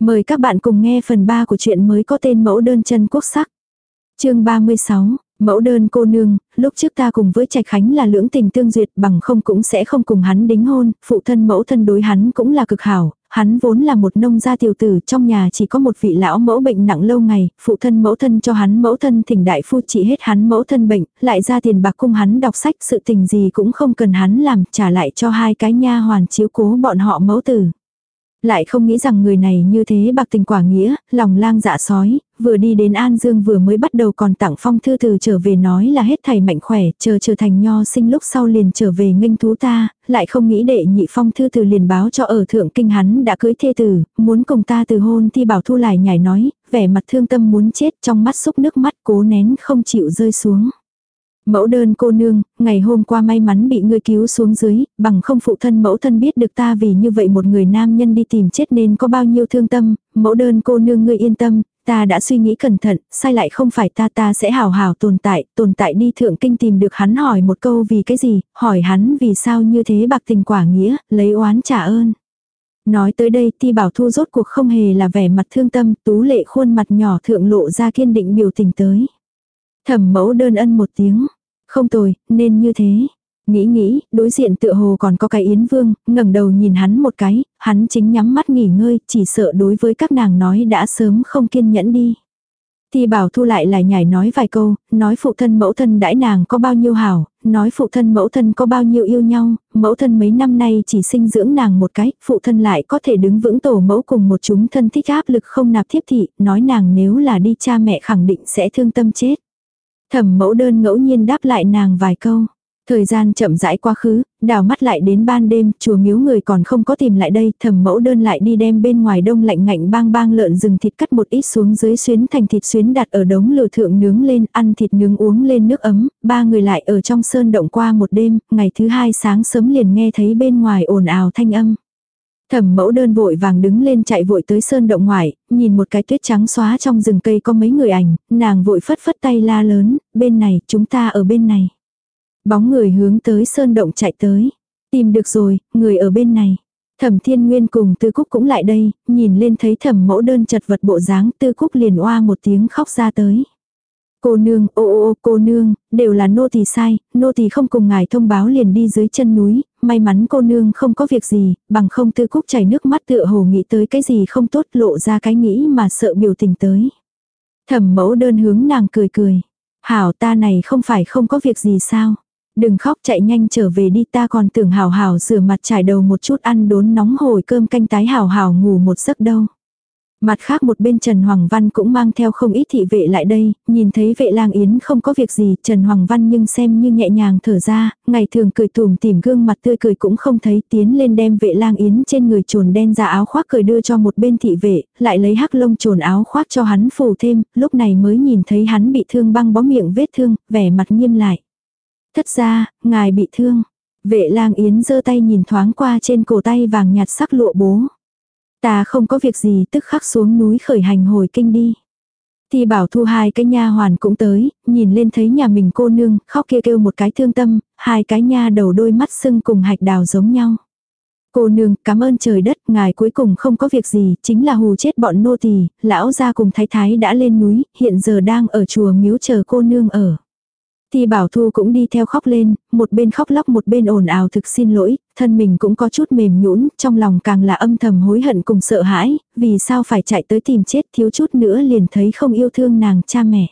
Mời các bạn cùng nghe phần 3 của truyện mới có tên mẫu đơn chân quốc sắc. chương 36, mẫu đơn cô nương, lúc trước ta cùng với Trạch Khánh là lưỡng tình tương duyệt bằng không cũng sẽ không cùng hắn đính hôn, phụ thân mẫu thân đối hắn cũng là cực hảo, hắn vốn là một nông gia tiểu tử trong nhà chỉ có một vị lão mẫu bệnh nặng lâu ngày, phụ thân mẫu thân cho hắn mẫu thân thỉnh đại phu trị hết hắn mẫu thân bệnh, lại ra tiền bạc cung hắn đọc sách sự tình gì cũng không cần hắn làm, trả lại cho hai cái nha hoàn chiếu cố bọn họ mẫu tử. Lại không nghĩ rằng người này như thế bạc tình quả nghĩa, lòng lang dạ sói, vừa đi đến An Dương vừa mới bắt đầu còn tặng phong thư từ trở về nói là hết thầy mạnh khỏe, chờ trở thành nho sinh lúc sau liền trở về nghênh thú ta, lại không nghĩ đệ nhị phong thư từ liền báo cho ở thượng kinh hắn đã cưới thê tử, muốn cùng ta từ hôn thì bảo thu lại nhảy nói, vẻ mặt thương tâm muốn chết trong mắt xúc nước mắt cố nén không chịu rơi xuống. Mẫu đơn cô nương, ngày hôm qua may mắn bị ngươi cứu xuống dưới, bằng không phụ thân mẫu thân biết được ta vì như vậy một người nam nhân đi tìm chết nên có bao nhiêu thương tâm, mẫu đơn cô nương ngươi yên tâm, ta đã suy nghĩ cẩn thận, sai lại không phải ta ta sẽ hào hào tồn tại, tồn tại đi thượng kinh tìm được hắn hỏi một câu vì cái gì, hỏi hắn vì sao như thế bạc tình quả nghĩa, lấy oán trả ơn. Nói tới đây ti bảo thu rốt cuộc không hề là vẻ mặt thương tâm, tú lệ khuôn mặt nhỏ thượng lộ ra kiên định biểu tình tới. Thẩm mẫu đơn ân một tiếng. Không tồi, nên như thế. Nghĩ nghĩ, đối diện tựa hồ còn có cái Yến Vương, ngẩng đầu nhìn hắn một cái, hắn chính nhắm mắt nghỉ ngơi, chỉ sợ đối với các nàng nói đã sớm không kiên nhẫn đi. Thì bảo thu lại lại nhảy nói vài câu, nói phụ thân mẫu thân đãi nàng có bao nhiêu hảo, nói phụ thân mẫu thân có bao nhiêu yêu nhau, mẫu thân mấy năm nay chỉ sinh dưỡng nàng một cái, phụ thân lại có thể đứng vững tổ mẫu cùng một chúng thân thích áp lực không nạp thiếp thị, nói nàng nếu là đi cha mẹ khẳng định sẽ thương tâm chết. Thẩm mẫu đơn ngẫu nhiên đáp lại nàng vài câu. Thời gian chậm rãi quá khứ, đào mắt lại đến ban đêm, chùa miếu người còn không có tìm lại đây, thẩm mẫu đơn lại đi đem bên ngoài đông lạnh ngạnh bang bang lợn rừng thịt cắt một ít xuống dưới xuyến thành thịt xuyến đặt ở đống lửa thượng nướng lên, ăn thịt nướng uống lên nước ấm, ba người lại ở trong sơn động qua một đêm, ngày thứ hai sáng sớm liền nghe thấy bên ngoài ồn ào thanh âm. Thẩm mẫu đơn vội vàng đứng lên chạy vội tới sơn động ngoại nhìn một cái tuyết trắng xóa trong rừng cây có mấy người ảnh, nàng vội phất phất tay la lớn, bên này, chúng ta ở bên này. Bóng người hướng tới sơn động chạy tới. Tìm được rồi, người ở bên này. Thẩm thiên nguyên cùng tư cúc cũng lại đây, nhìn lên thấy thẩm mẫu đơn chật vật bộ dáng tư cúc liền oa một tiếng khóc ra tới. Cô nương, ô ô ô cô nương, đều là nô tỳ sai, nô tỳ không cùng ngài thông báo liền đi dưới chân núi, may mắn cô nương không có việc gì, bằng không tư cúc chảy nước mắt tựa hồ nghĩ tới cái gì không tốt lộ ra cái nghĩ mà sợ biểu tình tới. Thẩm mẫu đơn hướng nàng cười cười. Hảo ta này không phải không có việc gì sao. Đừng khóc chạy nhanh trở về đi ta còn tưởng hảo hảo rửa mặt trải đầu một chút ăn đốn nóng hổi cơm canh tái hảo hảo ngủ một giấc đâu. Mặt khác một bên Trần Hoàng Văn cũng mang theo không ít thị vệ lại đây, nhìn thấy vệ lang yến không có việc gì, Trần Hoàng Văn nhưng xem như nhẹ nhàng thở ra, ngày thường cười tùm tìm gương mặt tươi cười cũng không thấy, tiến lên đem vệ lang yến trên người trồn đen ra áo khoác cười đưa cho một bên thị vệ, lại lấy hắc lông trồn áo khoác cho hắn phủ thêm, lúc này mới nhìn thấy hắn bị thương băng bó miệng vết thương, vẻ mặt nghiêm lại. Thất ra, ngài bị thương. Vệ lang yến giơ tay nhìn thoáng qua trên cổ tay vàng nhạt sắc lụa bố. Ta không có việc gì tức khắc xuống núi khởi hành hồi kinh đi. Thì bảo thu hai cái nha hoàn cũng tới, nhìn lên thấy nhà mình cô nương, khóc kia kêu một cái thương tâm, hai cái nha đầu đôi mắt sưng cùng hạch đào giống nhau. Cô nương, cảm ơn trời đất, ngài cuối cùng không có việc gì, chính là hù chết bọn nô tỳ, lão gia cùng thái thái đã lên núi, hiện giờ đang ở chùa miếu chờ cô nương ở. Thì Bảo Thu cũng đi theo khóc lên, một bên khóc lóc một bên ồn ào thực xin lỗi, thân mình cũng có chút mềm nhũn, trong lòng càng là âm thầm hối hận cùng sợ hãi, vì sao phải chạy tới tìm chết thiếu chút nữa liền thấy không yêu thương nàng cha mẹ.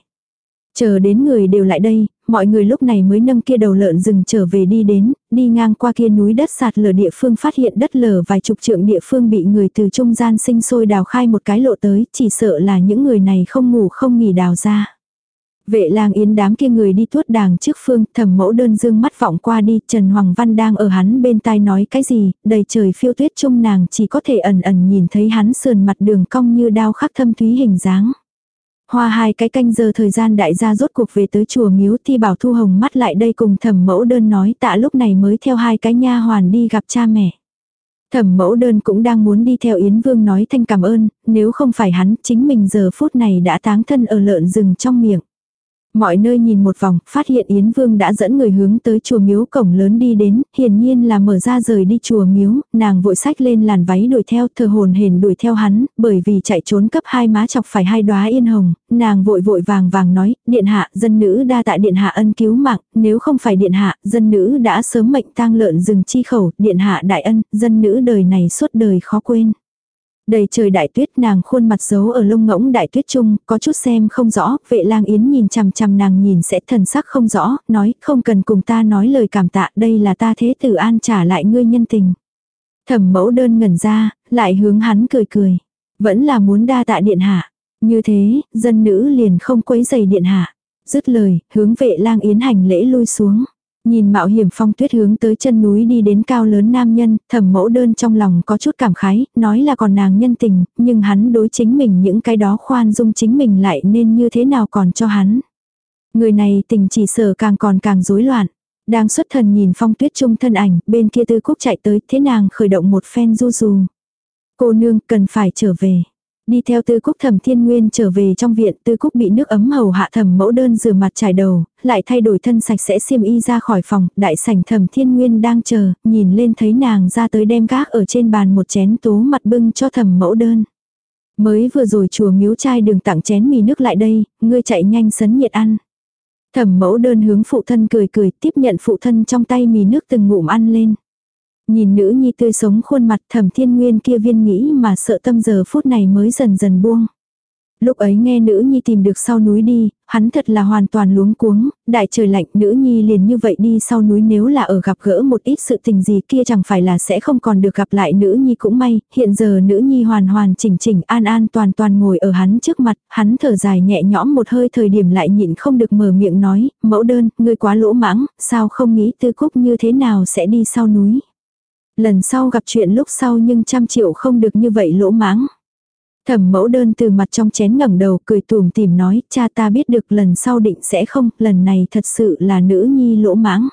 Chờ đến người đều lại đây, mọi người lúc này mới nâng kia đầu lợn rừng trở về đi đến, đi ngang qua kia núi đất sạt lở địa phương phát hiện đất lở vài chục trượng địa phương bị người từ trung gian sinh sôi đào khai một cái lộ tới, chỉ sợ là những người này không ngủ không nghỉ đào ra. Vệ lang yến đám kia người đi tuốt đàng trước phương, thẩm mẫu đơn dương mắt vọng qua đi, Trần Hoàng Văn đang ở hắn bên tai nói cái gì, đầy trời phiêu tuyết chung nàng chỉ có thể ẩn ẩn nhìn thấy hắn sườn mặt đường cong như đao khắc thâm thúy hình dáng. Hoa hai cái canh giờ thời gian đại gia rốt cuộc về tới chùa miếu thi bảo thu hồng mắt lại đây cùng thẩm mẫu đơn nói tạ lúc này mới theo hai cái nha hoàn đi gặp cha mẹ. Thẩm mẫu đơn cũng đang muốn đi theo Yến Vương nói thanh cảm ơn, nếu không phải hắn chính mình giờ phút này đã táng thân ở lợn rừng trong miệng. Mọi nơi nhìn một vòng, phát hiện Yến Vương đã dẫn người hướng tới chùa miếu cổng lớn đi đến, hiển nhiên là mở ra rời đi chùa miếu, nàng vội sách lên làn váy đuổi theo, thờ hồn hển đuổi theo hắn, bởi vì chạy trốn cấp hai má chọc phải hai đóa yên hồng, nàng vội vội vàng vàng nói, điện hạ, dân nữ đa tạ điện hạ ân cứu mạng, nếu không phải điện hạ, dân nữ đã sớm mệnh tang lợn rừng chi khẩu, điện hạ đại ân, dân nữ đời này suốt đời khó quên. Đầy trời đại tuyết nàng khuôn mặt giấu ở lông ngỗng đại tuyết trung, có chút xem không rõ, vệ lang yến nhìn chằm chằm nàng nhìn sẽ thần sắc không rõ, nói không cần cùng ta nói lời cảm tạ đây là ta thế tử an trả lại ngươi nhân tình. Thẩm mẫu đơn ngẩn ra, lại hướng hắn cười cười. Vẫn là muốn đa tạ điện hạ. Như thế, dân nữ liền không quấy giày điện hạ. Dứt lời, hướng vệ lang yến hành lễ lui xuống. Nhìn mạo hiểm phong tuyết hướng tới chân núi đi đến cao lớn nam nhân, thẩm mẫu đơn trong lòng có chút cảm khái, nói là còn nàng nhân tình, nhưng hắn đối chính mình những cái đó khoan dung chính mình lại nên như thế nào còn cho hắn. Người này tình chỉ sợ càng còn càng rối loạn. Đang xuất thần nhìn phong tuyết trung thân ảnh, bên kia tư cúc chạy tới, thế nàng khởi động một phen du dù. Cô nương cần phải trở về. Đi theo tư cúc thẩm thiên nguyên trở về trong viện, tư cúc bị nước ấm hầu hạ thẩm mẫu đơn rửa mặt trải đầu, lại thay đổi thân sạch sẽ xiêm y ra khỏi phòng, đại sảnh thẩm thiên nguyên đang chờ, nhìn lên thấy nàng ra tới đem gác ở trên bàn một chén tố mặt bưng cho thẩm mẫu đơn. Mới vừa rồi chùa miếu trai đường tặng chén mì nước lại đây, ngươi chạy nhanh sấn nhiệt ăn. Thẩm mẫu đơn hướng phụ thân cười cười tiếp nhận phụ thân trong tay mì nước từng ngụm ăn lên. Nhìn nữ nhi tươi sống khuôn mặt thẩm thiên nguyên kia viên nghĩ mà sợ tâm giờ phút này mới dần dần buông. Lúc ấy nghe nữ nhi tìm được sau núi đi, hắn thật là hoàn toàn luống cuống, đại trời lạnh nữ nhi liền như vậy đi sau núi nếu là ở gặp gỡ một ít sự tình gì kia chẳng phải là sẽ không còn được gặp lại nữ nhi cũng may, hiện giờ nữ nhi hoàn hoàn chỉnh chỉnh an an toàn toàn ngồi ở hắn trước mặt, hắn thở dài nhẹ nhõm một hơi thời điểm lại nhịn không được mở miệng nói, mẫu đơn, ngươi quá lỗ mãng, sao không nghĩ tư cúc như thế nào sẽ đi sau núi. Lần sau gặp chuyện lúc sau nhưng trăm triệu không được như vậy lỗ mãng. Thẩm mẫu đơn từ mặt trong chén ngẩng đầu cười tùm tìm nói, cha ta biết được lần sau định sẽ không, lần này thật sự là nữ nhi lỗ mãng.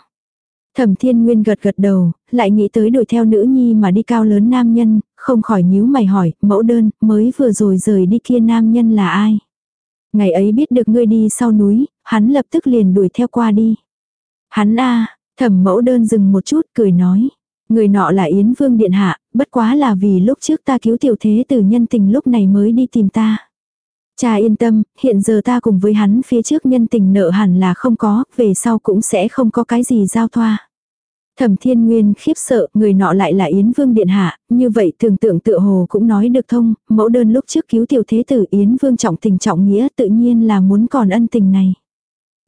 Thẩm thiên nguyên gật gật đầu, lại nghĩ tới đuổi theo nữ nhi mà đi cao lớn nam nhân, không khỏi nhíu mày hỏi, mẫu đơn, mới vừa rồi rời đi kia nam nhân là ai? Ngày ấy biết được ngươi đi sau núi, hắn lập tức liền đuổi theo qua đi. Hắn a thẩm mẫu đơn dừng một chút cười nói. Người nọ là Yến Vương Điện Hạ, bất quá là vì lúc trước ta cứu tiểu thế từ nhân tình lúc này mới đi tìm ta. Cha yên tâm, hiện giờ ta cùng với hắn phía trước nhân tình nợ hẳn là không có, về sau cũng sẽ không có cái gì giao thoa. Thẩm Thiên Nguyên khiếp sợ, người nọ lại là Yến Vương Điện Hạ, như vậy tưởng tượng tựa hồ cũng nói được thông, mẫu đơn lúc trước cứu tiểu thế tử Yến Vương trọng tình trọng nghĩa tự nhiên là muốn còn ân tình này.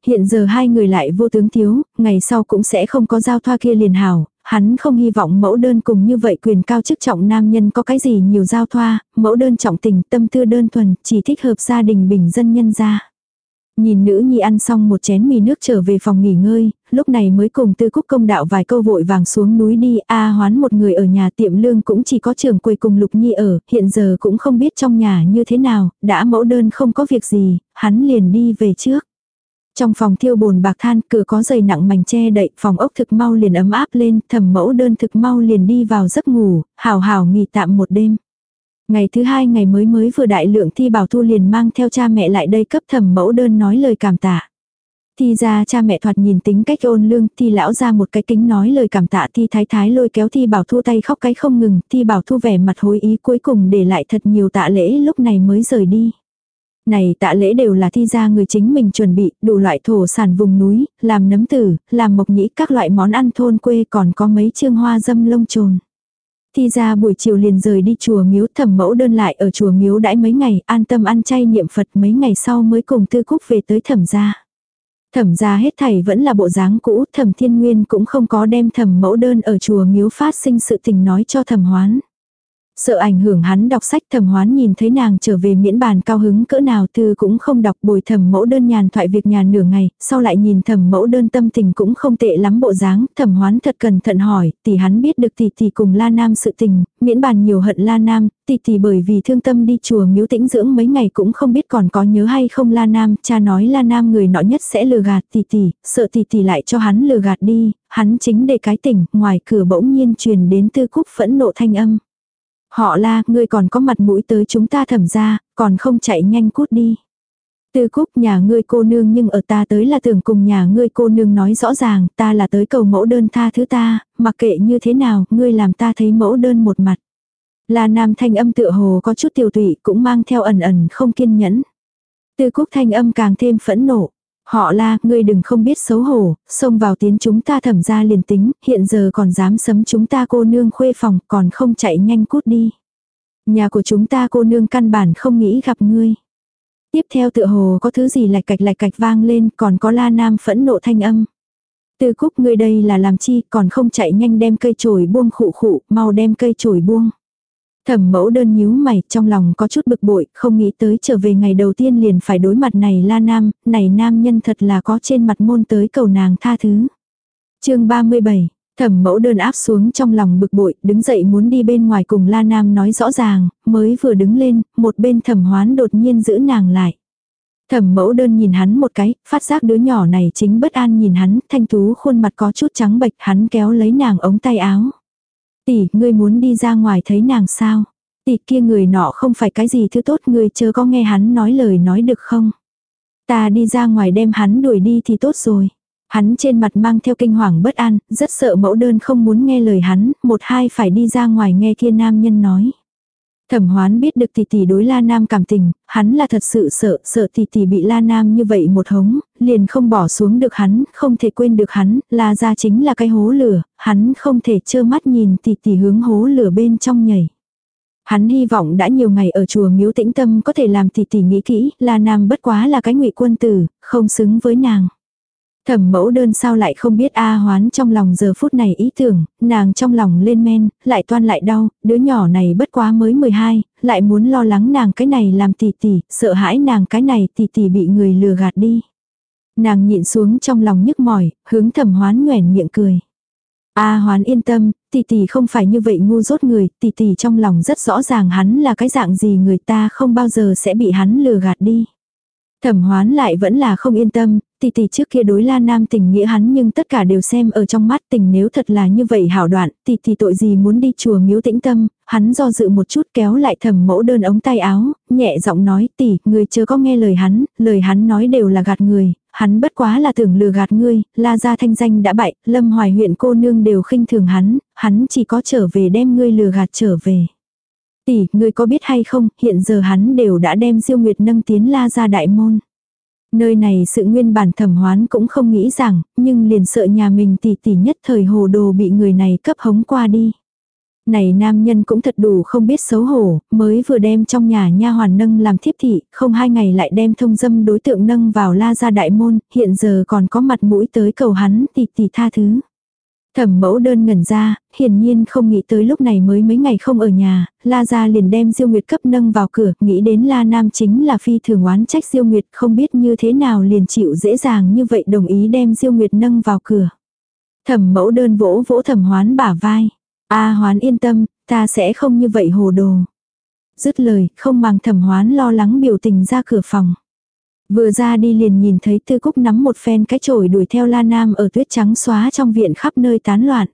Hiện giờ hai người lại vô tướng thiếu, ngày sau cũng sẽ không có giao thoa kia liền hảo, hắn không hy vọng mẫu đơn cùng như vậy quyền cao chức trọng nam nhân có cái gì nhiều giao thoa, mẫu đơn trọng tình tâm tư đơn thuần, chỉ thích hợp gia đình bình dân nhân gia. Nhìn nữ nhi ăn xong một chén mì nước trở về phòng nghỉ ngơi, lúc này mới cùng tư cúc công đạo vài câu vội vàng xuống núi đi, a hoán một người ở nhà tiệm lương cũng chỉ có trường quầy cùng lục nhi ở, hiện giờ cũng không biết trong nhà như thế nào, đã mẫu đơn không có việc gì, hắn liền đi về trước. Trong phòng thiêu bồn bạc than cửa có dày nặng mảnh che đậy, phòng ốc thực mau liền ấm áp lên, thẩm mẫu đơn thực mau liền đi vào giấc ngủ, hào hào nghỉ tạm một đêm. Ngày thứ hai ngày mới mới vừa đại lượng thi bảo thu liền mang theo cha mẹ lại đây cấp thẩm mẫu đơn nói lời cảm tạ. Thi ra cha mẹ thoạt nhìn tính cách ôn lương, thi lão ra một cái kính nói lời cảm tạ thi thái thái lôi kéo thi bảo thu tay khóc cái không ngừng, thi bảo thu vẻ mặt hối ý cuối cùng để lại thật nhiều tạ lễ lúc này mới rời đi. Này tạ lễ đều là thi ra người chính mình chuẩn bị, đủ loại thổ sản vùng núi, làm nấm tử, làm mộc nhĩ các loại món ăn thôn quê còn có mấy chương hoa dâm lông trồn. Thi ra buổi chiều liền rời đi chùa miếu thẩm mẫu đơn lại ở chùa miếu đãi mấy ngày, an tâm ăn chay niệm Phật mấy ngày sau mới cùng tư cúc về tới thẩm gia. Thẩm gia hết thảy vẫn là bộ dáng cũ, thẩm thiên nguyên cũng không có đem thẩm mẫu đơn ở chùa miếu phát sinh sự tình nói cho thẩm hoán. Sợ ảnh hưởng hắn đọc sách thẩm hoán nhìn thấy nàng trở về miễn bàn cao hứng cỡ nào thư cũng không đọc bồi thẩm mẫu đơn nhàn thoại việc nhà nửa ngày, sau lại nhìn thẩm mẫu đơn tâm tình cũng không tệ lắm bộ dáng, thẩm hoán thật cẩn thận hỏi, tỷ hắn biết được tỷ tỷ cùng La Nam sự tình, miễn bàn nhiều hận La Nam, tỷ tỷ bởi vì thương tâm đi chùa miếu tĩnh dưỡng mấy ngày cũng không biết còn có nhớ hay không La Nam, cha nói La Nam người nọ nhất sẽ lừa gạt tỷ tỷ, sợ tỷ tỷ lại cho hắn lừa gạt đi, hắn chính để cái tỉnh, ngoài cửa bỗng nhiên truyền đến tư cúc phẫn nộ thanh âm. Họ la, ngươi còn có mặt mũi tới chúng ta thẩm ra, còn không chạy nhanh cút đi. Tư Cúc nhà ngươi cô nương nhưng ở ta tới là tưởng cùng nhà ngươi cô nương nói rõ ràng, ta là tới cầu mẫu đơn tha thứ ta, mặc kệ như thế nào, ngươi làm ta thấy mẫu đơn một mặt. Là nam thanh âm tựa hồ có chút tiêu tụy cũng mang theo ẩn ẩn không kiên nhẫn. Tư Cúc thanh âm càng thêm phẫn nộ. Họ la, ngươi đừng không biết xấu hổ, xông vào tiến chúng ta thẩm ra liền tính, hiện giờ còn dám sấm chúng ta cô nương khuê phòng, còn không chạy nhanh cút đi. Nhà của chúng ta cô nương căn bản không nghĩ gặp ngươi. Tiếp theo tựa hồ có thứ gì lạch cạch lạch cạch vang lên, còn có la nam phẫn nộ thanh âm. Từ cúc ngươi đây là làm chi, còn không chạy nhanh đem cây chổi buông khụ khụ, mau đem cây chổi buông. Thẩm mẫu đơn nhíu mày, trong lòng có chút bực bội, không nghĩ tới trở về ngày đầu tiên liền phải đối mặt này la nam, này nam nhân thật là có trên mặt môn tới cầu nàng tha thứ. chương 37, thẩm mẫu đơn áp xuống trong lòng bực bội, đứng dậy muốn đi bên ngoài cùng la nam nói rõ ràng, mới vừa đứng lên, một bên thẩm hoán đột nhiên giữ nàng lại. Thẩm mẫu đơn nhìn hắn một cái, phát giác đứa nhỏ này chính bất an nhìn hắn, thanh tú khuôn mặt có chút trắng bệch, hắn kéo lấy nàng ống tay áo. Tỷ, ngươi muốn đi ra ngoài thấy nàng sao? Tỷ kia người nọ không phải cái gì thứ tốt ngươi chớ có nghe hắn nói lời nói được không? Ta đi ra ngoài đem hắn đuổi đi thì tốt rồi. Hắn trên mặt mang theo kinh hoàng bất an, rất sợ mẫu đơn không muốn nghe lời hắn, một hai phải đi ra ngoài nghe kia nam nhân nói. Thẩm hoán biết được tỷ tỷ đối La Nam cảm tình, hắn là thật sự sợ, sợ tỷ tỷ bị La Nam như vậy một hống, liền không bỏ xuống được hắn, không thể quên được hắn, La ra chính là cái hố lửa, hắn không thể trơ mắt nhìn tỷ tỷ hướng hố lửa bên trong nhảy. Hắn hy vọng đã nhiều ngày ở chùa miếu tĩnh tâm có thể làm tỷ tỷ nghĩ kỹ, La Nam bất quá là cái ngụy quân tử, không xứng với nàng. Thẩm mẫu đơn sao lại không biết A hoán trong lòng giờ phút này ý tưởng, nàng trong lòng lên men, lại toan lại đau, đứa nhỏ này bất quá mới 12, lại muốn lo lắng nàng cái này làm tỷ tỷ, sợ hãi nàng cái này tỷ tỷ bị người lừa gạt đi. Nàng nhịn xuống trong lòng nhức mỏi, hướng thẩm hoán nhoẻn miệng cười. A hoán yên tâm, tỷ tỷ không phải như vậy ngu dốt người, tỷ tỷ trong lòng rất rõ ràng hắn là cái dạng gì người ta không bao giờ sẽ bị hắn lừa gạt đi. Thẩm hoán lại vẫn là không yên tâm, tỷ tỷ trước kia đối la nam tình nghĩa hắn nhưng tất cả đều xem ở trong mắt tình nếu thật là như vậy hảo đoạn, tỷ tỷ tội gì muốn đi chùa miếu tĩnh tâm, hắn do dự một chút kéo lại thẩm mẫu đơn ống tay áo, nhẹ giọng nói tỷ, người chưa có nghe lời hắn, lời hắn nói đều là gạt người, hắn bất quá là tưởng lừa gạt ngươi, la ra thanh danh đã bại, lâm hoài huyện cô nương đều khinh thường hắn, hắn chỉ có trở về đem ngươi lừa gạt trở về. Tỷ, ngươi có biết hay không, hiện giờ hắn đều đã đem Diêu Nguyệt nâng tiến la ra đại môn. Nơi này sự nguyên bản thẩm hoán cũng không nghĩ rằng, nhưng liền sợ nhà mình tỷ tỷ nhất thời hồ đồ bị người này cấp hống qua đi. Này nam nhân cũng thật đủ không biết xấu hổ, mới vừa đem trong nhà nha hoàn nâng làm thiếp thị, không hai ngày lại đem thông dâm đối tượng nâng vào la ra đại môn, hiện giờ còn có mặt mũi tới cầu hắn tỷ tỷ tha thứ. Thẩm mẫu đơn ngẩn ra, hiển nhiên không nghĩ tới lúc này mới mấy ngày không ở nhà, La Gia liền đem Diêu Nguyệt cấp nâng vào cửa, nghĩ đến La Nam chính là phi thường oán trách Diêu Nguyệt không biết như thế nào liền chịu dễ dàng như vậy đồng ý đem Diêu Nguyệt nâng vào cửa. Thẩm mẫu đơn vỗ vỗ thẩm hoán bả vai. A hoán yên tâm, ta sẽ không như vậy hồ đồ. Dứt lời, không mang thẩm hoán lo lắng biểu tình ra cửa phòng. Vừa ra đi liền nhìn thấy Tư Cúc nắm một phen cái chổi đuổi theo La Nam ở tuyết trắng xóa trong viện khắp nơi tán loạn.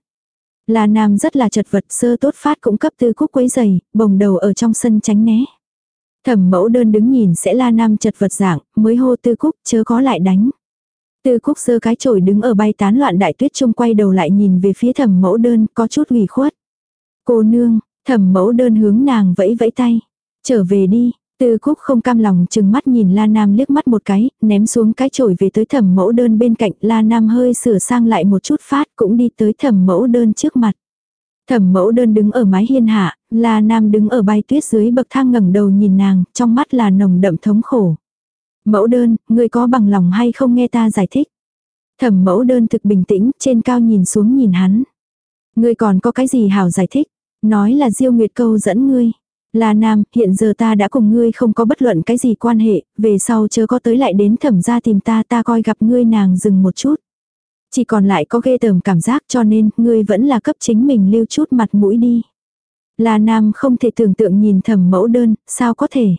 La Nam rất là chật vật sơ tốt phát cũng cấp Tư Cúc quấy giày, bồng đầu ở trong sân tránh né. Thẩm mẫu đơn đứng nhìn sẽ La Nam chật vật dạng, mới hô Tư Cúc chớ có lại đánh. Tư Cúc sơ cái chổi đứng ở bay tán loạn đại tuyết trung quay đầu lại nhìn về phía thẩm mẫu đơn có chút ủy khuất. Cô nương, thẩm mẫu đơn hướng nàng vẫy vẫy tay. Trở về đi, Tư Cúc không cam lòng chừng mắt nhìn La Nam liếc mắt một cái, ném xuống cái chổi về tới thẩm mẫu đơn bên cạnh, La Nam hơi sửa sang lại một chút phát cũng đi tới thẩm mẫu đơn trước mặt. Thẩm mẫu đơn đứng ở mái hiên hạ, La Nam đứng ở bay tuyết dưới bậc thang ngẩng đầu nhìn nàng, trong mắt là nồng đậm thống khổ. Mẫu đơn, người có bằng lòng hay không nghe ta giải thích? Thẩm mẫu đơn thực bình tĩnh, trên cao nhìn xuống nhìn hắn. Ngươi còn có cái gì hảo giải thích? Nói là Diêu Nguyệt câu dẫn ngươi. La Nam, hiện giờ ta đã cùng ngươi không có bất luận cái gì quan hệ, về sau chớ có tới lại đến thẩm gia tìm ta ta coi gặp ngươi nàng dừng một chút. Chỉ còn lại có ghê tởm cảm giác cho nên ngươi vẫn là cấp chính mình lưu chút mặt mũi đi. La Nam không thể tưởng tượng nhìn thẩm mẫu đơn, sao có thể.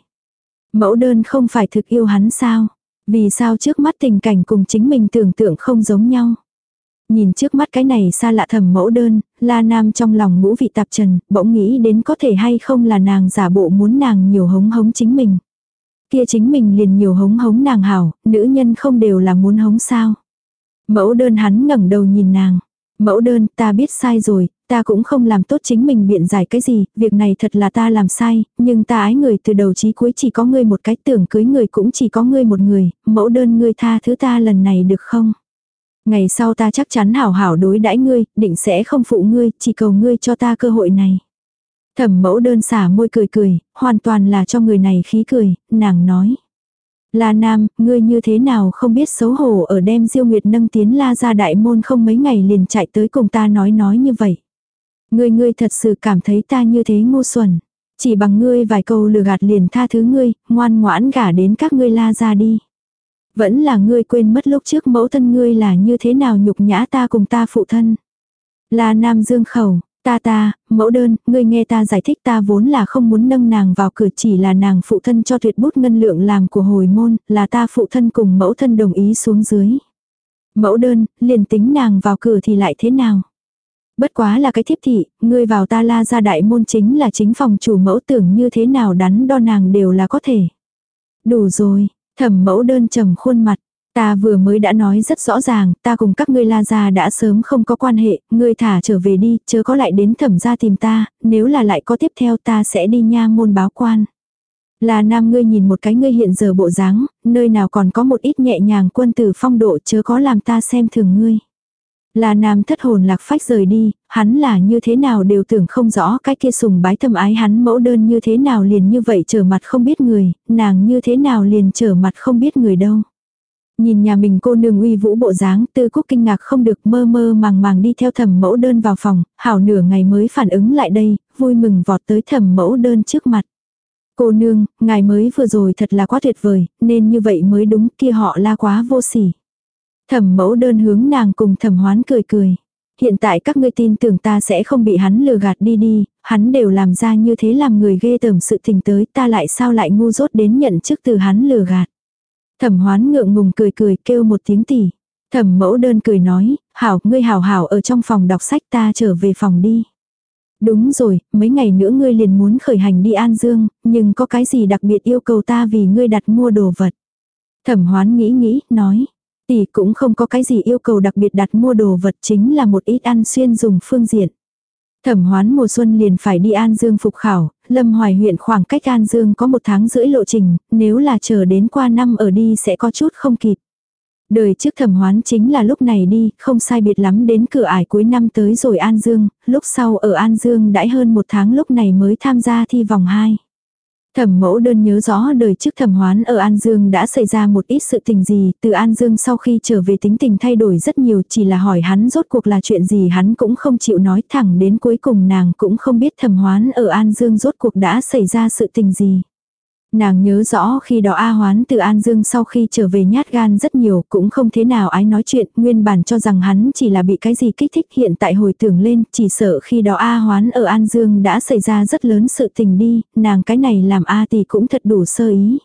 Mẫu đơn không phải thực yêu hắn sao. Vì sao trước mắt tình cảnh cùng chính mình tưởng tượng không giống nhau. Nhìn trước mắt cái này xa lạ thầm mẫu đơn, la nam trong lòng ngũ vị tạp trần, bỗng nghĩ đến có thể hay không là nàng giả bộ muốn nàng nhiều hống hống chính mình. kia chính mình liền nhiều hống hống nàng hảo, nữ nhân không đều là muốn hống sao. Mẫu đơn hắn ngẩng đầu nhìn nàng. Mẫu đơn, ta biết sai rồi, ta cũng không làm tốt chính mình biện giải cái gì, việc này thật là ta làm sai, nhưng ta ái người từ đầu chí cuối chỉ có ngươi một cái tưởng cưới người cũng chỉ có ngươi một người, mẫu đơn ngươi tha thứ ta lần này được không? Ngày sau ta chắc chắn hảo hảo đối đãi ngươi, định sẽ không phụ ngươi, chỉ cầu ngươi cho ta cơ hội này. Thẩm mẫu đơn xả môi cười cười, hoàn toàn là cho người này khí cười, nàng nói. La Nam, ngươi như thế nào không biết xấu hổ ở đem Diêu Nguyệt nâng tiến La ra đại môn không mấy ngày liền chạy tới cùng ta nói nói như vậy. Ngươi ngươi thật sự cảm thấy ta như thế ngu xuẩn. Chỉ bằng ngươi vài câu lừa gạt liền tha thứ ngươi, ngoan ngoãn gả đến các ngươi La ra đi. Vẫn là ngươi quên mất lúc trước mẫu thân ngươi là như thế nào nhục nhã ta cùng ta phụ thân. là Nam dương khẩu, Ta ta, mẫu đơn, ngươi nghe ta giải thích ta vốn là không muốn nâng nàng vào cửa chỉ là nàng phụ thân cho tuyệt bút ngân lượng làm của hồi môn, là ta phụ thân cùng mẫu thân đồng ý xuống dưới. Mẫu đơn, liền tính nàng vào cửa thì lại thế nào? Bất quá là cái thiếp thị, ngươi vào ta la ra đại môn chính là chính phòng chủ mẫu tưởng như thế nào đắn đo nàng đều là có thể. Đủ rồi, thẩm mẫu đơn trầm khuôn mặt, Ta vừa mới đã nói rất rõ ràng, ta cùng các ngươi la gia đã sớm không có quan hệ, ngươi thả trở về đi, chớ có lại đến thẩm gia tìm ta, nếu là lại có tiếp theo ta sẽ đi nha môn báo quan. Là nam ngươi nhìn một cái ngươi hiện giờ bộ dáng, nơi nào còn có một ít nhẹ nhàng quân tử phong độ chớ có làm ta xem thường ngươi. Là nam thất hồn lạc phách rời đi, hắn là như thế nào đều tưởng không rõ cái kia sùng bái thầm ái hắn mẫu đơn như thế nào liền như vậy trở mặt không biết người, nàng như thế nào liền trở mặt không biết người đâu. Nhìn nhà mình cô nương uy vũ bộ dáng, tư cúc kinh ngạc không được mơ mơ màng màng đi theo thẩm mẫu đơn vào phòng, hảo nửa ngày mới phản ứng lại đây, vui mừng vọt tới thẩm mẫu đơn trước mặt. Cô nương, ngài mới vừa rồi thật là quá tuyệt vời, nên như vậy mới đúng kia họ la quá vô sỉ. Thẩm mẫu đơn hướng nàng cùng thẩm hoán cười cười. Hiện tại các ngươi tin tưởng ta sẽ không bị hắn lừa gạt đi đi, hắn đều làm ra như thế làm người ghê tởm sự tình tới ta lại sao lại ngu dốt đến nhận chức từ hắn lừa gạt. Thẩm hoán ngượng ngùng cười cười kêu một tiếng tỉ. Thẩm mẫu đơn cười nói, hảo, ngươi hảo hảo ở trong phòng đọc sách ta trở về phòng đi. Đúng rồi, mấy ngày nữa ngươi liền muốn khởi hành đi An Dương, nhưng có cái gì đặc biệt yêu cầu ta vì ngươi đặt mua đồ vật. Thẩm hoán nghĩ nghĩ, nói, tỷ cũng không có cái gì yêu cầu đặc biệt đặt mua đồ vật chính là một ít ăn xuyên dùng phương diện. Thẩm hoán mùa xuân liền phải đi An Dương phục khảo, Lâm Hoài huyện khoảng cách An Dương có một tháng rưỡi lộ trình, nếu là chờ đến qua năm ở đi sẽ có chút không kịp. Đời trước thẩm hoán chính là lúc này đi, không sai biệt lắm đến cửa ải cuối năm tới rồi An Dương, lúc sau ở An Dương đãi hơn một tháng lúc này mới tham gia thi vòng 2. Thẩm mẫu đơn nhớ rõ đời trước thẩm hoán ở An Dương đã xảy ra một ít sự tình gì, từ An Dương sau khi trở về tính tình thay đổi rất nhiều chỉ là hỏi hắn rốt cuộc là chuyện gì hắn cũng không chịu nói thẳng đến cuối cùng nàng cũng không biết thẩm hoán ở An Dương rốt cuộc đã xảy ra sự tình gì. Nàng nhớ rõ khi đó A Hoán từ An Dương sau khi trở về nhát gan rất nhiều, cũng không thế nào ái nói chuyện, nguyên bản cho rằng hắn chỉ là bị cái gì kích thích hiện tại hồi tưởng lên, chỉ sợ khi đó A Hoán ở An Dương đã xảy ra rất lớn sự tình đi, nàng cái này làm A thì cũng thật đủ sơ ý.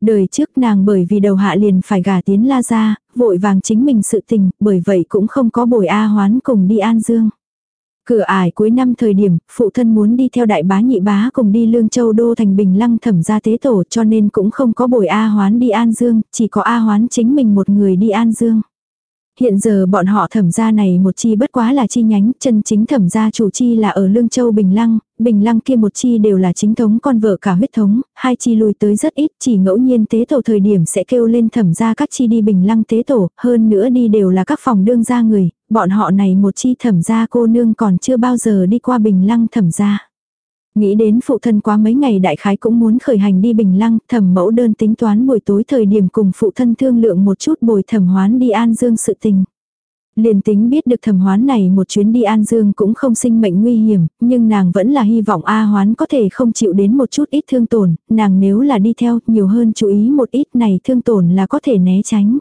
Đời trước nàng bởi vì đầu hạ liền phải gả tiến la ra, vội vàng chính mình sự tình, bởi vậy cũng không có bồi A Hoán cùng đi An Dương. Cửa ải cuối năm thời điểm, phụ thân muốn đi theo đại bá nhị bá cùng đi Lương Châu Đô thành Bình Lăng thẩm gia tế tổ cho nên cũng không có bồi A Hoán đi An Dương, chỉ có A Hoán chính mình một người đi An Dương. Hiện giờ bọn họ thẩm gia này một chi bất quá là chi nhánh, chân chính thẩm gia chủ chi là ở Lương Châu Bình Lăng, Bình Lăng kia một chi đều là chính thống con vợ cả huyết thống, hai chi lùi tới rất ít, chỉ ngẫu nhiên tế tổ thời điểm sẽ kêu lên thẩm gia các chi đi Bình Lăng tế tổ, hơn nữa đi đều là các phòng đương gia người, bọn họ này một chi thẩm gia cô nương còn chưa bao giờ đi qua Bình Lăng thẩm gia. Nghĩ đến phụ thân quá mấy ngày đại khái cũng muốn khởi hành đi Bình Lăng, thẩm mẫu đơn tính toán buổi tối thời điểm cùng phụ thân thương lượng một chút bồi thẩm hoán đi An Dương sự tình. Liền tính biết được thẩm hoán này một chuyến đi An Dương cũng không sinh mệnh nguy hiểm, nhưng nàng vẫn là hy vọng A hoán có thể không chịu đến một chút ít thương tổn, nàng nếu là đi theo nhiều hơn chú ý một ít này thương tổn là có thể né tránh.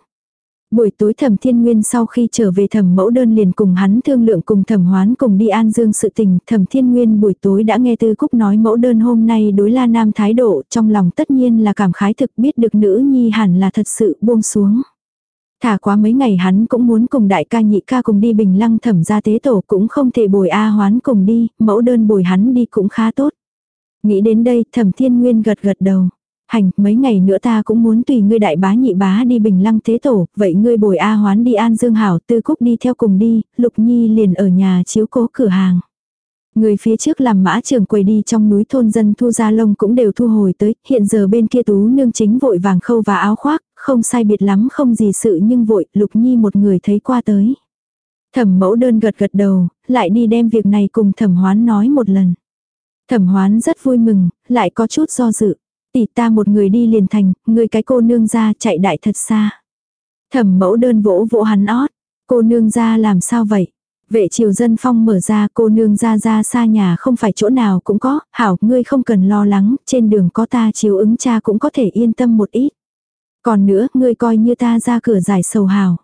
Buổi tối thẩm thiên nguyên sau khi trở về thẩm mẫu đơn liền cùng hắn thương lượng cùng thẩm hoán cùng đi an dương sự tình. Thẩm thiên nguyên buổi tối đã nghe tư cúc nói mẫu đơn hôm nay đối la nam thái độ trong lòng tất nhiên là cảm khái thực biết được nữ nhi hẳn là thật sự buông xuống. Thả quá mấy ngày hắn cũng muốn cùng đại ca nhị ca cùng đi bình lăng thẩm ra tế tổ cũng không thể bồi A hoán cùng đi, mẫu đơn bồi hắn đi cũng khá tốt. Nghĩ đến đây thẩm thiên nguyên gật gật đầu. Hành, mấy ngày nữa ta cũng muốn tùy ngươi đại bá nhị bá đi bình lăng thế tổ, vậy ngươi bồi A hoán đi an dương hảo, tư cúc đi theo cùng đi, lục nhi liền ở nhà chiếu cố cửa hàng. Người phía trước làm mã trường quầy đi trong núi thôn dân thu ra lông cũng đều thu hồi tới, hiện giờ bên kia tú nương chính vội vàng khâu và áo khoác, không sai biệt lắm không gì sự nhưng vội, lục nhi một người thấy qua tới. Thẩm mẫu đơn gật gật đầu, lại đi đem việc này cùng thẩm hoán nói một lần. Thẩm hoán rất vui mừng, lại có chút do dự. Tỷ ta một người đi liền thành, người cái cô nương ra chạy đại thật xa. Thẩm mẫu đơn vỗ vỗ hắn ót. Cô nương ra làm sao vậy? Vệ triều dân phong mở ra cô nương ra ra xa nhà không phải chỗ nào cũng có, hảo ngươi không cần lo lắng, trên đường có ta chiếu ứng cha cũng có thể yên tâm một ít. Còn nữa, ngươi coi như ta ra cửa giải sầu hảo.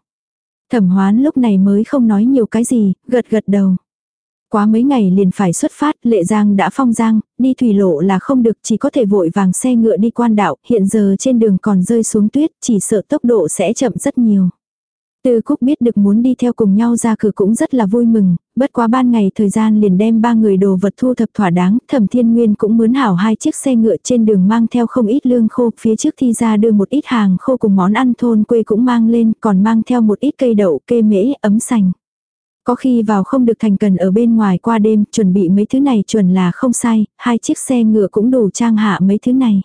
Thẩm hoán lúc này mới không nói nhiều cái gì, gật gật đầu. Quá mấy ngày liền phải xuất phát, lệ giang đã phong giang, đi thủy lộ là không được chỉ có thể vội vàng xe ngựa đi quan đạo, hiện giờ trên đường còn rơi xuống tuyết, chỉ sợ tốc độ sẽ chậm rất nhiều. Tư Cúc biết được muốn đi theo cùng nhau ra cửa cũng rất là vui mừng, bất quá ban ngày thời gian liền đem ba người đồ vật thu thập thỏa đáng, thẩm thiên nguyên cũng mướn hảo hai chiếc xe ngựa trên đường mang theo không ít lương khô, phía trước thi ra đưa một ít hàng khô cùng món ăn thôn quê cũng mang lên, còn mang theo một ít cây đậu, kê mễ, ấm sành. Có khi vào không được thành cần ở bên ngoài qua đêm, chuẩn bị mấy thứ này chuẩn là không sai, hai chiếc xe ngựa cũng đủ trang hạ mấy thứ này.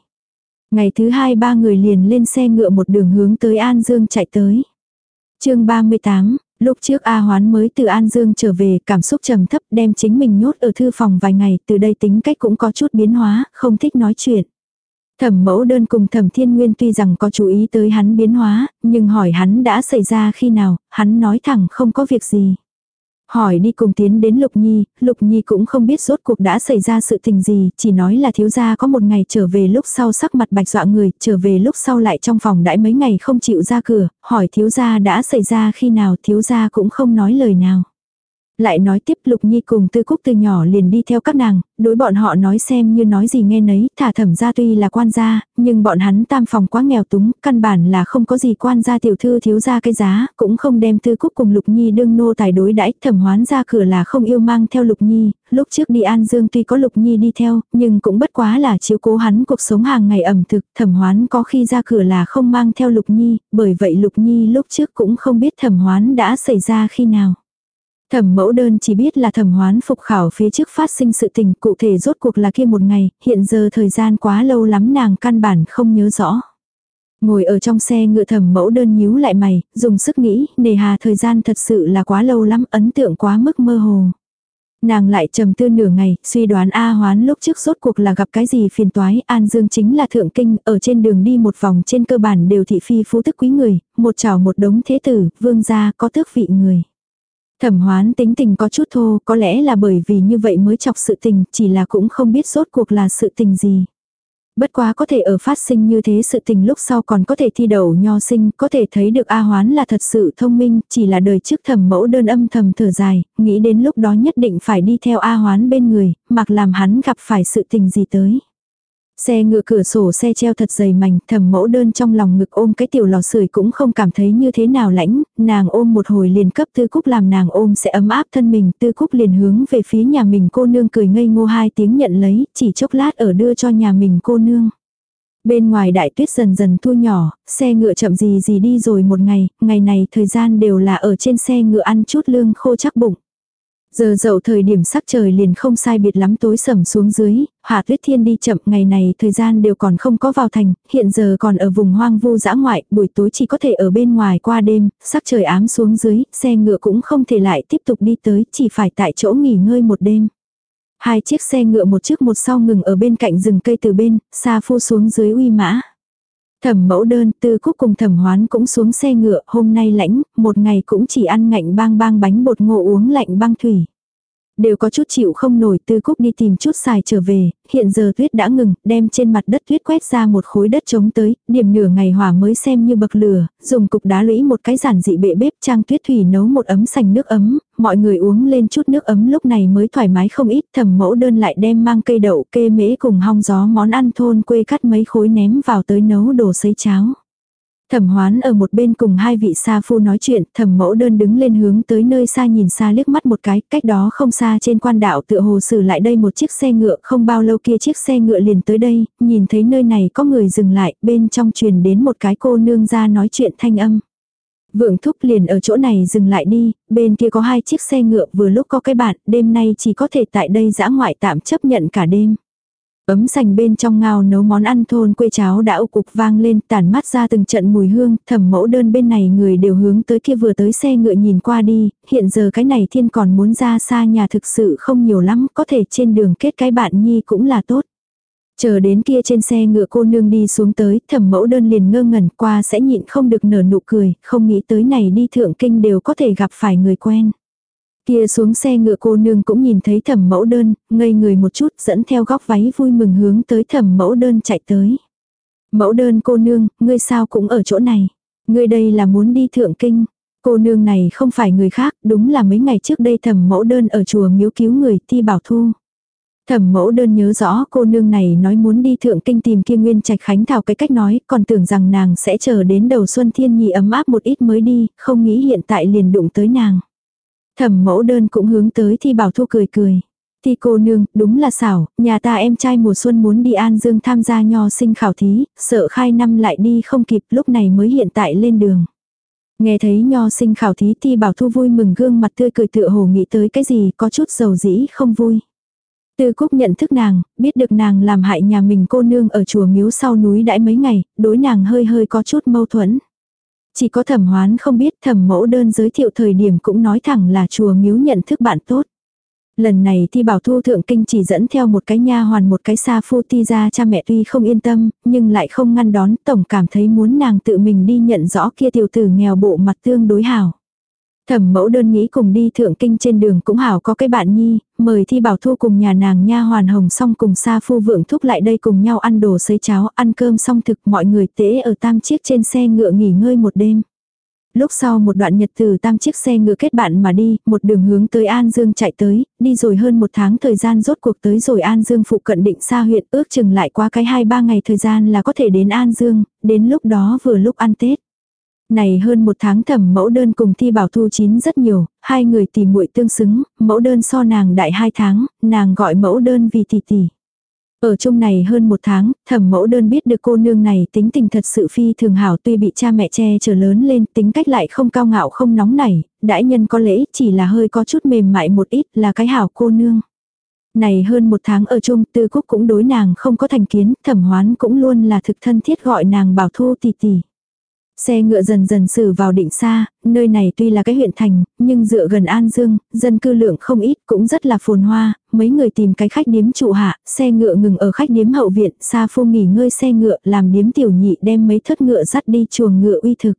Ngày thứ hai ba người liền lên xe ngựa một đường hướng tới An Dương chạy tới chương 38, lúc trước A Hoán mới từ An Dương trở về, cảm xúc trầm thấp đem chính mình nhốt ở thư phòng vài ngày, từ đây tính cách cũng có chút biến hóa, không thích nói chuyện. Thẩm mẫu đơn cùng thẩm thiên nguyên tuy rằng có chú ý tới hắn biến hóa, nhưng hỏi hắn đã xảy ra khi nào, hắn nói thẳng không có việc gì. Hỏi đi cùng tiến đến Lục Nhi, Lục Nhi cũng không biết rốt cuộc đã xảy ra sự tình gì, chỉ nói là thiếu gia có một ngày trở về lúc sau sắc mặt bạch dọa người, trở về lúc sau lại trong phòng đãi mấy ngày không chịu ra cửa, hỏi thiếu gia đã xảy ra khi nào thiếu gia cũng không nói lời nào. Lại nói tiếp Lục Nhi cùng Tư Cúc từ nhỏ liền đi theo các nàng, đối bọn họ nói xem như nói gì nghe nấy, thả thẩm gia tuy là quan gia, nhưng bọn hắn tam phòng quá nghèo túng, căn bản là không có gì quan gia tiểu thư thiếu gia cái giá, cũng không đem Tư Cúc cùng Lục Nhi đương nô tài đối đãi thẩm hoán ra cửa là không yêu mang theo Lục Nhi, lúc trước đi An Dương tuy có Lục Nhi đi theo, nhưng cũng bất quá là chiếu cố hắn cuộc sống hàng ngày ẩm thực, thẩm hoán có khi ra cửa là không mang theo Lục Nhi, bởi vậy Lục Nhi lúc trước cũng không biết thẩm hoán đã xảy ra khi nào. Thẩm mẫu đơn chỉ biết là thẩm hoán phục khảo phía trước phát sinh sự tình cụ thể rốt cuộc là kia một ngày, hiện giờ thời gian quá lâu lắm nàng căn bản không nhớ rõ. Ngồi ở trong xe ngựa thẩm mẫu đơn nhíu lại mày, dùng sức nghĩ, nề hà thời gian thật sự là quá lâu lắm, ấn tượng quá mức mơ hồ. Nàng lại trầm tư nửa ngày, suy đoán A Hoán lúc trước rốt cuộc là gặp cái gì phiền toái, An Dương chính là thượng kinh, ở trên đường đi một vòng trên cơ bản đều thị phi phú tức quý người, một chảo một đống thế tử, vương gia có tước vị người. Thẩm hoán tính tình có chút thô, có lẽ là bởi vì như vậy mới chọc sự tình, chỉ là cũng không biết rốt cuộc là sự tình gì. Bất quá có thể ở phát sinh như thế sự tình lúc sau còn có thể thi đầu nho sinh, có thể thấy được A Hoán là thật sự thông minh, chỉ là đời trước thẩm mẫu đơn âm thầm thở dài, nghĩ đến lúc đó nhất định phải đi theo A Hoán bên người, mặc làm hắn gặp phải sự tình gì tới. Xe ngựa cửa sổ xe treo thật dày mảnh, thầm mẫu đơn trong lòng ngực ôm cái tiểu lò sưởi cũng không cảm thấy như thế nào lãnh, nàng ôm một hồi liền cấp tư cúc làm nàng ôm sẽ ấm áp thân mình, tư cúc liền hướng về phía nhà mình cô nương cười ngây ngô hai tiếng nhận lấy, chỉ chốc lát ở đưa cho nhà mình cô nương. Bên ngoài đại tuyết dần dần thu nhỏ, xe ngựa chậm gì gì đi rồi một ngày, ngày này thời gian đều là ở trên xe ngựa ăn chút lương khô chắc bụng. Giờ dậu thời điểm sắc trời liền không sai biệt lắm tối sầm xuống dưới, hạ tuyết thiên đi chậm ngày này thời gian đều còn không có vào thành, hiện giờ còn ở vùng hoang vu dã ngoại, buổi tối chỉ có thể ở bên ngoài qua đêm, sắc trời ám xuống dưới, xe ngựa cũng không thể lại tiếp tục đi tới, chỉ phải tại chỗ nghỉ ngơi một đêm. Hai chiếc xe ngựa một trước một sau ngừng ở bên cạnh rừng cây từ bên, xa phu xuống dưới uy mã. Thẩm mẫu đơn tư cúc cùng thẩm hoán cũng xuống xe ngựa, hôm nay lãnh, một ngày cũng chỉ ăn ngạnh bang bang bánh bột ngô uống lạnh băng thủy. Đều có chút chịu không nổi tư cúc đi tìm chút xài trở về, hiện giờ tuyết đã ngừng, đem trên mặt đất tuyết quét ra một khối đất trống tới, điểm nửa ngày hỏa mới xem như bậc lửa, dùng cục đá lũy một cái giản dị bệ bếp trang tuyết thủy nấu một ấm sành nước ấm, mọi người uống lên chút nước ấm lúc này mới thoải mái không ít, thầm mẫu đơn lại đem mang cây đậu kê mễ cùng hong gió món ăn thôn quê cắt mấy khối ném vào tới nấu đồ sấy cháo. Thẩm hoán ở một bên cùng hai vị sa phu nói chuyện, thẩm mẫu đơn đứng lên hướng tới nơi xa nhìn xa liếc mắt một cái, cách đó không xa trên quan đạo tựa hồ xử lại đây một chiếc xe ngựa, không bao lâu kia chiếc xe ngựa liền tới đây, nhìn thấy nơi này có người dừng lại, bên trong truyền đến một cái cô nương ra nói chuyện thanh âm. Vượng thúc liền ở chỗ này dừng lại đi, bên kia có hai chiếc xe ngựa vừa lúc có cái bạn, đêm nay chỉ có thể tại đây dã ngoại tạm chấp nhận cả đêm. Ấm sành bên trong ngao nấu món ăn thôn quê cháo đã ụ cục vang lên tản mắt ra từng trận mùi hương, thẩm mẫu đơn bên này người đều hướng tới kia vừa tới xe ngựa nhìn qua đi, hiện giờ cái này thiên còn muốn ra xa nhà thực sự không nhiều lắm, có thể trên đường kết cái bạn nhi cũng là tốt. Chờ đến kia trên xe ngựa cô nương đi xuống tới, thẩm mẫu đơn liền ngơ ngẩn qua sẽ nhịn không được nở nụ cười, không nghĩ tới này đi thượng kinh đều có thể gặp phải người quen. Kia xuống xe ngựa cô nương cũng nhìn thấy thẩm mẫu đơn, ngây người một chút dẫn theo góc váy vui mừng hướng tới thẩm mẫu đơn chạy tới. Mẫu đơn cô nương, ngươi sao cũng ở chỗ này. Ngươi đây là muốn đi thượng kinh. Cô nương này không phải người khác, đúng là mấy ngày trước đây thẩm mẫu đơn ở chùa miếu cứu người thi bảo thu. Thẩm mẫu đơn nhớ rõ cô nương này nói muốn đi thượng kinh tìm kia nguyên trạch khánh thảo cái cách nói, còn tưởng rằng nàng sẽ chờ đến đầu xuân thiên nhị ấm áp một ít mới đi, không nghĩ hiện tại liền đụng tới nàng. Thẩm mẫu đơn cũng hướng tới thi bảo thu cười cười. Thi cô nương, đúng là xảo, nhà ta em trai mùa xuân muốn đi An Dương tham gia nho sinh khảo thí, sợ khai năm lại đi không kịp lúc này mới hiện tại lên đường. Nghe thấy nho sinh khảo thí thi bảo thu vui mừng gương mặt tươi cười tựa hồ nghĩ tới cái gì có chút dầu dĩ không vui. Tư Cúc nhận thức nàng, biết được nàng làm hại nhà mình cô nương ở chùa miếu sau núi đãi mấy ngày, đối nàng hơi hơi có chút mâu thuẫn. Chỉ có thẩm hoán không biết thẩm mẫu đơn giới thiệu thời điểm cũng nói thẳng là chùa miếu nhận thức bạn tốt. Lần này thi bảo thu thượng kinh chỉ dẫn theo một cái nha hoàn một cái xa phu ti ra cha mẹ tuy không yên tâm, nhưng lại không ngăn đón tổng cảm thấy muốn nàng tự mình đi nhận rõ kia tiểu tử nghèo bộ mặt tương đối hảo. Thẩm mẫu đơn nghĩ cùng đi thượng kinh trên đường cũng hảo có cái bạn nhi, mời thi bảo thu cùng nhà nàng nha hoàn hồng xong cùng sa phu vượng thúc lại đây cùng nhau ăn đồ sấy cháo, ăn cơm xong thực mọi người tế ở tam chiếc trên xe ngựa nghỉ ngơi một đêm. Lúc sau một đoạn nhật từ tam chiếc xe ngựa kết bạn mà đi, một đường hướng tới An Dương chạy tới, đi rồi hơn một tháng thời gian rốt cuộc tới rồi An Dương phụ cận định xa huyện ước chừng lại qua cái hai ba ngày thời gian là có thể đến An Dương, đến lúc đó vừa lúc ăn Tết. Này hơn một tháng thẩm mẫu đơn cùng thi bảo thu chín rất nhiều, hai người tỷ muội tương xứng, mẫu đơn so nàng đại hai tháng, nàng gọi mẫu đơn vì tỷ tỷ. Ở chung này hơn một tháng, thẩm mẫu đơn biết được cô nương này tính tình thật sự phi thường hảo tuy bị cha mẹ che chở lớn lên tính cách lại không cao ngạo không nóng nảy, đãi nhân có lễ chỉ là hơi có chút mềm mại một ít là cái hảo cô nương. Này hơn một tháng ở chung tư cúc cũng đối nàng không có thành kiến, thẩm hoán cũng luôn là thực thân thiết gọi nàng bảo thu tỷ tỷ. Xe ngựa dần dần xử vào định xa, nơi này tuy là cái huyện thành, nhưng dựa gần An Dương, dân cư lượng không ít cũng rất là phồn hoa, mấy người tìm cái khách điếm trụ hạ, xe ngựa ngừng ở khách điếm hậu viện, xa phu nghỉ ngơi xe ngựa làm điếm tiểu nhị đem mấy thất ngựa dắt đi chuồng ngựa uy thực.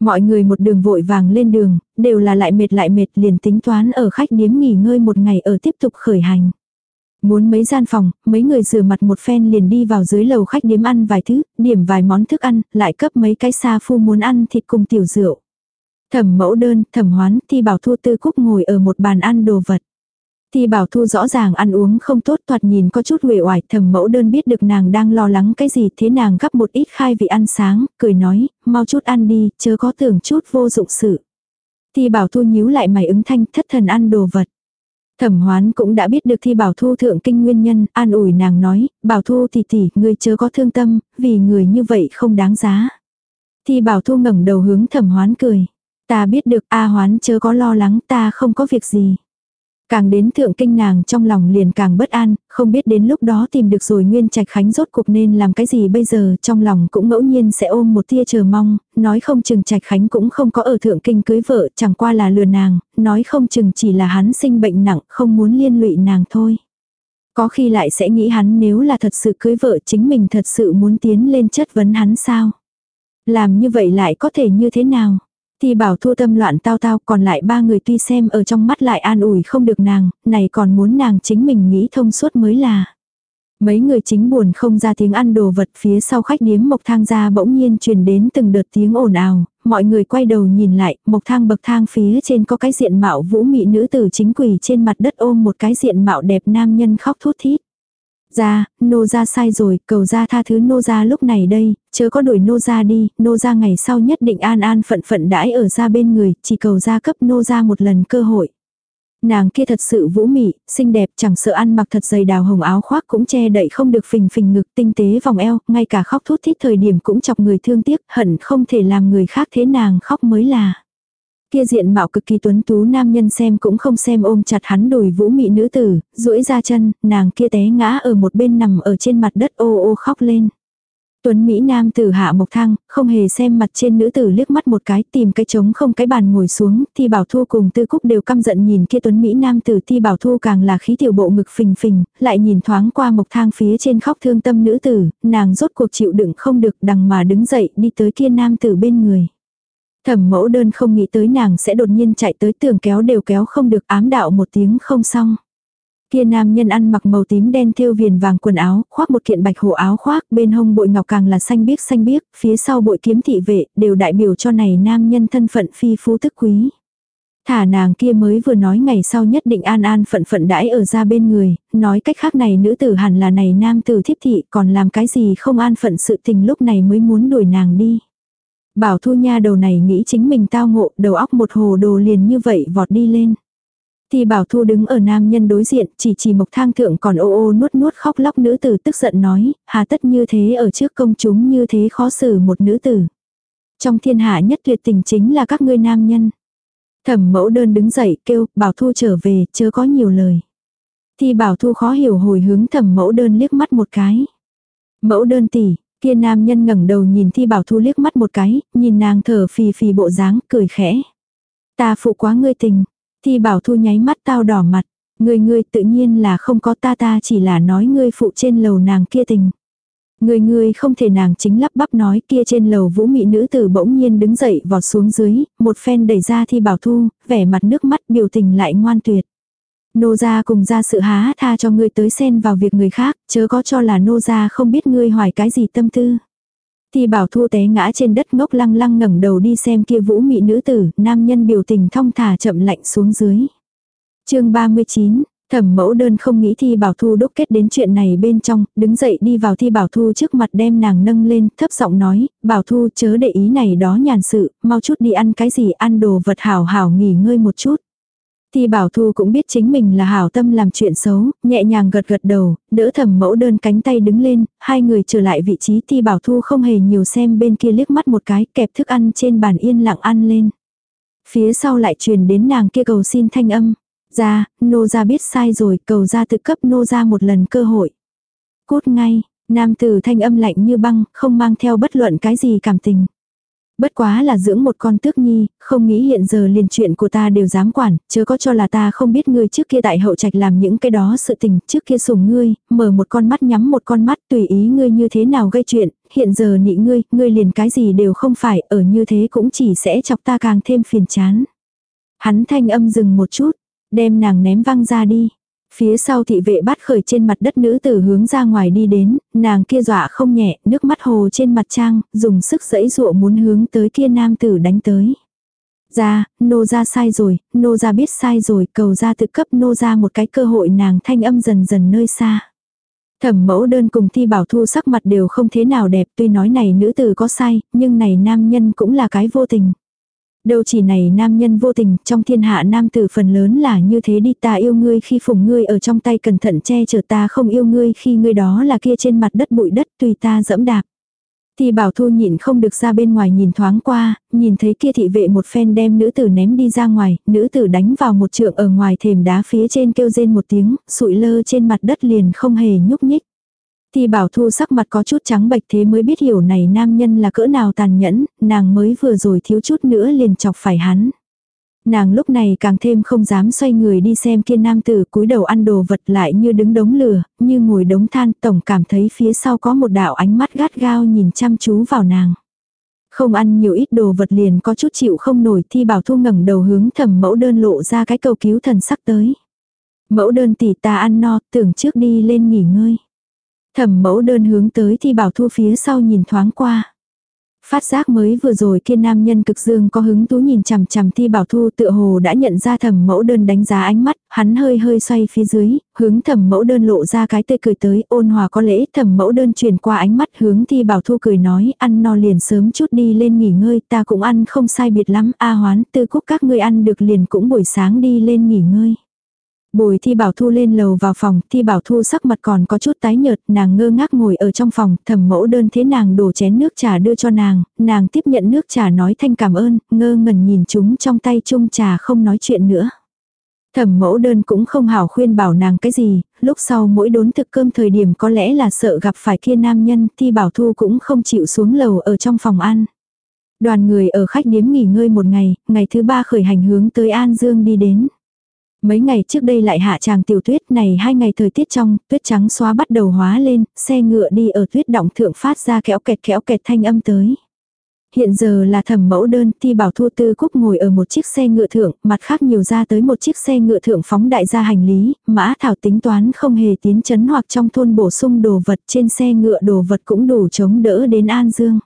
Mọi người một đường vội vàng lên đường, đều là lại mệt lại mệt liền tính toán ở khách điếm nghỉ ngơi một ngày ở tiếp tục khởi hành. Muốn mấy gian phòng, mấy người rửa mặt một phen liền đi vào dưới lầu khách điếm ăn vài thứ, điểm vài món thức ăn, lại cấp mấy cái xa phu muốn ăn thịt cùng tiểu rượu. Thẩm mẫu đơn, thẩm hoán, thi bảo thu tư cúc ngồi ở một bàn ăn đồ vật. Thi bảo thu rõ ràng ăn uống không tốt thoạt nhìn có chút uể oải thẩm mẫu đơn biết được nàng đang lo lắng cái gì thế nàng gắp một ít khai vị ăn sáng, cười nói, mau chút ăn đi, chớ có tưởng chút vô dụng sự. Thi bảo thu nhíu lại mày ứng thanh thất thần ăn đồ vật. Thẩm hoán cũng đã biết được thi bảo thu thượng kinh nguyên nhân, an ủi nàng nói, bảo thu tỷ tỷ, người chớ có thương tâm, vì người như vậy không đáng giá. Thi bảo thu ngẩng đầu hướng thẩm hoán cười. Ta biết được A hoán chớ có lo lắng ta không có việc gì. Càng đến thượng kinh nàng trong lòng liền càng bất an, không biết đến lúc đó tìm được rồi Nguyên Trạch Khánh rốt cuộc nên làm cái gì bây giờ, trong lòng cũng ngẫu nhiên sẽ ôm một tia chờ mong, nói không chừng Trạch Khánh cũng không có ở thượng kinh cưới vợ, chẳng qua là lừa nàng, nói không chừng chỉ là hắn sinh bệnh nặng, không muốn liên lụy nàng thôi. Có khi lại sẽ nghĩ hắn nếu là thật sự cưới vợ chính mình thật sự muốn tiến lên chất vấn hắn sao. Làm như vậy lại có thể như thế nào? Thì bảo thu tâm loạn tao tao còn lại ba người tuy xem ở trong mắt lại an ủi không được nàng, này còn muốn nàng chính mình nghĩ thông suốt mới là. Mấy người chính buồn không ra tiếng ăn đồ vật phía sau khách điếm mộc thang ra bỗng nhiên truyền đến từng đợt tiếng ồn ào, mọi người quay đầu nhìn lại, mộc thang bậc thang phía trên có cái diện mạo vũ mị nữ tử chính quỷ trên mặt đất ôm một cái diện mạo đẹp nam nhân khóc thút thít. Ra, nô ra sai rồi, cầu ra tha thứ nô ra lúc này đây, chớ có đuổi nô ra đi, nô ra ngày sau nhất định an an phận phận đãi ở ra bên người, chỉ cầu ra cấp nô ra một lần cơ hội. Nàng kia thật sự vũ mị, xinh đẹp chẳng sợ ăn mặc thật dày đào hồng áo khoác cũng che đậy không được phình phình ngực tinh tế vòng eo, ngay cả khóc thút thít thời điểm cũng chọc người thương tiếc, hận không thể làm người khác thế nàng khóc mới là. Kia diện mạo cực kỳ tuấn tú nam nhân xem cũng không xem ôm chặt hắn đùi vũ mị nữ tử, duỗi ra chân, nàng kia té ngã ở một bên nằm ở trên mặt đất ô ô khóc lên. Tuấn Mỹ Nam tử hạ mộc thang, không hề xem mặt trên nữ tử liếc mắt một cái tìm cái trống không cái bàn ngồi xuống, thì bảo thu cùng tư cúc đều căm giận nhìn kia Tuấn Mỹ Nam tử thi bảo thu càng là khí tiểu bộ ngực phình phình, lại nhìn thoáng qua mộc thang phía trên khóc thương tâm nữ tử, nàng rốt cuộc chịu đựng không được đằng mà đứng dậy đi tới kia nam tử bên người. Thẩm mẫu đơn không nghĩ tới nàng sẽ đột nhiên chạy tới tường kéo đều kéo không được ám đạo một tiếng không xong. Kia nam nhân ăn mặc màu tím đen thêu viền vàng quần áo, khoác một kiện bạch hổ áo khoác, bên hông bội ngọc càng là xanh biếc xanh biếc, phía sau bội kiếm thị vệ, đều đại biểu cho này nam nhân thân phận phi phú tức quý. Thả nàng kia mới vừa nói ngày sau nhất định an an phận phận đãi ở ra bên người, nói cách khác này nữ tử hẳn là này nam tử thiếp thị còn làm cái gì không an phận sự tình lúc này mới muốn đuổi nàng đi. Bảo thu nha đầu này nghĩ chính mình tao ngộ, đầu óc một hồ đồ liền như vậy vọt đi lên. Thì bảo thu đứng ở nam nhân đối diện, chỉ chỉ mộc thang thượng còn ô ô nuốt nuốt khóc lóc nữ tử tức giận nói, hà tất như thế ở trước công chúng như thế khó xử một nữ tử. Trong thiên hạ nhất tuyệt tình chính là các ngươi nam nhân. Thẩm mẫu đơn đứng dậy kêu, bảo thu trở về, chớ có nhiều lời. Thì bảo thu khó hiểu hồi hướng thẩm mẫu đơn liếc mắt một cái. Mẫu đơn tỷ, kia nam nhân ngẩng đầu nhìn thi bảo thu liếc mắt một cái, nhìn nàng thở phì phì bộ dáng, cười khẽ. Ta phụ quá ngươi tình, Thi bảo thu nháy mắt tao đỏ mặt. Ngươi ngươi tự nhiên là không có ta ta chỉ là nói ngươi phụ trên lầu nàng kia tình. Người người không thể nàng chính lắp bắp nói kia trên lầu vũ mị nữ tử bỗng nhiên đứng dậy vọt xuống dưới, một phen đẩy ra thi bảo thu, vẻ mặt nước mắt biểu tình lại ngoan tuyệt. Nô gia cùng ra sự há tha cho ngươi tới xen vào việc người khác, chớ có cho là nô gia không biết ngươi hoài cái gì tâm tư. Thì bảo thu té ngã trên đất ngốc lăng lăng ngẩng đầu đi xem kia vũ mị nữ tử, nam nhân biểu tình thong thả chậm lạnh xuống dưới. chương 39, Thẩm mẫu đơn không nghĩ thi bảo thu đúc kết đến chuyện này bên trong, đứng dậy đi vào thi bảo thu trước mặt đem nàng nâng lên, thấp giọng nói, bảo thu chớ để ý này đó nhàn sự, mau chút đi ăn cái gì, ăn đồ vật hảo hảo nghỉ ngơi một chút. Ti bảo thu cũng biết chính mình là hảo tâm làm chuyện xấu, nhẹ nhàng gật gật đầu, đỡ thầm mẫu đơn cánh tay đứng lên, hai người trở lại vị trí Ti bảo thu không hề nhiều xem bên kia liếc mắt một cái, kẹp thức ăn trên bàn yên lặng ăn lên. Phía sau lại truyền đến nàng kia cầu xin thanh âm. Ra, nô ra biết sai rồi, cầu ra tự cấp nô ra một lần cơ hội. Cút ngay, nam tử thanh âm lạnh như băng, không mang theo bất luận cái gì cảm tình. Bất quá là dưỡng một con tước nhi, không nghĩ hiện giờ liền chuyện của ta đều dám quản, chớ có cho là ta không biết ngươi trước kia tại hậu trạch làm những cái đó sự tình, trước kia sủng ngươi, mở một con mắt nhắm một con mắt tùy ý ngươi như thế nào gây chuyện, hiện giờ nị ngươi, ngươi liền cái gì đều không phải, ở như thế cũng chỉ sẽ chọc ta càng thêm phiền chán. Hắn thanh âm dừng một chút, đem nàng ném văng ra đi. Phía sau thị vệ bắt khởi trên mặt đất nữ tử hướng ra ngoài đi đến, nàng kia dọa không nhẹ, nước mắt hồ trên mặt trang, dùng sức dẫy dụa muốn hướng tới kia nam tử đánh tới. Ra, nô ra sai rồi, nô ra biết sai rồi, cầu ra tự cấp nô ra một cái cơ hội nàng thanh âm dần dần nơi xa. Thẩm mẫu đơn cùng thi bảo thu sắc mặt đều không thế nào đẹp tuy nói này nữ tử có sai, nhưng này nam nhân cũng là cái vô tình. Đâu chỉ này nam nhân vô tình, trong thiên hạ nam tử phần lớn là như thế đi ta yêu ngươi khi phụng ngươi ở trong tay cẩn thận che chở ta không yêu ngươi khi ngươi đó là kia trên mặt đất bụi đất tùy ta dẫm đạp. Thì bảo thu nhịn không được ra bên ngoài nhìn thoáng qua, nhìn thấy kia thị vệ một phen đem nữ tử ném đi ra ngoài, nữ tử đánh vào một trượng ở ngoài thềm đá phía trên kêu rên một tiếng, sụi lơ trên mặt đất liền không hề nhúc nhích. Thì bảo thu sắc mặt có chút trắng bệch thế mới biết hiểu này nam nhân là cỡ nào tàn nhẫn, nàng mới vừa rồi thiếu chút nữa liền chọc phải hắn. Nàng lúc này càng thêm không dám xoay người đi xem kia nam tử cúi đầu ăn đồ vật lại như đứng đống lửa, như ngồi đống than tổng cảm thấy phía sau có một đạo ánh mắt gắt gao nhìn chăm chú vào nàng. Không ăn nhiều ít đồ vật liền có chút chịu không nổi thi bảo thu ngẩng đầu hướng thẩm mẫu đơn lộ ra cái cầu cứu thần sắc tới. Mẫu đơn tỷ ta ăn no, tưởng trước đi lên nghỉ ngơi. Thẩm mẫu đơn hướng tới thi bảo thu phía sau nhìn thoáng qua. Phát giác mới vừa rồi kia nam nhân cực dương có hứng thú nhìn chằm chằm thi bảo thu tựa hồ đã nhận ra thẩm mẫu đơn đánh giá ánh mắt, hắn hơi hơi xoay phía dưới, hướng thẩm mẫu đơn lộ ra cái tươi cười tới ôn hòa có lễ thẩm mẫu đơn chuyển qua ánh mắt hướng thi bảo thu cười nói ăn no liền sớm chút đi lên nghỉ ngơi ta cũng ăn không sai biệt lắm a hoán tư cúc các ngươi ăn được liền cũng buổi sáng đi lên nghỉ ngơi. Bùi thi bảo thu lên lầu vào phòng, thi bảo thu sắc mặt còn có chút tái nhợt, nàng ngơ ngác ngồi ở trong phòng, thẩm mẫu đơn thế nàng đổ chén nước trà đưa cho nàng, nàng tiếp nhận nước trà nói thanh cảm ơn, ngơ ngẩn nhìn chúng trong tay chung trà không nói chuyện nữa. Thẩm mẫu đơn cũng không hảo khuyên bảo nàng cái gì, lúc sau mỗi đốn thực cơm thời điểm có lẽ là sợ gặp phải kia nam nhân, thi bảo thu cũng không chịu xuống lầu ở trong phòng ăn. Đoàn người ở khách điếm nghỉ ngơi một ngày, ngày thứ ba khởi hành hướng tới An Dương đi đến. Mấy ngày trước đây lại hạ tràng tiểu tuyết này hai ngày thời tiết trong, tuyết trắng xóa bắt đầu hóa lên, xe ngựa đi ở tuyết động thượng phát ra kéo kẹt kéo kẹt thanh âm tới. Hiện giờ là thẩm mẫu đơn, thi bảo thu tư cúc ngồi ở một chiếc xe ngựa thượng, mặt khác nhiều ra tới một chiếc xe ngựa thượng phóng đại gia hành lý, mã thảo tính toán không hề tiến chấn hoặc trong thôn bổ sung đồ vật trên xe ngựa đồ vật cũng đủ chống đỡ đến An Dương.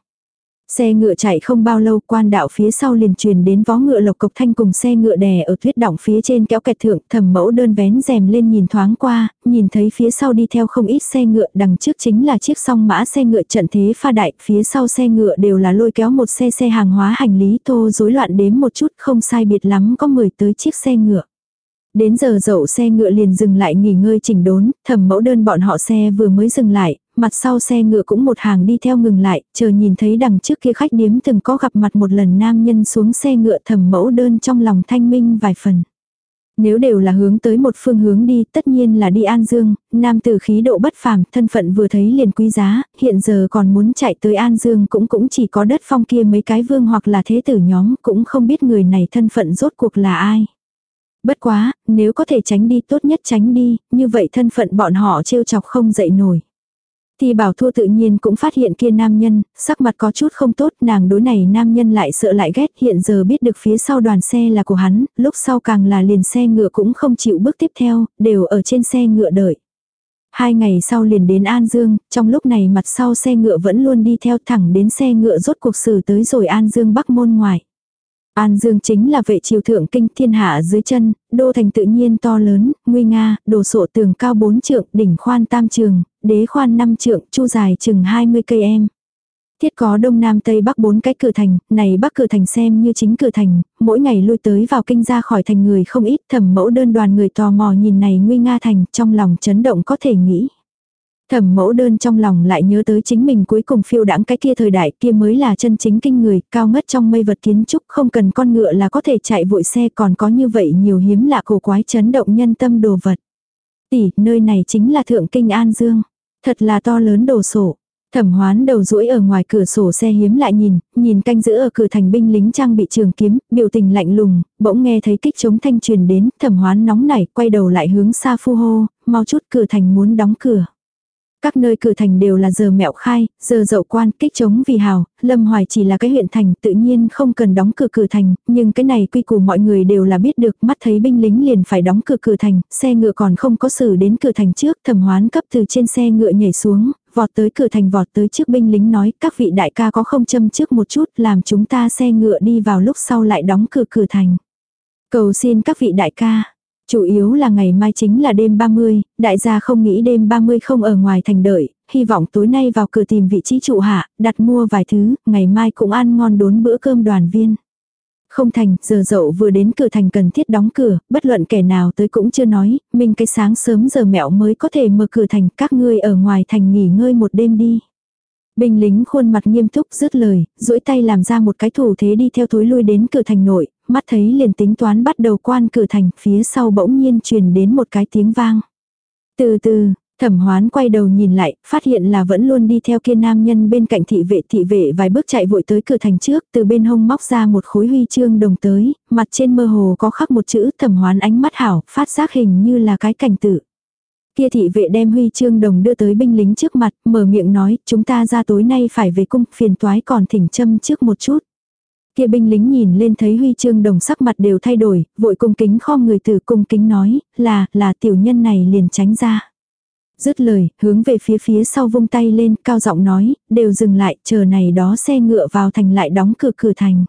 Xe ngựa chạy không bao lâu quan đạo phía sau liền truyền đến vó ngựa lộc cộc thanh cùng xe ngựa đè ở tuyết động phía trên kéo kẹt thượng thẩm mẫu đơn vén rèm lên nhìn thoáng qua, nhìn thấy phía sau đi theo không ít xe ngựa đằng trước chính là chiếc song mã xe ngựa trận thế pha đại phía sau xe ngựa đều là lôi kéo một xe xe hàng hóa hành lý thô rối loạn đếm một chút không sai biệt lắm có 10 tới chiếc xe ngựa. Đến giờ dậu xe ngựa liền dừng lại nghỉ ngơi chỉnh đốn, thẩm mẫu đơn bọn họ xe vừa mới dừng lại, mặt sau xe ngựa cũng một hàng đi theo ngừng lại, chờ nhìn thấy đằng trước kia khách điếm từng có gặp mặt một lần nam nhân xuống xe ngựa thẩm mẫu đơn trong lòng thanh minh vài phần. Nếu đều là hướng tới một phương hướng đi, tất nhiên là đi An Dương, nam tử khí độ bất phàm, thân phận vừa thấy liền quý giá, hiện giờ còn muốn chạy tới An Dương cũng cũng chỉ có đất phong kia mấy cái vương hoặc là thế tử nhóm, cũng không biết người này thân phận rốt cuộc là ai. Bất quá, nếu có thể tránh đi tốt nhất tránh đi, như vậy thân phận bọn họ trêu chọc không dậy nổi. Thì bảo thua tự nhiên cũng phát hiện kia nam nhân, sắc mặt có chút không tốt, nàng đối này nam nhân lại sợ lại ghét, hiện giờ biết được phía sau đoàn xe là của hắn, lúc sau càng là liền xe ngựa cũng không chịu bước tiếp theo, đều ở trên xe ngựa đợi. Hai ngày sau liền đến An Dương, trong lúc này mặt sau xe ngựa vẫn luôn đi theo thẳng đến xe ngựa rốt cuộc xử tới rồi An Dương bắc môn ngoài. An Dương chính là vệ triều thượng kinh thiên hạ dưới chân, đô thành tự nhiên to lớn, nguy nga, đồ sộ tường cao bốn trượng, đỉnh khoan tam trường, đế khoan năm trượng, chu dài chừng 20 cây em. Thiết có đông nam tây bắc bốn cái cửa thành, này bắc cửa thành xem như chính cửa thành, mỗi ngày lui tới vào kinh ra khỏi thành người không ít thẩm mẫu đơn đoàn người tò mò nhìn này nguy nga thành, trong lòng chấn động có thể nghĩ. Thẩm mẫu đơn trong lòng lại nhớ tới chính mình cuối cùng phiêu đãng cái kia thời đại kia mới là chân chính kinh người, cao ngất trong mây vật kiến trúc không cần con ngựa là có thể chạy vội xe còn có như vậy nhiều hiếm lạ cổ quái chấn động nhân tâm đồ vật. Tỷ, nơi này chính là thượng kinh An Dương. Thật là to lớn đồ sổ. Thẩm hoán đầu rũi ở ngoài cửa sổ xe hiếm lại nhìn, nhìn canh giữ ở cửa thành binh lính trang bị trường kiếm, biểu tình lạnh lùng, bỗng nghe thấy kích chống thanh truyền đến, thẩm hoán nóng nảy, quay đầu lại hướng xa phu hô, mau chút cửa thành muốn đóng cửa. Các nơi cửa thành đều là giờ mẹo khai, giờ dậu quan, kích chống vì hào, Lâm Hoài chỉ là cái huyện thành tự nhiên không cần đóng cửa cửa thành, nhưng cái này quy củ mọi người đều là biết được, mắt thấy binh lính liền phải đóng cửa cửa thành, xe ngựa còn không có xử đến cửa thành trước, thẩm hoán cấp từ trên xe ngựa nhảy xuống, vọt tới cửa thành vọt tới trước binh lính nói, các vị đại ca có không châm trước một chút, làm chúng ta xe ngựa đi vào lúc sau lại đóng cửa cửa thành. Cầu xin các vị đại ca, Chủ yếu là ngày mai chính là đêm 30, đại gia không nghĩ đêm 30 không ở ngoài thành đợi, hy vọng tối nay vào cửa tìm vị trí trụ hạ, đặt mua vài thứ, ngày mai cũng ăn ngon đốn bữa cơm đoàn viên. Không thành, giờ dậu vừa đến cửa thành cần thiết đóng cửa, bất luận kẻ nào tới cũng chưa nói, mình cái sáng sớm giờ mẹo mới có thể mở cửa thành, các ngươi ở ngoài thành nghỉ ngơi một đêm đi. Binh lính khuôn mặt nghiêm túc dứt lời, duỗi tay làm ra một cái thủ thế đi theo thối lui đến cửa thành nội, mắt thấy liền tính toán bắt đầu quan cửa thành, phía sau bỗng nhiên truyền đến một cái tiếng vang. Từ từ, thẩm hoán quay đầu nhìn lại, phát hiện là vẫn luôn đi theo kia nam nhân bên cạnh thị vệ thị vệ vài bước chạy vội tới cửa thành trước, từ bên hông móc ra một khối huy chương đồng tới, mặt trên mơ hồ có khắc một chữ thẩm hoán ánh mắt hảo, phát giác hình như là cái cảnh tự. Kia thị vệ đem huy chương đồng đưa tới binh lính trước mặt, mở miệng nói, chúng ta ra tối nay phải về cung, phiền toái còn thỉnh châm trước một chút. Kia binh lính nhìn lên thấy huy chương đồng sắc mặt đều thay đổi, vội cung kính khom người từ cung kính nói, là, là tiểu nhân này liền tránh ra. Dứt lời, hướng về phía phía sau vung tay lên, cao giọng nói, đều dừng lại, chờ này đó xe ngựa vào thành lại đóng cửa cửa thành.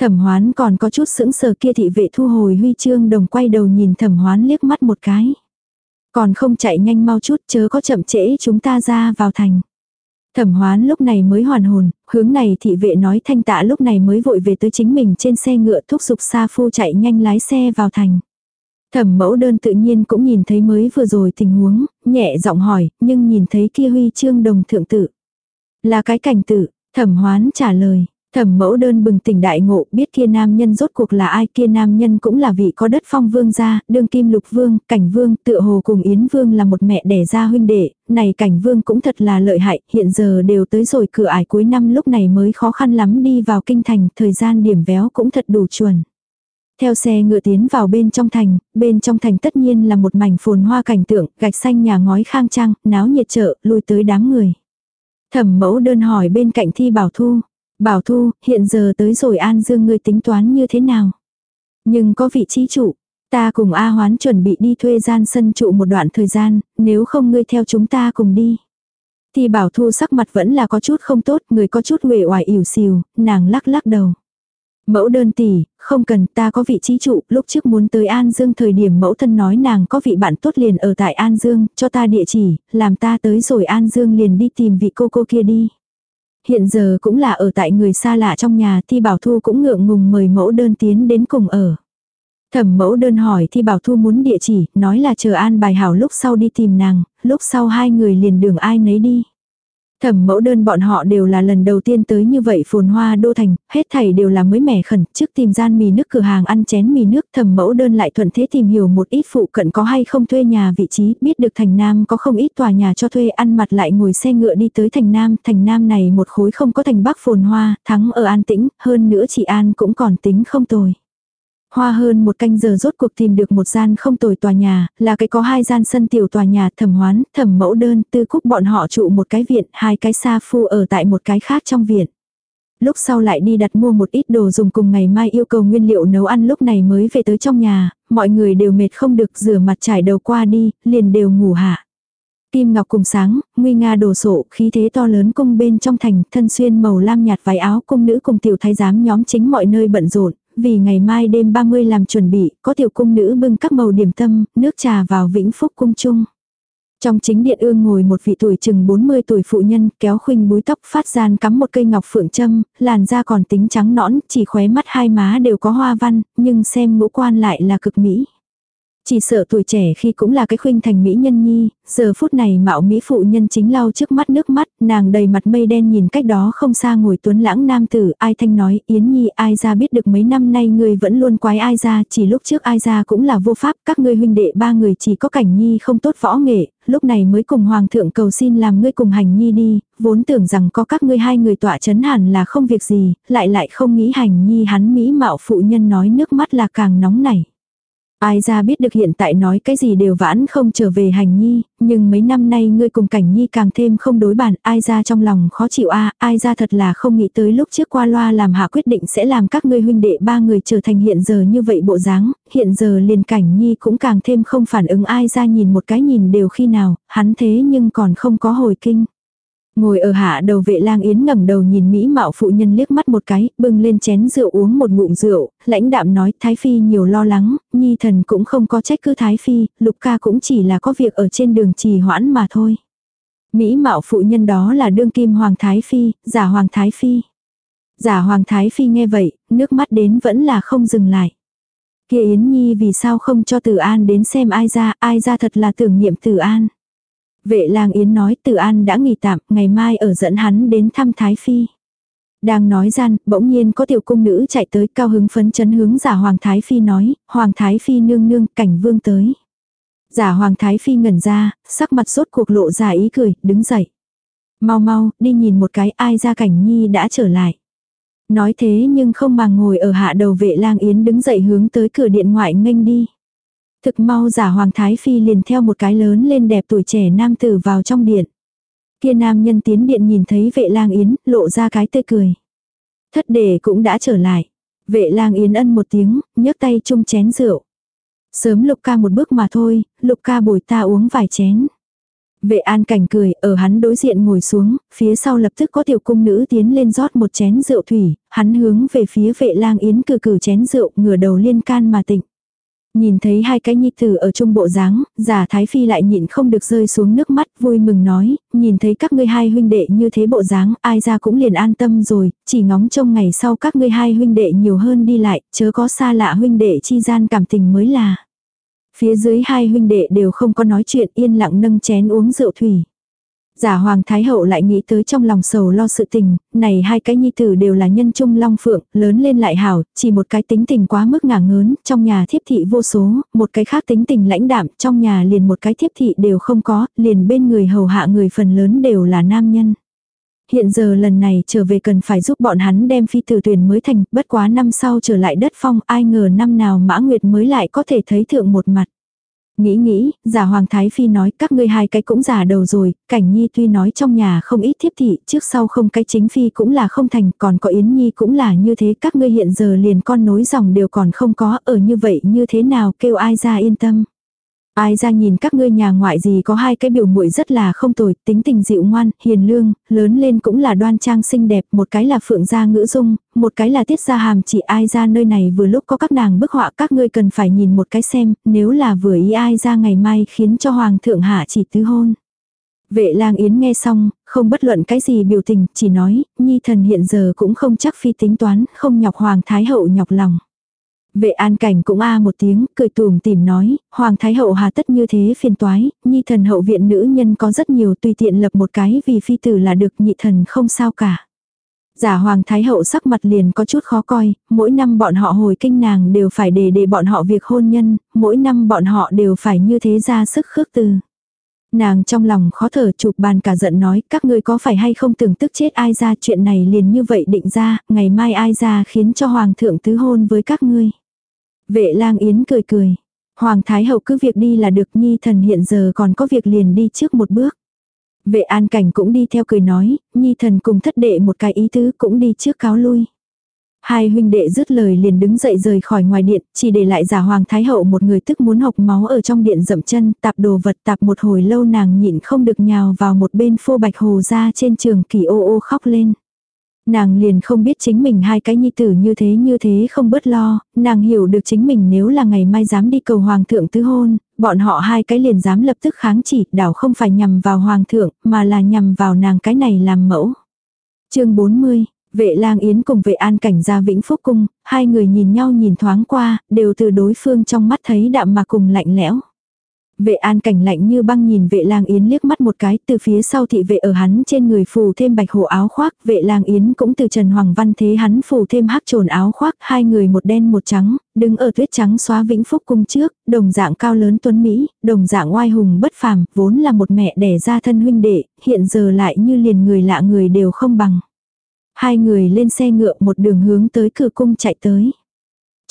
Thẩm hoán còn có chút sững sờ kia thị vệ thu hồi huy chương đồng quay đầu nhìn thẩm hoán liếc mắt một cái. Còn không chạy nhanh mau chút chớ có chậm trễ chúng ta ra vào thành. Thẩm hoán lúc này mới hoàn hồn, hướng này thị vệ nói thanh tạ lúc này mới vội về tới chính mình trên xe ngựa thúc giục xa phu chạy nhanh lái xe vào thành. Thẩm mẫu đơn tự nhiên cũng nhìn thấy mới vừa rồi tình huống, nhẹ giọng hỏi, nhưng nhìn thấy kia huy chương đồng thượng tự. Là cái cảnh tự, thẩm hoán trả lời, Thẩm mẫu đơn bừng tỉnh đại ngộ biết kia nam nhân rốt cuộc là ai kia nam nhân cũng là vị có đất phong vương gia, đương kim lục vương, cảnh vương, tựa hồ cùng yến vương là một mẹ đẻ ra huynh đệ, này cảnh vương cũng thật là lợi hại, hiện giờ đều tới rồi cửa ải cuối năm lúc này mới khó khăn lắm đi vào kinh thành, thời gian điểm véo cũng thật đủ chuẩn. Theo xe ngựa tiến vào bên trong thành, bên trong thành tất nhiên là một mảnh phồn hoa cảnh tượng, gạch xanh nhà ngói khang trang, náo nhiệt chợ, lui tới đám người. Thẩm mẫu đơn hỏi bên cạnh thi bảo thu. Bảo Thu, hiện giờ tới rồi An Dương ngươi tính toán như thế nào? Nhưng có vị trí trụ, ta cùng A Hoán chuẩn bị đi thuê gian sân trụ một đoạn thời gian, nếu không ngươi theo chúng ta cùng đi. Thì Bảo Thu sắc mặt vẫn là có chút không tốt, người có chút uể oải ỉu xìu, nàng lắc lắc đầu. Mẫu đơn tỷ, không cần ta có vị trí trụ, lúc trước muốn tới An Dương thời điểm mẫu thân nói nàng có vị bạn tốt liền ở tại An Dương, cho ta địa chỉ, làm ta tới rồi An Dương liền đi tìm vị cô cô kia đi. Hiện giờ cũng là ở tại người xa lạ trong nhà Thi Bảo Thu cũng ngượng ngùng mời mẫu đơn tiến đến cùng ở. Thẩm mẫu đơn hỏi Thi Bảo Thu muốn địa chỉ, nói là chờ an bài hảo lúc sau đi tìm nàng, lúc sau hai người liền đường ai nấy đi. Thẩm mẫu đơn bọn họ đều là lần đầu tiên tới như vậy phồn hoa đô thành, hết thảy đều là mới mẻ khẩn, trước tìm gian mì nước cửa hàng ăn chén mì nước thẩm mẫu đơn lại thuận thế tìm hiểu một ít phụ cận có hay không thuê nhà vị trí, biết được thành nam có không ít tòa nhà cho thuê ăn mặt lại ngồi xe ngựa đi tới thành nam, thành nam này một khối không có thành bắc phồn hoa, thắng ở an tĩnh, hơn nữa chị An cũng còn tính không tồi. Hoa hơn một canh giờ rốt cuộc tìm được một gian không tồi tòa nhà, là cái có hai gian sân tiểu tòa nhà thẩm hoán, thẩm mẫu đơn, tư cúc bọn họ trụ một cái viện, hai cái xa phu ở tại một cái khác trong viện. Lúc sau lại đi đặt mua một ít đồ dùng cùng ngày mai yêu cầu nguyên liệu nấu ăn lúc này mới về tới trong nhà, mọi người đều mệt không được rửa mặt trải đầu qua đi, liền đều ngủ hạ. Kim ngọc cùng sáng, nguy nga đồ sộ, khí thế to lớn cung bên trong thành, thân xuyên màu lam nhạt váy áo cung nữ cùng tiểu thái giám nhóm chính mọi nơi bận rộn, vì ngày mai đêm 30 làm chuẩn bị, có tiểu cung nữ bưng các màu điểm tâm, nước trà vào vĩnh phúc cung chung. Trong chính điện ương ngồi một vị tuổi chừng 40 tuổi phụ nhân, kéo khuynh búi tóc phát gian cắm một cây ngọc phượng châm, làn da còn tính trắng nõn, chỉ khóe mắt hai má đều có hoa văn, nhưng xem ngũ quan lại là cực mỹ. Chỉ sợ tuổi trẻ khi cũng là cái khuynh thành mỹ nhân nhi, giờ phút này mạo mỹ phụ nhân chính lau trước mắt nước mắt, nàng đầy mặt mây đen nhìn cách đó không xa ngồi tuấn lãng nam tử, ai thanh nói, Yến Nhi ai ra biết được mấy năm nay người vẫn luôn quái ai ra, chỉ lúc trước ai ra cũng là vô pháp, các ngươi huynh đệ ba người chỉ có cảnh nhi không tốt võ nghệ, lúc này mới cùng hoàng thượng cầu xin làm ngươi cùng hành nhi đi, vốn tưởng rằng có các ngươi hai người tọa chấn hẳn là không việc gì, lại lại không nghĩ hành nhi hắn mỹ mạo phụ nhân nói nước mắt là càng nóng nảy. Ai ra biết được hiện tại nói cái gì đều vãn không trở về hành nhi, nhưng mấy năm nay ngươi cùng cảnh nhi càng thêm không đối bản, ai ra trong lòng khó chịu a ai ra thật là không nghĩ tới lúc trước qua loa làm hạ quyết định sẽ làm các ngươi huynh đệ ba người trở thành hiện giờ như vậy bộ dáng, hiện giờ liền cảnh nhi cũng càng thêm không phản ứng ai ra nhìn một cái nhìn đều khi nào, hắn thế nhưng còn không có hồi kinh. Ngồi ở hạ đầu vệ lang yến ngẩng đầu nhìn mỹ mạo phụ nhân liếc mắt một cái, bưng lên chén rượu uống một ngụm rượu, lãnh đạm nói thái phi nhiều lo lắng, nhi thần cũng không có trách cứ thái phi, lục ca cũng chỉ là có việc ở trên đường trì hoãn mà thôi. Mỹ mạo phụ nhân đó là đương kim hoàng thái phi, giả hoàng thái phi. Giả hoàng thái phi nghe vậy, nước mắt đến vẫn là không dừng lại. Kia Yến Nhi vì sao không cho Tử An đến xem ai ra, ai ra thật là tưởng niệm Tử An. Vệ lang yến nói từ an đã nghỉ tạm, ngày mai ở dẫn hắn đến thăm Thái Phi. Đang nói gian, bỗng nhiên có tiểu cung nữ chạy tới cao hứng phấn chấn hướng giả Hoàng Thái Phi nói, Hoàng Thái Phi nương nương, cảnh vương tới. Giả Hoàng Thái Phi ngẩn ra, sắc mặt sốt cuộc lộ ra ý cười, đứng dậy. Mau mau, đi nhìn một cái ai ra cảnh nhi đã trở lại. Nói thế nhưng không mà ngồi ở hạ đầu vệ lang yến đứng dậy hướng tới cửa điện ngoại nghênh đi. Thực mau giả Hoàng Thái Phi liền theo một cái lớn lên đẹp tuổi trẻ nam tử vào trong điện. Kia nam nhân tiến điện nhìn thấy vệ lang yến, lộ ra cái tươi cười. Thất đề cũng đã trở lại. Vệ lang yến ân một tiếng, nhấc tay chung chén rượu. Sớm lục ca một bước mà thôi, lục ca bồi ta uống vài chén. Vệ an cảnh cười, ở hắn đối diện ngồi xuống, phía sau lập tức có tiểu cung nữ tiến lên rót một chén rượu thủy, hắn hướng về phía vệ lang yến cử cử chén rượu, ngửa đầu liên can mà tịnh. Nhìn thấy hai cái nhi tử ở trung bộ dáng, giả thái phi lại nhịn không được rơi xuống nước mắt, vui mừng nói, nhìn thấy các ngươi hai huynh đệ như thế bộ dáng, ai ra cũng liền an tâm rồi, chỉ ngóng trông ngày sau các ngươi hai huynh đệ nhiều hơn đi lại, chớ có xa lạ huynh đệ chi gian cảm tình mới là. Phía dưới hai huynh đệ đều không có nói chuyện yên lặng nâng chén uống rượu thủy. Giả hoàng thái hậu lại nghĩ tới trong lòng sầu lo sự tình, này hai cái nhi tử đều là nhân trung long phượng, lớn lên lại hảo, chỉ một cái tính tình quá mức ngả ngớn, trong nhà thiếp thị vô số, một cái khác tính tình lãnh đạm, trong nhà liền một cái thiếp thị đều không có, liền bên người hầu hạ người phần lớn đều là nam nhân. Hiện giờ lần này trở về cần phải giúp bọn hắn đem phi tử tuyển mới thành, bất quá năm sau trở lại đất phong, ai ngờ năm nào mã nguyệt mới lại có thể thấy thượng một mặt. Nghĩ nghĩ, giả Hoàng Thái Phi nói các ngươi hai cái cũng giả đầu rồi, Cảnh Nhi tuy nói trong nhà không ít thiếp thị, trước sau không cái chính phi cũng là không thành, còn có Yến Nhi cũng là như thế, các ngươi hiện giờ liền con nối dòng đều còn không có, ở như vậy như thế nào kêu ai ra yên tâm. Ai ra nhìn các ngươi nhà ngoại gì có hai cái biểu muội rất là không tồi, tính tình dịu ngoan, hiền lương, lớn lên cũng là đoan trang xinh đẹp, một cái là phượng gia ngữ dung, một cái là tiết gia hàm chỉ ai ra nơi này vừa lúc có các nàng bức họa các ngươi cần phải nhìn một cái xem, nếu là vừa ý ai ra ngày mai khiến cho hoàng thượng hạ chỉ tứ hôn. Vệ lang yến nghe xong, không bất luận cái gì biểu tình, chỉ nói, nhi thần hiện giờ cũng không chắc phi tính toán, không nhọc hoàng thái hậu nhọc lòng. Vệ an cảnh cũng a một tiếng, cười tùm tìm nói, Hoàng Thái Hậu hà tất như thế phiền toái, nhi thần hậu viện nữ nhân có rất nhiều tùy tiện lập một cái vì phi tử là được nhị thần không sao cả. Giả Hoàng Thái Hậu sắc mặt liền có chút khó coi, mỗi năm bọn họ hồi kinh nàng đều phải để để bọn họ việc hôn nhân, mỗi năm bọn họ đều phải như thế ra sức khước từ. Nàng trong lòng khó thở chụp bàn cả giận nói các ngươi có phải hay không tưởng tức chết ai ra chuyện này liền như vậy định ra, ngày mai ai ra khiến cho hoàng thượng tứ hôn với các ngươi. Vệ lang yến cười cười. Hoàng thái hậu cứ việc đi là được nhi thần hiện giờ còn có việc liền đi trước một bước. Vệ an cảnh cũng đi theo cười nói, nhi thần cùng thất đệ một cái ý tứ cũng đi trước cáo lui. Hai huynh đệ dứt lời liền đứng dậy rời khỏi ngoài điện, chỉ để lại giả hoàng thái hậu một người tức muốn học máu ở trong điện dậm chân, tạp đồ vật tạp một hồi lâu nàng nhịn không được nhào vào một bên phô bạch hồ ra trên trường kỳ ô ô khóc lên. Nàng liền không biết chính mình hai cái nhi tử như thế như thế không bớt lo, nàng hiểu được chính mình nếu là ngày mai dám đi cầu hoàng thượng tứ hôn, bọn họ hai cái liền dám lập tức kháng chỉ, đảo không phải nhằm vào hoàng thượng, mà là nhằm vào nàng cái này làm mẫu. chương 40 Vệ lang yến cùng vệ an cảnh ra vĩnh phúc cung, hai người nhìn nhau nhìn thoáng qua, đều từ đối phương trong mắt thấy đạm mà cùng lạnh lẽo. Vệ an cảnh lạnh như băng nhìn vệ lang yến liếc mắt một cái, từ phía sau thị vệ ở hắn trên người phù thêm bạch hổ áo khoác, vệ lang yến cũng từ Trần Hoàng Văn thế hắn phù thêm hắc trồn áo khoác, hai người một đen một trắng, đứng ở tuyết trắng xóa vĩnh phúc cung trước, đồng dạng cao lớn tuấn Mỹ, đồng dạng oai hùng bất phàm, vốn là một mẹ đẻ ra thân huynh đệ, hiện giờ lại như liền người lạ người đều không bằng. Hai người lên xe ngựa một đường hướng tới cửa cung chạy tới.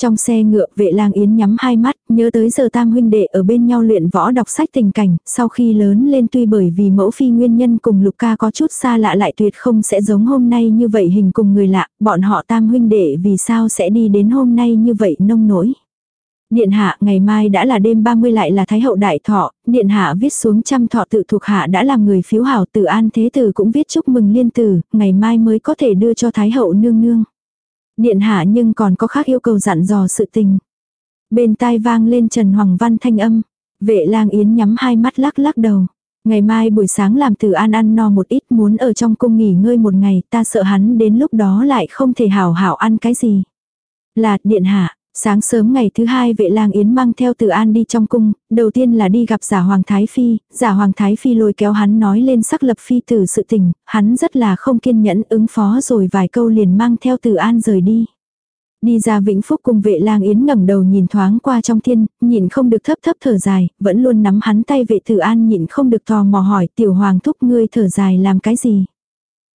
Trong xe ngựa vệ lang yến nhắm hai mắt, nhớ tới giờ tam huynh đệ ở bên nhau luyện võ đọc sách tình cảnh, sau khi lớn lên tuy bởi vì mẫu phi nguyên nhân cùng lục ca có chút xa lạ lại tuyệt không sẽ giống hôm nay như vậy hình cùng người lạ, bọn họ tam huynh đệ vì sao sẽ đi đến hôm nay như vậy nông nổi. Điện hạ ngày mai đã là đêm 30 lại là Thái hậu đại thọ, điện hạ viết xuống trăm thọ tự thuộc hạ đã làm người phiếu hảo tử an thế tử cũng viết chúc mừng liên tử, ngày mai mới có thể đưa cho Thái hậu nương nương. Điện hạ nhưng còn có khác yêu cầu dặn dò sự tình. Bên tai vang lên Trần Hoàng Văn thanh âm, vệ lang yến nhắm hai mắt lắc lắc đầu. Ngày mai buổi sáng làm tử an ăn no một ít muốn ở trong cung nghỉ ngơi một ngày ta sợ hắn đến lúc đó lại không thể hảo hảo ăn cái gì. Là điện hạ, Sáng sớm ngày thứ hai vệ lang yến mang theo từ an đi trong cung, đầu tiên là đi gặp giả hoàng thái phi, giả hoàng thái phi lôi kéo hắn nói lên sắc lập phi tử sự tình, hắn rất là không kiên nhẫn ứng phó rồi vài câu liền mang theo từ an rời đi. Đi ra vĩnh phúc cùng vệ lang yến ngẩng đầu nhìn thoáng qua trong thiên, nhìn không được thấp thấp thở dài, vẫn luôn nắm hắn tay vệ tử an nhịn không được tò mò hỏi tiểu hoàng thúc ngươi thở dài làm cái gì.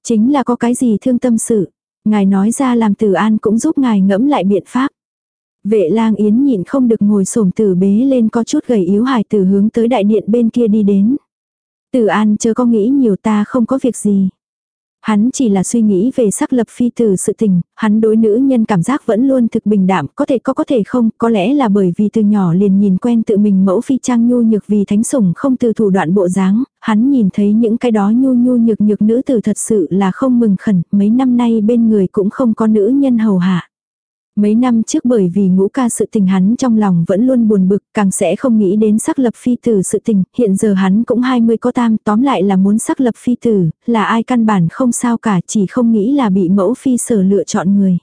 Chính là có cái gì thương tâm sự. Ngài nói ra làm tử an cũng giúp ngài ngẫm lại biện pháp. Vệ lang yến nhịn không được ngồi xổm tử bế lên có chút gầy yếu hài tử hướng tới đại điện bên kia đi đến. Tử an chớ có nghĩ nhiều ta không có việc gì. Hắn chỉ là suy nghĩ về sắc lập phi tử sự tình, hắn đối nữ nhân cảm giác vẫn luôn thực bình đạm, có thể có có thể không, có lẽ là bởi vì từ nhỏ liền nhìn quen tự mình mẫu phi trang nhu nhược vì thánh sủng không từ thủ đoạn bộ dáng, hắn nhìn thấy những cái đó nhu nhu nhược nhược nữ tử thật sự là không mừng khẩn, mấy năm nay bên người cũng không có nữ nhân hầu hạ. Mấy năm trước bởi vì ngũ ca sự tình hắn trong lòng vẫn luôn buồn bực, càng sẽ không nghĩ đến sắc lập phi tử sự tình, hiện giờ hắn cũng 20 có tam, tóm lại là muốn sắc lập phi tử, là ai căn bản không sao cả, chỉ không nghĩ là bị mẫu phi sở lựa chọn người.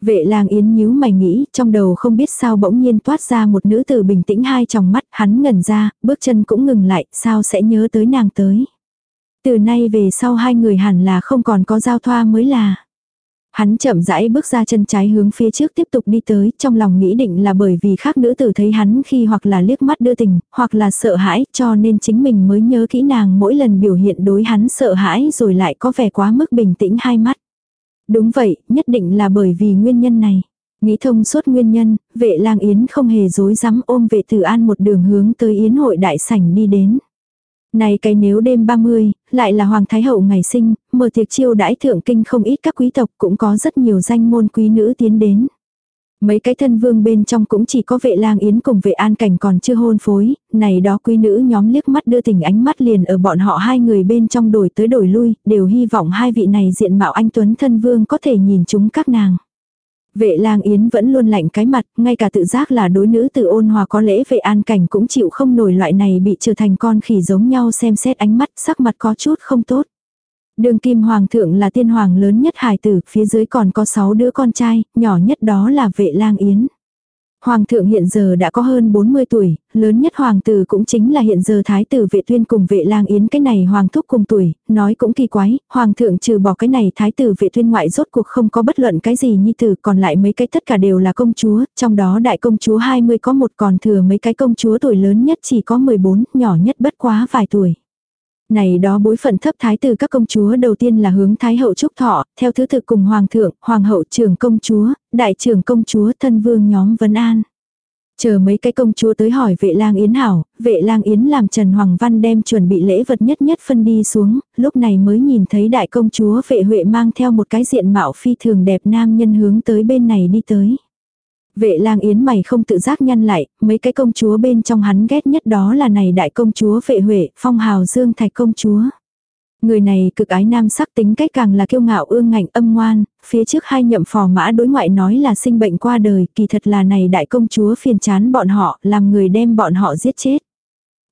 Vệ lang yến nhíu mày nghĩ, trong đầu không biết sao bỗng nhiên toát ra một nữ tử bình tĩnh hai tròng mắt, hắn ngẩn ra, bước chân cũng ngừng lại, sao sẽ nhớ tới nàng tới. Từ nay về sau hai người hẳn là không còn có giao thoa mới là. Hắn chậm rãi bước ra chân trái hướng phía trước tiếp tục đi tới, trong lòng nghĩ định là bởi vì khác nữ tử thấy hắn khi hoặc là liếc mắt đưa tình, hoặc là sợ hãi, cho nên chính mình mới nhớ kỹ nàng mỗi lần biểu hiện đối hắn sợ hãi rồi lại có vẻ quá mức bình tĩnh hai mắt. Đúng vậy, nhất định là bởi vì nguyên nhân này. Nghĩ thông suốt nguyên nhân, vệ lang yến không hề dối rắm ôm vệ tử an một đường hướng tới yến hội đại sảnh đi đến. Này cái nếu đêm 30, lại là Hoàng Thái Hậu ngày sinh, mở tiệc chiêu đãi thượng kinh không ít các quý tộc cũng có rất nhiều danh môn quý nữ tiến đến. Mấy cái thân vương bên trong cũng chỉ có vệ lang yến cùng vệ an cảnh còn chưa hôn phối, này đó quý nữ nhóm liếc mắt đưa tình ánh mắt liền ở bọn họ hai người bên trong đổi tới đổi lui, đều hy vọng hai vị này diện mạo anh Tuấn thân vương có thể nhìn chúng các nàng. Vệ lang yến vẫn luôn lạnh cái mặt, ngay cả tự giác là đối nữ tự ôn hòa có lễ vệ an cảnh cũng chịu không nổi loại này bị trở thành con khỉ giống nhau xem xét ánh mắt sắc mặt có chút không tốt. Đường kim hoàng thượng là tiên hoàng lớn nhất hài tử, phía dưới còn có 6 đứa con trai, nhỏ nhất đó là vệ lang yến. Hoàng thượng hiện giờ đã có hơn 40 tuổi, lớn nhất hoàng tử cũng chính là hiện giờ thái tử vệ tuyên cùng vệ lang yến cái này hoàng thúc cùng tuổi, nói cũng kỳ quái, hoàng thượng trừ bỏ cái này thái tử vệ tuyên ngoại rốt cuộc không có bất luận cái gì nhi tử còn lại mấy cái tất cả đều là công chúa, trong đó đại công chúa 20 có một còn thừa mấy cái công chúa tuổi lớn nhất chỉ có 14, nhỏ nhất bất quá vài tuổi. Này đó bối phận thấp thái từ các công chúa đầu tiên là hướng thái hậu trúc thọ, theo thứ tự cùng hoàng thượng, hoàng hậu trưởng công chúa, đại trưởng công chúa thân vương nhóm vấn an. Chờ mấy cái công chúa tới hỏi vệ lang yến hảo, vệ lang yến làm Trần Hoàng Văn đem chuẩn bị lễ vật nhất nhất phân đi xuống, lúc này mới nhìn thấy đại công chúa vệ huệ mang theo một cái diện mạo phi thường đẹp nam nhân hướng tới bên này đi tới. Vệ lang yến mày không tự giác nhăn lại, mấy cái công chúa bên trong hắn ghét nhất đó là này đại công chúa vệ huệ, phong hào dương thạch công chúa. Người này cực ái nam sắc tính cách càng là kiêu ngạo ương ngạnh âm ngoan, phía trước hai nhậm phò mã đối ngoại nói là sinh bệnh qua đời, kỳ thật là này đại công chúa phiền chán bọn họ, làm người đem bọn họ giết chết.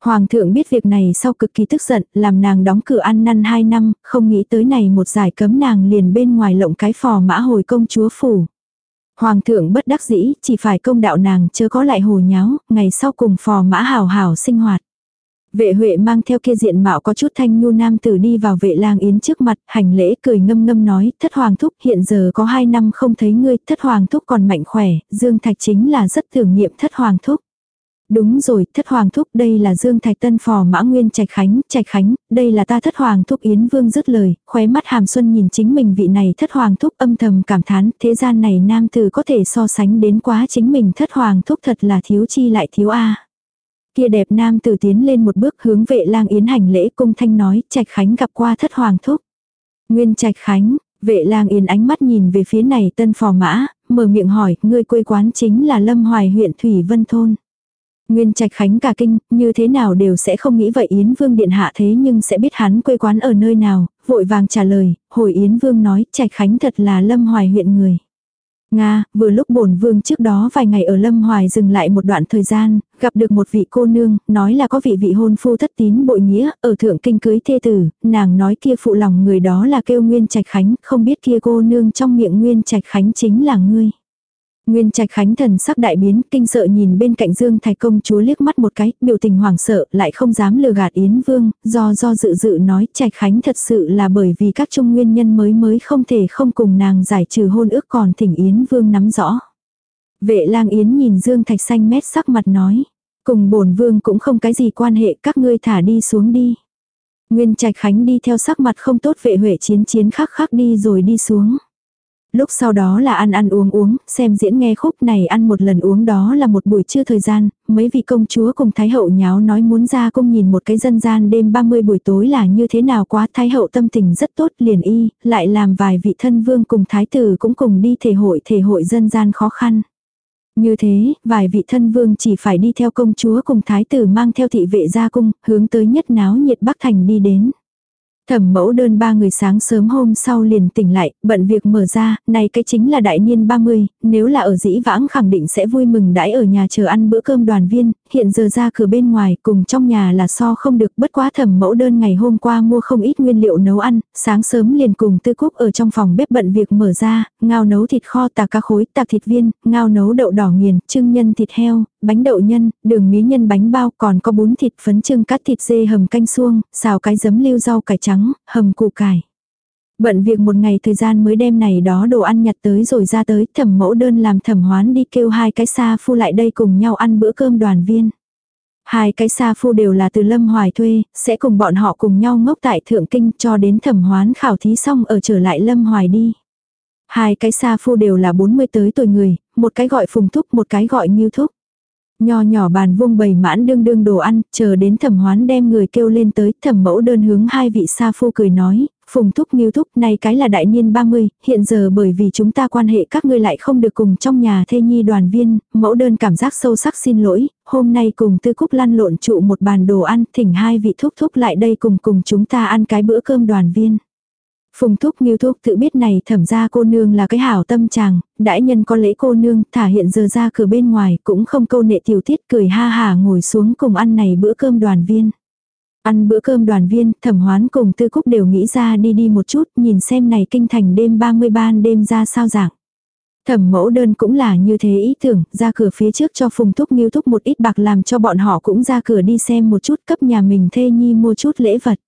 Hoàng thượng biết việc này sau cực kỳ tức giận, làm nàng đóng cửa ăn năn hai năm, không nghĩ tới này một giải cấm nàng liền bên ngoài lộng cái phò mã hồi công chúa phủ. Hoàng thượng bất đắc dĩ, chỉ phải công đạo nàng chớ có lại hồ nháo, ngày sau cùng phò mã hào hào sinh hoạt. Vệ Huệ mang theo kia diện mạo có chút thanh nhu nam tử đi vào vệ lang yến trước mặt, hành lễ cười ngâm ngâm nói, thất hoàng thúc hiện giờ có hai năm không thấy ngươi, thất hoàng thúc còn mạnh khỏe, Dương Thạch chính là rất tưởng niệm thất hoàng thúc. Đúng rồi, thất hoàng thúc đây là Dương Thạch Tân phò mã nguyên Trạch Khánh, Trạch Khánh, đây là ta thất hoàng thúc Yến Vương dứt lời, khóe mắt hàm xuân nhìn chính mình vị này thất hoàng thúc âm thầm cảm thán, thế gian này nam tử có thể so sánh đến quá chính mình thất hoàng thúc thật là thiếu chi lại thiếu a. Kia đẹp nam tử tiến lên một bước hướng vệ lang yến hành lễ cung thanh nói, Trạch Khánh gặp qua thất hoàng thúc. Nguyên Trạch Khánh, vệ lang yến ánh mắt nhìn về phía này tân phò mã, mở miệng hỏi, ngươi quê quán chính là Lâm Hoài huyện Thủy Vân Thôn. Nguyên Trạch Khánh cả kinh, như thế nào đều sẽ không nghĩ vậy Yến Vương điện hạ thế nhưng sẽ biết hắn quê quán ở nơi nào, vội vàng trả lời, hồi Yến Vương nói Trạch Khánh thật là Lâm Hoài huyện người. Nga, vừa lúc bổn vương trước đó vài ngày ở Lâm Hoài dừng lại một đoạn thời gian, gặp được một vị cô nương, nói là có vị vị hôn phu thất tín bội nghĩa, ở thượng kinh cưới thê tử, nàng nói kia phụ lòng người đó là kêu Nguyên Trạch Khánh, không biết kia cô nương trong miệng Nguyên Trạch Khánh chính là ngươi. Nguyên Trạch Khánh thần sắc đại biến, kinh sợ nhìn bên cạnh Dương Thạch công chúa liếc mắt một cái, biểu tình hoảng sợ, lại không dám lừa gạt Yến Vương, do do dự dự nói Trạch Khánh thật sự là bởi vì các trung nguyên nhân mới mới không thể không cùng nàng giải trừ hôn ước còn thỉnh Yến Vương nắm rõ. Vệ lang Yến nhìn Dương Thạch xanh mét sắc mặt nói, cùng bổn vương cũng không cái gì quan hệ các ngươi thả đi xuống đi. Nguyên Trạch Khánh đi theo sắc mặt không tốt vệ huệ chiến chiến khắc khắc đi rồi đi xuống. Lúc sau đó là ăn ăn uống uống, xem diễn nghe khúc này ăn một lần uống đó là một buổi trưa thời gian, mấy vị công chúa cùng Thái hậu nháo nói muốn ra cung nhìn một cái dân gian đêm 30 buổi tối là như thế nào quá Thái hậu tâm tình rất tốt liền y, lại làm vài vị thân vương cùng Thái tử cũng cùng đi thể hội thể hội dân gian khó khăn. Như thế, vài vị thân vương chỉ phải đi theo công chúa cùng thái tử mang theo thị vệ ra cung, hướng tới nhất náo nhiệt Bắc Thành đi đến. Thẩm mẫu đơn ba người sáng sớm hôm sau liền tỉnh lại, bận việc mở ra, này cái chính là đại niên 30, nếu là ở dĩ vãng khẳng định sẽ vui mừng đãi ở nhà chờ ăn bữa cơm đoàn viên, hiện giờ ra cửa bên ngoài cùng trong nhà là so không được bất quá thẩm mẫu đơn ngày hôm qua mua không ít nguyên liệu nấu ăn, sáng sớm liền cùng tư cúc ở trong phòng bếp bận việc mở ra, ngao nấu thịt kho tạc cá khối, tạc thịt viên, ngao nấu đậu đỏ nghiền, trưng nhân thịt heo, bánh đậu nhân, đường mía nhân bánh bao còn có bún thịt phấn trưng cắt thịt dê hầm canh xuông, xào cái giấm lưu rau cải trắng, hầm củ cải. Bận việc một ngày thời gian mới đem này đó đồ ăn nhặt tới rồi ra tới, thẩm mẫu đơn làm thẩm hoán đi kêu hai cái xa phu lại đây cùng nhau ăn bữa cơm đoàn viên. Hai cái xa phu đều là từ Lâm Hoài thuê, sẽ cùng bọn họ cùng nhau ngốc tại Thượng Kinh cho đến thẩm hoán khảo thí xong ở trở lại Lâm Hoài đi. Hai cái xa phu đều là 40 tới tuổi người, một cái gọi phùng thúc một cái gọi nhiêu thúc. Nho nhỏ bàn vuông bầy mãn đương đương đồ ăn, chờ đến thẩm hoán đem người kêu lên tới, thẩm mẫu đơn hướng hai vị sa phu cười nói, phùng thúc nghiêu thúc này cái là đại niên 30, hiện giờ bởi vì chúng ta quan hệ các ngươi lại không được cùng trong nhà thê nhi đoàn viên, mẫu đơn cảm giác sâu sắc xin lỗi, hôm nay cùng tư cúc lăn lộn trụ một bàn đồ ăn, thỉnh hai vị thúc thúc lại đây cùng cùng chúng ta ăn cái bữa cơm đoàn viên. Phùng thúc nghiêu thúc tự biết này thẩm ra cô nương là cái hảo tâm chàng, đãi nhân có lễ cô nương thả hiện giờ ra cửa bên ngoài cũng không câu nệ tiểu tiết cười ha hà ngồi xuống cùng ăn này bữa cơm đoàn viên. Ăn bữa cơm đoàn viên, thẩm hoán cùng tư cúc đều nghĩ ra đi đi một chút, nhìn xem này kinh thành đêm 30 ban đêm ra sao dạng. Thẩm mẫu đơn cũng là như thế ý tưởng, ra cửa phía trước cho phùng thúc nghiêu thúc một ít bạc làm cho bọn họ cũng ra cửa đi xem một chút cấp nhà mình thê nhi mua chút lễ vật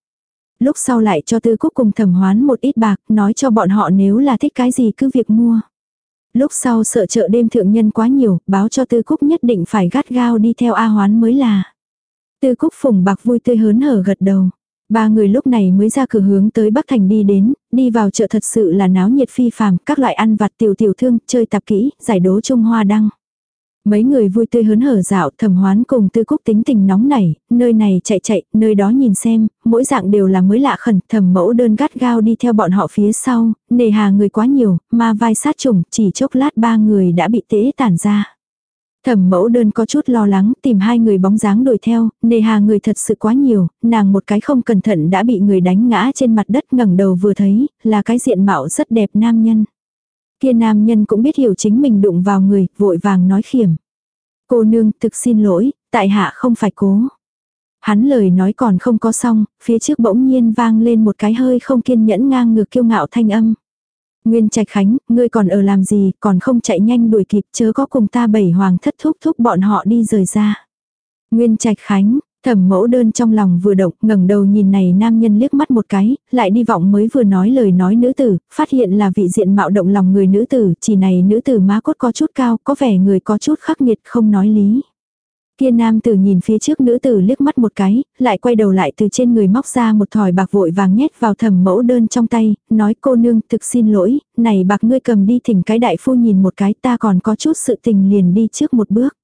lúc sau lại cho tư cúc cùng thẩm hoán một ít bạc, nói cho bọn họ nếu là thích cái gì cứ việc mua. Lúc sau sợ chợ đêm thượng nhân quá nhiều, báo cho tư cúc nhất định phải gắt gao đi theo A hoán mới là. Tư cúc phùng bạc vui tươi hớn hở gật đầu. Ba người lúc này mới ra cửa hướng tới Bắc Thành đi đến, đi vào chợ thật sự là náo nhiệt phi phàm, các loại ăn vặt tiểu tiểu thương, chơi tạp kỹ, giải đố Trung Hoa đăng. Mấy người vui tươi hớn hở dạo thẩm hoán cùng tư cúc tính tình nóng nảy, nơi này chạy chạy, nơi đó nhìn xem, mỗi dạng đều là mới lạ khẩn, thẩm mẫu đơn gắt gao đi theo bọn họ phía sau, nề hà người quá nhiều, mà vai sát trùng, chỉ chốc lát ba người đã bị tễ tản ra. Thẩm mẫu đơn có chút lo lắng, tìm hai người bóng dáng đuổi theo, nề hà người thật sự quá nhiều, nàng một cái không cẩn thận đã bị người đánh ngã trên mặt đất ngẩng đầu vừa thấy, là cái diện mạo rất đẹp nam nhân. Kia nam nhân cũng biết hiểu chính mình đụng vào người, vội vàng nói khiểm. Cô nương, thực xin lỗi, tại hạ không phải cố. Hắn lời nói còn không có xong, phía trước bỗng nhiên vang lên một cái hơi không kiên nhẫn ngang ngược kiêu ngạo thanh âm. Nguyên Trạch Khánh, ngươi còn ở làm gì, còn không chạy nhanh đuổi kịp chớ có cùng ta bảy hoàng thất thúc thúc bọn họ đi rời ra. Nguyên Trạch Khánh, Thẩm mẫu đơn trong lòng vừa động, ngẩng đầu nhìn này nam nhân liếc mắt một cái, lại đi vọng mới vừa nói lời nói nữ tử, phát hiện là vị diện mạo động lòng người nữ tử, chỉ này nữ tử má cốt có chút cao, có vẻ người có chút khắc nghiệt không nói lý. Kia nam tử nhìn phía trước nữ tử liếc mắt một cái, lại quay đầu lại từ trên người móc ra một thỏi bạc vội vàng nhét vào thẩm mẫu đơn trong tay, nói cô nương thực xin lỗi, này bạc ngươi cầm đi thỉnh cái đại phu nhìn một cái ta còn có chút sự tình liền đi trước một bước.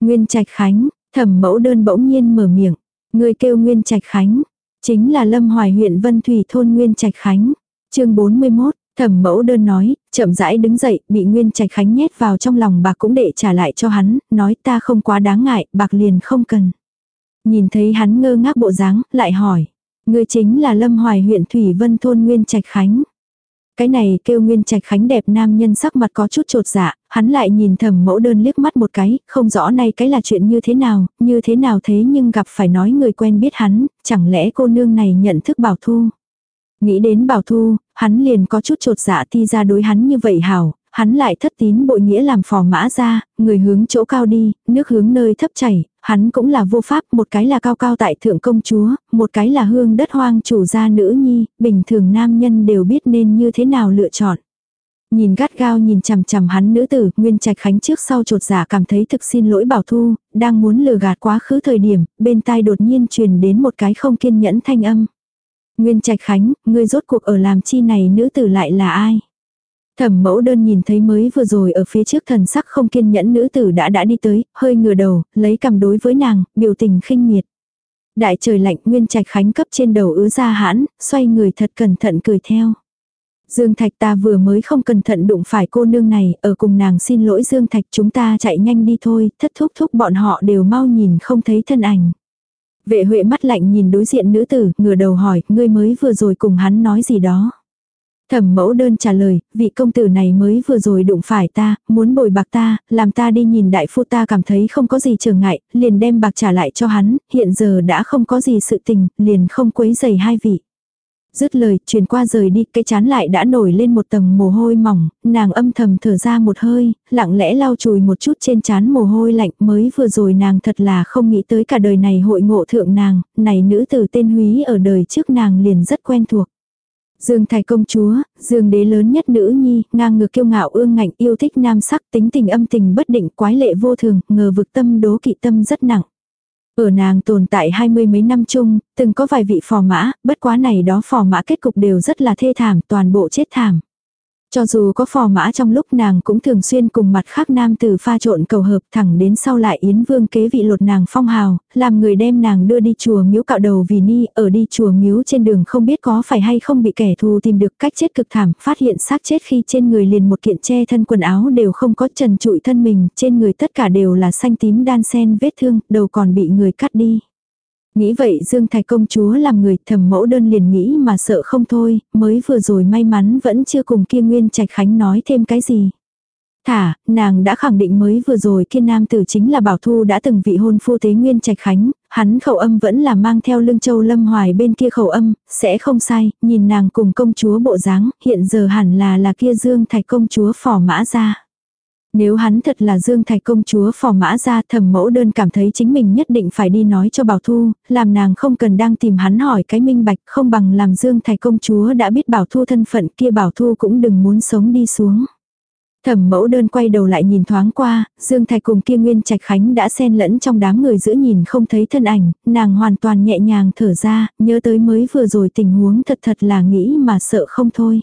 Nguyên Trạch Khánh, Thẩm mẫu đơn bỗng nhiên mở miệng. Người kêu Nguyên Trạch Khánh. Chính là Lâm Hoài huyện Vân Thủy thôn Nguyên Trạch Khánh. chương 41, thẩm mẫu đơn nói, chậm rãi đứng dậy, bị Nguyên Trạch Khánh nhét vào trong lòng bạc cũng để trả lại cho hắn, nói ta không quá đáng ngại, bạc liền không cần. Nhìn thấy hắn ngơ ngác bộ dáng, lại hỏi. Người chính là Lâm Hoài huyện Thủy Vân thôn Nguyên Trạch Khánh. Cái này kêu Nguyên Trạch Khánh đẹp nam nhân sắc mặt có chút trột dạ, hắn lại nhìn thầm mẫu đơn liếc mắt một cái, không rõ nay cái là chuyện như thế nào, như thế nào thế nhưng gặp phải nói người quen biết hắn, chẳng lẽ cô nương này nhận thức bảo thu. Nghĩ đến bảo thu, hắn liền có chút trột dạ thi ra đối hắn như vậy hảo, hắn lại thất tín bội nghĩa làm phò mã ra, người hướng chỗ cao đi, nước hướng nơi thấp chảy, hắn cũng là vô pháp, một cái là cao cao tại thượng công chúa, một cái là hương đất hoang chủ gia nữ nhi, bình thường nam nhân đều biết nên như thế nào lựa chọn. Nhìn gắt gao nhìn chằm chằm hắn nữ tử, Nguyên Trạch Khánh trước sau trột giả cảm thấy thực xin lỗi Bảo Thu, đang muốn lừa gạt quá khứ thời điểm, bên tai đột nhiên truyền đến một cái không kiên nhẫn thanh âm. Nguyên Trạch Khánh, ngươi rốt cuộc ở làm chi này nữ tử lại là ai? Thẩm mẫu đơn nhìn thấy mới vừa rồi ở phía trước thần sắc không kiên nhẫn nữ tử đã đã đi tới, hơi ngửa đầu, lấy cầm đối với nàng, biểu tình khinh miệt. Đại trời lạnh nguyên trạch khánh cấp trên đầu ứa ra hãn, xoay người thật cẩn thận cười theo. Dương Thạch ta vừa mới không cẩn thận đụng phải cô nương này, ở cùng nàng xin lỗi Dương Thạch chúng ta chạy nhanh đi thôi, thất thúc thúc bọn họ đều mau nhìn không thấy thân ảnh. Vệ huệ mắt lạnh nhìn đối diện nữ tử, ngửa đầu hỏi, ngươi mới vừa rồi cùng hắn nói gì đó. Thẩm mẫu đơn trả lời, vị công tử này mới vừa rồi đụng phải ta, muốn bồi bạc ta, làm ta đi nhìn đại phu ta cảm thấy không có gì trở ngại, liền đem bạc trả lại cho hắn, hiện giờ đã không có gì sự tình, liền không quấy giày hai vị. Dứt lời, truyền qua rời đi, cái chán lại đã nổi lên một tầng mồ hôi mỏng, nàng âm thầm thở ra một hơi, lặng lẽ lau chùi một chút trên chán mồ hôi lạnh mới vừa rồi nàng thật là không nghĩ tới cả đời này hội ngộ thượng nàng, này nữ tử tên Húy ở đời trước nàng liền rất quen thuộc. Dương Thái công chúa, Dương đế lớn nhất nữ nhi, ngang ngược kiêu ngạo ương ngạnh yêu thích nam sắc tính tình âm tình bất định quái lệ vô thường, ngờ vực tâm đố kỵ tâm rất nặng. Ở nàng tồn tại hai mươi mấy năm chung, từng có vài vị phò mã, bất quá này đó phò mã kết cục đều rất là thê thảm, toàn bộ chết thảm. Cho dù có phò mã trong lúc nàng cũng thường xuyên cùng mặt khác nam tử pha trộn cầu hợp thẳng đến sau lại Yến Vương kế vị lột nàng phong hào, làm người đem nàng đưa đi chùa miếu cạo đầu vì ni, ở đi chùa miếu trên đường không biết có phải hay không bị kẻ thù tìm được cách chết cực thảm, phát hiện xác chết khi trên người liền một kiện che thân quần áo đều không có trần trụi thân mình, trên người tất cả đều là xanh tím đan sen vết thương, đầu còn bị người cắt đi. Nghĩ vậy Dương Thái công chúa làm người thầm mẫu đơn liền nghĩ mà sợ không thôi, mới vừa rồi may mắn vẫn chưa cùng kia Nguyên Trạch Khánh nói thêm cái gì. Thả, nàng đã khẳng định mới vừa rồi kia nam tử chính là Bảo Thu đã từng vị hôn phu tế Nguyên Trạch Khánh, hắn khẩu âm vẫn là mang theo lưng châu lâm hoài bên kia khẩu âm, sẽ không sai, nhìn nàng cùng công chúa bộ dáng, hiện giờ hẳn là là kia Dương Thạch công chúa phỏ mã ra. Nếu hắn thật là Dương Thạch công chúa phò mã ra thầm mẫu đơn cảm thấy chính mình nhất định phải đi nói cho Bảo Thu, làm nàng không cần đang tìm hắn hỏi cái minh bạch không bằng làm Dương Thạch công chúa đã biết Bảo Thu thân phận kia Bảo Thu cũng đừng muốn sống đi xuống. Thẩm mẫu đơn quay đầu lại nhìn thoáng qua, Dương Thạch cùng kia Nguyên Trạch Khánh đã xen lẫn trong đám người giữa nhìn không thấy thân ảnh, nàng hoàn toàn nhẹ nhàng thở ra, nhớ tới mới vừa rồi tình huống thật thật là nghĩ mà sợ không thôi.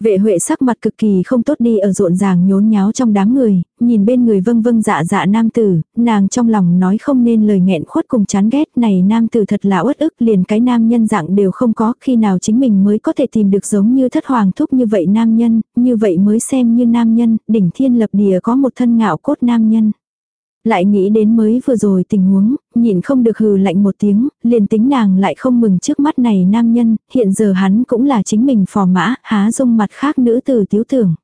Vệ huệ sắc mặt cực kỳ không tốt đi ở rộn ràng nhốn nháo trong đám người, nhìn bên người vâng vâng dạ dạ nam tử, nàng trong lòng nói không nên lời nghẹn khuất cùng chán ghét này nam tử thật là uất ức liền cái nam nhân dạng đều không có khi nào chính mình mới có thể tìm được giống như thất hoàng thúc như vậy nam nhân, như vậy mới xem như nam nhân, đỉnh thiên lập địa có một thân ngạo cốt nam nhân. Lại nghĩ đến mới vừa rồi tình huống, nhìn không được hừ lạnh một tiếng, liền tính nàng lại không mừng trước mắt này nam nhân, hiện giờ hắn cũng là chính mình phò mã, há dung mặt khác nữ tử tiếu tưởng.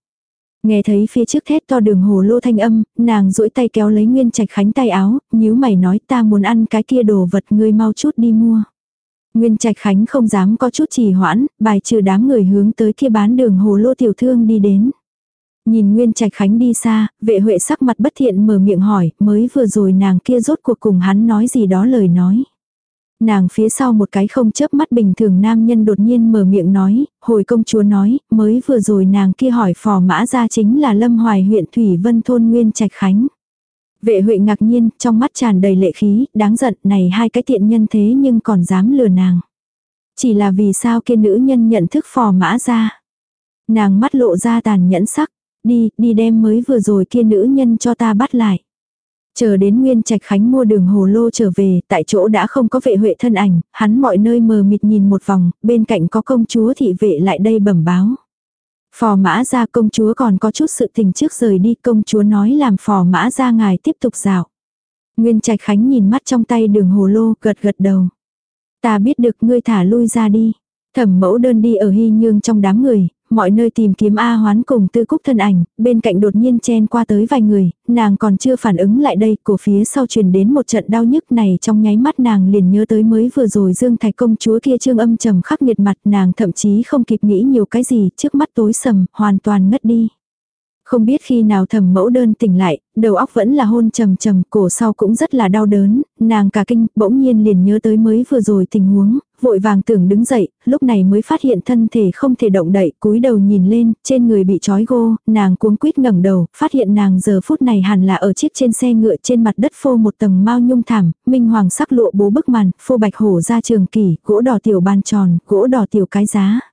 Nghe thấy phía trước thét to đường hồ lô thanh âm, nàng duỗi tay kéo lấy nguyên trạch khánh tay áo, nhíu mày nói ta muốn ăn cái kia đồ vật ngươi mau chút đi mua. Nguyên trạch khánh không dám có chút trì hoãn, bài trừ đám người hướng tới kia bán đường hồ lô tiểu thương đi đến. Nhìn Nguyên Trạch Khánh đi xa, vệ huệ sắc mặt bất thiện mở miệng hỏi, mới vừa rồi nàng kia rốt cuộc cùng hắn nói gì đó lời nói. Nàng phía sau một cái không chớp mắt bình thường nam nhân đột nhiên mở miệng nói, hồi công chúa nói, mới vừa rồi nàng kia hỏi phò mã ra chính là Lâm Hoài huyện Thủy Vân Thôn Nguyên Trạch Khánh. Vệ huệ ngạc nhiên, trong mắt tràn đầy lệ khí, đáng giận này hai cái tiện nhân thế nhưng còn dám lừa nàng. Chỉ là vì sao kia nữ nhân nhận thức phò mã ra. Nàng mắt lộ ra tàn nhẫn sắc, Đi, đi đem mới vừa rồi kia nữ nhân cho ta bắt lại. Chờ đến Nguyên Trạch Khánh mua đường hồ lô trở về, tại chỗ đã không có vệ huệ thân ảnh, hắn mọi nơi mờ mịt nhìn một vòng, bên cạnh có công chúa thị vệ lại đây bẩm báo. Phò mã ra công chúa còn có chút sự tình trước rời đi, công chúa nói làm phò mã ra ngài tiếp tục dạo. Nguyên Trạch Khánh nhìn mắt trong tay đường hồ lô, gật gật đầu. Ta biết được ngươi thả lui ra đi. Thẩm mẫu đơn đi ở hy nhương trong đám người, mọi nơi tìm kiếm A hoán cùng tư cúc thân ảnh, bên cạnh đột nhiên chen qua tới vài người, nàng còn chưa phản ứng lại đây, cổ phía sau truyền đến một trận đau nhức này trong nháy mắt nàng liền nhớ tới mới vừa rồi Dương Thạch công chúa kia trương âm trầm khắc nghiệt mặt nàng thậm chí không kịp nghĩ nhiều cái gì, trước mắt tối sầm, hoàn toàn ngất đi. Không biết khi nào thầm mẫu đơn tỉnh lại, đầu óc vẫn là hôn trầm trầm, cổ sau cũng rất là đau đớn, nàng cả kinh, bỗng nhiên liền nhớ tới mới vừa rồi tình huống, vội vàng tưởng đứng dậy, lúc này mới phát hiện thân thể không thể động đậy, cúi đầu nhìn lên, trên người bị trói gô, nàng cuống quýt ngẩng đầu, phát hiện nàng giờ phút này hẳn là ở chiếc trên xe ngựa trên mặt đất phô một tầng mao nhung thảm, minh hoàng sắc lụa bố bức màn, phô bạch hổ ra trường kỳ, gỗ đỏ tiểu bàn tròn, gỗ đỏ tiểu cái giá.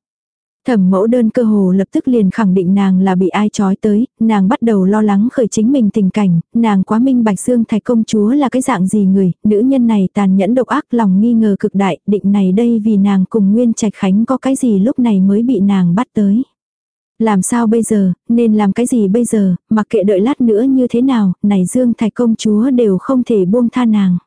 Thẩm mẫu đơn cơ hồ lập tức liền khẳng định nàng là bị ai trói tới, nàng bắt đầu lo lắng khởi chính mình tình cảnh, nàng quá minh bạch dương thạch công chúa là cái dạng gì người, nữ nhân này tàn nhẫn độc ác lòng nghi ngờ cực đại, định này đây vì nàng cùng Nguyên Trạch Khánh có cái gì lúc này mới bị nàng bắt tới. Làm sao bây giờ, nên làm cái gì bây giờ, mặc kệ đợi lát nữa như thế nào, này dương thạch công chúa đều không thể buông tha nàng.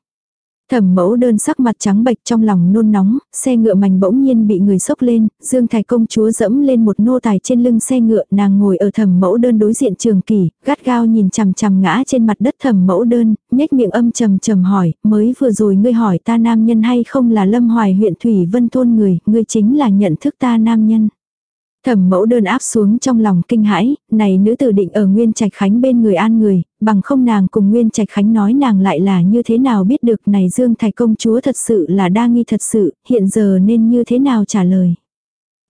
Thẩm mẫu đơn sắc mặt trắng bệch trong lòng nôn nóng, xe ngựa mảnh bỗng nhiên bị người sốc lên, Dương Thái công chúa dẫm lên một nô tài trên lưng xe ngựa, nàng ngồi ở thẩm mẫu đơn đối diện trường kỳ, gắt gao nhìn chằm chằm ngã trên mặt đất thẩm mẫu đơn, nhếch miệng âm trầm trầm hỏi, mới vừa rồi ngươi hỏi ta nam nhân hay không là lâm hoài huyện Thủy Vân Thôn người, ngươi chính là nhận thức ta nam nhân. Thẩm mẫu đơn áp xuống trong lòng kinh hãi, này nữ tử định ở Nguyên Trạch Khánh bên người an người, bằng không nàng cùng Nguyên Trạch Khánh nói nàng lại là như thế nào biết được này Dương Thái công chúa thật sự là đa nghi thật sự, hiện giờ nên như thế nào trả lời.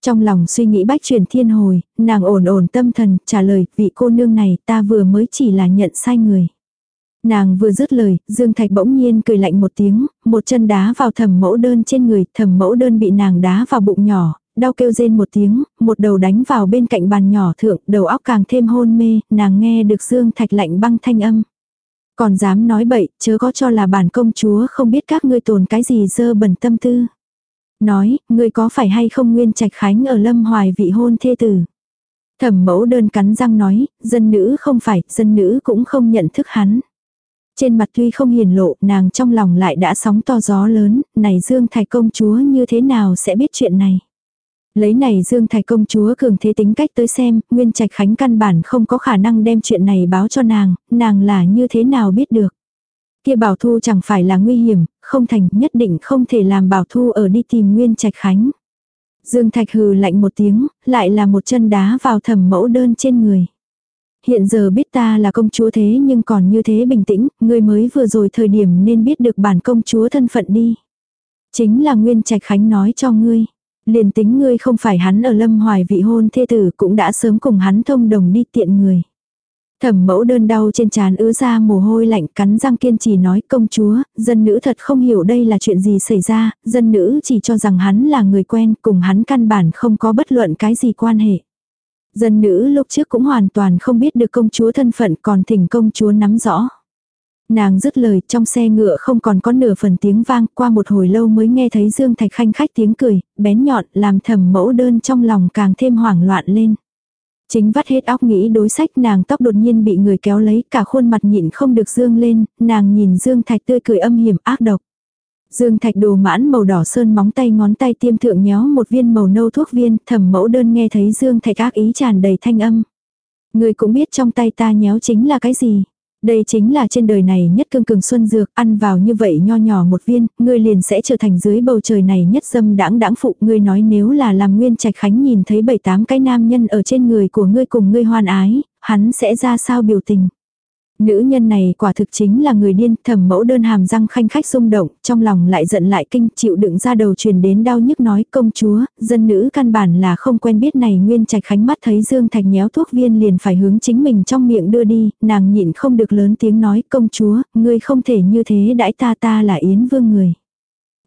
Trong lòng suy nghĩ bách truyền thiên hồi, nàng ổn ổn tâm thần, trả lời, vị cô nương này ta vừa mới chỉ là nhận sai người. Nàng vừa dứt lời, Dương Thạch bỗng nhiên cười lạnh một tiếng, một chân đá vào thầm mẫu đơn trên người, thầm mẫu đơn bị nàng đá vào bụng nhỏ, đau kêu rên một tiếng, một đầu đánh vào bên cạnh bàn nhỏ thượng, đầu óc càng thêm hôn mê, nàng nghe được Dương Thạch lạnh băng thanh âm. Còn dám nói bậy, chớ có cho là bản công chúa không biết các ngươi tồn cái gì dơ bẩn tâm tư. Nói, ngươi có phải hay không nguyên trạch khánh ở lâm hoài vị hôn thê tử. Thẩm mẫu đơn cắn răng nói, dân nữ không phải, dân nữ cũng không nhận thức hắn. Trên mặt tuy không hiền lộ, nàng trong lòng lại đã sóng to gió lớn, này Dương Thạch công chúa như thế nào sẽ biết chuyện này. Lấy này Dương Thái công chúa cường thế tính cách tới xem, Nguyên Trạch Khánh căn bản không có khả năng đem chuyện này báo cho nàng, nàng là như thế nào biết được. Kia Bảo Thu chẳng phải là nguy hiểm, không thành nhất định không thể làm Bảo Thu ở đi tìm Nguyên Trạch Khánh. Dương Thạch hừ lạnh một tiếng, lại là một chân đá vào thẩm mẫu đơn trên người. Hiện giờ biết ta là công chúa thế nhưng còn như thế bình tĩnh, ngươi mới vừa rồi thời điểm nên biết được bản công chúa thân phận đi. Chính là Nguyên Trạch Khánh nói cho ngươi. Liền tính ngươi không phải hắn ở lâm hoài vị hôn thê tử cũng đã sớm cùng hắn thông đồng đi tiện người. Thẩm mẫu đơn đau trên trán ứa ra mồ hôi lạnh cắn răng kiên trì nói công chúa, dân nữ thật không hiểu đây là chuyện gì xảy ra, dân nữ chỉ cho rằng hắn là người quen cùng hắn căn bản không có bất luận cái gì quan hệ. Dân nữ lúc trước cũng hoàn toàn không biết được công chúa thân phận còn thỉnh công chúa nắm rõ. Nàng dứt lời trong xe ngựa không còn có nửa phần tiếng vang qua một hồi lâu mới nghe thấy Dương Thạch Khanh khách tiếng cười, bén nhọn làm thầm mẫu đơn trong lòng càng thêm hoảng loạn lên. Chính vắt hết óc nghĩ đối sách nàng tóc đột nhiên bị người kéo lấy cả khuôn mặt nhịn không được dương lên, nàng nhìn Dương Thạch tươi cười âm hiểm ác độc. Dương Thạch đồ mãn màu đỏ sơn móng tay ngón tay tiêm thượng nhéo một viên màu nâu thuốc viên, thầm mẫu đơn nghe thấy Dương Thạch ác ý tràn đầy thanh âm. Người cũng biết trong tay ta nhéo chính là cái gì. Đây chính là trên đời này nhất cương cường xuân dược, ăn vào như vậy nho nhỏ một viên, ngươi liền sẽ trở thành dưới bầu trời này nhất dâm đãng đãng phụ. Ngươi nói nếu là làm nguyên trạch khánh nhìn thấy bảy tám cái nam nhân ở trên người của ngươi cùng ngươi hoan ái, hắn sẽ ra sao biểu tình. Nữ nhân này quả thực chính là người điên, thẩm mẫu đơn hàm răng khanh khách rung động, trong lòng lại giận lại kinh, chịu đựng ra đầu truyền đến đau nhức nói công chúa, dân nữ căn bản là không quen biết này nguyên trạch khánh mắt thấy Dương Thạch nhéo thuốc viên liền phải hướng chính mình trong miệng đưa đi, nàng nhịn không được lớn tiếng nói công chúa, ngươi không thể như thế đãi ta ta là yến vương người.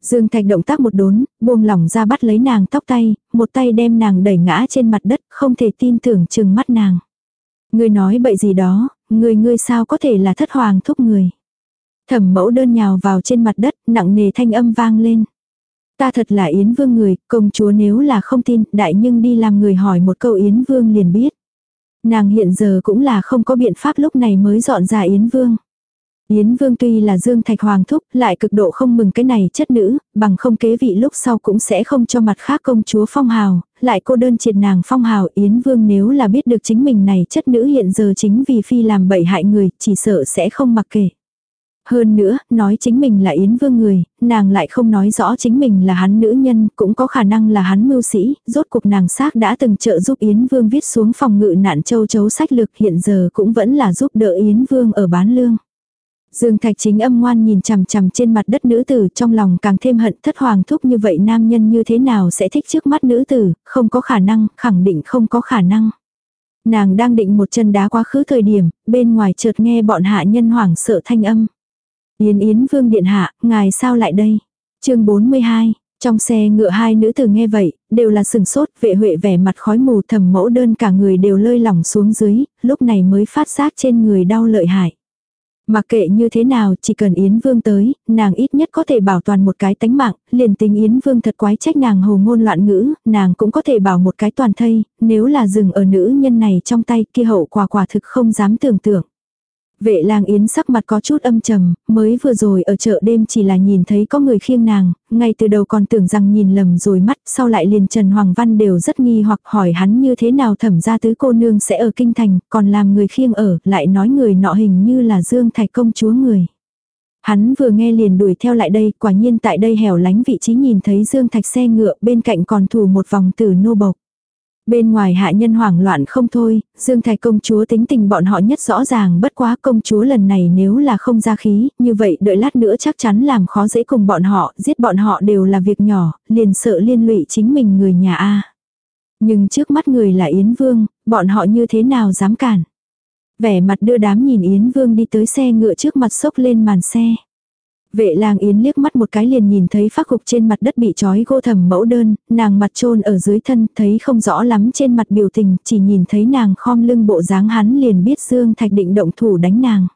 Dương Thạch động tác một đốn, buông lỏng ra bắt lấy nàng tóc tay, một tay đem nàng đẩy ngã trên mặt đất, không thể tin tưởng chừng mắt nàng. Ngươi nói bậy gì đó, người ngươi sao có thể là thất hoàng thúc người. Thẩm mẫu đơn nhào vào trên mặt đất, nặng nề thanh âm vang lên. Ta thật là Yến Vương người, công chúa nếu là không tin, đại nhưng đi làm người hỏi một câu Yến Vương liền biết. Nàng hiện giờ cũng là không có biện pháp lúc này mới dọn ra Yến Vương. Yến Vương tuy là Dương Thạch Hoàng thúc, lại cực độ không mừng cái này chất nữ, bằng không kế vị lúc sau cũng sẽ không cho mặt khác công chúa phong hào, lại cô đơn triệt nàng phong hào Yến Vương nếu là biết được chính mình này chất nữ hiện giờ chính vì phi làm bậy hại người, chỉ sợ sẽ không mặc kệ. Hơn nữa, nói chính mình là Yến Vương người, nàng lại không nói rõ chính mình là hắn nữ nhân, cũng có khả năng là hắn mưu sĩ, rốt cuộc nàng xác đã từng trợ giúp Yến Vương viết xuống phòng ngự nạn châu chấu sách lực hiện giờ cũng vẫn là giúp đỡ Yến Vương ở bán lương. Dương Thạch chính âm ngoan nhìn chằm chằm trên mặt đất nữ tử trong lòng càng thêm hận thất hoàng thúc như vậy nam nhân như thế nào sẽ thích trước mắt nữ tử, không có khả năng, khẳng định không có khả năng. Nàng đang định một chân đá quá khứ thời điểm, bên ngoài chợt nghe bọn hạ nhân hoảng sợ thanh âm. Yến Yến Vương Điện Hạ, ngài sao lại đây? chương 42, Trong xe ngựa hai nữ tử nghe vậy, đều là sừng sốt, vệ huệ vẻ mặt khói mù thầm mẫu đơn cả người đều lơi lỏng xuống dưới, lúc này mới phát giác trên người đau lợi hại. Mặc kệ như thế nào, chỉ cần Yến Vương tới, nàng ít nhất có thể bảo toàn một cái tánh mạng, liền tính Yến Vương thật quái trách nàng hồ ngôn loạn ngữ, nàng cũng có thể bảo một cái toàn thây, nếu là dừng ở nữ nhân này trong tay kia hậu quả quả thực không dám tưởng tượng. Vệ lang yến sắc mặt có chút âm trầm, mới vừa rồi ở chợ đêm chỉ là nhìn thấy có người khiêng nàng, ngay từ đầu còn tưởng rằng nhìn lầm rồi mắt, sau lại liền Trần Hoàng Văn đều rất nghi hoặc hỏi hắn như thế nào thẩm ra tứ cô nương sẽ ở kinh thành, còn làm người khiêng ở, lại nói người nọ hình như là Dương Thạch công chúa người. Hắn vừa nghe liền đuổi theo lại đây, quả nhiên tại đây hẻo lánh vị trí nhìn thấy Dương Thạch xe ngựa bên cạnh còn thủ một vòng tử nô bộc. Bên ngoài hạ nhân hoảng loạn không thôi, Dương Thái công chúa tính tình bọn họ nhất rõ ràng bất quá công chúa lần này nếu là không ra khí, như vậy đợi lát nữa chắc chắn làm khó dễ cùng bọn họ, giết bọn họ đều là việc nhỏ, liền sợ liên lụy chính mình người nhà A. Nhưng trước mắt người là Yến Vương, bọn họ như thế nào dám cản. Vẻ mặt đưa đám nhìn Yến Vương đi tới xe ngựa trước mặt sốc lên màn xe. Vệ lang yến liếc mắt một cái liền nhìn thấy phát cục trên mặt đất bị trói gô thầm mẫu đơn, nàng mặt trôn ở dưới thân, thấy không rõ lắm trên mặt biểu tình, chỉ nhìn thấy nàng khom lưng bộ dáng hắn liền biết Dương Thạch định động thủ đánh nàng.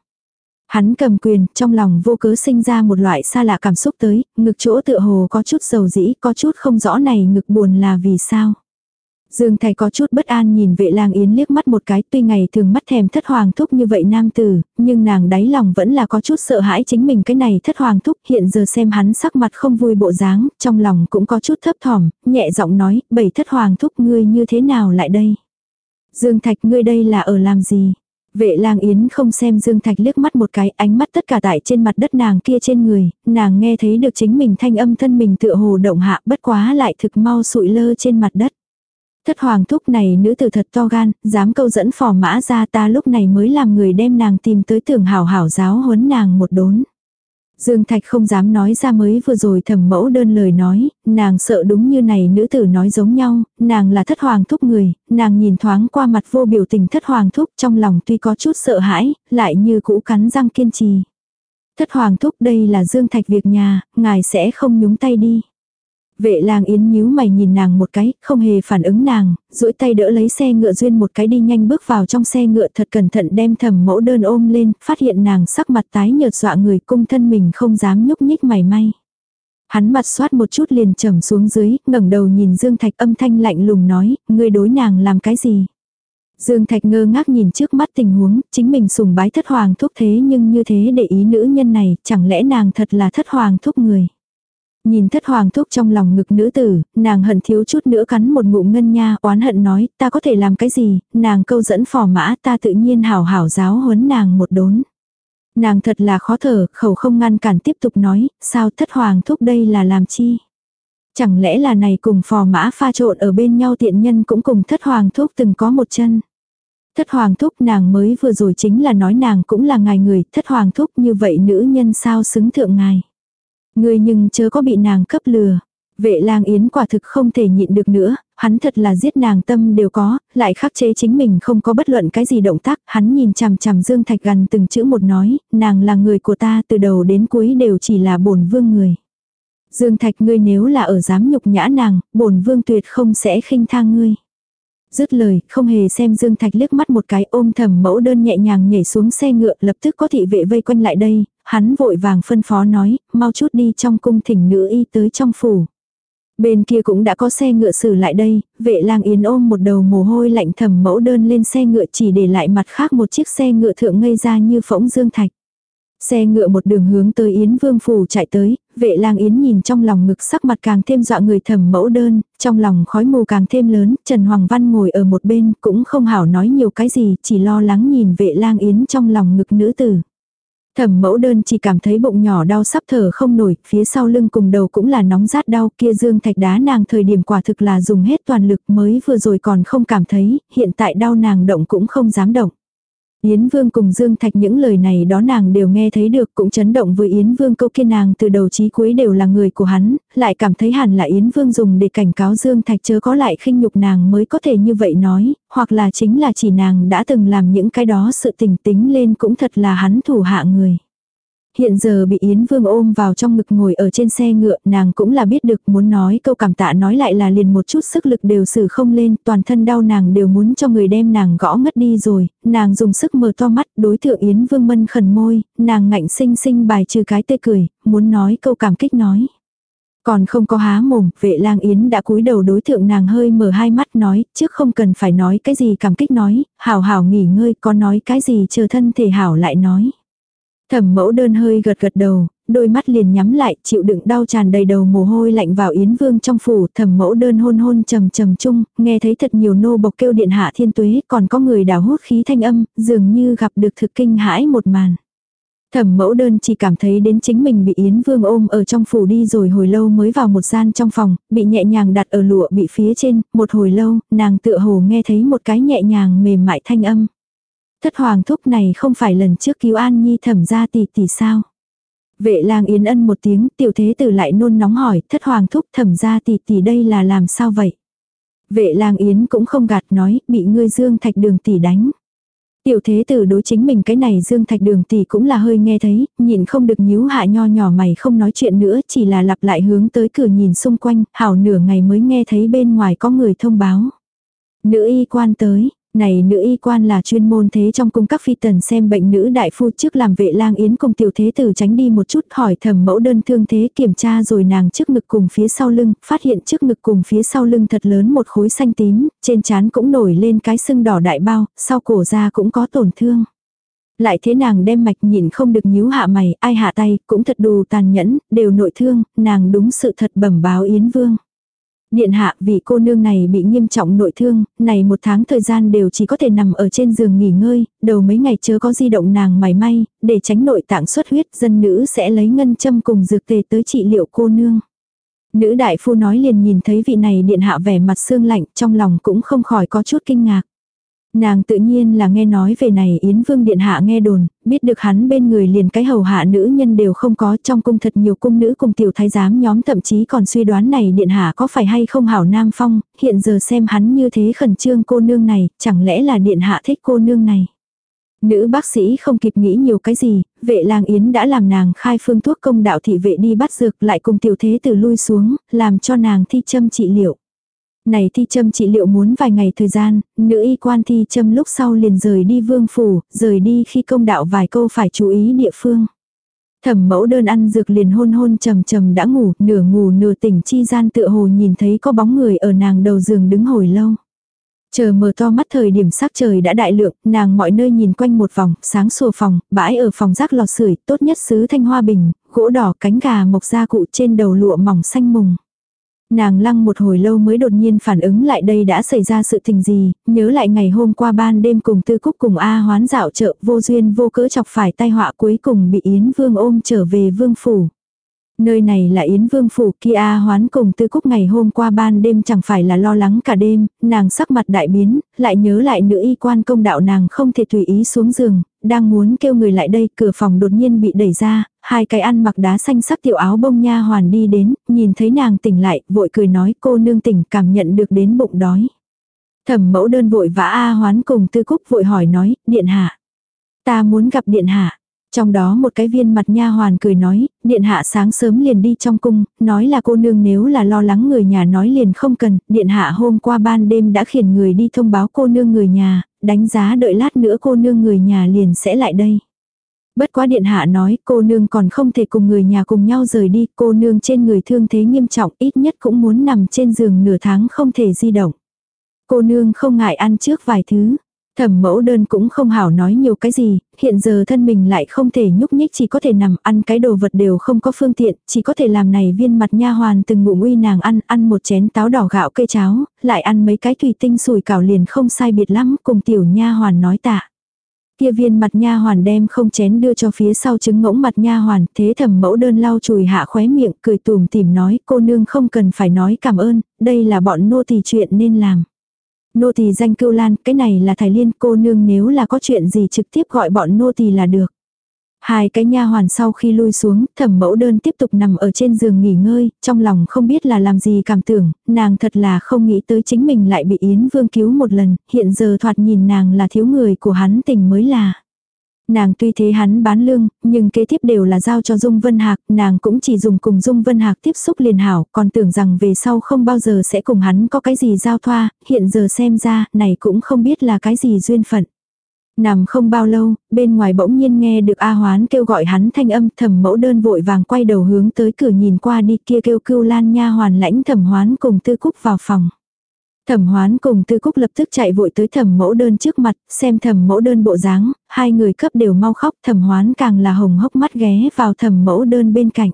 Hắn cầm quyền, trong lòng vô cớ sinh ra một loại xa lạ cảm xúc tới, ngực chỗ tựa hồ có chút dầu dĩ, có chút không rõ này ngực buồn là vì sao. Dương Thầy có chút bất an nhìn vệ lang yến liếc mắt một cái tuy ngày thường mắt thèm thất hoàng thúc như vậy nam tử, nhưng nàng đáy lòng vẫn là có chút sợ hãi chính mình cái này thất hoàng thúc hiện giờ xem hắn sắc mặt không vui bộ dáng, trong lòng cũng có chút thấp thỏm, nhẹ giọng nói, bảy thất hoàng thúc ngươi như thế nào lại đây? Dương Thạch ngươi đây là ở làm gì? Vệ lang yến không xem Dương Thạch liếc mắt một cái, ánh mắt tất cả tại trên mặt đất nàng kia trên người, nàng nghe thấy được chính mình thanh âm thân mình tựa hồ động hạ bất quá lại thực mau sụi lơ trên mặt đất. Thất hoàng thúc này nữ tử thật to gan, dám câu dẫn phò mã ra ta lúc này mới làm người đem nàng tìm tới tưởng hảo hảo giáo huấn nàng một đốn. Dương Thạch không dám nói ra mới vừa rồi thầm mẫu đơn lời nói, nàng sợ đúng như này nữ tử nói giống nhau, nàng là thất hoàng thúc người, nàng nhìn thoáng qua mặt vô biểu tình thất hoàng thúc trong lòng tuy có chút sợ hãi, lại như cũ cắn răng kiên trì. Thất hoàng thúc đây là Dương Thạch việc nhà, ngài sẽ không nhúng tay đi. Vệ lang yến nhíu mày nhìn nàng một cái, không hề phản ứng nàng, duỗi tay đỡ lấy xe ngựa duyên một cái đi nhanh bước vào trong xe ngựa thật cẩn thận đem thầm mẫu đơn ôm lên, phát hiện nàng sắc mặt tái nhợt dọa người cung thân mình không dám nhúc nhích mày may. Hắn mặt xoát một chút liền trầm xuống dưới, ngẩng đầu nhìn Dương Thạch âm thanh lạnh lùng nói, ngươi đối nàng làm cái gì? Dương Thạch ngơ ngác nhìn trước mắt tình huống, chính mình sùng bái thất hoàng thúc thế nhưng như thế để ý nữ nhân này, chẳng lẽ nàng thật là thất hoàng thúc người? Nhìn thất hoàng thúc trong lòng ngực nữ tử, nàng hận thiếu chút nữa cắn một ngụm ngân nha, oán hận nói, ta có thể làm cái gì, nàng câu dẫn phò mã, ta tự nhiên hảo hảo giáo huấn nàng một đốn. Nàng thật là khó thở, khẩu không ngăn cản tiếp tục nói, sao thất hoàng thúc đây là làm chi? Chẳng lẽ là này cùng phò mã pha trộn ở bên nhau tiện nhân cũng cùng thất hoàng thúc từng có một chân. Thất hoàng thúc nàng mới vừa rồi chính là nói nàng cũng là ngài người, thất hoàng thúc như vậy nữ nhân sao xứng thượng ngài. Ngươi nhưng chớ có bị nàng cấp lừa. Vệ lang yến quả thực không thể nhịn được nữa, hắn thật là giết nàng tâm đều có, lại khắc chế chính mình không có bất luận cái gì động tác, hắn nhìn chằm chằm Dương Thạch gần từng chữ một nói, nàng là người của ta từ đầu đến cuối đều chỉ là bổn vương người. Dương Thạch ngươi nếu là ở dám nhục nhã nàng, bổn vương tuyệt không sẽ khinh thang ngươi. Dứt lời, không hề xem Dương Thạch liếc mắt một cái ôm thầm mẫu đơn nhẹ nhàng nhảy xuống xe ngựa lập tức có thị vệ vây quanh lại đây, hắn vội vàng phân phó nói, mau chút đi trong cung thỉnh nữ y tới trong phủ. Bên kia cũng đã có xe ngựa xử lại đây, vệ lang yến ôm một đầu mồ hôi lạnh thầm mẫu đơn lên xe ngựa chỉ để lại mặt khác một chiếc xe ngựa thượng ngây ra như phỗng dương thạch. Xe ngựa một đường hướng tới Yến Vương Phủ chạy tới, vệ lang Yến nhìn trong lòng ngực sắc mặt càng thêm dọa người thầm mẫu đơn, trong lòng khói mù càng thêm lớn, Trần Hoàng Văn ngồi ở một bên cũng không hảo nói nhiều cái gì, chỉ lo lắng nhìn vệ lang Yến trong lòng ngực nữ tử. Thẩm mẫu đơn chỉ cảm thấy bụng nhỏ đau sắp thở không nổi, phía sau lưng cùng đầu cũng là nóng rát đau kia dương thạch đá nàng thời điểm quả thực là dùng hết toàn lực mới vừa rồi còn không cảm thấy, hiện tại đau nàng động cũng không dám động. Yến Vương cùng Dương Thạch những lời này đó nàng đều nghe thấy được cũng chấn động với Yến Vương câu kia nàng từ đầu chí cuối đều là người của hắn, lại cảm thấy hẳn là Yến Vương dùng để cảnh cáo Dương Thạch chớ có lại khinh nhục nàng mới có thể như vậy nói, hoặc là chính là chỉ nàng đã từng làm những cái đó sự tình tính lên cũng thật là hắn thủ hạ người. Hiện giờ bị Yến Vương ôm vào trong ngực ngồi ở trên xe ngựa, nàng cũng là biết được muốn nói câu cảm tạ nói lại là liền một chút sức lực đều xử không lên, toàn thân đau nàng đều muốn cho người đem nàng gõ ngất đi rồi, nàng dùng sức mở to mắt, đối tượng Yến Vương mân khẩn môi, nàng ngạnh sinh sinh bài trừ cái tê cười, muốn nói câu cảm kích nói. Còn không có há mồm, vệ lang yến đã cúi đầu đối tượng nàng hơi mở hai mắt nói, trước không cần phải nói cái gì cảm kích nói, hảo hảo nghỉ ngơi, có nói cái gì chờ thân thể hảo lại nói. Thẩm mẫu đơn hơi gật gật đầu, đôi mắt liền nhắm lại, chịu đựng đau tràn đầy đầu mồ hôi lạnh vào Yến Vương trong phủ, thẩm mẫu đơn hôn hôn trầm trầm chung, nghe thấy thật nhiều nô bộc kêu điện hạ thiên tuế, còn có người đào hút khí thanh âm, dường như gặp được thực kinh hãi một màn. Thẩm mẫu đơn chỉ cảm thấy đến chính mình bị Yến Vương ôm ở trong phủ đi rồi hồi lâu mới vào một gian trong phòng, bị nhẹ nhàng đặt ở lụa bị phía trên, một hồi lâu, nàng tựa hồ nghe thấy một cái nhẹ nhàng mềm mại thanh âm. Thất hoàng thúc này không phải lần trước cứu An Nhi thẩm ra tỷ tỷ sao. Vệ lang yến ân một tiếng tiểu thế tử lại nôn nóng hỏi thất hoàng thúc thẩm ra tỷ tỷ đây là làm sao vậy. Vệ lang yến cũng không gạt nói bị ngươi dương thạch đường tỷ đánh. Tiểu thế tử đối chính mình cái này dương thạch đường tỷ cũng là hơi nghe thấy, nhìn không được nhíu hạ nho nhỏ mày không nói chuyện nữa chỉ là lặp lại hướng tới cửa nhìn xung quanh, hảo nửa ngày mới nghe thấy bên ngoài có người thông báo. Nữ y quan tới, này nữ y quan là chuyên môn thế trong cung các phi tần xem bệnh nữ đại phu trước làm vệ lang yến cùng tiểu thế tử tránh đi một chút hỏi thầm mẫu đơn thương thế kiểm tra rồi nàng trước ngực cùng phía sau lưng, phát hiện trước ngực cùng phía sau lưng thật lớn một khối xanh tím, trên trán cũng nổi lên cái sưng đỏ đại bao, sau cổ da cũng có tổn thương. Lại thế nàng đem mạch nhìn không được nhíu hạ mày, ai hạ tay, cũng thật đủ tàn nhẫn, đều nội thương, nàng đúng sự thật bẩm báo Yến Vương. Điện hạ vì cô nương này bị nghiêm trọng nội thương, này một tháng thời gian đều chỉ có thể nằm ở trên giường nghỉ ngơi, đầu mấy ngày chớ có di động nàng mảy may, để tránh nội tạng xuất huyết dân nữ sẽ lấy ngân châm cùng dược tề tới trị liệu cô nương. Nữ đại phu nói liền nhìn thấy vị này điện hạ vẻ mặt xương lạnh trong lòng cũng không khỏi có chút kinh ngạc. Nàng tự nhiên là nghe nói về này Yến Vương Điện Hạ nghe đồn, biết được hắn bên người liền cái hầu hạ nữ nhân đều không có trong cung thật nhiều cung nữ cùng tiểu thái giám nhóm thậm chí còn suy đoán này Điện Hạ có phải hay không hảo nam phong, hiện giờ xem hắn như thế khẩn trương cô nương này, chẳng lẽ là Điện Hạ thích cô nương này. Nữ bác sĩ không kịp nghĩ nhiều cái gì, vệ lang yến đã làm nàng khai phương thuốc công đạo thị vệ đi bắt dược lại cùng tiểu thế từ lui xuống, làm cho nàng thi châm trị liệu. Này thi châm trị liệu muốn vài ngày thời gian, nữ y quan thi châm lúc sau liền rời đi vương phủ, rời đi khi công đạo vài câu phải chú ý địa phương. Thẩm mẫu đơn ăn dược liền hôn hôn trầm trầm đã ngủ, nửa ngủ nửa tỉnh chi gian tựa hồ nhìn thấy có bóng người ở nàng đầu giường đứng hồi lâu. Chờ mở to mắt thời điểm sắc trời đã đại lượng, nàng mọi nơi nhìn quanh một vòng, sáng sủa phòng, bãi ở phòng rác lò sưởi, tốt nhất xứ thanh hoa bình, gỗ đỏ cánh gà mộc da cụ trên đầu lụa mỏng xanh mùng. Nàng lăng một hồi lâu mới đột nhiên phản ứng lại đây đã xảy ra sự tình gì, nhớ lại ngày hôm qua ban đêm cùng tư cúc cùng A hoán dạo chợ vô duyên vô cỡ chọc phải tai họa cuối cùng bị Yến Vương ôm trở về Vương Phủ. Nơi này là Yến Vương Phủ kia A hoán cùng tư cúc ngày hôm qua ban đêm chẳng phải là lo lắng cả đêm, nàng sắc mặt đại biến, lại nhớ lại nữ y quan công đạo nàng không thể tùy ý xuống giường, đang muốn kêu người lại đây, cửa phòng đột nhiên bị đẩy ra, hai cái ăn mặc đá xanh sắc tiểu áo bông nha hoàn đi đến, nhìn thấy nàng tỉnh lại, vội cười nói cô nương tỉnh cảm nhận được đến bụng đói. Thẩm mẫu đơn vội vã A hoán cùng tư cúc vội hỏi nói, điện hạ. Ta muốn gặp điện hạ. Trong đó một cái viên mặt nha hoàn cười nói, điện hạ sáng sớm liền đi trong cung, nói là cô nương nếu là lo lắng người nhà nói liền không cần, điện hạ hôm qua ban đêm đã khiển người đi thông báo cô nương người nhà, đánh giá đợi lát nữa cô nương người nhà liền sẽ lại đây. Bất quá điện hạ nói cô nương còn không thể cùng người nhà cùng nhau rời đi, cô nương trên người thương thế nghiêm trọng ít nhất cũng muốn nằm trên giường nửa tháng không thể di động. Cô nương không ngại ăn trước vài thứ, Thẩm mẫu đơn cũng không hảo nói nhiều cái gì, hiện giờ thân mình lại không thể nhúc nhích chỉ có thể nằm ăn cái đồ vật đều không có phương tiện, chỉ có thể làm này viên mặt nha hoàn từng ngụm uy nàng ăn, ăn một chén táo đỏ gạo cây cháo, lại ăn mấy cái thủy tinh sùi cảo liền không sai biệt lắm, cùng tiểu nha hoàn nói tạ. Kia viên mặt nha hoàn đem không chén đưa cho phía sau trứng ngỗng mặt nha hoàn, thế thẩm mẫu đơn lau chùi hạ khóe miệng, cười tùm tìm nói, cô nương không cần phải nói cảm ơn, đây là bọn nô tỳ chuyện nên làm. Nô tỳ danh cưu lan, cái này là thái liên cô nương nếu là có chuyện gì trực tiếp gọi bọn nô tỳ là được. Hai cái nha hoàn sau khi lui xuống, thẩm mẫu đơn tiếp tục nằm ở trên giường nghỉ ngơi, trong lòng không biết là làm gì cảm tưởng, nàng thật là không nghĩ tới chính mình lại bị Yến Vương cứu một lần, hiện giờ thoạt nhìn nàng là thiếu người của hắn tình mới là. Nàng tuy thế hắn bán lương, nhưng kế tiếp đều là giao cho Dung Vân Hạc, nàng cũng chỉ dùng cùng Dung Vân Hạc tiếp xúc liền hảo, còn tưởng rằng về sau không bao giờ sẽ cùng hắn có cái gì giao thoa, hiện giờ xem ra, này cũng không biết là cái gì duyên phận. Nằm không bao lâu, bên ngoài bỗng nhiên nghe được A Hoán kêu gọi hắn thanh âm thẩm mẫu đơn vội vàng quay đầu hướng tới cửa nhìn qua đi kia kêu cưu lan nha hoàn lãnh thẩm hoán cùng tư cúc vào phòng. Thẩm hoán cùng tư cúc lập tức chạy vội tới thẩm mẫu đơn trước mặt, xem thẩm mẫu đơn bộ dáng, hai người cấp đều mau khóc thẩm hoán càng là hồng hốc mắt ghé vào thẩm mẫu đơn bên cạnh.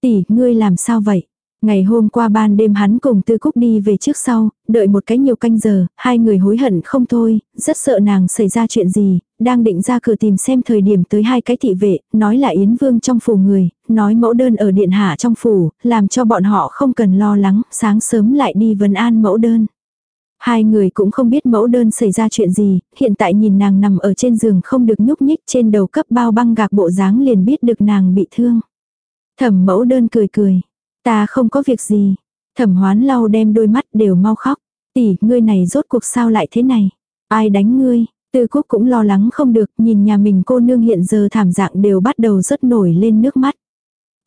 Tỷ, ngươi làm sao vậy? Ngày hôm qua ban đêm hắn cùng Tư Cúc đi về trước sau, đợi một cái nhiều canh giờ, hai người hối hận không thôi, rất sợ nàng xảy ra chuyện gì, đang định ra cửa tìm xem thời điểm tới hai cái thị vệ, nói là Yến Vương trong phủ người, nói mẫu đơn ở điện hạ trong phủ, làm cho bọn họ không cần lo lắng, sáng sớm lại đi vấn an mẫu đơn. Hai người cũng không biết mẫu đơn xảy ra chuyện gì, hiện tại nhìn nàng nằm ở trên giường không được nhúc nhích trên đầu cấp bao băng gạc bộ dáng liền biết được nàng bị thương. Thẩm mẫu đơn cười cười, Ta không có việc gì. Thẩm hoán lau đem đôi mắt đều mau khóc. Tỷ, ngươi này rốt cuộc sao lại thế này? Ai đánh ngươi? Tư Cúc cũng lo lắng không được, nhìn nhà mình cô nương hiện giờ thảm dạng đều bắt đầu rất nổi lên nước mắt.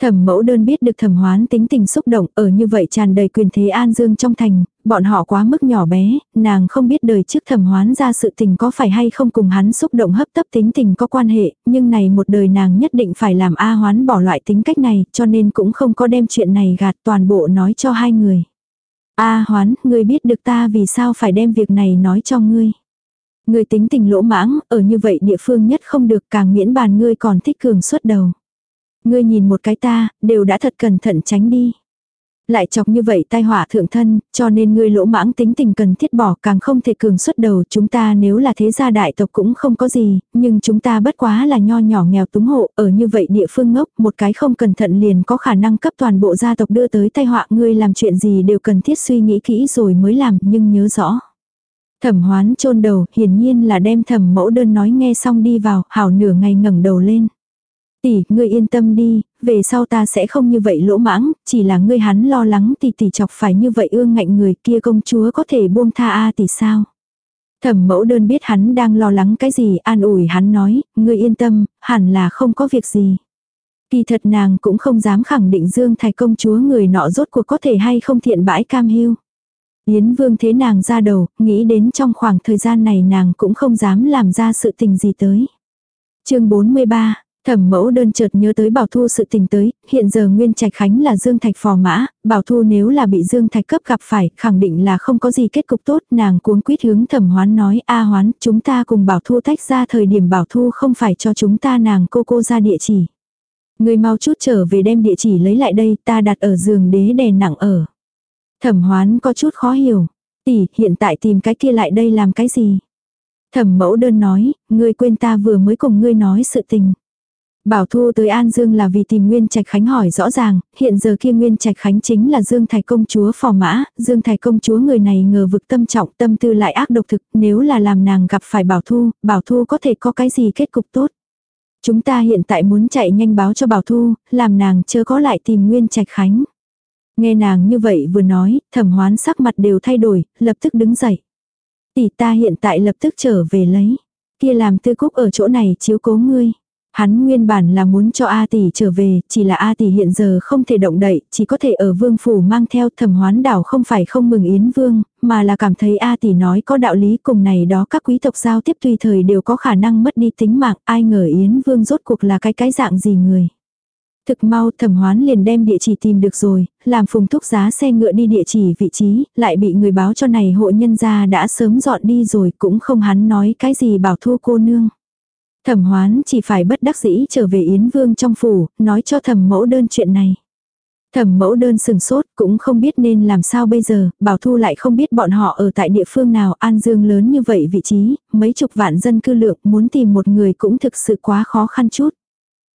Thẩm mẫu đơn biết được thẩm hoán tính tình xúc động ở như vậy tràn đầy quyền thế an dương trong thành, bọn họ quá mức nhỏ bé, nàng không biết đời trước thẩm hoán ra sự tình có phải hay không cùng hắn xúc động hấp tấp tính tình có quan hệ, nhưng này một đời nàng nhất định phải làm A hoán bỏ loại tính cách này, cho nên cũng không có đem chuyện này gạt toàn bộ nói cho hai người. A hoán, ngươi biết được ta vì sao phải đem việc này nói cho ngươi. Ngươi tính tình lỗ mãng, ở như vậy địa phương nhất không được càng miễn bàn ngươi còn thích cường suốt đầu. Ngươi nhìn một cái ta, đều đã thật cẩn thận tránh đi. Lại chọc như vậy tai họa thượng thân, cho nên ngươi lỗ mãng tính tình cần thiết bỏ càng không thể cường xuất đầu. Chúng ta nếu là thế gia đại tộc cũng không có gì, nhưng chúng ta bất quá là nho nhỏ nghèo túng hộ, ở như vậy địa phương ngốc, một cái không cẩn thận liền có khả năng cấp toàn bộ gia tộc đưa tới tai họa. Ngươi làm chuyện gì đều cần thiết suy nghĩ kỹ rồi mới làm, nhưng nhớ rõ. Thẩm hoán chôn đầu, hiển nhiên là đem thẩm mẫu đơn nói nghe xong đi vào, hảo nửa ngày ngẩng đầu lên. Tỷ, ngươi yên tâm đi, về sau ta sẽ không như vậy lỗ mãng, chỉ là ngươi hắn lo lắng tỷ tỷ chọc phải như vậy ương ngạnh người kia công chúa có thể buông tha a tỷ sao. Thẩm mẫu đơn biết hắn đang lo lắng cái gì, an ủi hắn nói, ngươi yên tâm, hẳn là không có việc gì. Kỳ thật nàng cũng không dám khẳng định Dương Thái công chúa người nọ rốt cuộc có thể hay không thiện bãi cam hiu. Yến Vương thế nàng ra đầu, nghĩ đến trong khoảng thời gian này nàng cũng không dám làm ra sự tình gì tới. chương 43, Thẩm mẫu đơn chợt nhớ tới Bảo Thu sự tình tới, hiện giờ Nguyên Trạch Khánh là Dương Thạch phò mã, Bảo Thu nếu là bị Dương Thạch cấp gặp phải, khẳng định là không có gì kết cục tốt, nàng cuống quýt hướng thẩm hoán nói, a hoán, chúng ta cùng Bảo Thu tách ra thời điểm Bảo Thu không phải cho chúng ta nàng cô cô ra địa chỉ. Người mau chút trở về đem địa chỉ lấy lại đây, ta đặt ở giường đế đè nặng ở. Thẩm hoán có chút khó hiểu. Tỷ, hiện tại tìm cái kia lại đây làm cái gì? Thẩm mẫu đơn nói, ngươi quên ta vừa mới cùng ngươi nói sự tình. Bảo Thu tới An Dương là vì tìm Nguyên Trạch Khánh hỏi rõ ràng, hiện giờ kia Nguyên Trạch Khánh chính là Dương Thái công chúa phò mã, Dương Thái công chúa người này ngờ vực tâm trọng, tâm tư lại ác độc thực, nếu là làm nàng gặp phải Bảo Thu, Bảo Thu có thể có cái gì kết cục tốt. Chúng ta hiện tại muốn chạy nhanh báo cho Bảo Thu, làm nàng chưa có lại tìm Nguyên Trạch Khánh. Nghe nàng như vậy vừa nói, thẩm hoán sắc mặt đều thay đổi, lập tức đứng dậy. Tỷ ta hiện tại lập tức trở về lấy. Kia làm tư cúc ở chỗ này chiếu cố ngươi. Hắn nguyên bản là muốn cho A tỷ trở về, chỉ là A tỷ hiện giờ không thể động đậy, chỉ có thể ở vương phủ mang theo thẩm hoán đảo không phải không mừng Yến Vương, mà là cảm thấy A tỷ nói có đạo lý cùng này đó các quý tộc giao tiếp tùy thời đều có khả năng mất đi tính mạng, ai ngờ Yến Vương rốt cuộc là cái cái dạng gì người. Thực mau thẩm hoán liền đem địa chỉ tìm được rồi, làm phùng thúc giá xe ngựa đi địa chỉ vị trí, lại bị người báo cho này hộ nhân gia đã sớm dọn đi rồi cũng không hắn nói cái gì bảo thu cô nương. Thẩm hoán chỉ phải bất đắc dĩ trở về Yến Vương trong phủ, nói cho thẩm mẫu đơn chuyện này. Thẩm mẫu đơn sừng sốt cũng không biết nên làm sao bây giờ, bảo thu lại không biết bọn họ ở tại địa phương nào an dương lớn như vậy vị trí, mấy chục vạn dân cư lượng muốn tìm một người cũng thực sự quá khó khăn chút.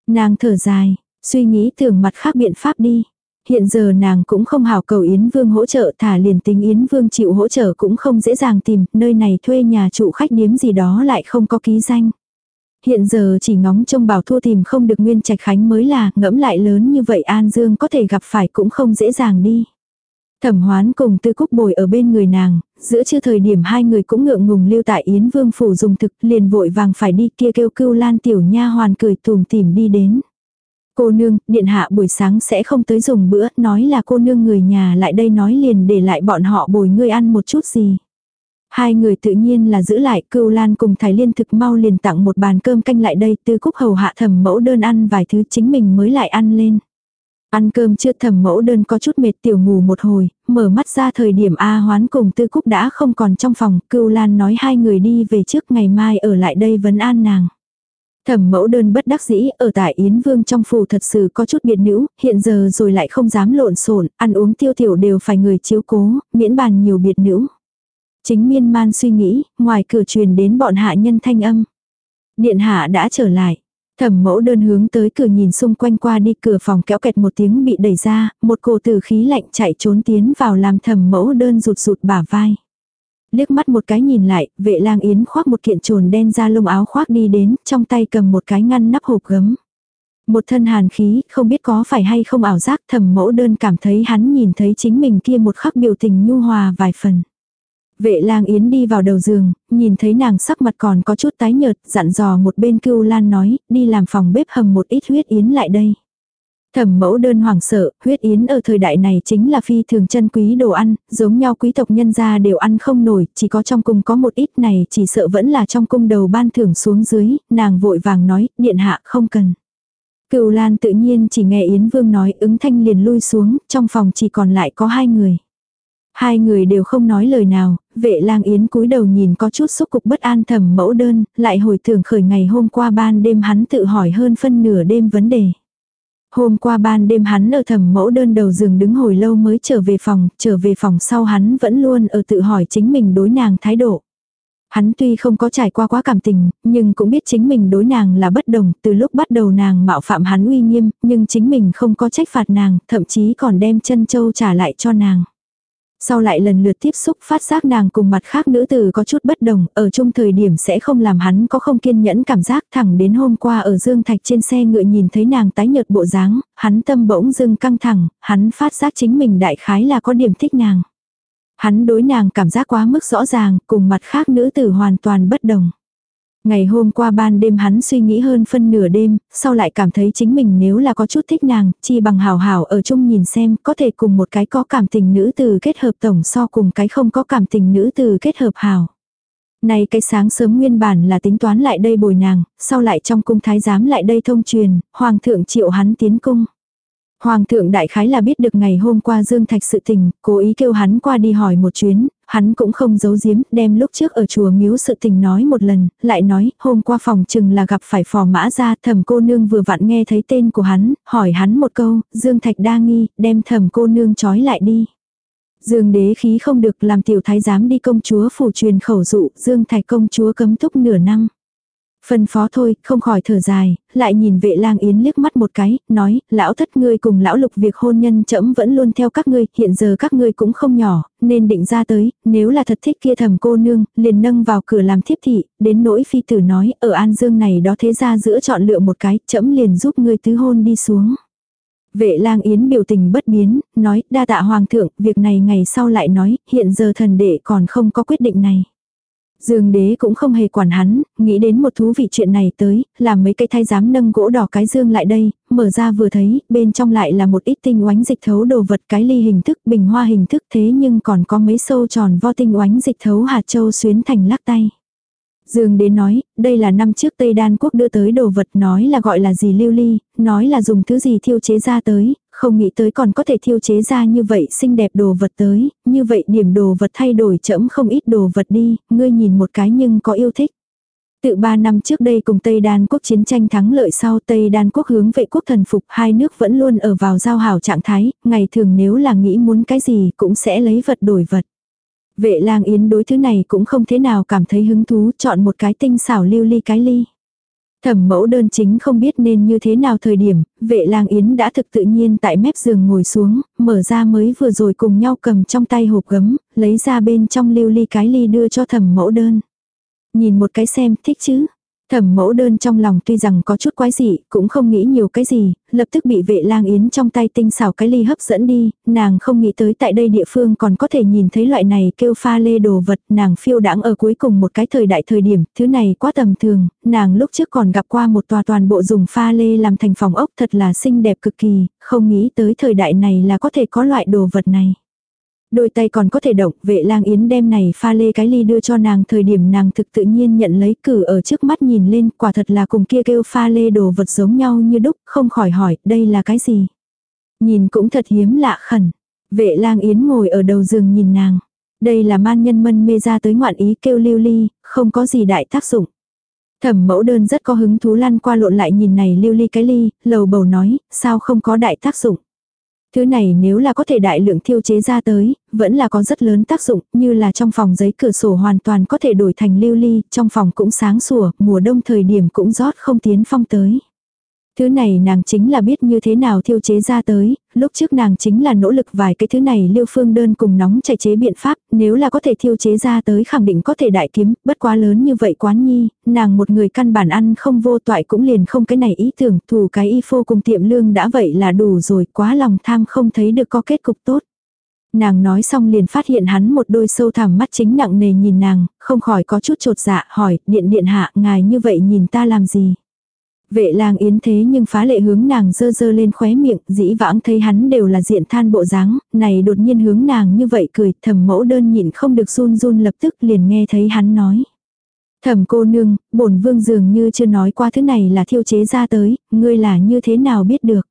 Nàng thở dài, suy nghĩ tưởng mặt khác biện pháp đi. Hiện giờ nàng cũng không hào cầu Yến Vương hỗ trợ thả liền tính Yến Vương chịu hỗ trợ cũng không dễ dàng tìm, nơi này thuê nhà trụ khách điếm gì đó lại không có ký danh. Hiện giờ chỉ ngóng trông bảo thu tìm không được nguyên trạch khánh mới là ngẫm lại lớn như vậy An Dương có thể gặp phải cũng không dễ dàng đi. Thẩm hoán cùng tư cúc bồi ở bên người nàng, giữa chưa thời điểm hai người cũng ngượng ngùng lưu tại Yến Vương phủ dùng thực liền vội vàng phải đi kia kêu cưu lan tiểu nha hoàn cười tùm tìm đi đến. Cô nương, điện hạ buổi sáng sẽ không tới dùng bữa, nói là cô nương người nhà lại đây nói liền để lại bọn họ bồi ngươi ăn một chút gì. Hai người tự nhiên là giữ lại, cưu lan cùng thái liên thực mau liền tặng một bàn cơm canh lại đây, tư cúc hầu hạ thẩm mẫu đơn ăn vài thứ chính mình mới lại ăn lên. Ăn cơm chưa thẩm mẫu đơn có chút mệt tiểu ngủ một hồi, mở mắt ra thời điểm A hoán cùng tư cúc đã không còn trong phòng, cưu lan nói hai người đi về trước ngày mai ở lại đây vấn an nàng. Thẩm mẫu đơn bất đắc dĩ ở tại Yến Vương trong phủ thật sự có chút biệt nữ, hiện giờ rồi lại không dám lộn xộn ăn uống tiêu tiểu đều phải người chiếu cố, miễn bàn nhiều biệt nữ. Chính miên man suy nghĩ, ngoài cửa truyền đến bọn hạ nhân thanh âm. Điện hạ đã trở lại. Thẩm mẫu đơn hướng tới cửa nhìn xung quanh qua đi cửa phòng kéo kẹt một tiếng bị đẩy ra, một cổ tử khí lạnh chạy trốn tiến vào làm thẩm mẫu đơn rụt rụt bả vai. Liếc mắt một cái nhìn lại, vệ lang yến khoác một kiện trồn đen ra lông áo khoác đi đến, trong tay cầm một cái ngăn nắp hộp gấm. Một thân hàn khí, không biết có phải hay không ảo giác thẩm mẫu đơn cảm thấy hắn nhìn thấy chính mình kia một khắc biểu tình nhu hòa vài phần. Vệ lang yến đi vào đầu giường, nhìn thấy nàng sắc mặt còn có chút tái nhợt, dặn dò một bên cưu lan nói, đi làm phòng bếp hầm một ít huyết yến lại đây. Thẩm mẫu đơn hoàng sợ, huyết yến ở thời đại này chính là phi thường chân quý đồ ăn, giống nhau quý tộc nhân gia đều ăn không nổi, chỉ có trong cung có một ít này chỉ sợ vẫn là trong cung đầu ban thưởng xuống dưới, nàng vội vàng nói, điện hạ không cần. Cựu Lan tự nhiên chỉ nghe Yến Vương nói ứng thanh liền lui xuống, trong phòng chỉ còn lại có hai người. Hai người đều không nói lời nào, vệ lang yến cúi đầu nhìn có chút xúc cục bất an thầm mẫu đơn, lại hồi tưởng khởi ngày hôm qua ban đêm hắn tự hỏi hơn phân nửa đêm vấn đề. Hôm qua ban đêm hắn ở thầm mẫu đơn đầu giường đứng hồi lâu mới trở về phòng, trở về phòng sau hắn vẫn luôn ở tự hỏi chính mình đối nàng thái độ. Hắn tuy không có trải qua quá cảm tình, nhưng cũng biết chính mình đối nàng là bất đồng, từ lúc bắt đầu nàng mạo phạm hắn uy nghiêm, nhưng chính mình không có trách phạt nàng, thậm chí còn đem chân châu trả lại cho nàng. Sau lại lần lượt tiếp xúc phát giác nàng cùng mặt khác nữ tử có chút bất đồng, ở chung thời điểm sẽ không làm hắn có không kiên nhẫn cảm giác thẳng đến hôm qua ở Dương Thạch trên xe ngựa nhìn thấy nàng tái nhợt bộ dáng, hắn tâm bỗng dưng căng thẳng, hắn phát giác chính mình đại khái là có điểm thích nàng. Hắn đối nàng cảm giác quá mức rõ ràng, cùng mặt khác nữ tử hoàn toàn bất đồng. Ngày hôm qua ban đêm hắn suy nghĩ hơn phân nửa đêm, sau lại cảm thấy chính mình nếu là có chút thích nàng, chi bằng hào hào ở chung nhìn xem có thể cùng một cái có cảm tình nữ từ kết hợp tổng so cùng cái không có cảm tình nữ từ kết hợp hào. Này cái sáng sớm nguyên bản là tính toán lại đây bồi nàng, sau lại trong cung thái giám lại đây thông truyền, hoàng thượng triệu hắn tiến cung. Hoàng thượng đại khái là biết được ngày hôm qua Dương Thạch sự tình, cố ý kêu hắn qua đi hỏi một chuyến, hắn cũng không giấu giếm, đem lúc trước ở chùa miếu sự tình nói một lần, lại nói, hôm qua phòng chừng là gặp phải phò mã ra, thẩm cô nương vừa vặn nghe thấy tên của hắn, hỏi hắn một câu, Dương Thạch đa nghi, đem thẩm cô nương trói lại đi. Dương đế khí không được làm tiểu thái giám đi công chúa phủ truyền khẩu dụ, Dương Thạch công chúa cấm túc nửa năm. Phân phó thôi, không khỏi thở dài, lại nhìn vệ lang yến liếc mắt một cái, nói, lão thất ngươi cùng lão lục việc hôn nhân trẫm vẫn luôn theo các ngươi, hiện giờ các ngươi cũng không nhỏ, nên định ra tới, nếu là thật thích kia thầm cô nương, liền nâng vào cửa làm thiếp thị, đến nỗi phi tử nói, ở An Dương này đó thế ra giữa chọn lựa một cái, trẫm liền giúp ngươi tứ hôn đi xuống. Vệ lang yến biểu tình bất biến, nói, đa tạ hoàng thượng, việc này ngày sau lại nói, hiện giờ thần đệ còn không có quyết định này. Dương đế cũng không hề quản hắn, nghĩ đến một thú vị chuyện này tới, làm mấy cây thái giám nâng gỗ đỏ cái dương lại đây, mở ra vừa thấy, bên trong lại là một ít tinh oánh dịch thấu đồ vật cái ly hình thức, bình hoa hình thức thế nhưng còn có mấy sâu tròn vo tinh oánh dịch thấu hạt châu xuyến thành lắc tay. Dương đế nói, đây là năm trước Tây Đan quốc đưa tới đồ vật nói là gọi là gì lưu ly, nói là dùng thứ gì thiêu chế ra tới, không nghĩ tới còn có thể thiêu chế ra như vậy xinh đẹp đồ vật tới, như vậy điểm đồ vật thay đổi chẫm không ít đồ vật đi, ngươi nhìn một cái nhưng có yêu thích. Tự ba năm trước đây cùng Tây Đan quốc chiến tranh thắng lợi sau Tây Đan quốc hướng vệ quốc thần phục hai nước vẫn luôn ở vào giao hảo trạng thái, ngày thường nếu là nghĩ muốn cái gì cũng sẽ lấy vật đổi vật. Vệ lang yến đối thứ này cũng không thế nào cảm thấy hứng thú chọn một cái tinh xảo lưu ly cái ly. Thẩm mẫu đơn chính không biết nên như thế nào thời điểm, vệ lang yến đã thực tự nhiên tại mép giường ngồi xuống, mở ra mới vừa rồi cùng nhau cầm trong tay hộp gấm, lấy ra bên trong lưu ly cái ly đưa cho thẩm mẫu đơn. Nhìn một cái xem thích chứ. Thẩm mẫu đơn trong lòng tuy rằng có chút quái dị, cũng không nghĩ nhiều cái gì, lập tức bị vệ lang yến trong tay tinh xảo cái ly hấp dẫn đi, nàng không nghĩ tới tại đây địa phương còn có thể nhìn thấy loại này kêu pha lê đồ vật, nàng phiêu đãng ở cuối cùng một cái thời đại thời điểm, thứ này quá tầm thường, nàng lúc trước còn gặp qua một tòa toàn bộ dùng pha lê làm thành phòng ốc thật là xinh đẹp cực kỳ, không nghĩ tới thời đại này là có thể có loại đồ vật này. Đôi tay còn có thể động, vệ lang yến đem này pha lê cái ly đưa cho nàng thời điểm nàng thực tự nhiên nhận lấy cử ở trước mắt nhìn lên, quả thật là cùng kia kêu pha lê đồ vật giống nhau như đúc, không khỏi hỏi, đây là cái gì? Nhìn cũng thật hiếm lạ khẩn. Vệ lang yến ngồi ở đầu giường nhìn nàng. Đây là man nhân mân mê ra tới ngoạn ý kêu lưu ly, không có gì đại tác dụng. Thẩm mẫu đơn rất có hứng thú lăn qua lộn lại nhìn này lưu ly cái ly, lầu bầu nói, sao không có đại tác dụng. Thứ này nếu là có thể đại lượng thiêu chế ra tới, vẫn là có rất lớn tác dụng, như là trong phòng giấy cửa sổ hoàn toàn có thể đổi thành lưu ly, trong phòng cũng sáng sủa, mùa đông thời điểm cũng rót không tiến phong tới. Thứ này nàng chính là biết như thế nào thiêu chế ra tới, lúc trước nàng chính là nỗ lực vài cái thứ này liêu phương đơn cùng nóng chạy chế biện pháp, nếu là có thể thiêu chế ra tới khẳng định có thể đại kiếm, bất quá lớn như vậy quán nhi, nàng một người căn bản ăn không vô toại cũng liền không cái này ý tưởng, thủ cái y phô cùng tiệm lương đã vậy là đủ rồi, quá lòng tham không thấy được có kết cục tốt. Nàng nói xong liền phát hiện hắn một đôi sâu thẳm mắt chính nặng nề nhìn nàng, không khỏi có chút trột dạ, hỏi, điện điện hạ, ngài như vậy nhìn ta làm gì? Vệ lang yến thế nhưng phá lệ hướng nàng dơ dơ lên khóe miệng, dĩ vãng thấy hắn đều là diện than bộ dáng, này đột nhiên hướng nàng như vậy cười, thầm mẫu đơn nhịn không được run run lập tức liền nghe thấy hắn nói. Thầm cô nương, bổn vương dường như chưa nói qua thứ này là thiêu chế ra tới, ngươi là như thế nào biết được.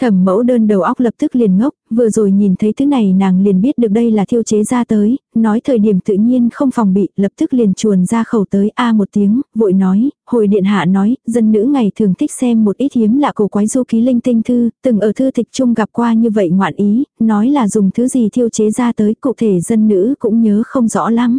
Thẩm mẫu đơn đầu óc lập tức liền ngốc, vừa rồi nhìn thấy thứ này nàng liền biết được đây là thiêu chế ra tới, nói thời điểm tự nhiên không phòng bị, lập tức liền chuồn ra khẩu tới a một tiếng, vội nói, hồi điện hạ nói, dân nữ ngày thường thích xem một ít hiếm lạ cổ quái du ký linh tinh thư, từng ở thư tịch chung gặp qua như vậy ngoạn ý, nói là dùng thứ gì thiêu chế ra tới, cụ thể dân nữ cũng nhớ không rõ lắm.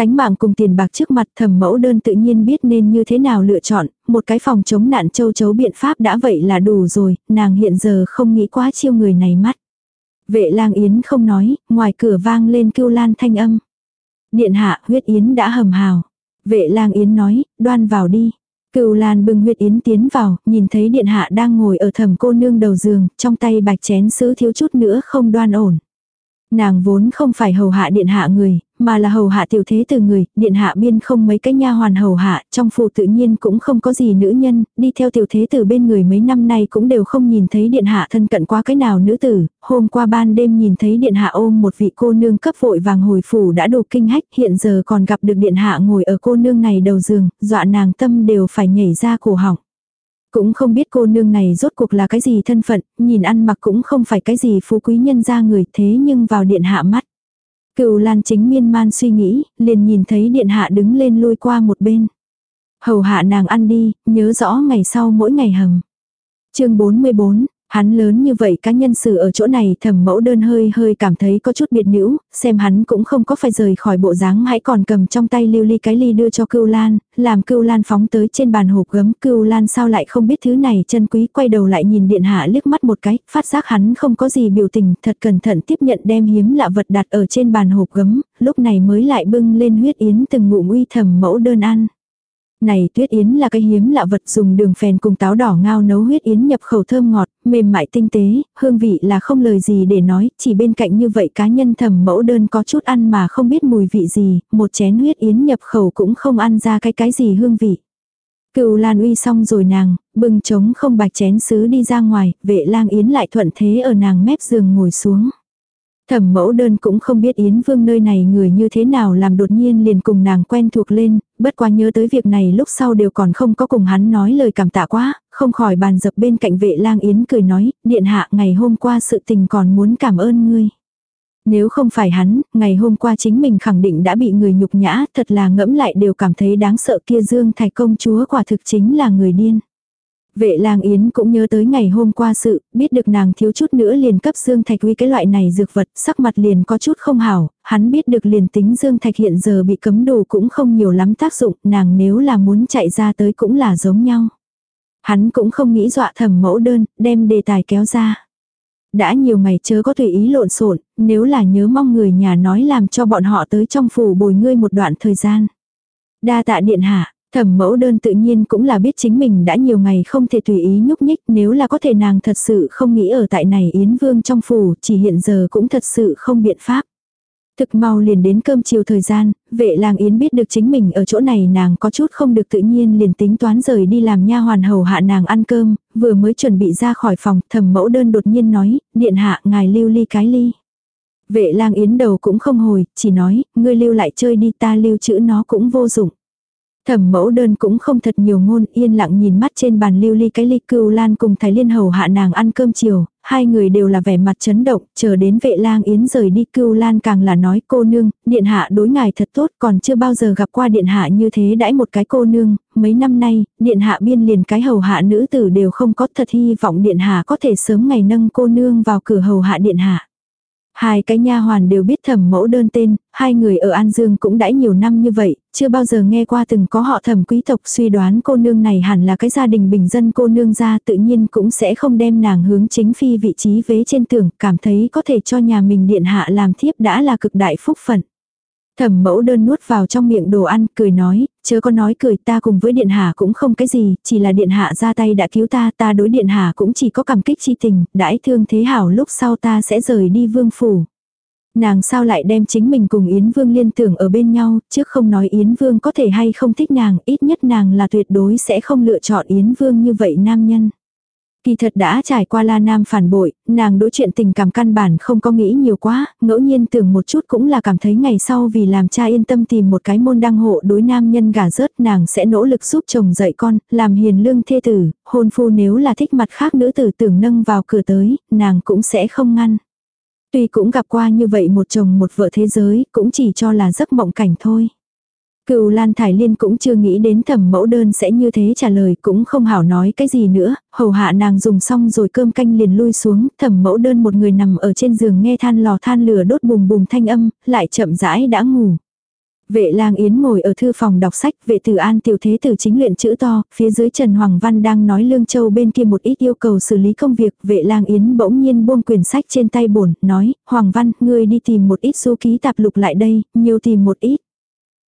Tánh mạng cùng tiền bạc trước mặt thẩm mẫu đơn tự nhiên biết nên như thế nào lựa chọn, một cái phòng chống nạn châu chấu biện pháp đã vậy là đủ rồi, nàng hiện giờ không nghĩ quá chiêu người này mắt. Vệ lang yến không nói, ngoài cửa vang lên kêu lan thanh âm. Điện hạ huyết yến đã hầm hào. Vệ lang yến nói, đoan vào đi. cựu Lan bưng huyết yến tiến vào, nhìn thấy điện hạ đang ngồi ở thầm cô nương đầu giường, trong tay bạch chén sứ thiếu chút nữa không đoan ổn. Nàng vốn không phải hầu hạ điện hạ người, mà là hầu hạ tiểu thế từ người, điện hạ biên không mấy cái nha hoàn hầu hạ, trong phủ tự nhiên cũng không có gì nữ nhân, đi theo tiểu thế từ bên người mấy năm nay cũng đều không nhìn thấy điện hạ thân cận quá cái nào nữ tử, hôm qua ban đêm nhìn thấy điện hạ ôm một vị cô nương cấp vội vàng hồi phủ đã đủ kinh hách, hiện giờ còn gặp được điện hạ ngồi ở cô nương này đầu giường, dọa nàng tâm đều phải nhảy ra cổ họng. Cũng không biết cô nương này rốt cuộc là cái gì thân phận, nhìn ăn mặc cũng không phải cái gì phú quý nhân ra người thế nhưng vào điện hạ mắt. Cựu Lan chính miên man suy nghĩ, liền nhìn thấy điện hạ đứng lên lôi qua một bên. Hầu hạ nàng ăn đi, nhớ rõ ngày sau mỗi ngày hầm. chương 44, Hắn lớn như vậy cá nhân sự ở chỗ này thẩm mẫu đơn hơi hơi cảm thấy có chút biệt nữ, xem hắn cũng không có phải rời khỏi bộ dáng hãy còn cầm trong tay lưu ly cái ly đưa cho cưu lan, làm cưu lan phóng tới trên bàn hộp gấm cưu lan sao lại không biết thứ này chân quý quay đầu lại nhìn điện hạ liếc mắt một cái, phát giác hắn không có gì biểu tình, thật cẩn thận tiếp nhận đem hiếm lạ vật đặt ở trên bàn hộp gấm, lúc này mới lại bưng lên huyết yến từng ngụ nguy thẩm mẫu đơn ăn. Này tuyết yến là cái hiếm lạ vật dùng đường phèn cùng táo đỏ ngao nấu huyết yến nhập khẩu thơm ngọt, mềm mại tinh tế, hương vị là không lời gì để nói, chỉ bên cạnh như vậy cá nhân thầm mẫu đơn có chút ăn mà không biết mùi vị gì, một chén huyết yến nhập khẩu cũng không ăn ra cái cái gì hương vị. Cựu Lan uy xong rồi nàng, bưng trống không bạch chén sứ đi ra ngoài, vệ lang yến lại thuận thế ở nàng mép giường ngồi xuống. Thẩm mẫu đơn cũng không biết Yến Vương nơi này người như thế nào làm đột nhiên liền cùng nàng quen thuộc lên, bất quá nhớ tới việc này lúc sau đều còn không có cùng hắn nói lời cảm tạ quá, không khỏi bàn dập bên cạnh vệ lang Yến cười nói, điện hạ ngày hôm qua sự tình còn muốn cảm ơn ngươi. Nếu không phải hắn, ngày hôm qua chính mình khẳng định đã bị người nhục nhã, thật là ngẫm lại đều cảm thấy đáng sợ kia Dương Thạch công chúa quả thực chính là người điên. Vệ lang yến cũng nhớ tới ngày hôm qua sự, biết được nàng thiếu chút nữa liền cấp Dương Thạch uy cái loại này dược vật, sắc mặt liền có chút không hảo, hắn biết được liền tính Dương Thạch hiện giờ bị cấm đồ cũng không nhiều lắm tác dụng, nàng nếu là muốn chạy ra tới cũng là giống nhau. Hắn cũng không nghĩ dọa thầm mẫu đơn, đem đề tài kéo ra. Đã nhiều ngày chớ có tùy ý lộn xộn nếu là nhớ mong người nhà nói làm cho bọn họ tới trong phủ bồi ngươi một đoạn thời gian. Đa tạ điện hạ, Thẩm mẫu đơn tự nhiên cũng là biết chính mình đã nhiều ngày không thể tùy ý nhúc nhích nếu là có thể nàng thật sự không nghĩ ở tại này Yến Vương trong phủ chỉ hiện giờ cũng thật sự không biện pháp. Thực mau liền đến cơm chiều thời gian, vệ lang yến biết được chính mình ở chỗ này nàng có chút không được tự nhiên liền tính toán rời đi làm nha hoàn hầu hạ nàng ăn cơm, vừa mới chuẩn bị ra khỏi phòng, thẩm mẫu đơn đột nhiên nói, điện hạ ngài lưu ly cái ly. Vệ lang yến đầu cũng không hồi, chỉ nói, ngươi lưu lại chơi đi ta lưu chữ nó cũng vô dụng. Thẩm mẫu đơn cũng không thật nhiều ngôn yên lặng nhìn mắt trên bàn lưu ly cái ly cưu lan cùng thái liên hầu hạ nàng ăn cơm chiều, hai người đều là vẻ mặt chấn động, chờ đến vệ lang yến rời đi cưu lan càng là nói cô nương, điện hạ đối ngài thật tốt còn chưa bao giờ gặp qua điện hạ như thế đãi một cái cô nương, mấy năm nay, điện hạ biên liền cái hầu hạ nữ tử đều không có thật hy vọng điện hạ có thể sớm ngày nâng cô nương vào cửa hầu hạ điện hạ. Hai cái nha hoàn đều biết thẩm mẫu đơn tên, hai người ở An Dương cũng đã nhiều năm như vậy, chưa bao giờ nghe qua từng có họ thẩm quý tộc suy đoán cô nương này hẳn là cái gia đình bình dân cô nương ra tự nhiên cũng sẽ không đem nàng hướng chính phi vị trí vế trên tường, cảm thấy có thể cho nhà mình điện hạ làm thiếp đã là cực đại phúc phận. Thẩm mẫu đơn nuốt vào trong miệng đồ ăn, cười nói, chớ có nói cười ta cùng với điện hạ cũng không cái gì, chỉ là điện hạ ra tay đã cứu ta, ta đối điện hạ cũng chỉ có cảm kích chi tình, đãi thương thế hảo lúc sau ta sẽ rời đi vương phủ. Nàng sao lại đem chính mình cùng Yến Vương liên tưởng ở bên nhau, trước không nói Yến Vương có thể hay không thích nàng, ít nhất nàng là tuyệt đối sẽ không lựa chọn Yến Vương như vậy nam nhân. Kỳ thật đã trải qua La Nam phản bội, nàng đối chuyện tình cảm căn bản không có nghĩ nhiều quá, ngẫu nhiên tưởng một chút cũng là cảm thấy ngày sau vì làm cha yên tâm tìm một cái môn đăng hộ đối nam nhân gả rớt nàng sẽ nỗ lực giúp chồng dạy con, làm hiền lương thê tử, hôn phu nếu là thích mặt khác nữ tử tưởng nâng vào cửa tới, nàng cũng sẽ không ngăn. Tuy cũng gặp qua như vậy một chồng một vợ thế giới, cũng chỉ cho là giấc mộng cảnh thôi. Cựu Lan Thải Liên cũng chưa nghĩ đến thẩm mẫu đơn sẽ như thế trả lời cũng không hảo nói cái gì nữa, hầu hạ nàng dùng xong rồi cơm canh liền lui xuống, thẩm mẫu đơn một người nằm ở trên giường nghe than lò than lửa đốt bùm bùm thanh âm, lại chậm rãi đã ngủ. Vệ lang yến ngồi ở thư phòng đọc sách, vệ tử an tiểu thế tử chính luyện chữ to, phía dưới Trần Hoàng Văn đang nói lương châu bên kia một ít yêu cầu xử lý công việc, vệ lang yến bỗng nhiên buông quyển sách trên tay bổn, nói, Hoàng Văn, ngươi đi tìm một ít số ký tạp lục lại đây, nhiều tìm một ít.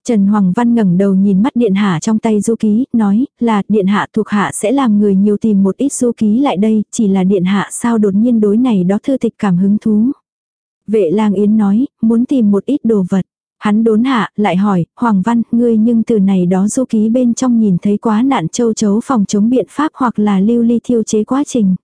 Trần Hoàng Văn ngẩng đầu nhìn mắt điện hạ trong tay du ký, nói, là điện hạ thuộc hạ sẽ làm người nhiều tìm một ít du ký lại đây, chỉ là điện hạ sao đột nhiên đối này đó thư tịch cảm hứng thú. Vệ lang yến nói, muốn tìm một ít đồ vật. Hắn đốn hạ, lại hỏi, Hoàng Văn, ngươi nhưng từ này đó du ký bên trong nhìn thấy quá nạn châu chấu phòng chống biện pháp hoặc là lưu ly thiêu chế quá trình.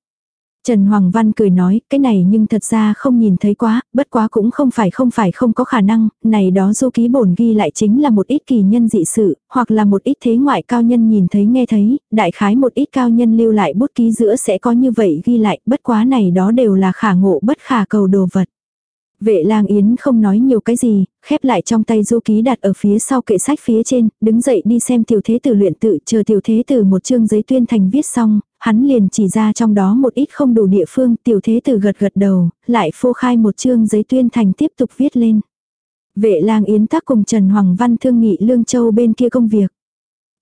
Trần Hoàng Văn cười nói, cái này nhưng thật ra không nhìn thấy quá, bất quá cũng không phải không phải không có khả năng, này đó du ký bổn ghi lại chính là một ít kỳ nhân dị sự, hoặc là một ít thế ngoại cao nhân nhìn thấy nghe thấy, đại khái một ít cao nhân lưu lại bút ký giữa sẽ có như vậy ghi lại, bất quá này đó đều là khả ngộ bất khả cầu đồ vật. Vệ lang yến không nói nhiều cái gì, khép lại trong tay du ký đặt ở phía sau kệ sách phía trên, đứng dậy đi xem tiểu thế tử luyện tự, chờ tiểu thế tử một chương giấy tuyên thành viết xong, hắn liền chỉ ra trong đó một ít không đủ địa phương, tiểu thế tử gật gật đầu, lại phô khai một chương giấy tuyên thành tiếp tục viết lên. Vệ lang yến tác cùng Trần Hoàng Văn thương nghị Lương Châu bên kia công việc.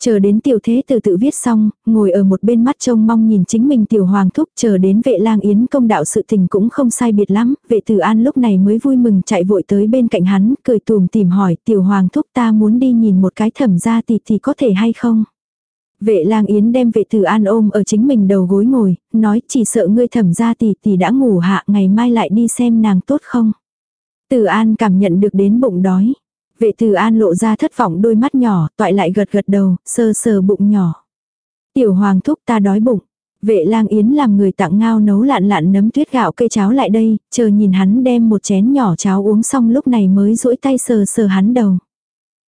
Chờ đến tiểu thế tử tự viết xong, ngồi ở một bên mắt trông mong nhìn chính mình tiểu hoàng thúc chờ đến vệ lang yến công đạo sự tình cũng không sai biệt lắm, vệ tử an lúc này mới vui mừng chạy vội tới bên cạnh hắn, cười tùm tìm hỏi tiểu hoàng thúc ta muốn đi nhìn một cái thẩm gia thì thì có thể hay không. Vệ lang yến đem vệ tử an ôm ở chính mình đầu gối ngồi, nói chỉ sợ ngươi thẩm ra tỷ tỷ đã ngủ hạ ngày mai lại đi xem nàng tốt không. Tử an cảm nhận được đến bụng đói. Vệ tử an lộ ra thất vọng đôi mắt nhỏ, toại lại gật gật đầu, sơ sờ bụng nhỏ. Tiểu hoàng thúc ta đói bụng. Vệ lang yến làm người tặng ngao nấu lạn lạn nấm tuyết gạo cây cháo lại đây, chờ nhìn hắn đem một chén nhỏ cháo uống xong lúc này mới duỗi tay sờ sờ hắn đầu.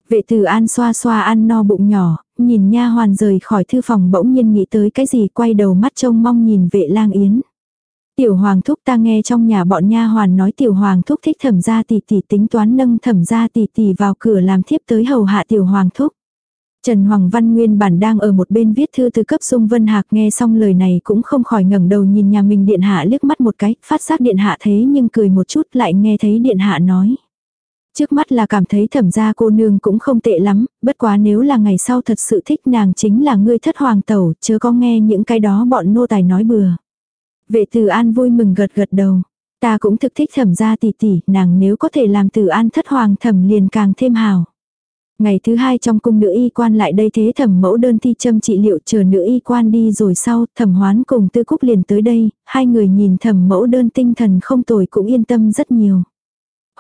Vệ tử an xoa xoa ăn no bụng nhỏ, nhìn nha hoàn rời khỏi thư phòng bỗng nhiên nghĩ tới cái gì quay đầu mắt trông mong nhìn vệ lang yến. Tiểu hoàng thúc ta nghe trong nhà bọn nha hoàn nói tiểu hoàng thúc thích thẩm gia tỷ tỷ tính toán nâng thẩm gia tỷ tỷ vào cửa làm thiếp tới hầu hạ tiểu hoàng thúc. Trần Hoàng Văn nguyên bản đang ở một bên viết thư từ cấp Dung Vân Hạc nghe xong lời này cũng không khỏi ngẩng đầu nhìn nhà mình điện hạ liếc mắt một cái, phát giác điện hạ thế nhưng cười một chút lại nghe thấy điện hạ nói. Trước mắt là cảm thấy thẩm gia cô nương cũng không tệ lắm, bất quá nếu là ngày sau thật sự thích nàng chính là ngươi thất hoàng tẩu, chớ có nghe những cái đó bọn nô tài nói bừa. Vệ tử an vui mừng gật gật đầu. Ta cũng thực thích thẩm gia tỷ tỷ, nàng nếu có thể làm tử an thất hoàng thẩm liền càng thêm hào. Ngày thứ hai trong cung nữ y quan lại đây thế thẩm mẫu đơn thi châm trị liệu chờ nữ y quan đi rồi sau thẩm hoán cùng tư cúc liền tới đây, hai người nhìn thẩm mẫu đơn tinh thần không tồi cũng yên tâm rất nhiều.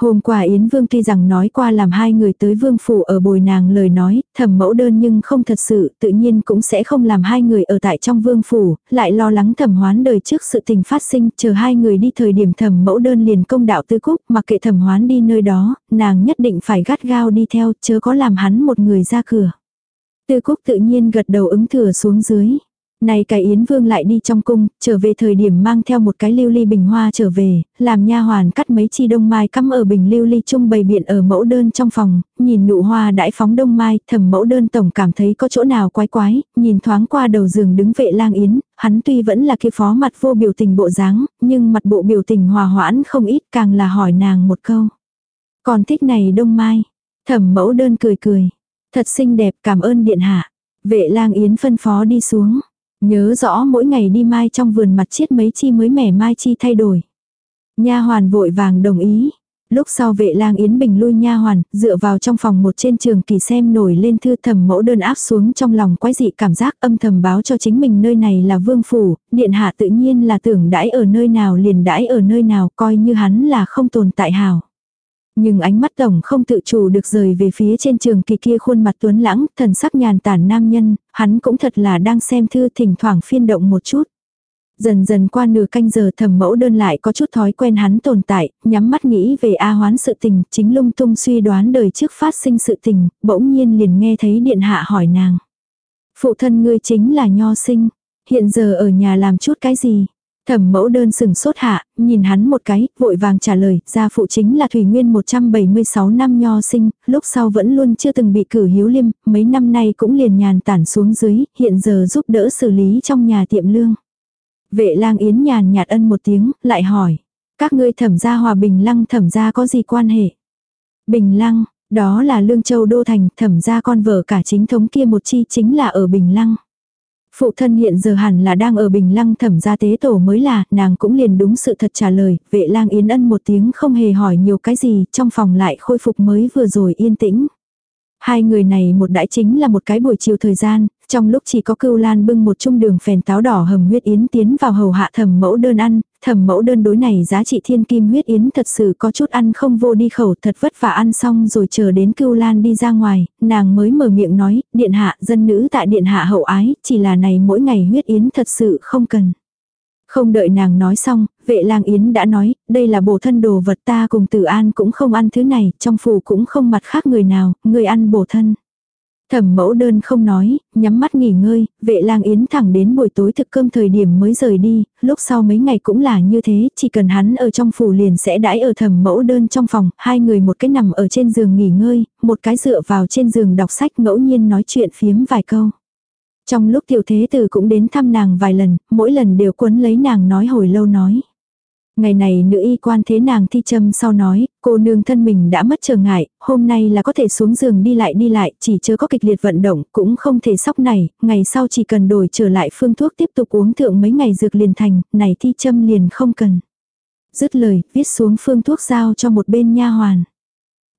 Hôm qua Yến Vương tuy rằng nói qua làm hai người tới Vương Phủ ở bồi nàng lời nói, thẩm mẫu đơn nhưng không thật sự, tự nhiên cũng sẽ không làm hai người ở tại trong Vương Phủ, lại lo lắng thẩm hoán đời trước sự tình phát sinh, chờ hai người đi thời điểm thẩm mẫu đơn liền công đạo tư cúc, mặc kệ thẩm hoán đi nơi đó, nàng nhất định phải gắt gao đi theo, chớ có làm hắn một người ra cửa. Tư cúc tự nhiên gật đầu ứng thừa xuống dưới. Này cái Yến Vương lại đi trong cung, trở về thời điểm mang theo một cái lưu ly bình hoa trở về, làm nha hoàn cắt mấy chi đông mai cắm ở bình lưu ly trung bày biện ở mẫu đơn trong phòng, nhìn nụ hoa đãi phóng đông mai, thầm mẫu đơn tổng cảm thấy có chỗ nào quái quái, nhìn thoáng qua đầu giường đứng vệ lang Yến, hắn tuy vẫn là kia phó mặt vô biểu tình bộ dáng, nhưng mặt bộ biểu tình hòa hoãn không ít càng là hỏi nàng một câu. Còn thích này đông mai, thầm mẫu đơn cười cười, thật xinh đẹp cảm ơn điện hạ. Vệ lang Yến phân phó đi xuống. Nhớ rõ mỗi ngày đi mai trong vườn mặt chiết mấy chi mới mẻ mai chi thay đổi. Nha hoàn vội vàng đồng ý. Lúc sau vệ lang Yến Bình lui nha hoàn, dựa vào trong phòng một trên trường kỳ xem nổi lên thư thầm mẫu đơn áp xuống trong lòng quái dị cảm giác âm thầm báo cho chính mình nơi này là vương phủ, điện hạ tự nhiên là tưởng đãi ở nơi nào liền đãi ở nơi nào coi như hắn là không tồn tại hào. Nhưng ánh mắt tổng không tự chủ được rời về phía trên trường kỳ kia khuôn mặt tuấn lãng, thần sắc nhàn tản nam nhân, hắn cũng thật là đang xem thư thỉnh thoảng phiên động một chút. Dần dần qua nửa canh giờ thầm mẫu đơn lại có chút thói quen hắn tồn tại, nhắm mắt nghĩ về A hoán sự tình, chính lung tung suy đoán đời trước phát sinh sự tình, bỗng nhiên liền nghe thấy điện hạ hỏi nàng. Phụ thân ngươi chính là nho sinh, hiện giờ ở nhà làm chút cái gì? Thẩm mẫu đơn sừng sốt hạ, nhìn hắn một cái, vội vàng trả lời, gia phụ chính là Thủy Nguyên 176 năm nho sinh, lúc sau vẫn luôn chưa từng bị cử hiếu liêm, mấy năm nay cũng liền nhàn tản xuống dưới, hiện giờ giúp đỡ xử lý trong nhà tiệm lương. Vệ lang yến nhàn nhạt ân một tiếng, lại hỏi, các ngươi thẩm gia hòa bình lăng thẩm gia có gì quan hệ? Bình lăng, đó là lương châu đô thành, thẩm gia con vợ cả chính thống kia một chi chính là ở bình lăng. Phụ thân hiện giờ hẳn là đang ở bình lăng thẩm gia tế tổ mới là, nàng cũng liền đúng sự thật trả lời, vệ lang yến ân một tiếng không hề hỏi nhiều cái gì, trong phòng lại khôi phục mới vừa rồi yên tĩnh. Hai người này một đãi chính là một cái buổi chiều thời gian, trong lúc chỉ có cưu lan bưng một chung đường phèn táo đỏ hầm huyết yến tiến vào hầu hạ thẩm mẫu đơn ăn, thẩm mẫu đơn đối này giá trị thiên kim huyết yến thật sự có chút ăn không vô đi khẩu thật vất vả ăn xong rồi chờ đến cưu lan đi ra ngoài, nàng mới mở miệng nói, điện hạ dân nữ tại điện hạ hậu ái, chỉ là này mỗi ngày huyết yến thật sự không cần. Không đợi nàng nói xong, vệ lang yến đã nói, đây là bổ thân đồ vật ta cùng tử an cũng không ăn thứ này, trong phủ cũng không mặt khác người nào, người ăn bổ thân. Thẩm mẫu đơn không nói, nhắm mắt nghỉ ngơi, vệ lang yến thẳng đến buổi tối thực cơm thời điểm mới rời đi, lúc sau mấy ngày cũng là như thế, chỉ cần hắn ở trong phủ liền sẽ đãi ở thẩm mẫu đơn trong phòng, hai người một cái nằm ở trên giường nghỉ ngơi, một cái dựa vào trên giường đọc sách ngẫu nhiên nói chuyện phiếm vài câu. Trong lúc tiểu thế tử cũng đến thăm nàng vài lần, mỗi lần đều quấn lấy nàng nói hồi lâu nói. Ngày này nữ y quan thế nàng thi châm sau nói, cô nương thân mình đã mất trở ngại, hôm nay là có thể xuống giường đi lại đi lại, chỉ chưa có kịch liệt vận động, cũng không thể sóc này, ngày sau chỉ cần đổi trở lại phương thuốc tiếp tục uống thượng mấy ngày dược liền thành, này thi châm liền không cần. Dứt lời, viết xuống phương thuốc giao cho một bên nha hoàn.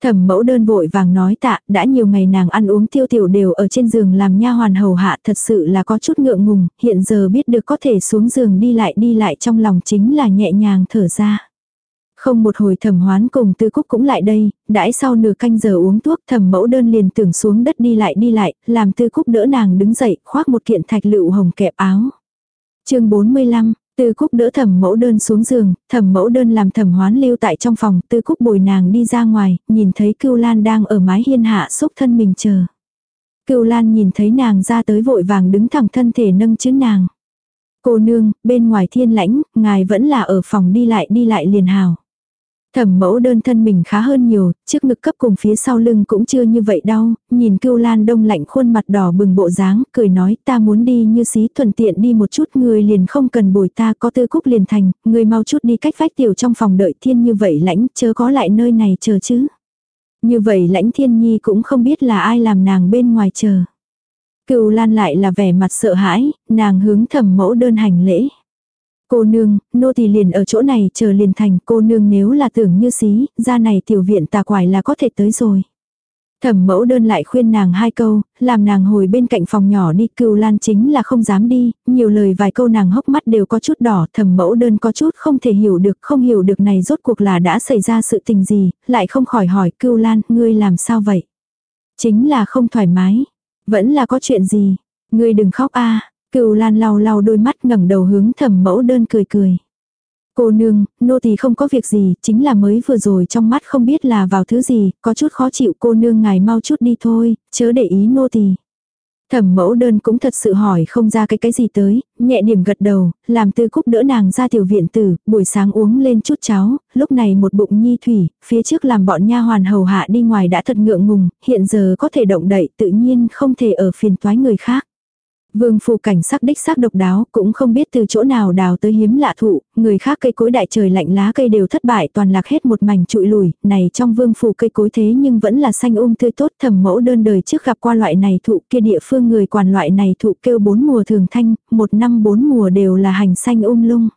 Thẩm mẫu đơn vội vàng nói tạ, đã nhiều ngày nàng ăn uống tiêu tiểu đều ở trên giường làm nha hoàn hầu hạ thật sự là có chút ngượng ngùng, hiện giờ biết được có thể xuống giường đi lại đi lại trong lòng chính là nhẹ nhàng thở ra. Không một hồi thẩm hoán cùng tư cúc cũng lại đây, đãi sau nửa canh giờ uống thuốc thẩm mẫu đơn liền tưởng xuống đất đi lại đi lại, làm tư cúc đỡ nàng đứng dậy, khoác một kiện thạch lựu hồng kẹp áo. chương 45, Tư Cúc đỡ thẩm mẫu đơn xuống giường, thẩm mẫu đơn làm thẩm hoán lưu tại trong phòng, Tư Cúc bồi nàng đi ra ngoài, nhìn thấy Cưu Lan đang ở mái hiên hạ xúc thân mình chờ. Cưu Lan nhìn thấy nàng ra tới vội vàng đứng thẳng thân thể nâng chứ nàng. Cô nương, bên ngoài thiên lãnh, ngài vẫn là ở phòng đi lại đi lại liền hào. Thẩm mẫu đơn thân mình khá hơn nhiều, trước ngực cấp cùng phía sau lưng cũng chưa như vậy đau, nhìn cưu lan đông lạnh khuôn mặt đỏ bừng bộ dáng, cười nói ta muốn đi như xí thuận tiện đi một chút người liền không cần bồi ta có tư cúc liền thành, người mau chút đi cách vách tiểu trong phòng đợi thiên như vậy lãnh chớ có lại nơi này chờ chứ. Như vậy lãnh thiên nhi cũng không biết là ai làm nàng bên ngoài chờ. Cưu lan lại là vẻ mặt sợ hãi, nàng hướng thẩm mẫu đơn hành lễ. Cô nương, nô tỳ liền ở chỗ này chờ liền thành. Cô nương nếu là tưởng như xí, ra này tiểu viện tà quải là có thể tới rồi. Thẩm mẫu đơn lại khuyên nàng hai câu, làm nàng hồi bên cạnh phòng nhỏ đi cưu lan chính là không dám đi, nhiều lời vài câu nàng hốc mắt đều có chút đỏ, thẩm mẫu đơn có chút không thể hiểu được, không hiểu được này rốt cuộc là đã xảy ra sự tình gì, lại không khỏi hỏi cưu lan, ngươi làm sao vậy? Chính là không thoải mái, vẫn là có chuyện gì, ngươi đừng khóc a. Cựu lan lau lau đôi mắt ngẩng đầu hướng thẩm mẫu đơn cười cười. Cô nương, nô tỳ không có việc gì, chính là mới vừa rồi trong mắt không biết là vào thứ gì, có chút khó chịu cô nương ngài mau chút đi thôi, chớ để ý nô tỳ. Thẩm mẫu đơn cũng thật sự hỏi không ra cái cái gì tới, nhẹ điểm gật đầu, làm tư cúc đỡ nàng ra tiểu viện tử, buổi sáng uống lên chút cháo, lúc này một bụng nhi thủy, phía trước làm bọn nha hoàn hầu hạ đi ngoài đã thật ngượng ngùng, hiện giờ có thể động đậy tự nhiên không thể ở phiền toái người khác. Vương phủ cảnh sắc đích xác độc đáo, cũng không biết từ chỗ nào đào tới hiếm lạ thụ, người khác cây cối đại trời lạnh lá cây đều thất bại toàn lạc hết một mảnh trụi lùi, này trong vương phủ cây cối thế nhưng vẫn là xanh um tươi tốt thầm mẫu đơn đời trước gặp qua loại này thụ kia địa phương người quản loại này thụ kêu bốn mùa thường thanh, một năm bốn mùa đều là hành xanh um lung.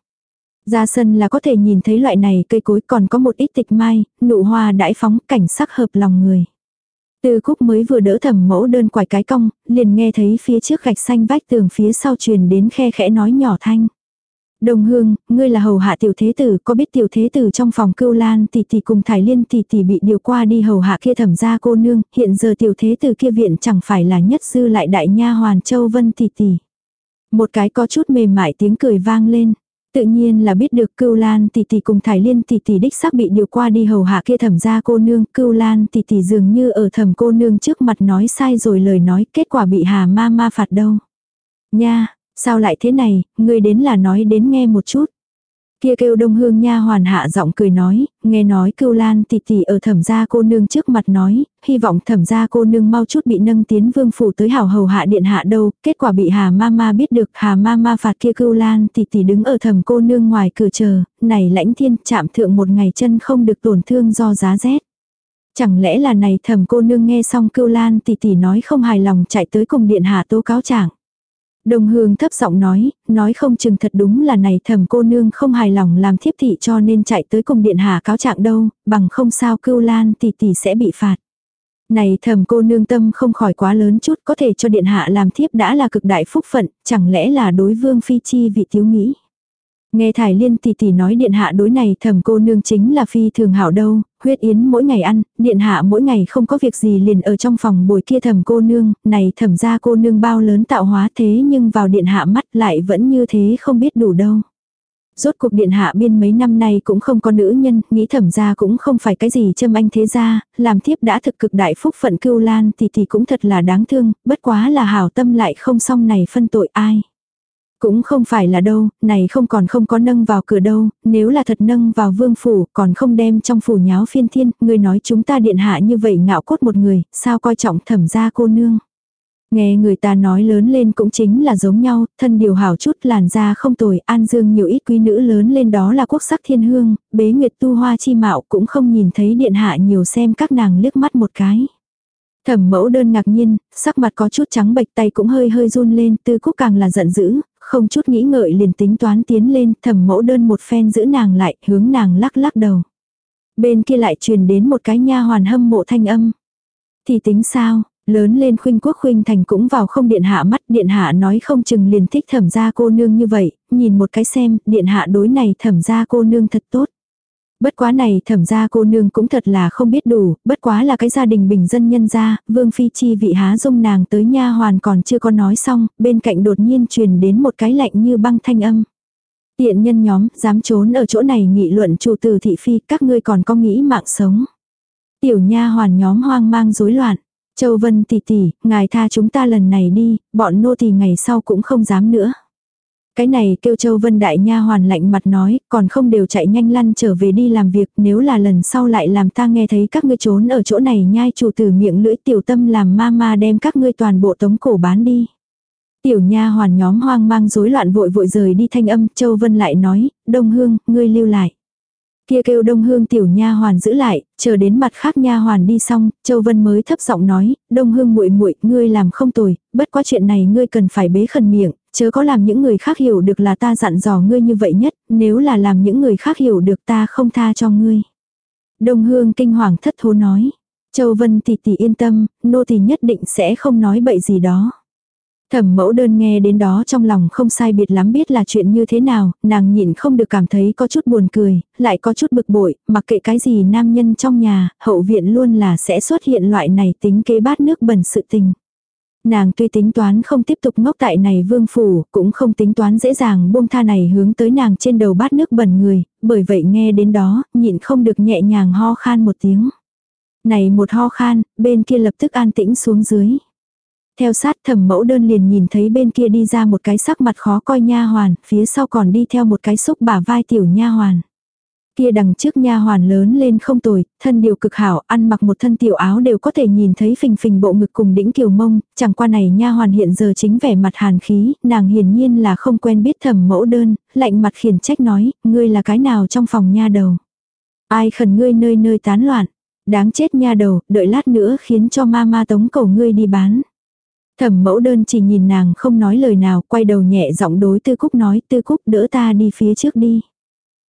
Ra sân là có thể nhìn thấy loại này cây cối còn có một ít tịch mai, nụ hoa đãi phóng cảnh sắc hợp lòng người. Từ Cúc mới vừa đỡ thẩm mẫu đơn quải cái cong, liền nghe thấy phía trước gạch xanh vách tường phía sau truyền đến khe khẽ nói nhỏ thanh. Đồng hương, ngươi là hầu hạ tiểu thế tử, có biết tiểu thế tử trong phòng cưu lan tỷ tỷ cùng thải liên tỷ tỷ bị điều qua đi hầu hạ kia thẩm gia cô nương, hiện giờ tiểu thế tử kia viện chẳng phải là nhất sư lại đại nha hoàn châu vân tỷ tỷ. Một cái có chút mềm mại tiếng cười vang lên. Tự nhiên là biết được cưu lan tỷ tỷ cùng thải liên tỷ tỷ đích xác bị điều qua đi hầu hạ kia thẩm gia cô nương. Cưu lan tỷ tỷ dường như ở thẩm cô nương trước mặt nói sai rồi lời nói kết quả bị hà ma ma phạt đâu. Nha, sao lại thế này, ngươi đến là nói đến nghe một chút. Kia kêu đông hương nha hoàn hạ giọng cười nói, nghe nói cưu lan tỷ tỷ ở thẩm gia cô nương trước mặt nói, hy vọng thẩm gia cô nương mau chút bị nâng tiến vương phủ tới hảo hầu hạ điện hạ đâu, kết quả bị hà ma ma biết được hà ma ma phạt kia cưu lan tỷ tỷ đứng ở thẩm cô nương ngoài cửa chờ, này lãnh thiên chạm thượng một ngày chân không được tổn thương do giá rét. Chẳng lẽ là này thẩm cô nương nghe xong cưu lan tỷ tỷ nói không hài lòng chạy tới cùng điện hạ tố cáo trạng Đồng hương thấp giọng nói, nói không chừng thật đúng là này thầm cô nương không hài lòng làm thiếp thị cho nên chạy tới cùng điện hạ cáo trạng đâu, bằng không sao cưu lan tỷ tỷ sẽ bị phạt. Này thầm cô nương tâm không khỏi quá lớn chút có thể cho điện hạ làm thiếp đã là cực đại phúc phận, chẳng lẽ là đối vương phi chi vị thiếu nghĩ. Nghe Thải Liên tỷ tỷ nói điện hạ đối này thầm cô nương chính là phi thường hảo đâu, huyết yến mỗi ngày ăn, điện hạ mỗi ngày không có việc gì liền ở trong phòng bồi kia thầm cô nương, này thầm ra cô nương bao lớn tạo hóa thế nhưng vào điện hạ mắt lại vẫn như thế không biết đủ đâu. Rốt cuộc điện hạ biên mấy năm nay cũng không có nữ nhân, nghĩ thẩm ra cũng không phải cái gì châm anh thế ra, làm thiếp đã thực cực đại phúc phận cưu lan thì thì cũng thật là đáng thương, bất quá là hảo tâm lại không xong này phân tội ai. Cũng không phải là đâu, này không còn không có nâng vào cửa đâu, nếu là thật nâng vào vương phủ, còn không đem trong phủ nháo phiên thiên, người nói chúng ta điện hạ như vậy ngạo cốt một người, sao coi trọng thẩm gia cô nương. Nghe người ta nói lớn lên cũng chính là giống nhau, thân điều hảo chút làn da không tồi, an dương nhiều ít quý nữ lớn lên đó là quốc sắc thiên hương, bế nguyệt tu hoa chi mạo cũng không nhìn thấy điện hạ nhiều xem các nàng liếc mắt một cái. Thẩm mẫu đơn ngạc nhiên, sắc mặt có chút trắng bệch tay cũng hơi hơi run lên, tư cúc càng là giận dữ, không chút nghĩ ngợi liền tính toán tiến lên, thẩm mẫu đơn một phen giữ nàng lại, hướng nàng lắc lắc đầu. Bên kia lại truyền đến một cái nha hoàn hâm mộ thanh âm. Thì tính sao, lớn lên khuynh quốc khuynh thành cũng vào không điện hạ mắt, điện hạ nói không chừng liền thích thẩm gia cô nương như vậy, nhìn một cái xem, điện hạ đối này thẩm gia cô nương thật tốt. Bất quá này thẩm gia cô nương cũng thật là không biết đủ, bất quá là cái gia đình bình dân nhân gia, vương phi chi vị há dung nàng tới nha hoàn còn chưa có nói xong, bên cạnh đột nhiên truyền đến một cái lạnh như băng thanh âm. Tiện nhân nhóm, dám trốn ở chỗ này nghị luận chủ tử thị phi, các ngươi còn có nghĩ mạng sống. Tiểu nha hoàn nhóm hoang mang rối loạn. Châu Vân tỷ tỷ, ngài tha chúng ta lần này đi, bọn nô tỳ ngày sau cũng không dám nữa. Cái này kêu Châu Vân Đại Nha hoàn lạnh mặt nói, còn không đều chạy nhanh lăn trở về đi làm việc, nếu là lần sau lại làm ta nghe thấy các ngươi trốn ở chỗ này nhai chủ tử miệng lưỡi tiểu tâm làm ma ma đem các ngươi toàn bộ tống cổ bán đi. Tiểu nha hoàn nhóm hoang mang rối loạn vội vội rời đi thanh âm, Châu Vân lại nói, Đông Hương, ngươi lưu lại. Kia kêu Đông Hương tiểu nha hoàn giữ lại, chờ đến mặt khác nha hoàn đi xong, Châu Vân mới thấp giọng nói, Đông Hương muội muội, ngươi làm không tồi, bất quá chuyện này ngươi cần phải bế khẩn miệng, chớ có làm những người khác hiểu được là ta dặn dò ngươi như vậy nhất, nếu là làm những người khác hiểu được ta không tha cho ngươi. Đông Hương kinh hoàng thất thố nói. Châu Vân tỷ tỷ yên tâm, nô tỷ nhất định sẽ không nói bậy gì đó. Thẩm mẫu đơn nghe đến đó trong lòng không sai biệt lắm biết là chuyện như thế nào, nàng nhịn không được cảm thấy có chút buồn cười, lại có chút bực bội, mặc kệ cái gì nam nhân trong nhà, hậu viện luôn là sẽ xuất hiện loại này tính kế bát nước bẩn sự tình. Nàng tuy tính toán không tiếp tục ngốc tại này vương phủ, cũng không tính toán dễ dàng buông tha này hướng tới nàng trên đầu bát nước bẩn người, bởi vậy nghe đến đó, nhịn không được nhẹ nhàng ho khan một tiếng. Này một ho khan, bên kia lập tức an tĩnh xuống dưới. Theo sát thẩm mẫu đơn liền nhìn thấy bên kia đi ra một cái sắc mặt khó coi nha hoàn, phía sau còn đi theo một cái xúc bả vai tiểu nha hoàn. Kia đằng trước nha hoàn lớn lên không tồi, thân điều cực hảo, ăn mặc một thân tiểu áo đều có thể nhìn thấy phình phình bộ ngực cùng đĩnh kiều mông, chẳng qua này nha hoàn hiện giờ chính vẻ mặt hàn khí, nàng hiển nhiên là không quen biết thẩm mẫu đơn, lạnh mặt khiển trách nói, ngươi là cái nào trong phòng nha đầu. Ai khẩn ngươi nơi nơi tán loạn, đáng chết nha đầu, đợi lát nữa khiến cho ma ma tống cầu ngươi đi bán. Thẩm mẫu đơn chỉ nhìn nàng không nói lời nào, quay đầu nhẹ giọng đối tư cúc nói, tư cúc đỡ ta đi phía trước đi.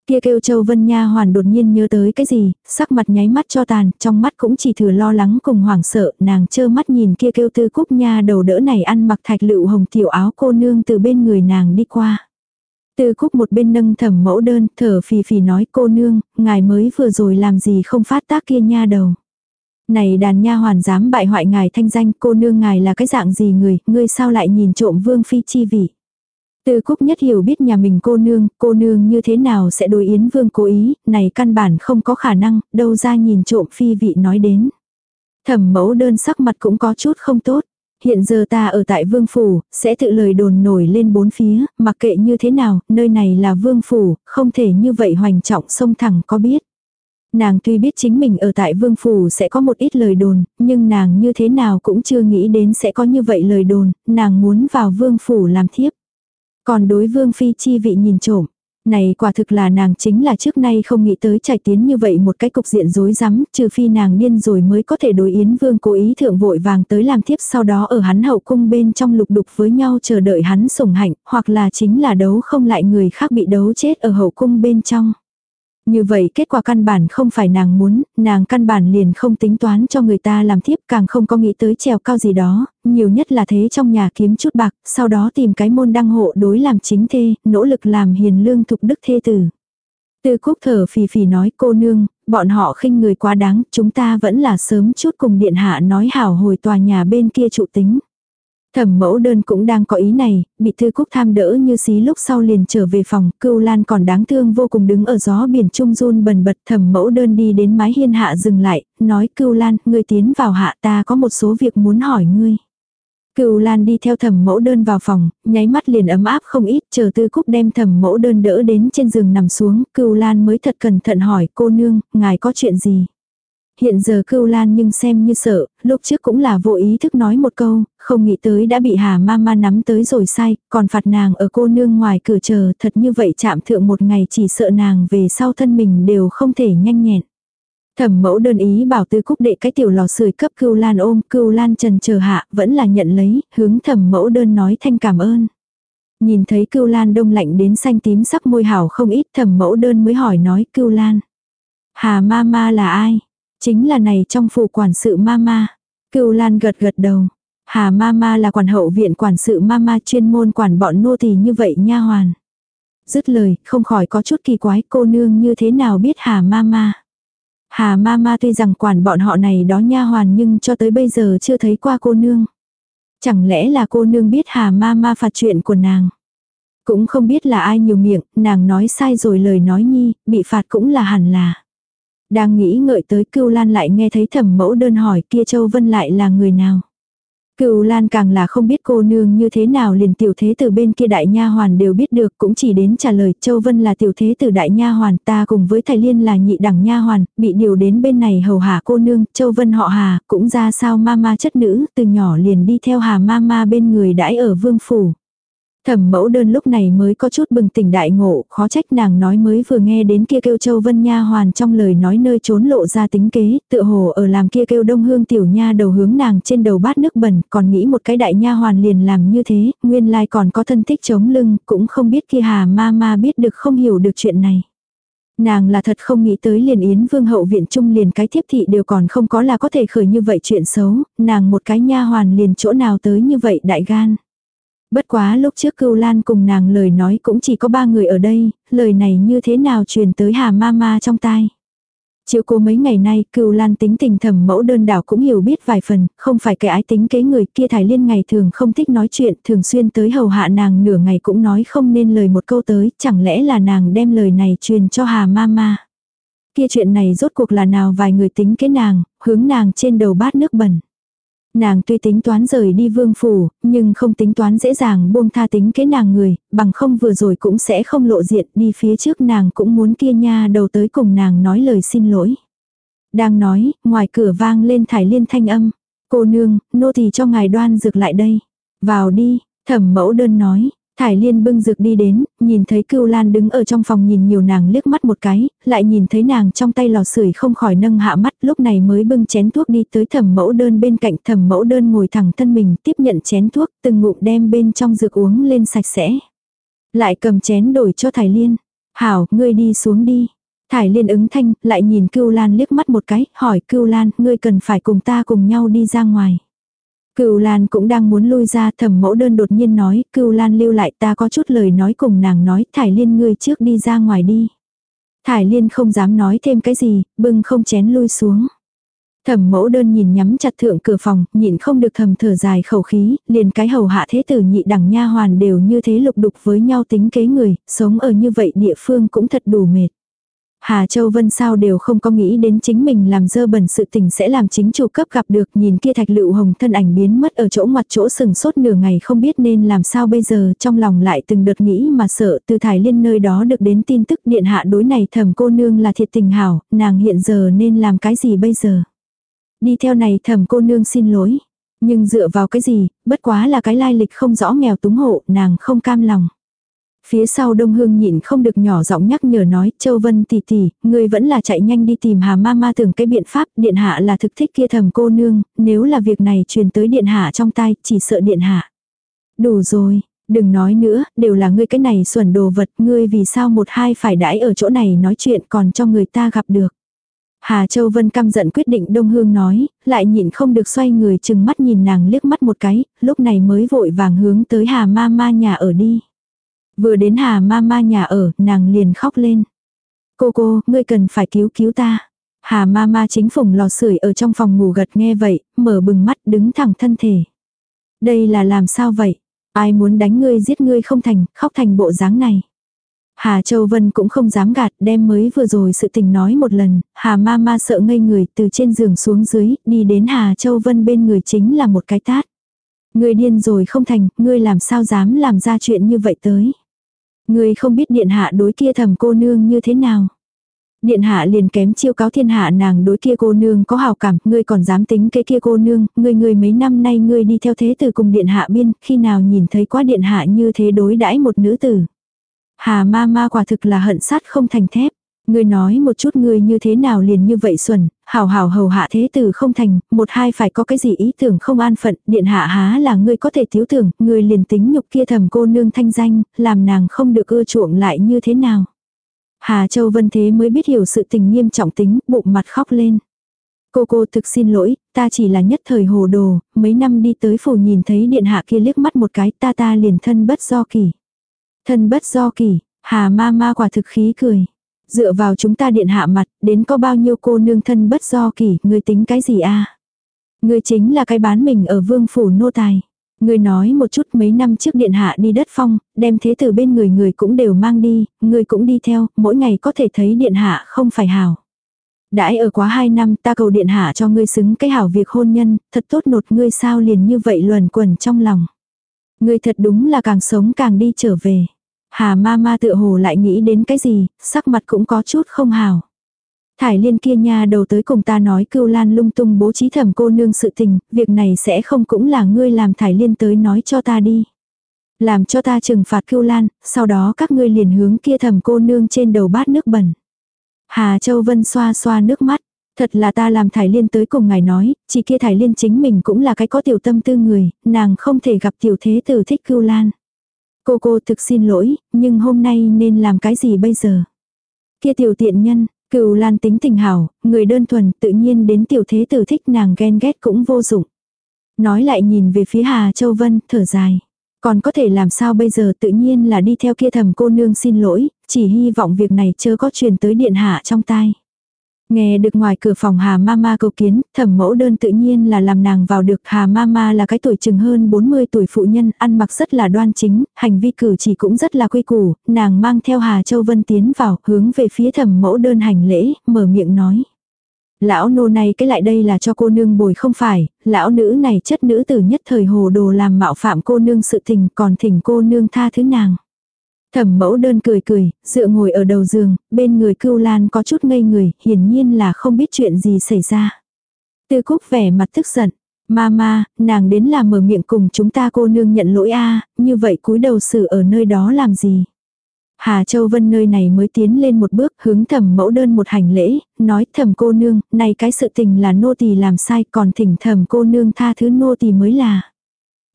Kia kêu Châu Vân Nha hoàn đột nhiên nhớ tới cái gì, sắc mặt nháy mắt cho tàn, trong mắt cũng chỉ thừa lo lắng cùng hoảng sợ, nàng trơ mắt nhìn kia kêu tư cúc nha đầu đỡ này ăn mặc thạch lựu hồng tiểu áo cô nương từ bên người nàng đi qua. Tư cúc một bên nâng thẩm mẫu đơn, thở phì phì nói cô nương, ngài mới vừa rồi làm gì không phát tác kia nha đầu. Này đàn nha hoàn dám bại hoại ngài thanh danh cô nương ngài là cái dạng gì người, ngươi sao lại nhìn trộm vương phi chi vị. Tư Cúc nhất hiểu biết nhà mình cô nương, cô nương như thế nào sẽ đối Yến Vương cố ý, này căn bản không có khả năng, đâu ra nhìn trộm phi vị nói đến. Thẩm mẫu đơn sắc mặt cũng có chút không tốt. Hiện giờ ta ở tại Vương Phủ, sẽ tự lời đồn nổi lên bốn phía, mặc kệ như thế nào, nơi này là Vương Phủ, không thể như vậy hoành trọng sông thẳng có biết. Nàng tuy biết chính mình ở tại Vương Phủ sẽ có một ít lời đồn, nhưng nàng như thế nào cũng chưa nghĩ đến sẽ có như vậy lời đồn, nàng muốn vào Vương Phủ làm thiếp. Còn đối vương phi chi vị nhìn trộm. Này quả thực là nàng chính là trước nay không nghĩ tới trải tiến như vậy một cái cục diện rối rắm, trừ phi nàng điên rồi mới có thể đối Yến Vương cố ý thượng vội vàng tới làm thiếp sau đó ở hắn hậu cung bên trong lục đục với nhau chờ đợi hắn sủng hạnh, hoặc là chính là đấu không lại người khác bị đấu chết ở hậu cung bên trong. Như vậy kết quả căn bản không phải nàng muốn, nàng căn bản liền không tính toán cho người ta làm thiếp càng không có nghĩ tới trèo cao gì đó, nhiều nhất là thế trong nhà kiếm chút bạc, sau đó tìm cái môn đăng hộ đối làm chính thê, nỗ lực làm hiền lương thục đức thê tử. Tư cúc thở phì phì nói cô nương, bọn họ khinh người quá đáng, chúng ta vẫn là sớm chút cùng điện hạ nói hảo hồi tòa nhà bên kia trụ tính. Thẩm mẫu đơn cũng đang có ý này, bị thư cúc tham đỡ như xí lúc sau liền trở về phòng, cưu lan còn đáng thương vô cùng đứng ở gió biển trung run bần bật thẩm mẫu đơn đi đến mái hiên hạ dừng lại, nói cưu lan, ngươi tiến vào hạ ta có một số việc muốn hỏi ngươi. Cưu Lan đi theo thẩm mẫu đơn vào phòng, nháy mắt liền ấm áp không ít, chờ tư cúc đem thẩm mẫu đơn đỡ đến trên giường nằm xuống, Cưu Lan mới thật cẩn thận hỏi cô nương, ngài có chuyện gì? Hiện giờ cưu lan nhưng xem như sợ, lúc trước cũng là vô ý thức nói một câu, không nghĩ tới đã bị hà ma ma nắm tới rồi sai, còn phạt nàng ở cô nương ngoài cửa chờ thật như vậy chạm thượng một ngày chỉ sợ nàng về sau thân mình đều không thể nhanh nhẹn. Thẩm mẫu đơn ý bảo tư cúc đệ cái tiểu lò sưởi cấp cưu lan ôm, cưu lan trần chờ hạ, vẫn là nhận lấy, hướng thẩm mẫu đơn nói thanh cảm ơn. Nhìn thấy cưu lan đông lạnh đến xanh tím sắc môi hảo không ít thẩm mẫu đơn mới hỏi nói cưu lan. Hà ma ma là ai? Chính là này trong phủ quản sự mama. Cưu Lan gật gật đầu. Hà mama là quản hậu viện quản sự mama chuyên môn quản bọn nô tỳ như vậy nha hoàn. Dứt lời, không khỏi có chút kỳ quái cô nương như thế nào biết Hà mama. Hà mama tuy rằng quản bọn họ này đó nha hoàn nhưng cho tới bây giờ chưa thấy qua cô nương. Chẳng lẽ là cô nương biết Hà mama phạt chuyện của nàng. Cũng không biết là ai nhiều miệng, nàng nói sai rồi lời nói nhi, bị phạt cũng là hẳn là. Đang nghĩ ngợi tới cưu lan lại nghe thấy thẩm mẫu đơn hỏi kia Châu Vân lại là người nào. Cựu Lan càng là không biết cô nương như thế nào liền tiểu thế từ bên kia đại nha hoàn đều biết được, cũng chỉ đến trả lời Châu Vân là tiểu thế từ đại nha hoàn, ta cùng với thầy Liên là nhị đẳng nha hoàn, bị điều đến bên này hầu hạ cô nương, Châu Vân họ Hà, cũng ra sao mama chất nữ, từ nhỏ liền đi theo Hà mama bên người đãi ở vương phủ. Thẩm mẫu đơn lúc này mới có chút bừng tỉnh đại ngộ, khó trách nàng nói mới vừa nghe đến kia kêu châu vân nha hoàn trong lời nói nơi trốn lộ ra tính kế, tựa hồ ở làm kia kêu đông hương tiểu nha đầu hướng nàng trên đầu bát nước bẩn, còn nghĩ một cái đại nha hoàn liền làm như thế, nguyên lai còn có thân thích chống lưng, cũng không biết kia hà ma ma biết được không hiểu được chuyện này. Nàng là thật không nghĩ tới liền yến vương hậu viện trung liền cái thiếp thị đều còn không có là có thể khởi như vậy chuyện xấu, nàng một cái nha hoàn liền chỗ nào tới như vậy đại gan. Bất quá lúc trước cưu lan cùng nàng lời nói cũng chỉ có ba người ở đây, lời này như thế nào truyền tới hà ma ma trong tai. Chịu cô mấy ngày nay, cưu lan tính tình thầm mẫu đơn đảo cũng hiểu biết vài phần, không phải cái ái tính kế người kia thải liên ngày thường không thích nói chuyện, thường xuyên tới hầu hạ nàng nửa ngày cũng nói không nên lời một câu tới, chẳng lẽ là nàng đem lời này truyền cho hà ma ma. Kia chuyện này rốt cuộc là nào vài người tính kế nàng, hướng nàng trên đầu bát nước bẩn. Nàng tuy tính toán rời đi vương phủ, nhưng không tính toán dễ dàng buông tha tính kế nàng người, bằng không vừa rồi cũng sẽ không lộ diện đi phía trước nàng cũng muốn kia nha đầu tới cùng nàng nói lời xin lỗi. Đang nói, ngoài cửa vang lên thải liên thanh âm. Cô nương, nô tỳ cho ngài đoan dược lại đây. Vào đi, thẩm mẫu đơn nói, Thải Liên bưng rực đi đến, nhìn thấy Cưu Lan đứng ở trong phòng nhìn nhiều nàng liếc mắt một cái, lại nhìn thấy nàng trong tay lò sưởi không khỏi nâng hạ mắt, lúc này mới bưng chén thuốc đi tới thẩm mẫu đơn bên cạnh thẩm mẫu đơn ngồi thẳng thân mình tiếp nhận chén thuốc, từng ngụm đem bên trong dược uống lên sạch sẽ. Lại cầm chén đổi cho Thải Liên. Hảo, ngươi đi xuống đi. Thải Liên ứng thanh, lại nhìn Cưu Lan liếc mắt một cái, hỏi Cưu Lan, ngươi cần phải cùng ta cùng nhau đi ra ngoài. Cửu Lan cũng đang muốn lui ra thẩm mẫu đơn đột nhiên nói, Cửu Lan lưu lại ta có chút lời nói cùng nàng nói, Thải Liên ngươi trước đi ra ngoài đi. Thải Liên không dám nói thêm cái gì, bưng không chén lui xuống. Thẩm mẫu đơn nhìn nhắm chặt thượng cửa phòng, nhịn không được thầm thở dài khẩu khí, liền cái hầu hạ thế tử nhị đẳng nha hoàn đều như thế lục đục với nhau tính kế người, sống ở như vậy địa phương cũng thật đủ mệt. Hà Châu Vân sao đều không có nghĩ đến chính mình làm dơ bẩn sự tình sẽ làm chính chủ cấp gặp được nhìn kia thạch lựu hồng thân ảnh biến mất ở chỗ ngoặt chỗ sừng sốt nửa ngày không biết nên làm sao bây giờ trong lòng lại từng đợt nghĩ mà sợ từ thải liên nơi đó được đến tin tức điện hạ đối này thẩm cô nương là thiệt tình hảo, nàng hiện giờ nên làm cái gì bây giờ. Đi theo này thẩm cô nương xin lỗi, nhưng dựa vào cái gì, bất quá là cái lai lịch không rõ nghèo túng hộ, nàng không cam lòng. Phía sau Đông Hương nhịn không được nhỏ giọng nhắc nhở nói, Châu Vân tỷ tỷ, người vẫn là chạy nhanh đi tìm Hà Ma Ma tưởng cái biện pháp, điện hạ là thực thích kia thầm cô nương, nếu là việc này truyền tới điện hạ trong tay, chỉ sợ điện hạ. Đủ rồi, đừng nói nữa, đều là ngươi cái này xuẩn đồ vật, ngươi vì sao một hai phải đãi ở chỗ này nói chuyện còn cho người ta gặp được. Hà Châu Vân căm giận quyết định Đông Hương nói, lại nhịn không được xoay người chừng mắt nhìn nàng liếc mắt một cái, lúc này mới vội vàng hướng tới Hà Ma Ma nhà ở đi. Vừa đến Hà ma ma nhà ở, nàng liền khóc lên. Cô cô, ngươi cần phải cứu cứu ta. Hà ma ma chính phùng lò sưởi ở trong phòng ngủ gật nghe vậy, mở bừng mắt đứng thẳng thân thể. Đây là làm sao vậy? Ai muốn đánh ngươi giết ngươi không thành, khóc thành bộ dáng này. Hà Châu Vân cũng không dám gạt, đem mới vừa rồi sự tình nói một lần, Hà ma ma sợ ngây người từ trên giường xuống dưới, đi đến Hà Châu Vân bên người chính là một cái tát. Ngươi điên rồi không thành, ngươi làm sao dám làm ra chuyện như vậy tới. Ngươi không biết điện hạ đối kia thầm cô nương như thế nào. Điện hạ liền kém chiêu cáo thiên hạ nàng đối kia cô nương có hào cảm, ngươi còn dám tính cái kia cô nương, ngươi ngươi mấy năm nay ngươi đi theo thế tử cùng điện hạ biên, khi nào nhìn thấy quá điện hạ như thế đối đãi một nữ tử. Hà ma ma quả thực là hận sát không thành thép. Ngươi nói một chút ngươi như thế nào liền như vậy xuẩn, hảo hảo hầu hạ thế tử không thành, một hai phải có cái gì ý tưởng không an phận, điện hạ há là ngươi có thể thiếu tưởng, ngươi liền tính nhục kia thầm cô nương thanh danh, làm nàng không được ưa chuộng lại như thế nào. Hà Châu Vân thế mới biết hiểu sự tình nghiêm trọng tính, bụng mặt khóc lên. Cô cô thực xin lỗi, ta chỉ là nhất thời hồ đồ, mấy năm đi tới phủ nhìn thấy điện hạ kia liếc mắt một cái ta ta liền thân bất do kỳ. Thân bất do kỳ, hà ma ma quả thực khí cười. Dựa vào chúng ta điện hạ mặt, đến có bao nhiêu cô nương thân bất do kỳ, ngươi tính cái gì a Ngươi chính là cái bán mình ở vương phủ nô tài. Ngươi nói một chút mấy năm trước điện hạ đi đất phong, đem thế từ bên người người cũng đều mang đi, ngươi cũng đi theo, mỗi ngày có thể thấy điện hạ không phải hảo. Đãi ở quá hai năm ta cầu điện hạ cho ngươi xứng cái hảo việc hôn nhân, thật tốt nột ngươi sao liền như vậy luẩn quẩn trong lòng. Ngươi thật đúng là càng sống càng đi trở về. Hà ma ma tựa hồ lại nghĩ đến cái gì, sắc mặt cũng có chút không hào. Thải liên kia nha đầu tới cùng ta nói cưu lan lung tung bố trí thẩm cô nương sự tình, việc này sẽ không cũng là ngươi làm thải liên tới nói cho ta đi. Làm cho ta trừng phạt cưu lan, sau đó các ngươi liền hướng kia thẩm cô nương trên đầu bát nước bẩn. Hà Châu Vân xoa xoa nước mắt. Thật là ta làm thải liên tới cùng ngài nói, chỉ kia thải liên chính mình cũng là cái có tiểu tâm tư người, nàng không thể gặp tiểu thế tử thích cưu lan. Cô cô thực xin lỗi, nhưng hôm nay nên làm cái gì bây giờ? Kia tiểu tiện nhân, cựu lan tính tình hảo, người đơn thuần tự nhiên đến tiểu thế tử thích nàng ghen ghét cũng vô dụng. Nói lại nhìn về phía Hà Châu Vân, thở dài. Còn có thể làm sao bây giờ tự nhiên là đi theo kia thầm cô nương xin lỗi, chỉ hy vọng việc này chưa có truyền tới điện hạ trong tai. Nghe được ngoài cửa phòng Hà Mama cầu kiến, thẩm mẫu đơn tự nhiên là làm nàng vào được. Hà Mama là cái tuổi chừng hơn 40 tuổi phụ nhân, ăn mặc rất là đoan chính, hành vi cử chỉ cũng rất là quy củ, nàng mang theo Hà Châu Vân tiến vào, hướng về phía thẩm mẫu đơn hành lễ, mở miệng nói. Lão nô này cái lại đây là cho cô nương bồi không phải, lão nữ này chất nữ tử nhất thời hồ đồ làm mạo phạm cô nương sự tình còn thỉnh cô nương tha thứ nàng. Thẩm mẫu đơn cười cười, dựa ngồi ở đầu giường, bên người cưu lan có chút ngây người, hiển nhiên là không biết chuyện gì xảy ra. Tư cúc vẻ mặt tức giận. Mama, nàng đến là mở miệng cùng chúng ta cô nương nhận lỗi a như vậy cúi đầu xử ở nơi đó làm gì. Hà Châu Vân nơi này mới tiến lên một bước hướng thẩm mẫu đơn một hành lễ, nói thẩm cô nương, này cái sự tình là nô tỳ làm sai còn thỉnh thẩm cô nương tha thứ nô tỳ mới là.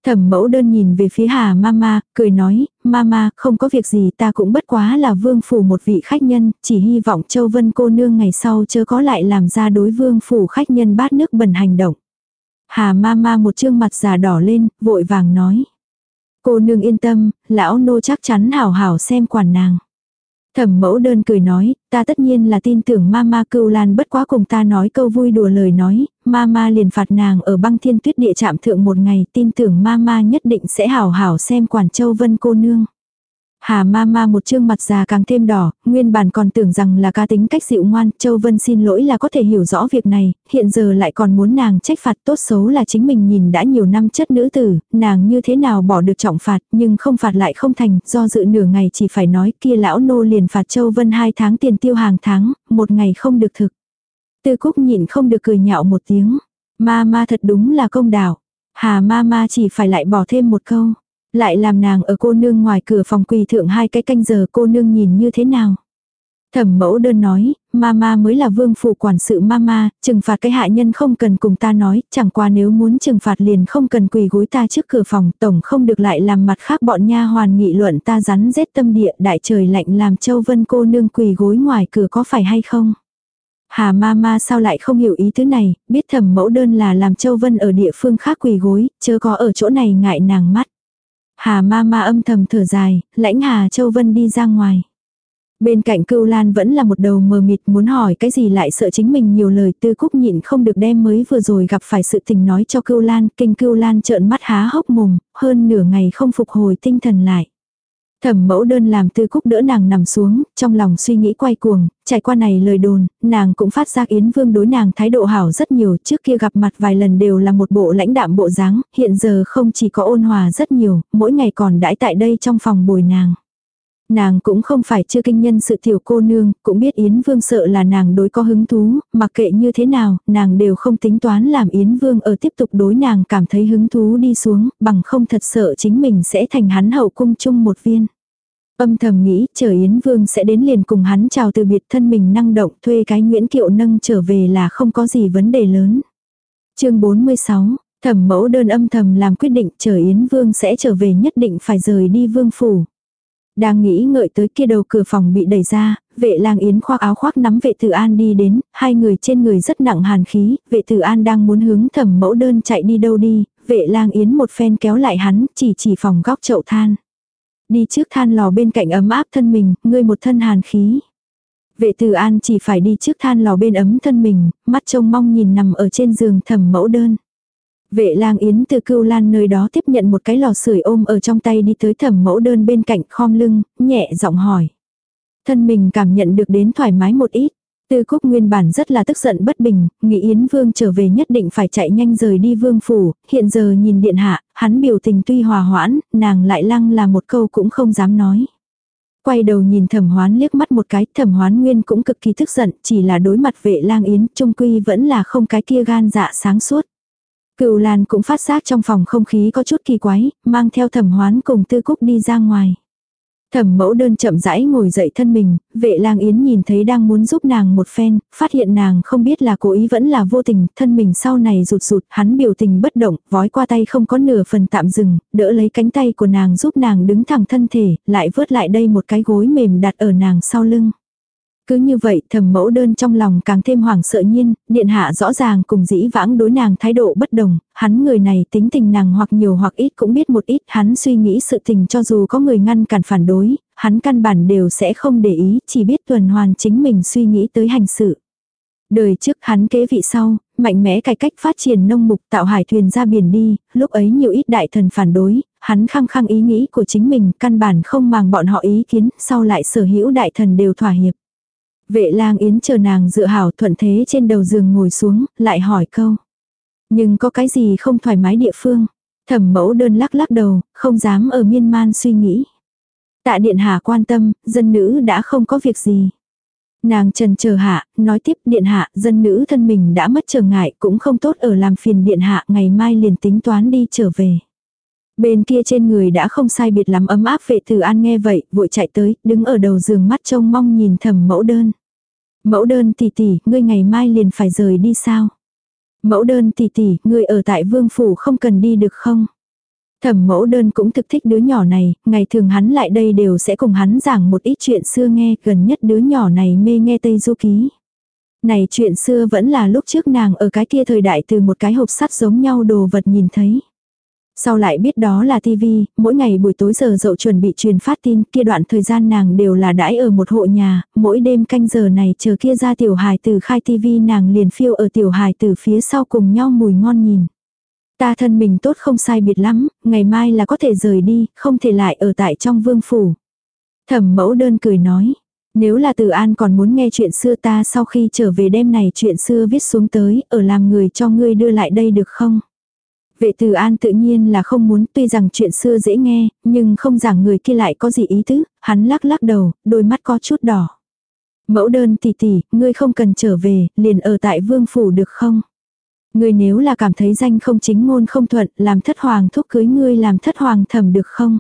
Thẩm mẫu đơn nhìn về phía Hà Mama, cười nói, Mama, không có việc gì ta cũng bất quá là vương phủ một vị khách nhân, chỉ hy vọng Châu Vân cô nương ngày sau chớ có lại làm ra đối vương phủ khách nhân bát nước bẩn hành động. Hà Mama một trương mặt già đỏ lên, vội vàng nói. Cô nương yên tâm, lão nô chắc chắn hảo hảo xem quản nàng. Thẩm mẫu đơn cười nói, ta tất nhiên là tin tưởng mama cưu lan bất quá cùng ta nói câu vui đùa lời nói, mama liền phạt nàng ở băng thiên tuyết địa chạm thượng một ngày, tin tưởng mama nhất định sẽ hảo hảo xem quản châu vân cô nương. Hà ma ma một trương mặt già càng thêm đỏ, nguyên bản còn tưởng rằng là ca tính cách dịu ngoan, Châu Vân xin lỗi là có thể hiểu rõ việc này, hiện giờ lại còn muốn nàng trách phạt tốt xấu là chính mình nhìn đã nhiều năm chất nữ tử, nàng như thế nào bỏ được trọng phạt, nhưng không phạt lại không thành, do dự nửa ngày chỉ phải nói kia lão nô liền phạt Châu Vân hai tháng tiền tiêu hàng tháng, một ngày không được thực. Tư Cúc nhịn không được cười nhạo một tiếng, ma ma thật đúng là công đạo. Hà ma ma chỉ phải lại bỏ thêm một câu. Lại làm nàng ở cô nương ngoài cửa phòng quỳ thượng hai cái canh giờ cô nương nhìn như thế nào. Thẩm mẫu đơn nói, mama mới là vương phủ quản sự mama, trừng phạt cái hạ nhân không cần cùng ta nói, chẳng qua nếu muốn trừng phạt liền không cần quỳ gối ta trước cửa phòng, tổng không được lại làm mặt khác bọn nha hoàn nghị luận ta rắn rết tâm địa đại trời lạnh làm châu vân cô nương quỳ gối ngoài cửa có phải hay không. Hà mama sao lại không hiểu ý thứ này, biết thẩm mẫu đơn là làm châu vân ở địa phương khác quỳ gối, chớ có ở chỗ này ngại nàng mắt. Hà ma ma âm thầm thở dài, lãnh Hà Châu Vân đi ra ngoài. Bên cạnh cưu lan vẫn là một đầu mờ mịt muốn hỏi cái gì lại sợ chính mình nhiều lời tư cúc nhịn không được đem mới vừa rồi gặp phải sự tình nói cho cưu lan, kinh cưu lan trợn mắt há hốc mồm, hơn nửa ngày không phục hồi tinh thần lại. Thẩm mẫu đơn làm tư cúc đỡ nàng nằm xuống, trong lòng suy nghĩ quay cuồng, trải qua này lời đồn, nàng cũng phát giác Yến Vương đối nàng thái độ hảo rất nhiều, trước kia gặp mặt vài lần đều là một bộ lãnh đạm bộ dáng, hiện giờ không chỉ có ôn hòa rất nhiều, mỗi ngày còn đãi tại đây trong phòng bồi nàng. Nàng cũng không phải chưa kinh nhân sự tiểu cô nương, cũng biết Yến Vương sợ là nàng đối có hứng thú, mặc kệ như thế nào, nàng đều không tính toán làm Yến Vương ở tiếp tục đối nàng cảm thấy hứng thú đi xuống, bằng không thật sợ chính mình sẽ thành hắn hậu cung chung một viên. Âm thầm nghĩ, chờ Yến Vương sẽ đến liền cùng hắn chào từ biệt thân mình năng động thuê cái Nguyễn Kiệu nâng trở về là không có gì vấn đề lớn. chương 46, thẩm mẫu đơn âm thầm làm quyết định chờ Yến Vương sẽ trở về nhất định phải rời đi Vương Phủ. Đang nghĩ ngợi tới kia đầu cửa phòng bị đẩy ra, vệ lang yến khoác áo khoác nắm vệ tử an đi đến, hai người trên người rất nặng hàn khí, vệ tử an đang muốn hướng thẩm mẫu đơn chạy đi đâu đi, vệ lang yến một phen kéo lại hắn, chỉ chỉ phòng góc chậu than. Đi trước than lò bên cạnh ấm áp thân mình, ngươi một thân hàn khí. Vệ tử an chỉ phải đi trước than lò bên ấm thân mình, mắt trông mong nhìn nằm ở trên giường thẩm mẫu đơn. Vệ lang yến từ cưu lan nơi đó tiếp nhận một cái lò sưởi ôm ở trong tay đi tới thẩm mẫu đơn bên cạnh khom lưng, nhẹ giọng hỏi. Thân mình cảm nhận được đến thoải mái một ít. Tư Cúc nguyên bản rất là tức giận bất bình, nghĩ Yến Vương trở về nhất định phải chạy nhanh rời đi Vương phủ, hiện giờ nhìn điện hạ, hắn biểu tình tuy hòa hoãn, nàng lại lăng là một câu cũng không dám nói. Quay đầu nhìn thẩm hoán liếc mắt một cái, thẩm hoán nguyên cũng cực kỳ tức giận, chỉ là đối mặt vệ lang Yến, trung quy vẫn là không cái kia gan dạ sáng suốt. Cựu Lan cũng phát giác trong phòng không khí có chút kỳ quái, mang theo thẩm hoán cùng tư cúc đi ra ngoài. Thẩm mẫu đơn chậm rãi ngồi dậy thân mình, vệ lang yến nhìn thấy đang muốn giúp nàng một phen, phát hiện nàng không biết là cố ý vẫn là vô tình, thân mình sau này rụt rụt, hắn biểu tình bất động, vói qua tay không có nửa phần tạm dừng, đỡ lấy cánh tay của nàng giúp nàng đứng thẳng thân thể, lại vớt lại đây một cái gối mềm đặt ở nàng sau lưng. Cứ như vậy thầm mẫu đơn trong lòng càng thêm hoảng sợ nhiên, điện hạ rõ ràng cùng dĩ vãng đối nàng thái độ bất đồng, hắn người này tính tình nàng hoặc nhiều hoặc ít cũng biết một ít, hắn suy nghĩ sự tình cho dù có người ngăn cản phản đối, hắn căn bản đều sẽ không để ý, chỉ biết tuần hoàn chính mình suy nghĩ tới hành sự. Đời trước hắn kế vị sau, mạnh mẽ cải cách phát triển nông mục tạo hải thuyền ra biển đi, lúc ấy nhiều ít đại thần phản đối, hắn khăng khăng ý nghĩ của chính mình căn bản không màng bọn họ ý kiến, sau lại sở hữu đại thần đều thỏa hiệp. Vệ lang yến chờ nàng dựa hảo thuận thế trên đầu giường ngồi xuống, lại hỏi câu. Nhưng có cái gì không thoải mái địa phương? Thẩm mẫu đơn lắc lắc đầu, không dám ở miên man suy nghĩ. Tạ điện hạ quan tâm, dân nữ đã không có việc gì. Nàng trần chờ hạ, nói tiếp điện hạ, dân nữ thân mình đã mất trở ngại cũng không tốt ở làm phiền điện hạ ngày mai liền tính toán đi trở về. Bên kia trên người đã không sai biệt lắm ấm áp vệ tử an nghe vậy, vội chạy tới, đứng ở đầu giường mắt trông mong nhìn thầm mẫu đơn. Mẫu đơn tỷ tỷ, ngươi ngày mai liền phải rời đi sao? Mẫu đơn tỷ tỷ, ngươi ở tại vương phủ không cần đi được không? Thẩm mẫu đơn cũng thực thích đứa nhỏ này, ngày thường hắn lại đây đều sẽ cùng hắn giảng một ít chuyện xưa nghe, gần nhất đứa nhỏ này mê nghe Tây Du Ký. Này chuyện xưa vẫn là lúc trước nàng ở cái kia thời đại từ một cái hộp sắt giống nhau đồ vật nhìn thấy. Sau lại biết đó là tivi, mỗi ngày buổi tối giờ dậu chuẩn bị truyền phát tin, kia đoạn thời gian nàng đều là đãi ở một hộ nhà, mỗi đêm canh giờ này chờ kia ra tiểu hài từ khai tivi nàng liền phiêu ở tiểu hài từ phía sau cùng nhau mùi ngon nhìn. Ta thân mình tốt không sai biệt lắm, ngày mai là có thể rời đi, không thể lại ở tại trong vương phủ. Thẩm mẫu đơn cười nói, nếu là từ an còn muốn nghe chuyện xưa ta sau khi trở về đêm này chuyện xưa viết xuống tới, ở làm người cho ngươi đưa lại đây được không? Vệ từ an tự nhiên là không muốn tuy rằng chuyện xưa dễ nghe, nhưng không rằng người kia lại có gì ý tứ, hắn lắc lắc đầu, đôi mắt có chút đỏ. Mẫu đơn tỷ tỷ, ngươi không cần trở về, liền ở tại vương phủ được không? Ngươi nếu là cảm thấy danh không chính ngôn không thuận, làm thất hoàng thúc cưới ngươi làm thất hoàng thẩm được không?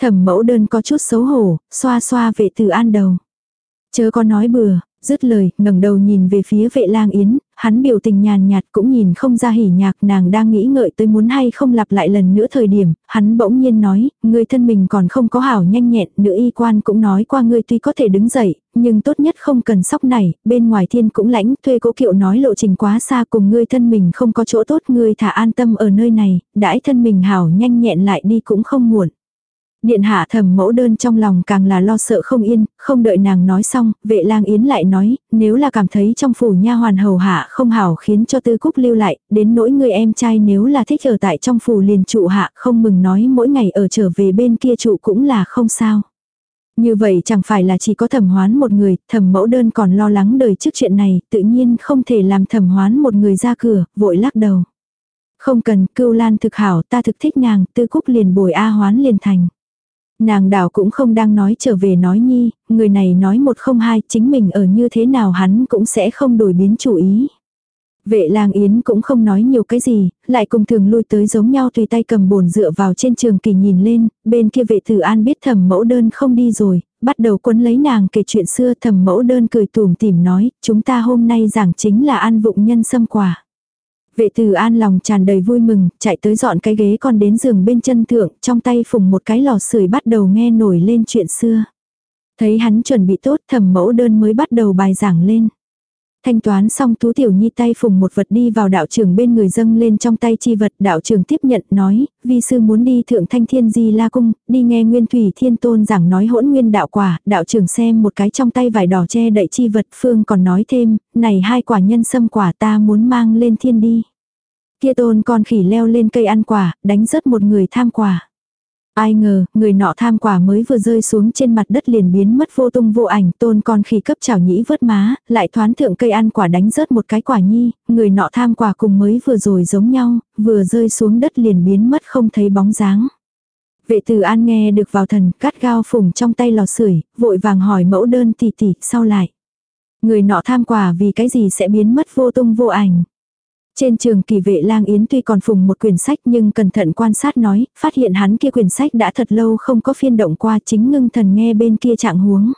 Thẩm mẫu đơn có chút xấu hổ, xoa xoa vệ từ an đầu. Chớ có nói bừa, dứt lời, ngẩng đầu nhìn về phía vệ lang yến, hắn biểu tình nhàn nhạt cũng nhìn không ra hỉ nhạc nàng đang nghĩ ngợi tới muốn hay không lặp lại lần nữa thời điểm, hắn bỗng nhiên nói, người thân mình còn không có hảo nhanh nhẹn, nữ y quan cũng nói qua ngươi tuy có thể đứng dậy, nhưng tốt nhất không cần sóc này, bên ngoài thiên cũng lãnh, thuê cố kiệu nói lộ trình quá xa cùng ngươi thân mình không có chỗ tốt ngươi thả an tâm ở nơi này, đãi thân mình hảo nhanh nhẹn lại đi cũng không muộn. Điện hạ thầm mẫu đơn trong lòng càng là lo sợ không yên, không đợi nàng nói xong, vệ lang yến lại nói, nếu là cảm thấy trong phủ nha hoàn hầu hạ không hảo khiến cho tư cúc lưu lại, đến nỗi người em trai nếu là thích ở tại trong phủ liền trụ hạ không mừng nói mỗi ngày ở trở về bên kia trụ cũng là không sao. Như vậy chẳng phải là chỉ có thẩm hoán một người, thẩm mẫu đơn còn lo lắng đời trước chuyện này, tự nhiên không thể làm thẩm hoán một người ra cửa, vội lắc đầu. Không cần, cưu lan thực hảo, ta thực thích nàng, tư cúc liền bồi A hoán liền thành. Nàng đảo cũng không đang nói trở về nói nhi, người này nói một không hai, chính mình ở như thế nào hắn cũng sẽ không đổi biến chủ ý. Vệ lang yến cũng không nói nhiều cái gì, lại cùng thường lui tới giống nhau tùy tay cầm bồn dựa vào trên trường kỳ nhìn lên, bên kia vệ tử an biết thầm mẫu đơn không đi rồi, bắt đầu quấn lấy nàng kể chuyện xưa thầm mẫu đơn cười tùm tìm nói, chúng ta hôm nay giảng chính là ăn vụng nhân sâm quả. Vệ từ an lòng tràn đầy vui mừng, chạy tới dọn cái ghế còn đến giường bên chân thượng, trong tay phùng một cái lò sưởi bắt đầu nghe nổi lên chuyện xưa. Thấy hắn chuẩn bị tốt thẩm mẫu đơn mới bắt đầu bài giảng lên. Thanh toán xong tú tiểu nhi tay phùng một vật đi vào đạo trưởng bên người dâng lên trong tay chi vật. Đạo trưởng tiếp nhận nói, vi sư muốn đi thượng thanh thiên di la cung, đi nghe nguyên thủy thiên tôn giảng nói hỗn nguyên đạo quả. Đạo trưởng xem một cái trong tay vải đỏ che đậy chi vật phương còn nói thêm, này hai quả nhân sâm quả ta muốn mang lên thiên đi. Kia tôn con khỉ leo lên cây ăn quả, đánh rớt một người tham quả. Ai ngờ, người nọ tham quả mới vừa rơi xuống trên mặt đất liền biến mất vô tung vô ảnh, tôn con khi cấp chảo nhĩ vớt má, lại thoán thượng cây ăn quả đánh rớt một cái quả nhi, người nọ tham quả cùng mới vừa rồi giống nhau, vừa rơi xuống đất liền biến mất không thấy bóng dáng. Vệ tử an nghe được vào thần, cắt gao phùng trong tay lò sưởi vội vàng hỏi mẫu đơn tỷ tỷ, sau lại. Người nọ tham quả vì cái gì sẽ biến mất vô tung vô ảnh. Trên trường kỳ vệ lang yến tuy còn phùng một quyển sách nhưng cẩn thận quan sát nói, phát hiện hắn kia quyển sách đã thật lâu không có phiên động qua chính ngưng thần nghe bên kia trạng huống.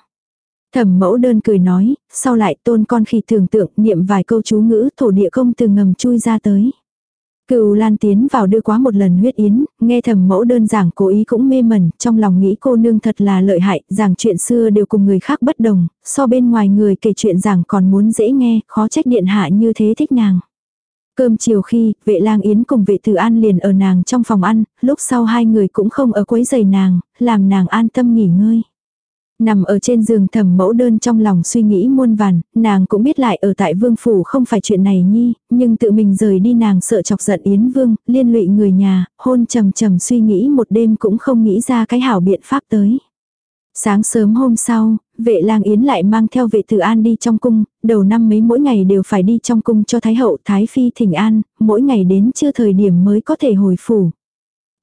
Thẩm mẫu đơn cười nói, sau lại tôn con khi tưởng tượng niệm vài câu chú ngữ thổ địa công từ ngầm chui ra tới. Cựu Lan tiến vào đưa quá một lần huyết yến, nghe thầm mẫu đơn giảng cố ý cũng mê mẩn, trong lòng nghĩ cô nương thật là lợi hại, giảng chuyện xưa đều cùng người khác bất đồng, so bên ngoài người kể chuyện giảng còn muốn dễ nghe, khó trách điện hạ như thế thích nàng. Cơm chiều khi, vệ lang yến cùng vệ tử an liền ở nàng trong phòng ăn, lúc sau hai người cũng không ở quấy giày nàng, làm nàng an tâm nghỉ ngơi. Nằm ở trên giường thầm mẫu đơn trong lòng suy nghĩ muôn vàn, nàng cũng biết lại ở tại vương phủ không phải chuyện này nhi, nhưng tự mình rời đi nàng sợ chọc giận Yến Vương, liên lụy người nhà, hôn trầm trầm suy nghĩ một đêm cũng không nghĩ ra cái hảo biện pháp tới. Sáng sớm hôm sau, vệ lang yến lại mang theo vệ tử an đi trong cung, đầu năm mấy mỗi ngày đều phải đi trong cung cho thái hậu thái phi thỉnh an, mỗi ngày đến chưa thời điểm mới có thể hồi phủ.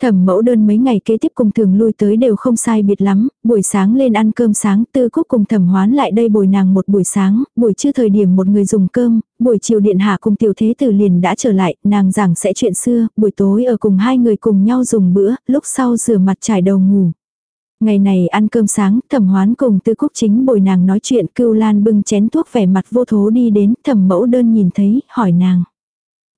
Thẩm mẫu đơn mấy ngày kế tiếp cùng thường lui tới đều không sai biệt lắm, buổi sáng lên ăn cơm sáng tư cúc cùng thẩm hoán lại đây bồi nàng một buổi sáng, buổi trưa thời điểm một người dùng cơm, buổi chiều điện hạ cùng tiểu thế tử liền đã trở lại, nàng giảng sẽ chuyện xưa, buổi tối ở cùng hai người cùng nhau dùng bữa, lúc sau rửa mặt trải đầu ngủ. Ngày này ăn cơm sáng, thẩm hoán cùng tư cúc chính bồi nàng nói chuyện cưu lan bưng chén thuốc vẻ mặt vô thố đi đến, thẩm mẫu đơn nhìn thấy, hỏi nàng.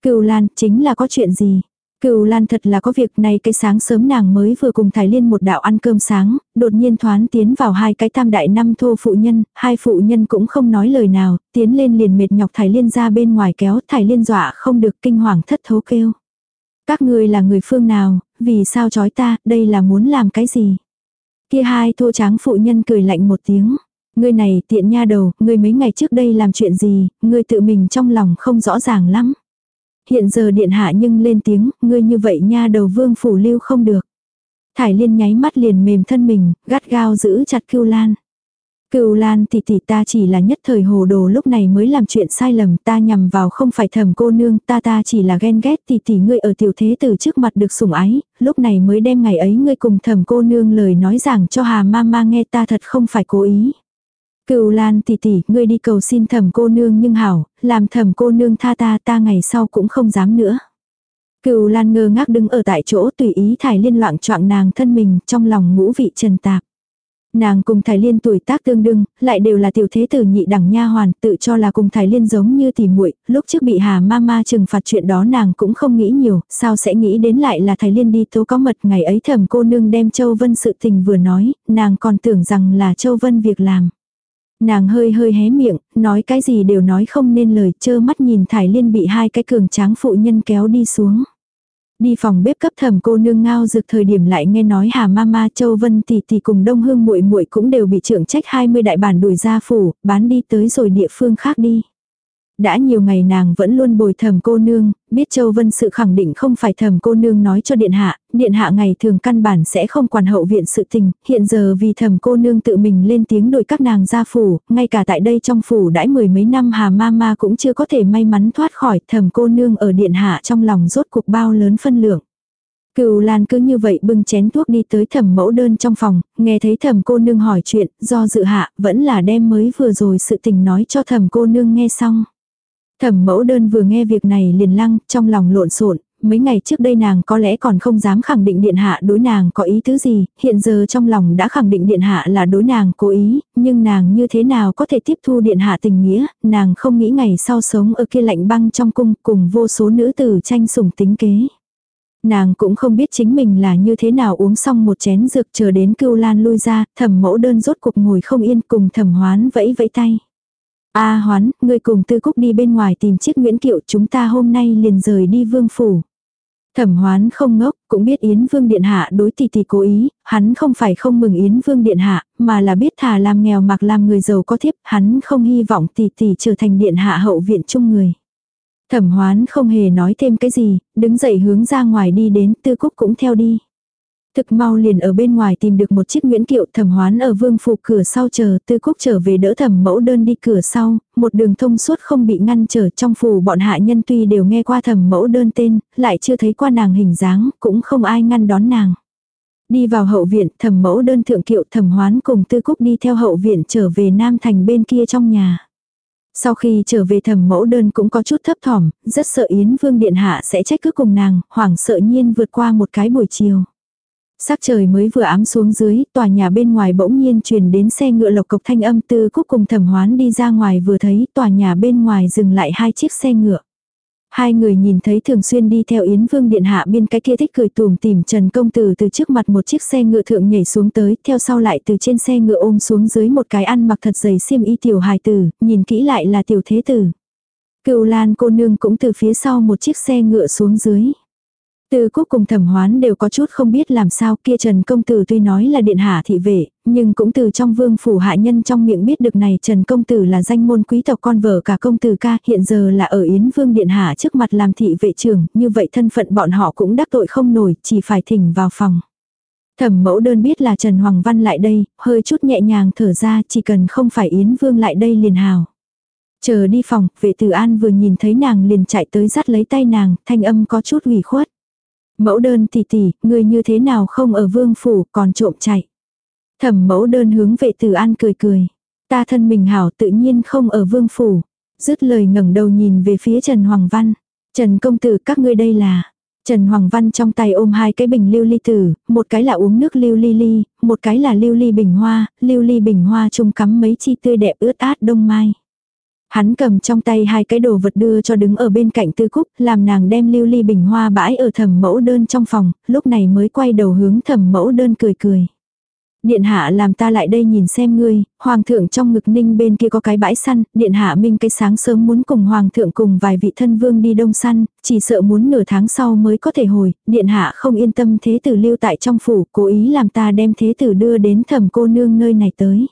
Cưu lan, chính là có chuyện gì? Cửu Lan thật là có việc này cái sáng sớm nàng mới vừa cùng Thái Liên một đạo ăn cơm sáng, đột nhiên thoán tiến vào hai cái tam đại năm thô phụ nhân, hai phụ nhân cũng không nói lời nào, tiến lên liền mệt nhọc Thái Liên ra bên ngoài kéo, Thái Liên dọa không được kinh hoàng thất thố kêu. Các ngươi là người phương nào, vì sao chói ta, đây là muốn làm cái gì? Kia hai thô tráng phụ nhân cười lạnh một tiếng. Ngươi này tiện nha đầu, ngươi mấy ngày trước đây làm chuyện gì, ngươi tự mình trong lòng không rõ ràng lắm. Hiện giờ điện hạ nhưng lên tiếng, ngươi như vậy nha đầu vương phủ lưu không được. Thải liên nháy mắt liền mềm thân mình, gắt gao giữ chặt cưu lan. Cựu lan tỷ tỷ ta chỉ là nhất thời hồ đồ lúc này mới làm chuyện sai lầm ta nhằm vào không phải thầm cô nương ta ta chỉ là ghen ghét tỷ tỷ ngươi ở tiểu thế từ trước mặt được sủng ái, lúc này mới đem ngày ấy ngươi cùng thầm cô nương lời nói rằng cho hà ma ma nghe ta thật không phải cố ý. Cửu Lan tỷ tỷ, ngươi đi cầu xin thẩm cô nương nhưng hảo, làm thẩm cô nương tha ta ta ngày sau cũng không dám nữa. Cửu Lan ngơ ngác đứng ở tại chỗ tùy ý thải liên loạn choạng nàng thân mình trong lòng ngũ vị trần tạp. Nàng cùng thái Liên tuổi tác tương đương, lại đều là tiểu thế tử nhị đẳng nha hoàn, tự cho là cùng thái Liên giống như tỉ muội, lúc trước bị Hà Mama trừng phạt chuyện đó nàng cũng không nghĩ nhiều, sao sẽ nghĩ đến lại là thái Liên đi tố có mật ngày ấy thầm cô nương đem Châu Vân sự tình vừa nói, nàng còn tưởng rằng là Châu Vân việc làm. Nàng hơi hơi hé miệng, nói cái gì đều nói không nên lời, chơ mắt nhìn thái Liên bị hai cái cường tráng phụ nhân kéo đi xuống. Đi phòng bếp cấp thẩm cô nương ngao dược thời điểm lại nghe nói Hà Mama Châu Vân tỷ tỷ cùng Đông Hương muội muội cũng đều bị trưởng trách 20 đại bản đuổi ra phủ, bán đi tới rồi địa phương khác đi. Đã nhiều ngày nàng vẫn luôn bồi thầm cô nương, biết Châu Vân sự khẳng định không phải thầm cô nương nói cho điện hạ, điện hạ ngày thường căn bản sẽ không quản hậu viện sự tình, hiện giờ vì thầm cô nương tự mình lên tiếng đổi các nàng ra phủ, ngay cả tại đây trong phủ đãi mười mấy năm hà ma ma cũng chưa có thể may mắn thoát khỏi thầm cô nương ở điện hạ trong lòng rốt cuộc bao lớn phân lượng. Cửu Lan cứ như vậy bưng chén thuốc đi tới thẩm mẫu đơn trong phòng, nghe thấy thẩm cô nương hỏi chuyện, do dự hạ, vẫn là đem mới vừa rồi sự tình nói cho thẩm cô nương nghe xong. Thẩm mẫu đơn vừa nghe việc này liền lăng, trong lòng lộn xộn mấy ngày trước đây nàng có lẽ còn không dám khẳng định điện hạ đối nàng có ý tứ gì, hiện giờ trong lòng đã khẳng định điện hạ là đối nàng cố ý, nhưng nàng như thế nào có thể tiếp thu điện hạ tình nghĩa, nàng không nghĩ ngày sau sống ở kia lạnh băng trong cung cùng vô số nữ tử tranh sủng tính kế. Nàng cũng không biết chính mình là như thế nào uống xong một chén dược chờ đến cưu lan lui ra, thẩm mẫu đơn rốt cuộc ngồi không yên cùng thẩm hoán vẫy vẫy tay. A hoán, ngươi cùng tư cúc đi bên ngoài tìm chiếc nguyễn kiệu chúng ta hôm nay liền rời đi vương phủ. Thẩm hoán không ngốc, cũng biết Yến Vương Điện Hạ đối tỷ tỷ cố ý, hắn không phải không mừng Yến Vương Điện Hạ, mà là biết thà làm nghèo mặc làm người giàu có thiếp, hắn không hy vọng tỷ tỷ trở thành Điện Hạ hậu viện chung người. Thẩm hoán không hề nói thêm cái gì, đứng dậy hướng ra ngoài đi đến, tư cúc cũng theo đi. Thực mau liền ở bên ngoài tìm được một chiếc nguyễn kiệu thẩm hoán ở vương phủ cửa sau chờ tư cúc trở về đỡ thẩm mẫu đơn đi cửa sau, một đường thông suốt không bị ngăn trở trong phủ bọn hạ nhân tuy đều nghe qua thẩm mẫu đơn tên, lại chưa thấy qua nàng hình dáng, cũng không ai ngăn đón nàng. Đi vào hậu viện thẩm mẫu đơn thượng kiệu thẩm hoán cùng tư cúc đi theo hậu viện trở về Nam Thành bên kia trong nhà. Sau khi trở về thẩm mẫu đơn cũng có chút thấp thỏm, rất sợ Yến Vương Điện Hạ sẽ trách cứ cùng nàng, hoảng sợ nhiên vượt qua một cái buổi chiều. Sắc trời mới vừa ám xuống dưới, tòa nhà bên ngoài bỗng nhiên truyền đến xe ngựa lộc cộc thanh âm tư cúc cùng thẩm hoán đi ra ngoài vừa thấy tòa nhà bên ngoài dừng lại hai chiếc xe ngựa. Hai người nhìn thấy thường xuyên đi theo Yến Vương Điện Hạ bên cái kia thích cười tùm tìm Trần Công Tử từ trước mặt một chiếc xe ngựa thượng nhảy xuống tới, theo sau lại từ trên xe ngựa ôm xuống dưới một cái ăn mặc thật dày xiêm y tiểu hài tử, nhìn kỹ lại là tiểu thế tử. Cựu Lan cô nương cũng từ phía sau một chiếc xe ngựa xuống dưới. Từ Cúc cùng thẩm hoán đều có chút không biết làm sao kia Trần Công Tử tuy nói là điện hạ thị vệ, nhưng cũng từ trong vương phủ hạ nhân trong miệng biết được này Trần Công Tử là danh môn quý tộc con vợ cả công tử ca hiện giờ là ở Yến Vương Điện Hạ trước mặt làm thị vệ trưởng, như vậy thân phận bọn họ cũng đắc tội không nổi, chỉ phải thỉnh vào phòng. Thẩm mẫu đơn biết là Trần Hoàng Văn lại đây, hơi chút nhẹ nhàng thở ra chỉ cần không phải Yến Vương lại đây liền hào. Chờ đi phòng, vệ tử an vừa nhìn thấy nàng liền chạy tới dắt lấy tay nàng, thanh âm có chút ủy khuất. Mẫu đơn tỷ tỷ, người như thế nào không ở vương phủ còn trộm chạy. Thẩm mẫu đơn hướng vệ tử an cười cười. Ta thân mình hảo tự nhiên không ở vương phủ. Dứt lời ngẩng đầu nhìn về phía Trần Hoàng Văn. Trần công tử các ngươi đây là. Trần Hoàng Văn trong tay ôm hai cái bình lưu ly tử, một cái là uống nước lưu ly ly, một cái là lưu ly bình hoa, lưu ly bình hoa chung cắm mấy chi tươi đẹp ướt át đông mai. Hắn cầm trong tay hai cái đồ vật đưa cho đứng ở bên cạnh tư cúc, làm nàng đem lưu ly bình hoa bãi ở thẩm mẫu đơn trong phòng, lúc này mới quay đầu hướng thẩm mẫu đơn cười cười. Điện hạ làm ta lại đây nhìn xem ngươi, hoàng thượng trong ngực ninh bên kia có cái bãi săn, điện hạ minh cái sáng sớm muốn cùng hoàng thượng cùng vài vị thân vương đi đông săn, chỉ sợ muốn nửa tháng sau mới có thể hồi, điện hạ không yên tâm thế tử lưu tại trong phủ, cố ý làm ta đem thế tử đưa đến thẩm cô nương nơi này tới.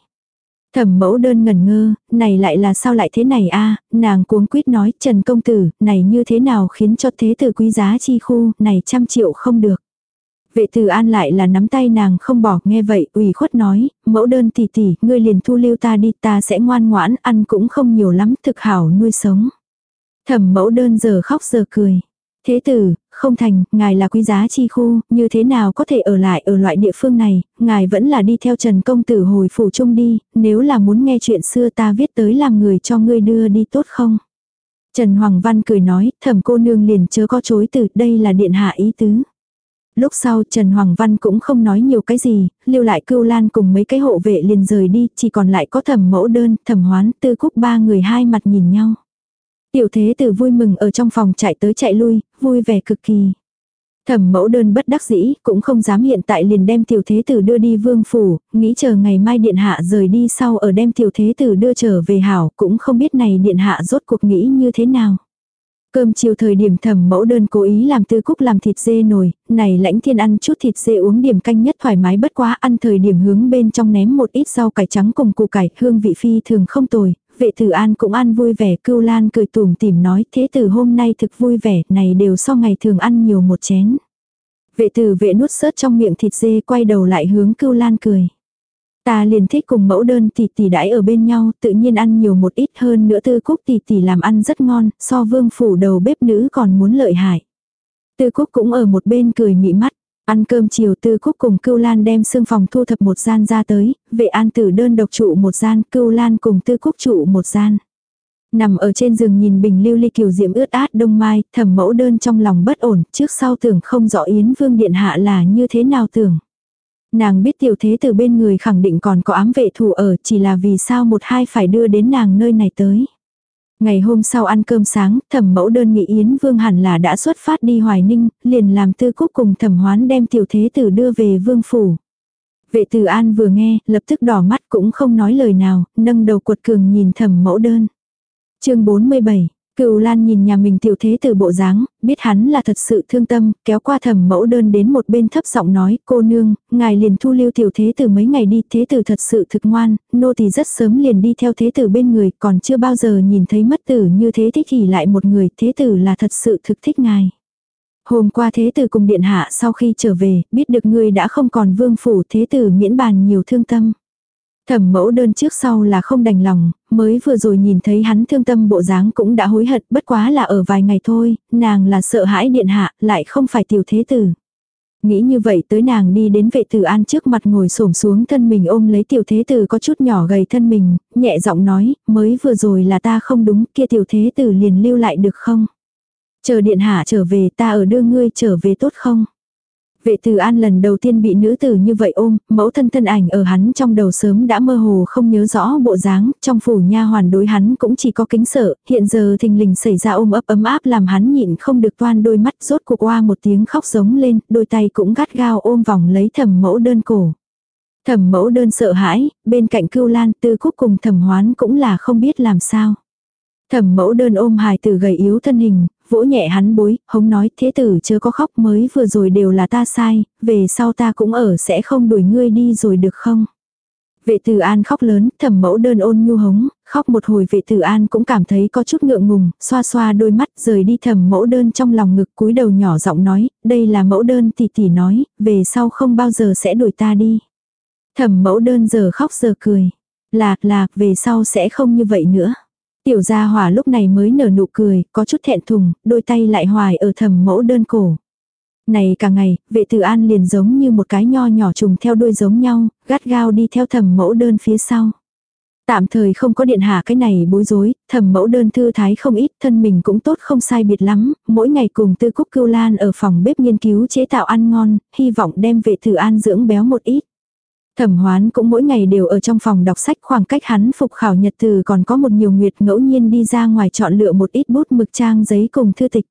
Thẩm mẫu đơn ngẩn ngơ, này lại là sao lại thế này a nàng cuống quýt nói, Trần công tử, này như thế nào khiến cho thế tử quý giá chi khu, này trăm triệu không được. Vệ tử an lại là nắm tay nàng không bỏ, nghe vậy, ủy khuất nói, mẫu đơn tỷ tỷ, ngươi liền thu lưu ta đi, ta sẽ ngoan ngoãn, ăn cũng không nhiều lắm, thực hảo nuôi sống. Thẩm mẫu đơn giờ khóc giờ cười. Thế tử, không thành, ngài là quý giá chi khu, như thế nào có thể ở lại ở loại địa phương này, ngài vẫn là đi theo Trần Công Tử hồi phủ chung đi, nếu là muốn nghe chuyện xưa ta viết tới làm người cho ngươi đưa đi tốt không? Trần Hoàng Văn cười nói, thẩm cô nương liền chớ có chối từ, đây là điện hạ ý tứ. Lúc sau Trần Hoàng Văn cũng không nói nhiều cái gì, lưu lại cưu lan cùng mấy cái hộ vệ liền rời đi, chỉ còn lại có thẩm mẫu đơn, thẩm hoán, tư cúc ba người hai mặt nhìn nhau. Tiểu thế tử vui mừng ở trong phòng chạy tới chạy lui, vui vẻ cực kỳ. Thẩm mẫu đơn bất đắc dĩ, cũng không dám hiện tại liền đem tiểu thế tử đưa đi vương phủ, nghĩ chờ ngày mai điện hạ rời đi sau ở đem tiểu thế tử đưa trở về hảo, cũng không biết này điện hạ rốt cuộc nghĩ như thế nào. Cơm chiều thời điểm thẩm mẫu đơn cố ý làm tư cúc làm thịt dê nồi, này lãnh thiên ăn chút thịt dê uống điểm canh nhất thoải mái bất quá ăn thời điểm hướng bên trong ném một ít rau cải trắng cùng củ cải, hương vị phi thường không tồi, vệ tử an cũng ăn vui vẻ, cưu lan cười tủm tìm nói thế tử hôm nay thực vui vẻ, này đều so ngày thường ăn nhiều một chén. Vệ tử vệ nuốt sớt trong miệng thịt dê quay đầu lại hướng cưu lan cười. Ta liền thích cùng mẫu đơn tỷ tỷ đãi ở bên nhau, tự nhiên ăn nhiều một ít hơn nữa tư cúc tỷ tỷ làm ăn rất ngon, so vương phủ đầu bếp nữ còn muốn lợi hại. Tư cúc cũng ở một bên cười mị mắt. Ăn cơm chiều tư cúc cùng cưu lan đem xương phòng thu thập một gian ra tới, vệ an tử đơn độc trụ một gian, cưu lan cùng tư cúc trụ một gian. Nằm ở trên giường nhìn bình lưu ly kiều diễm ướt át đông mai, thẩm mẫu đơn trong lòng bất ổn, trước sau tưởng không rõ Yến Vương Điện Hạ là như thế nào tưởng. Nàng biết tiểu thế từ bên người khẳng định còn có ám vệ thủ ở, chỉ là vì sao một hai phải đưa đến nàng nơi này tới. Ngày hôm sau ăn cơm sáng, thẩm mẫu đơn nghị Yến Vương hẳn là đã xuất phát đi Hoài Ninh, liền làm tư cúc cùng thẩm hoán đem tiểu thế tử đưa về Vương Phủ. Vệ tử an vừa nghe, lập tức đỏ mắt cũng không nói lời nào, nâng đầu cuột cường nhìn thẩm mẫu đơn. chương 47, Cửu Lan nhìn nhà mình tiểu thế tử bộ dáng, biết hắn là thật sự thương tâm, kéo qua thẩm mẫu đơn đến một bên thấp giọng nói, cô nương, ngài liền thu lưu tiểu thế tử mấy ngày đi, thế tử thật sự thực ngoan, nô tỳ rất sớm liền đi theo thế tử bên người, còn chưa bao giờ nhìn thấy mất tử như thế thích thì lại một người, thế tử là thật sự thực thích ngài. Hôm qua thế tử cùng điện hạ sau khi trở về, biết được ngươi đã không còn vương phủ thế tử miễn bàn nhiều thương tâm. Thẩm mẫu đơn trước sau là không đành lòng, mới vừa rồi nhìn thấy hắn thương tâm bộ dáng cũng đã hối hận bất quá là ở vài ngày thôi, nàng là sợ hãi điện hạ, lại không phải tiểu thế tử. Nghĩ như vậy tới nàng đi đến vệ tử an trước mặt ngồi xổm xuống thân mình ôm lấy tiểu thế tử có chút nhỏ gầy thân mình, nhẹ giọng nói, mới vừa rồi là ta không đúng, kia tiểu thế tử liền lưu lại được không? Chờ điện hạ trở về ta ở đưa ngươi trở về tốt không? Vệ tử an lần đầu tiên bị nữ tử như vậy ôm, mẫu thân thân ảnh ở hắn trong đầu sớm đã mơ hồ không nhớ rõ bộ dáng, trong phủ nha hoàn đối hắn cũng chỉ có kính sợ, hiện giờ thình lình xảy ra ôm ấp ấm áp làm hắn nhịn không được toan đôi mắt rốt cuộc qua một tiếng khóc giống lên, đôi tay cũng gắt gao ôm vòng lấy thầm mẫu đơn cổ. Thẩm mẫu đơn sợ hãi, bên cạnh cưu lan tư cúc cùng thẩm hoán cũng là không biết làm sao. Thẩm mẫu đơn ôm hài tử gầy yếu thân hình, vỗ nhẹ hắn bối, hống nói thế tử chớ có khóc mới vừa rồi đều là ta sai, về sau ta cũng ở sẽ không đuổi ngươi đi rồi được không. Vệ tử an khóc lớn, thẩm mẫu đơn ôn nhu hống, khóc một hồi vệ tử an cũng cảm thấy có chút ngượng ngùng, xoa xoa đôi mắt rời đi thẩm mẫu đơn trong lòng ngực cúi đầu nhỏ giọng nói, đây là mẫu đơn tỷ tỷ nói, về sau không bao giờ sẽ đuổi ta đi. Thẩm mẫu đơn giờ khóc giờ cười. Lạc lạc về sau sẽ không như vậy nữa. Tiểu gia hỏa lúc này mới nở nụ cười, có chút thẹn thùng, đôi tay lại hoài ở thầm mẫu đơn cổ. Này cả ngày, vệ tử an liền giống như một cái nho nhỏ trùng theo đuôi giống nhau, gắt gao đi theo thầm mẫu đơn phía sau. Tạm thời không có điện hạ cái này bối rối, thầm mẫu đơn thư thái không ít, thân mình cũng tốt không sai biệt lắm, mỗi ngày cùng tư cúc cưu lan ở phòng bếp nghiên cứu chế tạo ăn ngon, hy vọng đem vệ tử an dưỡng béo một ít. Thẩm hoán cũng mỗi ngày đều ở trong phòng đọc sách khoảng cách hắn phục khảo nhật từ còn có một nhiều nguyệt ngẫu nhiên đi ra ngoài chọn lựa một ít bút mực trang giấy cùng thư tịch.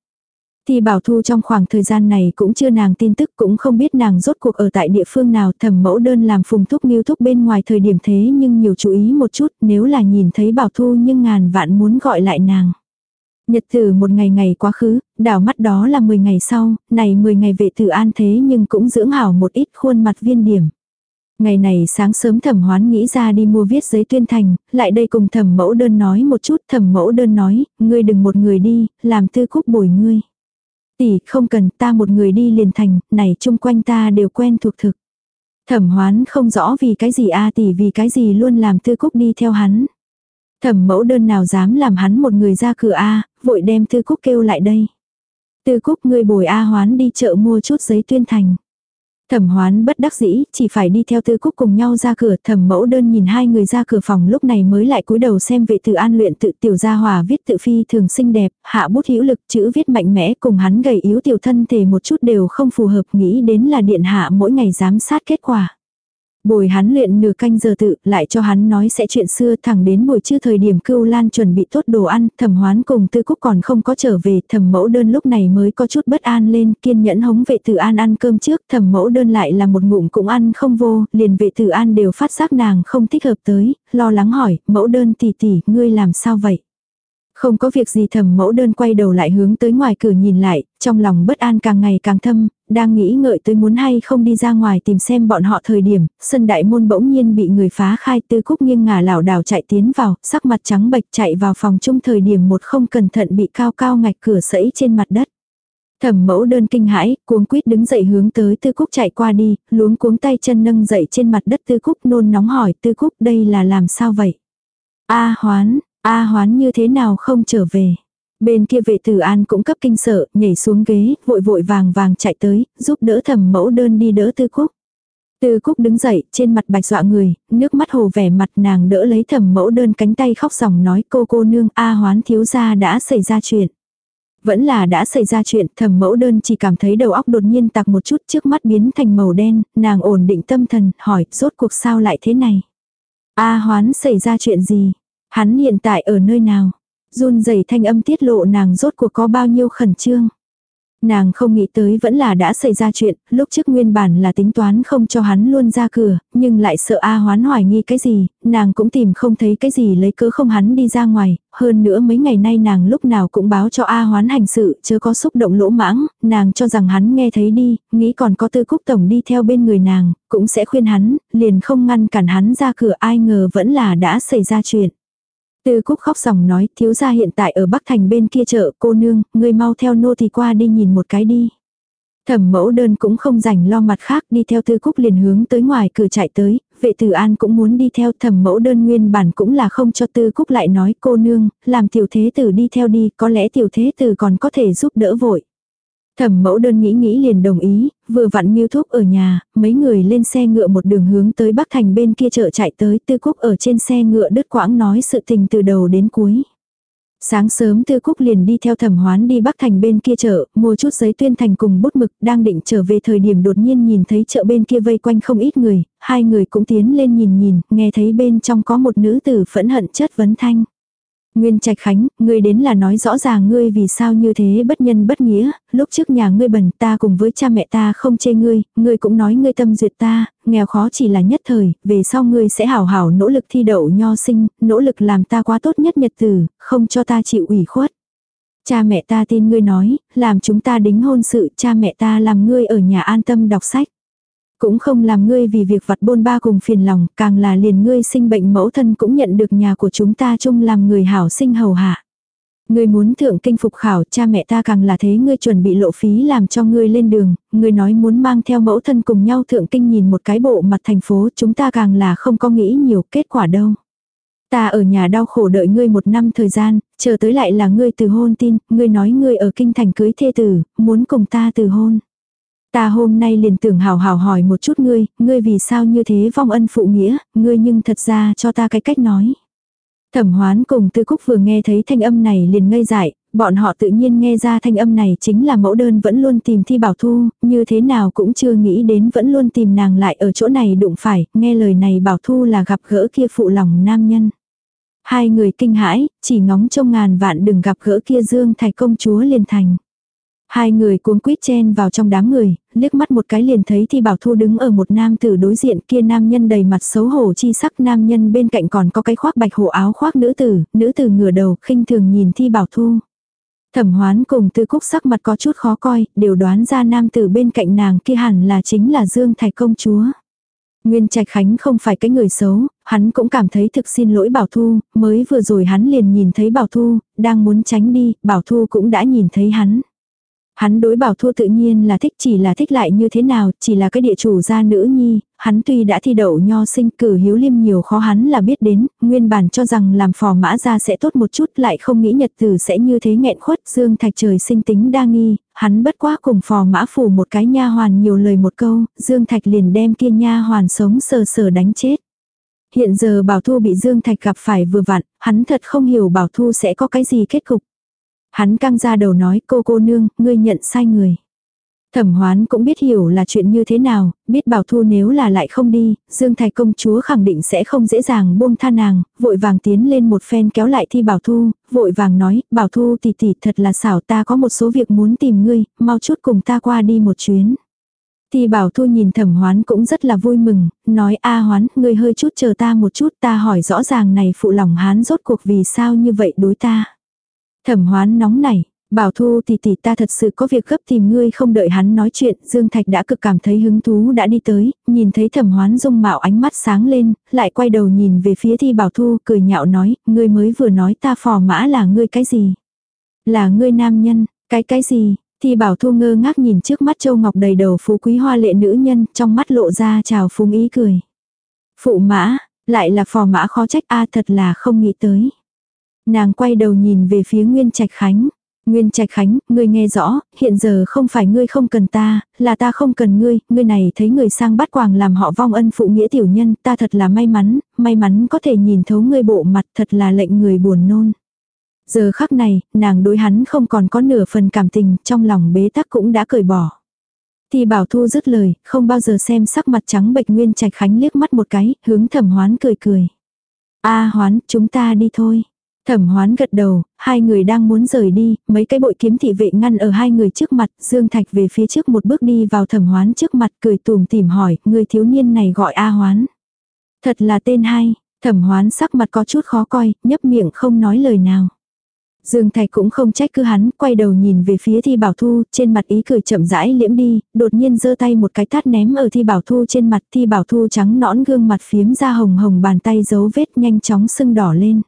Thì bảo thu trong khoảng thời gian này cũng chưa nàng tin tức cũng không biết nàng rốt cuộc ở tại địa phương nào thẩm mẫu đơn làm phùng thúc nghiêu thúc bên ngoài thời điểm thế nhưng nhiều chú ý một chút nếu là nhìn thấy bảo thu nhưng ngàn vạn muốn gọi lại nàng. Nhật tử một ngày ngày quá khứ, đảo mắt đó là 10 ngày sau, này 10 ngày vệ tử an thế nhưng cũng dưỡng hảo một ít khuôn mặt viên điểm. Ngày này sáng sớm thẩm hoán nghĩ ra đi mua viết giấy tuyên thành, lại đây cùng thẩm mẫu đơn nói một chút, thẩm mẫu đơn nói, ngươi đừng một người đi, làm tư cúc bồi ngươi. Tỷ, không cần, ta một người đi liền thành, này chung quanh ta đều quen thuộc thực. Thẩm hoán không rõ vì cái gì a tỷ vì cái gì luôn làm tư cúc đi theo hắn. Thẩm mẫu đơn nào dám làm hắn một người ra cửa a vội đem tư cúc kêu lại đây. Tư cúc ngươi bồi a hoán đi chợ mua chút giấy tuyên thành. Thẩm hoán bất đắc dĩ, chỉ phải đi theo tư cúc cùng nhau ra cửa, thẩm mẫu đơn nhìn hai người ra cửa phòng lúc này mới lại cúi đầu xem vệ tự an luyện tự tiểu gia hòa viết tự phi thường xinh đẹp, hạ bút hữu lực chữ viết mạnh mẽ cùng hắn gầy yếu tiểu thân thể một chút đều không phù hợp nghĩ đến là điện hạ mỗi ngày giám sát kết quả. Bồi hắn luyện nửa canh giờ tự, lại cho hắn nói sẽ chuyện xưa thẳng đến buổi trưa thời điểm cưu lan chuẩn bị tốt đồ ăn, thẩm hoán cùng tư cúc còn không có trở về, thẩm mẫu đơn lúc này mới có chút bất an lên, kiên nhẫn hống vệ tử an ăn cơm trước, thẩm mẫu đơn lại là một ngụm cũng ăn không vô, liền vệ tử an đều phát giác nàng không thích hợp tới, lo lắng hỏi, mẫu đơn tỷ tỷ, ngươi làm sao vậy? Không có việc gì thầm mẫu đơn quay đầu lại hướng tới ngoài cửa nhìn lại, trong lòng bất an càng ngày càng thâm, đang nghĩ ngợi tới muốn hay không đi ra ngoài tìm xem bọn họ thời điểm, sân đại môn bỗng nhiên bị người phá khai tư cúc nghiêng ngả lảo đảo chạy tiến vào, sắc mặt trắng bệch chạy vào phòng chung thời điểm một không cẩn thận bị cao cao ngạch cửa sẫy trên mặt đất. Thẩm mẫu đơn kinh hãi, cuống quýt đứng dậy hướng tới tư cúc chạy qua đi, luống cuống tay chân nâng dậy trên mặt đất tư cúc nôn nóng hỏi tư cúc đây là làm sao vậy? A hoán, A hoán như thế nào không trở về. Bên kia vệ tử an cũng cấp kinh sợ, nhảy xuống ghế, vội vội vàng vàng chạy tới, giúp đỡ thẩm mẫu đơn đi đỡ tư cúc. Tư cúc đứng dậy, trên mặt bạch dọa người, nước mắt hồ vẻ mặt nàng đỡ lấy thẩm mẫu đơn cánh tay khóc ròng nói cô cô nương A hoán thiếu gia đã xảy ra chuyện. Vẫn là đã xảy ra chuyện, thẩm mẫu đơn chỉ cảm thấy đầu óc đột nhiên tặc một chút trước mắt biến thành màu đen, nàng ổn định tâm thần, hỏi, rốt cuộc sao lại thế này? A hoán xảy ra chuyện gì? Hắn hiện tại ở nơi nào? Run rẩy thanh âm tiết lộ nàng rốt cuộc có bao nhiêu khẩn trương. Nàng không nghĩ tới vẫn là đã xảy ra chuyện, lúc trước nguyên bản là tính toán không cho hắn luôn ra cửa, nhưng lại sợ A hoán hoài nghi cái gì, nàng cũng tìm không thấy cái gì lấy cớ không hắn đi ra ngoài, hơn nữa mấy ngày nay nàng lúc nào cũng báo cho A hoán hành sự, chớ có xúc động lỗ mãng, nàng cho rằng hắn nghe thấy đi, nghĩ còn có tư cúc tổng đi theo bên người nàng, cũng sẽ khuyên hắn, liền không ngăn cản hắn ra cửa ai ngờ vẫn là đã xảy ra chuyện. Tư Cúc khóc ròng nói, thiếu gia hiện tại ở Bắc Thành bên kia chợ, cô nương, ngươi mau theo nô thì qua đi nhìn một cái đi. Thẩm mẫu đơn cũng không rảnh lo mặt khác, đi theo Tư Cúc liền hướng tới ngoài cửa chạy tới, vệ tử an cũng muốn đi theo thẩm mẫu đơn nguyên bản cũng là không cho Tư Cúc lại nói cô nương, làm tiểu thế tử đi theo đi, có lẽ tiểu thế tử còn có thể giúp đỡ vội. Thẩm mẫu đơn nghĩ nghĩ liền đồng ý, vừa vặn miêu thúc ở nhà, mấy người lên xe ngựa một đường hướng tới Bắc Thành bên kia chợ chạy tới tư cúc ở trên xe ngựa đứt quãng nói sự tình từ đầu đến cuối. Sáng sớm Tư Cúc liền đi theo thẩm hoán đi Bắc Thành bên kia chợ, mua chút giấy tuyên thành cùng bút mực, đang định trở về thời điểm đột nhiên nhìn thấy chợ bên kia vây quanh không ít người, hai người cũng tiến lên nhìn nhìn, nghe thấy bên trong có một nữ tử phẫn hận chất vấn thanh. Nguyên Trạch Khánh, ngươi đến là nói rõ ràng ngươi vì sao như thế bất nhân bất nghĩa, lúc trước nhà ngươi bẩn ta cùng với cha mẹ ta không chê ngươi, ngươi cũng nói ngươi tâm duyệt ta, nghèo khó chỉ là nhất thời, về sau ngươi sẽ hảo hảo nỗ lực thi đậu nho sinh, nỗ lực làm ta quá tốt nhất nhật tử, không cho ta chịu ủy khuất. Cha mẹ ta tin ngươi nói, làm chúng ta đính hôn sự, cha mẹ ta làm ngươi ở nhà an tâm đọc sách. Cũng không làm ngươi vì việc vặt bôn ba cùng phiền lòng, càng là liền ngươi sinh bệnh mẫu thân cũng nhận được nhà của chúng ta chung làm người hảo sinh hầu hạ. Ngươi muốn thượng kinh phục khảo, cha mẹ ta càng là thế ngươi chuẩn bị lộ phí làm cho ngươi lên đường, ngươi nói muốn mang theo mẫu thân cùng nhau thượng kinh nhìn một cái bộ mặt thành phố, chúng ta càng là không có nghĩ nhiều kết quả đâu. Ta ở nhà đau khổ đợi ngươi một năm thời gian, chờ tới lại là ngươi từ hôn tin, ngươi nói ngươi ở kinh thành cưới thê tử, muốn cùng ta từ hôn. Ta hôm nay liền tưởng hào hào hỏi một chút ngươi, ngươi vì sao như thế vong ân phụ nghĩa, ngươi nhưng thật ra cho ta cái cách nói. Thẩm hoán cùng tư cúc vừa nghe thấy thanh âm này liền ngây dại, bọn họ tự nhiên nghe ra thanh âm này chính là mẫu đơn vẫn luôn tìm thi bảo thu, như thế nào cũng chưa nghĩ đến vẫn luôn tìm nàng lại ở chỗ này đụng phải, nghe lời này bảo thu là gặp gỡ kia phụ lòng nam nhân. Hai người kinh hãi, chỉ ngóng trông ngàn vạn đừng gặp gỡ kia dương thạch công chúa liền thành. Hai người cuống quýt chen vào trong đám người, liếc mắt một cái liền thấy Thi Bảo Thu đứng ở một nam tử đối diện kia nam nhân đầy mặt xấu hổ chi sắc nam nhân bên cạnh còn có cái khoác bạch hổ áo khoác nữ tử, nữ tử ngửa đầu khinh thường nhìn Thi Bảo Thu. Thẩm hoán cùng tư cúc sắc mặt có chút khó coi, đều đoán ra nam tử bên cạnh nàng kia hẳn là chính là Dương Thạch công chúa. Nguyên Trạch Khánh không phải cái người xấu, hắn cũng cảm thấy thực xin lỗi Bảo Thu, mới vừa rồi hắn liền nhìn thấy Bảo Thu, đang muốn tránh đi, Bảo Thu cũng đã nhìn thấy hắn. Hắn đối bảo thu tự nhiên là thích chỉ là thích lại như thế nào, chỉ là cái địa chủ gia nữ nhi, hắn tuy đã thi đậu nho sinh cử hiếu liêm nhiều khó hắn là biết đến, nguyên bản cho rằng làm phò mã ra sẽ tốt một chút lại không nghĩ nhật tử sẽ như thế nghẹn khuất dương thạch trời sinh tính đa nghi, hắn bất quá cùng phò mã phủ một cái nha hoàn nhiều lời một câu, dương thạch liền đem kia nha hoàn sống sờ sờ đánh chết. Hiện giờ Bảo Thu bị Dương Thạch gặp phải vừa vặn, hắn thật không hiểu Bảo Thu sẽ có cái gì kết cục. Hắn căng ra đầu nói cô cô nương, ngươi nhận sai người. Thẩm hoán cũng biết hiểu là chuyện như thế nào, biết bảo thu nếu là lại không đi, Dương Thái công chúa khẳng định sẽ không dễ dàng buông tha nàng, vội vàng tiến lên một phen kéo lại thi bảo thu, vội vàng nói, bảo thu tỷ tỷ thật là xảo ta có một số việc muốn tìm ngươi, mau chút cùng ta qua đi một chuyến. Thì bảo thu nhìn thẩm hoán cũng rất là vui mừng, nói a hoán, ngươi hơi chút chờ ta một chút ta hỏi rõ ràng này phụ lòng hán rốt cuộc vì sao như vậy đối ta. Thẩm hoán nóng nảy, bảo thu tỷ tỷ ta thật sự có việc gấp tìm ngươi không đợi hắn nói chuyện, Dương Thạch đã cực cảm thấy hứng thú đã đi tới, nhìn thấy thẩm hoán dung mạo ánh mắt sáng lên, lại quay đầu nhìn về phía thi bảo thu, cười nhạo nói, ngươi mới vừa nói ta phò mã là ngươi cái gì? Là ngươi nam nhân, cái cái gì? Thi bảo thu ngơ ngác nhìn trước mắt châu ngọc đầy đầu phú quý hoa lệ nữ nhân, trong mắt lộ ra trào phúng ý cười. Phụ mã, lại là phò mã khó trách a thật là không nghĩ tới. Nàng quay đầu nhìn về phía Nguyên Trạch Khánh. Nguyên Trạch Khánh, ngươi nghe rõ, hiện giờ không phải ngươi không cần ta, là ta không cần ngươi, ngươi này thấy người sang bắt quàng làm họ vong ân phụ nghĩa tiểu nhân, ta thật là may mắn, may mắn có thể nhìn thấu ngươi bộ mặt thật là lệnh người buồn nôn. Giờ khắc này, nàng đối hắn không còn có nửa phần cảm tình, trong lòng bế tắc cũng đã cởi bỏ. Thì bảo thu dứt lời, không bao giờ xem sắc mặt trắng bệch Nguyên Trạch Khánh liếc mắt một cái, hướng thẩm hoán cười cười. a hoán, chúng ta đi thôi. Thẩm hoán gật đầu, hai người đang muốn rời đi, mấy cái bội kiếm thị vệ ngăn ở hai người trước mặt, Dương Thạch về phía trước một bước đi vào thẩm hoán trước mặt cười tùm tìm hỏi, người thiếu niên này gọi A hoán. Thật là tên hay, thẩm hoán sắc mặt có chút khó coi, nhấp miệng không nói lời nào. Dương Thạch cũng không trách cứ hắn, quay đầu nhìn về phía Thi Bảo Thu, trên mặt ý cười chậm rãi liễm đi, đột nhiên giơ tay một cái tát ném ở Thi Bảo Thu trên mặt, Thi Bảo Thu trắng nõn gương mặt phiếm ra hồng hồng bàn tay dấu vết nhanh chóng sưng đỏ lên.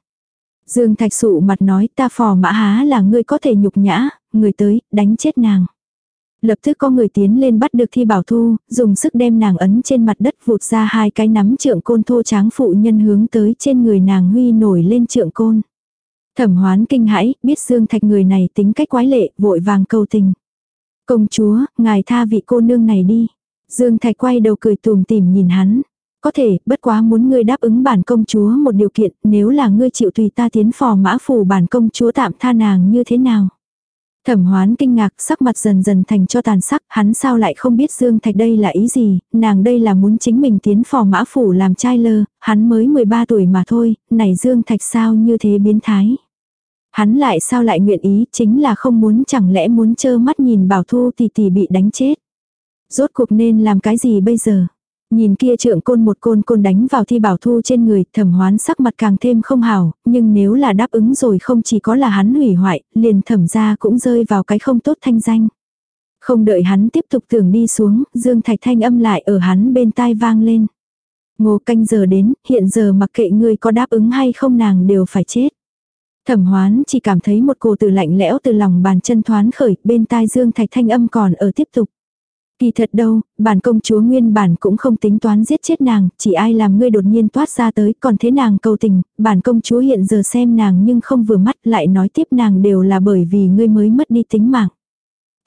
Dương Thạch Sụ mặt nói ta phò mã há là ngươi có thể nhục nhã, người tới, đánh chết nàng. Lập tức có người tiến lên bắt được thi bảo thu, dùng sức đem nàng ấn trên mặt đất vụt ra hai cái nắm trượng côn thô tráng phụ nhân hướng tới trên người nàng huy nổi lên trượng côn. Thẩm hoán kinh hãi, biết Dương Thạch người này tính cách quái lệ, vội vàng cầu tình. Công chúa, ngài tha vị cô nương này đi. Dương Thạch quay đầu cười tùm tìm nhìn hắn. Có thể, bất quá muốn ngươi đáp ứng bản công chúa một điều kiện, nếu là ngươi chịu tùy ta tiến phò mã phủ bản công chúa tạm tha nàng như thế nào. Thẩm hoán kinh ngạc, sắc mặt dần dần thành cho tàn sắc, hắn sao lại không biết Dương Thạch đây là ý gì, nàng đây là muốn chính mình tiến phò mã phủ làm trai lơ, hắn mới 13 tuổi mà thôi, này Dương Thạch sao như thế biến thái. Hắn lại sao lại nguyện ý, chính là không muốn chẳng lẽ muốn trơ mắt nhìn bảo thu tỷ tỷ bị đánh chết. Rốt cuộc nên làm cái gì bây giờ? Nhìn kia trượng côn một côn côn đánh vào thi bảo thu trên người, thẩm hoán sắc mặt càng thêm không hảo, nhưng nếu là đáp ứng rồi không chỉ có là hắn hủy hoại, liền thẩm ra cũng rơi vào cái không tốt thanh danh. Không đợi hắn tiếp tục tưởng đi xuống, dương thạch thanh âm lại ở hắn bên tai vang lên. Ngô canh giờ đến, hiện giờ mặc kệ ngươi có đáp ứng hay không nàng đều phải chết. Thẩm hoán chỉ cảm thấy một cổ từ lạnh lẽo từ lòng bàn chân thoán khởi, bên tai dương thạch thanh âm còn ở tiếp tục. Kỳ thật đâu, bản công chúa nguyên bản cũng không tính toán giết chết nàng, chỉ ai làm ngươi đột nhiên toát ra tới, còn thế nàng cầu tình, bản công chúa hiện giờ xem nàng nhưng không vừa mắt lại nói tiếp nàng đều là bởi vì ngươi mới mất đi tính mạng.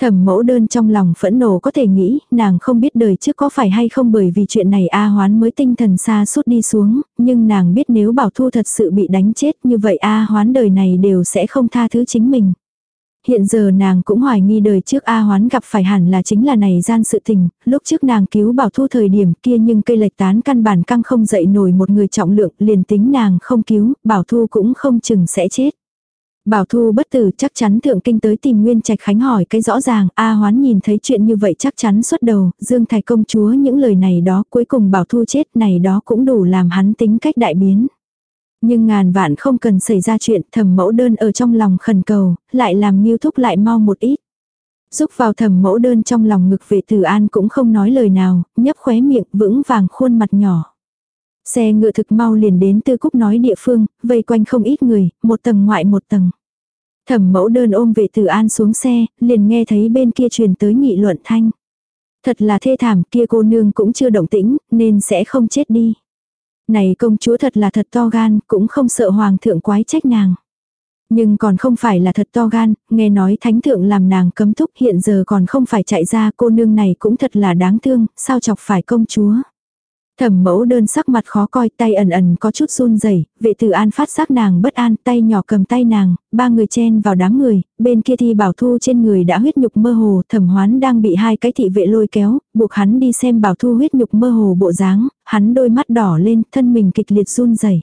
Thẩm mẫu đơn trong lòng phẫn nộ có thể nghĩ, nàng không biết đời trước có phải hay không bởi vì chuyện này A hoán mới tinh thần xa suốt đi xuống, nhưng nàng biết nếu bảo thu thật sự bị đánh chết như vậy A hoán đời này đều sẽ không tha thứ chính mình. Hiện giờ nàng cũng hoài nghi đời trước A hoán gặp phải hẳn là chính là này gian sự tình, lúc trước nàng cứu bảo thu thời điểm kia nhưng cây lệch tán căn bản căng không dậy nổi một người trọng lượng liền tính nàng không cứu, bảo thu cũng không chừng sẽ chết. Bảo thu bất tử chắc chắn thượng kinh tới tìm Nguyên Trạch Khánh hỏi cái rõ ràng, A hoán nhìn thấy chuyện như vậy chắc chắn xuất đầu, Dương Thái công chúa những lời này đó cuối cùng bảo thu chết này đó cũng đủ làm hắn tính cách đại biến. Nhưng ngàn vạn không cần xảy ra chuyện thầm mẫu đơn ở trong lòng khẩn cầu, lại làm nghiêu thúc lại mau một ít. Giúp vào thầm mẫu đơn trong lòng ngực vệ tử an cũng không nói lời nào, nhấp khóe miệng vững vàng khuôn mặt nhỏ. Xe ngựa thực mau liền đến tư cúc nói địa phương, vây quanh không ít người, một tầng ngoại một tầng. Thẩm mẫu đơn ôm vệ tử an xuống xe, liền nghe thấy bên kia truyền tới nghị luận thanh. Thật là thê thảm kia cô nương cũng chưa động tĩnh, nên sẽ không chết đi. Này công chúa thật là thật to gan, cũng không sợ hoàng thượng quái trách nàng. Nhưng còn không phải là thật to gan, nghe nói thánh thượng làm nàng cấm thúc hiện giờ còn không phải chạy ra cô nương này cũng thật là đáng thương, sao chọc phải công chúa. Thẩm mẫu đơn sắc mặt khó coi tay ẩn ẩn có chút run rẩy vệ tử an phát giác nàng bất an tay nhỏ cầm tay nàng, ba người chen vào đám người, bên kia thi bảo thu trên người đã huyết nhục mơ hồ, thẩm hoán đang bị hai cái thị vệ lôi kéo, buộc hắn đi xem bảo thu huyết nhục mơ hồ bộ dáng, hắn đôi mắt đỏ lên, thân mình kịch liệt run rẩy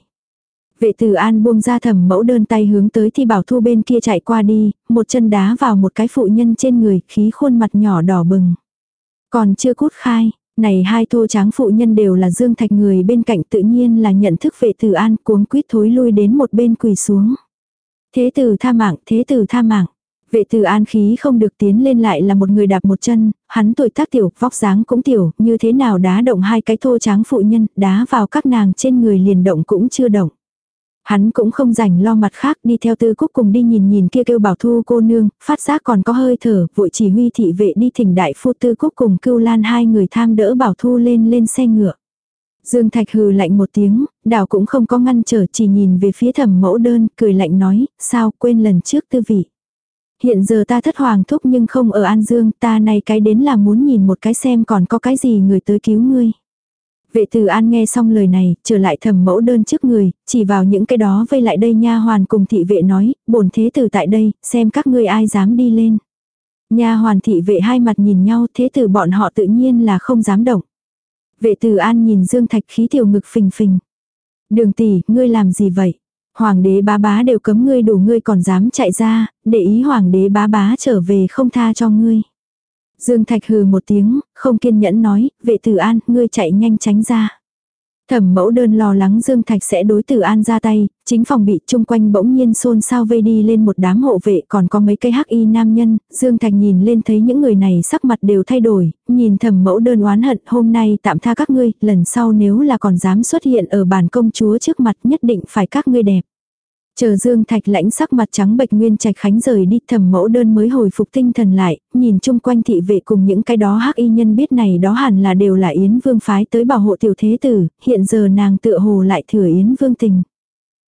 Vệ tử an buông ra thẩm mẫu đơn tay hướng tới thi bảo thu bên kia chạy qua đi, một chân đá vào một cái phụ nhân trên người, khí khuôn mặt nhỏ đỏ bừng. Còn chưa cút khai, này hai thô tráng phụ nhân đều là dương thạch người bên cạnh tự nhiên là nhận thức vệ tử an cuống quýt thối lui đến một bên quỳ xuống. Thế tử tha mạng, thế tử tha mạng. Vệ tử an khí không được tiến lên lại là một người đạp một chân, hắn tuổi tác tiểu, vóc dáng cũng tiểu, như thế nào đá động hai cái thô tráng phụ nhân, đá vào các nàng trên người liền động cũng chưa động. Hắn cũng không rảnh lo mặt khác đi theo tư cúc cùng đi nhìn nhìn kia kêu bảo thu cô nương, phát giác còn có hơi thở, vội chỉ huy thị vệ đi thỉnh đại phu tư cúc cùng cưu lan hai người tham đỡ bảo thu lên lên xe ngựa. Dương Thạch hừ lạnh một tiếng, đảo cũng không có ngăn trở chỉ nhìn về phía thẩm mẫu đơn, cười lạnh nói, sao quên lần trước tư vị. Hiện giờ ta thất hoàng thúc nhưng không ở An Dương, ta này cái đến là muốn nhìn một cái xem còn có cái gì người tới cứu ngươi. Vệ Từ an nghe xong lời này, trở lại thầm mẫu đơn trước người, chỉ vào những cái đó vây lại đây nha hoàn cùng thị vệ nói, bổn thế tử tại đây, xem các ngươi ai dám đi lên. Nha hoàn thị vệ hai mặt nhìn nhau, thế tử bọn họ tự nhiên là không dám động. Vệ Từ an nhìn Dương Thạch khí tiểu ngực phình phình. Đường tỷ, ngươi làm gì vậy? Hoàng đế bá bá đều cấm ngươi đủ ngươi còn dám chạy ra, để ý hoàng đế bá bá trở về không tha cho ngươi. Dương Thạch hừ một tiếng, không kiên nhẫn nói, vệ tử an, ngươi chạy nhanh tránh ra. Thẩm mẫu đơn lo lắng Dương Thạch sẽ đối tử an ra tay, chính phòng bị chung quanh bỗng nhiên xôn xao vây đi lên một đám hộ vệ còn có mấy cây hắc y nam nhân, Dương Thạch nhìn lên thấy những người này sắc mặt đều thay đổi, nhìn thẩm mẫu đơn oán hận hôm nay tạm tha các ngươi, lần sau nếu là còn dám xuất hiện ở bàn công chúa trước mặt nhất định phải các ngươi đẹp. Chờ Dương Thạch lãnh sắc mặt trắng bệch Nguyên Trạch Khánh rời đi thẩm mẫu đơn mới hồi phục tinh thần lại, nhìn chung quanh thị vệ cùng những cái đó hắc y nhân biết này đó hẳn là đều là Yến Vương phái tới bảo hộ tiểu thế tử, hiện giờ nàng tựa hồ lại thừa Yến Vương tình.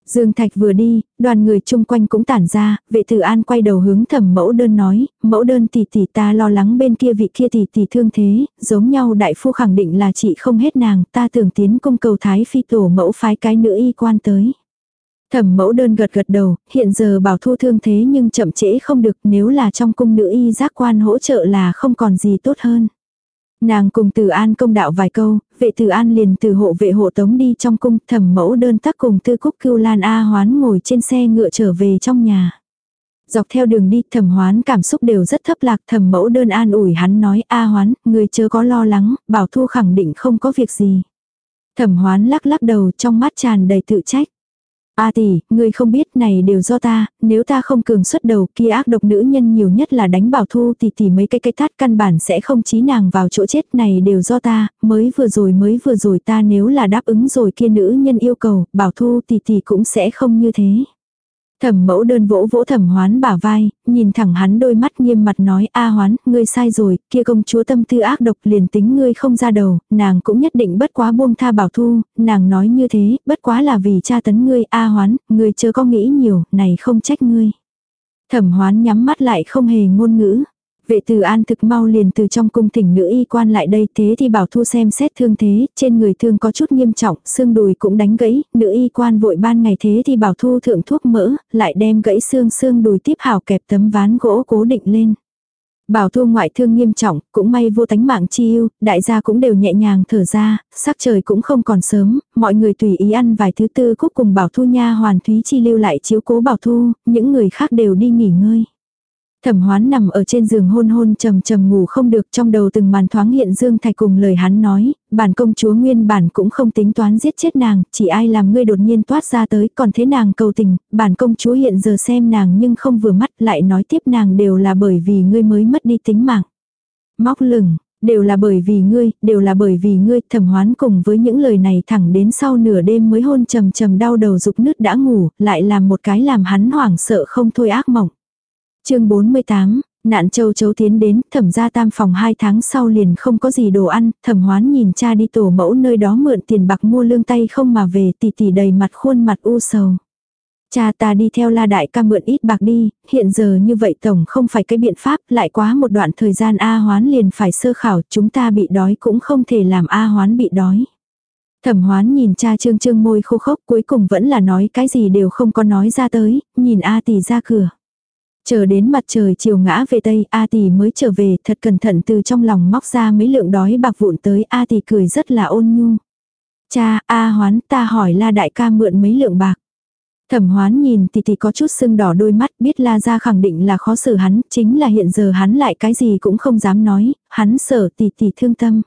Dương Thạch vừa đi, đoàn người chung quanh cũng tản ra, vệ tử an quay đầu hướng thẩm mẫu đơn nói, mẫu đơn tỷ tỷ ta lo lắng bên kia vị kia tỷ tỷ thương thế, giống nhau đại phu khẳng định là chị không hết nàng, ta tưởng tiến cung cầu thái phi tổ mẫu phái cái nữ y quan tới. Thẩm mẫu đơn gật gật đầu, hiện giờ bảo thu thương thế nhưng chậm trễ không được nếu là trong cung nữ y giác quan hỗ trợ là không còn gì tốt hơn. Nàng cùng từ an công đạo vài câu, vệ từ an liền từ hộ vệ hộ tống đi trong cung thẩm mẫu đơn tắc cùng tư cúc cưu lan A hoán ngồi trên xe ngựa trở về trong nhà. Dọc theo đường đi thẩm hoán cảm xúc đều rất thấp lạc thẩm mẫu đơn an ủi hắn nói A hoán, người chớ có lo lắng, bảo thu khẳng định không có việc gì. Thẩm hoán lắc lắc đầu trong mắt tràn đầy tự trách. A tỷ, ngươi không biết này đều do ta, nếu ta không cường xuất đầu kia ác độc nữ nhân nhiều nhất là đánh bảo thu thì tỷ mấy cái cái tát căn bản sẽ không chí nàng vào chỗ chết này đều do ta, mới vừa rồi mới vừa rồi ta nếu là đáp ứng rồi kia nữ nhân yêu cầu, bảo thu tỷ tỷ cũng sẽ không như thế. Thẩm mẫu đơn vỗ vỗ thẩm hoán bả vai, nhìn thẳng hắn đôi mắt nghiêm mặt nói a hoán, ngươi sai rồi, kia công chúa tâm tư ác độc liền tính ngươi không ra đầu, nàng cũng nhất định bất quá buông tha bảo thu, nàng nói như thế, bất quá là vì cha tấn ngươi a hoán, ngươi chưa có nghĩ nhiều, này không trách ngươi. Thẩm hoán nhắm mắt lại không hề ngôn ngữ. Vệ từ an thực mau liền từ trong cung thỉnh nữ y quan lại đây thế thì bảo thu xem xét thương thế, trên người thương có chút nghiêm trọng, xương đùi cũng đánh gãy, nữ y quan vội ban ngày thế thì bảo thu thượng thuốc mỡ, lại đem gãy xương xương đùi tiếp hảo kẹp tấm ván gỗ cố định lên. Bảo thu ngoại thương nghiêm trọng, cũng may vô tánh mạng chi yêu, đại gia cũng đều nhẹ nhàng thở ra, sắc trời cũng không còn sớm, mọi người tùy ý ăn vài thứ tư cúc cùng bảo thu nha hoàn thúy chi lưu lại chiếu cố bảo thu, những người khác đều đi nghỉ ngơi. Thẩm hoán nằm ở trên giường hôn hôn trầm trầm ngủ không được trong đầu từng màn thoáng hiện Dương Thạch cùng lời hắn nói, bản công chúa nguyên bản cũng không tính toán giết chết nàng, chỉ ai làm ngươi đột nhiên toát ra tới, còn thế nàng cầu tình, bản công chúa hiện giờ xem nàng nhưng không vừa mắt lại nói tiếp nàng đều là bởi vì ngươi mới mất đi tính mạng. Móc lửng, đều là bởi vì ngươi, đều là bởi vì ngươi, thẩm hoán cùng với những lời này thẳng đến sau nửa đêm mới hôn trầm trầm đau đầu dục nứt đã ngủ, lại làm một cái làm hắn hoảng sợ không thôi ác mộng chương 48, nạn châu chấu tiến đến, thẩm ra tam phòng 2 tháng sau liền không có gì đồ ăn, thẩm hoán nhìn cha đi tổ mẫu nơi đó mượn tiền bạc mua lương tay không mà về tỷ tỷ đầy mặt khuôn mặt u sầu. Cha ta đi theo la đại ca mượn ít bạc đi, hiện giờ như vậy tổng không phải cái biện pháp, lại quá một đoạn thời gian A hoán liền phải sơ khảo, chúng ta bị đói cũng không thể làm A hoán bị đói. Thẩm hoán nhìn cha trương trương môi khô khốc cuối cùng vẫn là nói cái gì đều không có nói ra tới, nhìn A tỷ ra cửa. Chờ đến mặt trời chiều ngã về Tây, A tỷ mới trở về, thật cẩn thận từ trong lòng móc ra mấy lượng đói bạc vụn tới, A tỷ cười rất là ôn nhu. Cha, A hoán, ta hỏi la đại ca mượn mấy lượng bạc. Thẩm hoán nhìn tỷ tỷ có chút sưng đỏ đôi mắt, biết la ra khẳng định là khó xử hắn, chính là hiện giờ hắn lại cái gì cũng không dám nói, hắn sợ tỷ tỷ thương tâm.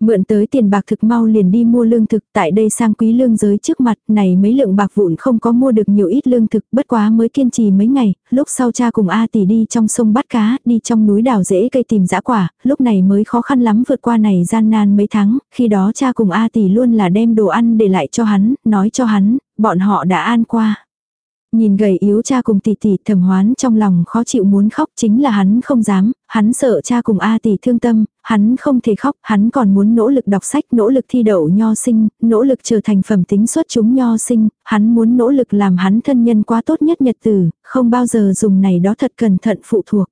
Mượn tới tiền bạc thực mau liền đi mua lương thực tại đây sang quý lương giới trước mặt này mấy lượng bạc vụn không có mua được nhiều ít lương thực bất quá mới kiên trì mấy ngày, lúc sau cha cùng A tỷ đi trong sông bắt cá, đi trong núi đào rễ cây tìm dã quả, lúc này mới khó khăn lắm vượt qua này gian nan mấy tháng, khi đó cha cùng A tỷ luôn là đem đồ ăn để lại cho hắn, nói cho hắn, bọn họ đã an qua. Nhìn gầy yếu cha cùng tỷ tỷ thầm hoán trong lòng khó chịu muốn khóc chính là hắn không dám, hắn sợ cha cùng A tỷ thương tâm, hắn không thể khóc, hắn còn muốn nỗ lực đọc sách, nỗ lực thi đậu nho sinh, nỗ lực trở thành phẩm tính xuất chúng nho sinh, hắn muốn nỗ lực làm hắn thân nhân quá tốt nhất nhật tử, không bao giờ dùng này đó thật cẩn thận phụ thuộc.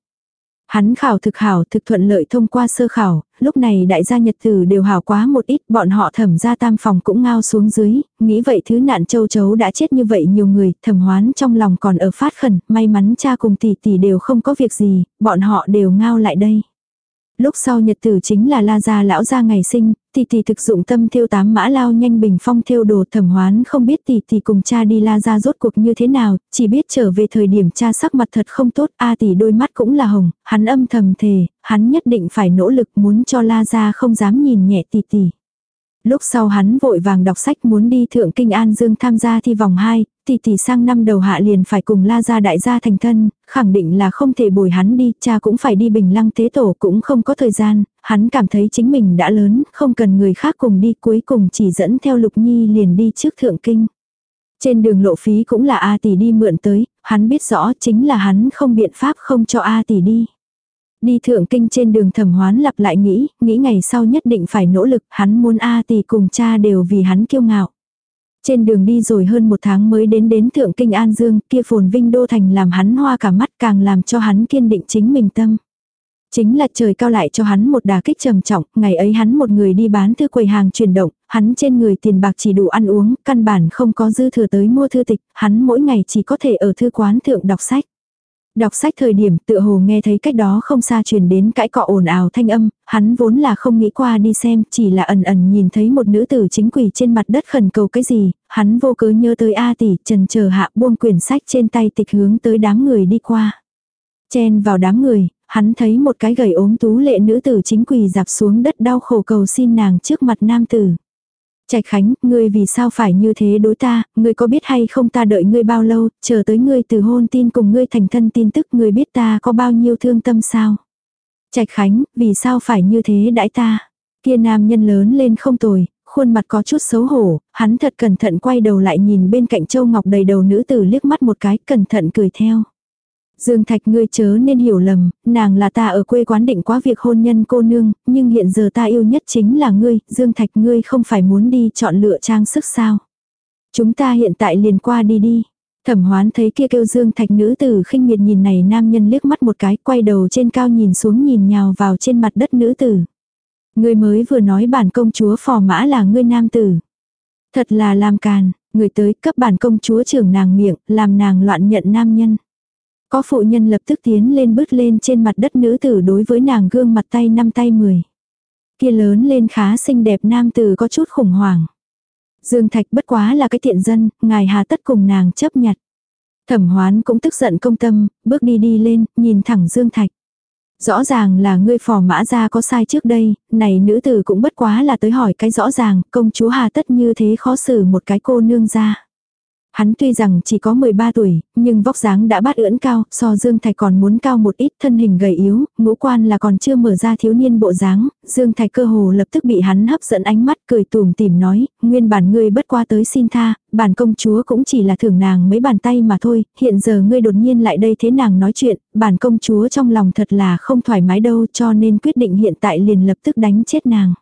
Hắn khảo thực hảo thực thuận lợi thông qua sơ khảo, lúc này đại gia nhật tử đều hảo quá một ít, bọn họ thẩm ra tam phòng cũng ngao xuống dưới, nghĩ vậy thứ nạn châu chấu đã chết như vậy nhiều người, thẩm hoán trong lòng còn ở phát khẩn, may mắn cha cùng tỷ tỷ đều không có việc gì, bọn họ đều ngao lại đây. Lúc sau nhật tử chính là la gia lão gia ngày sinh, tỷ tỷ thực dụng tâm thiêu tám mã lao nhanh bình phong thiêu đồ thẩm hoán không biết tỷ tỷ cùng cha đi la gia rốt cuộc như thế nào, chỉ biết trở về thời điểm cha sắc mặt thật không tốt, a tỷ đôi mắt cũng là hồng, hắn âm thầm thề, hắn nhất định phải nỗ lực muốn cho la gia không dám nhìn nhẹ tỷ tỷ. Lúc sau hắn vội vàng đọc sách muốn đi thượng kinh An Dương tham gia thi vòng 2, tỷ tỷ sang năm đầu hạ liền phải cùng la gia đại gia thành thân, khẳng định là không thể bồi hắn đi, cha cũng phải đi bình lăng tế tổ cũng không có thời gian, hắn cảm thấy chính mình đã lớn, không cần người khác cùng đi cuối cùng chỉ dẫn theo Lục Nhi liền đi trước thượng kinh. Trên đường lộ phí cũng là A tỷ đi mượn tới, hắn biết rõ chính là hắn không biện pháp không cho A tỷ đi. Đi thượng kinh trên đường thẩm hoán lặp lại nghĩ, nghĩ ngày sau nhất định phải nỗ lực, hắn muốn A tỷ cùng cha đều vì hắn kiêu ngạo. Trên đường đi rồi hơn một tháng mới đến đến Thượng Kinh An Dương, kia phồn vinh đô thành làm hắn hoa cả mắt càng làm cho hắn kiên định chính mình tâm. Chính là trời cao lại cho hắn một đà kích trầm trọng, ngày ấy hắn một người đi bán thư quầy hàng chuyển động, hắn trên người tiền bạc chỉ đủ ăn uống, căn bản không có dư thừa tới mua thư tịch, hắn mỗi ngày chỉ có thể ở thư quán thượng đọc sách. Đọc sách thời điểm tựa hồ nghe thấy cách đó không xa truyền đến cãi cọ ồn ào thanh âm, hắn vốn là không nghĩ qua đi xem, chỉ là ẩn ẩn nhìn thấy một nữ tử chính quỳ trên mặt đất khẩn cầu cái gì, hắn vô cớ nhớ tới A tỷ, trần chờ hạ buông quyển sách trên tay tịch hướng tới đám người đi qua. Chen vào đám người, hắn thấy một cái gầy ốm tú lệ nữ tử chính quỳ dạp xuống đất đau khổ cầu xin nàng trước mặt nam tử. Trạch Khánh, ngươi vì sao phải như thế đối ta, ngươi có biết hay không ta đợi ngươi bao lâu, chờ tới ngươi từ hôn tin cùng ngươi thành thân tin tức ngươi biết ta có bao nhiêu thương tâm sao. Trạch Khánh, vì sao phải như thế đãi ta. Kia nam nhân lớn lên không tồi, khuôn mặt có chút xấu hổ, hắn thật cẩn thận quay đầu lại nhìn bên cạnh châu ngọc đầy đầu nữ tử liếc mắt một cái, cẩn thận cười theo. Dương Thạch ngươi chớ nên hiểu lầm, nàng là ta ở quê quán định quá việc hôn nhân cô nương, nhưng hiện giờ ta yêu nhất chính là ngươi, Dương Thạch ngươi không phải muốn đi chọn lựa trang sức sao. Chúng ta hiện tại liền qua đi đi. Thẩm hoán thấy kia kêu Dương Thạch nữ tử khinh miệt nhìn này nam nhân liếc mắt một cái, quay đầu trên cao nhìn xuống nhìn nhào vào trên mặt đất nữ tử. Ngươi mới vừa nói bản công chúa phò mã là ngươi nam tử. Thật là làm càn, người tới cấp bản công chúa trưởng nàng miệng, làm nàng loạn nhận nam nhân. Có phụ nhân lập tức tiến lên bước lên trên mặt đất nữ tử đối với nàng gương mặt tay năm tay mười. Kia lớn lên khá xinh đẹp nam tử có chút khủng hoảng. Dương Thạch bất quá là cái tiện dân, ngài hà tất cùng nàng chấp nhặt. Thẩm hoán cũng tức giận công tâm, bước đi đi lên, nhìn thẳng Dương Thạch. Rõ ràng là ngươi phò mã ra có sai trước đây, này nữ tử cũng bất quá là tới hỏi cái rõ ràng, công chúa hà tất như thế khó xử một cái cô nương ra. Hắn tuy rằng chỉ có 13 tuổi, nhưng vóc dáng đã bát ưỡn cao, so Dương Thạch còn muốn cao một ít, thân hình gầy yếu, ngũ quan là còn chưa mở ra thiếu niên bộ dáng, Dương Thạch cơ hồ lập tức bị hắn hấp dẫn ánh mắt cười tùm tìm nói, nguyên bản ngươi bất qua tới xin tha, bản công chúa cũng chỉ là thưởng nàng mấy bàn tay mà thôi, hiện giờ ngươi đột nhiên lại đây thế nàng nói chuyện, bản công chúa trong lòng thật là không thoải mái đâu cho nên quyết định hiện tại liền lập tức đánh chết nàng.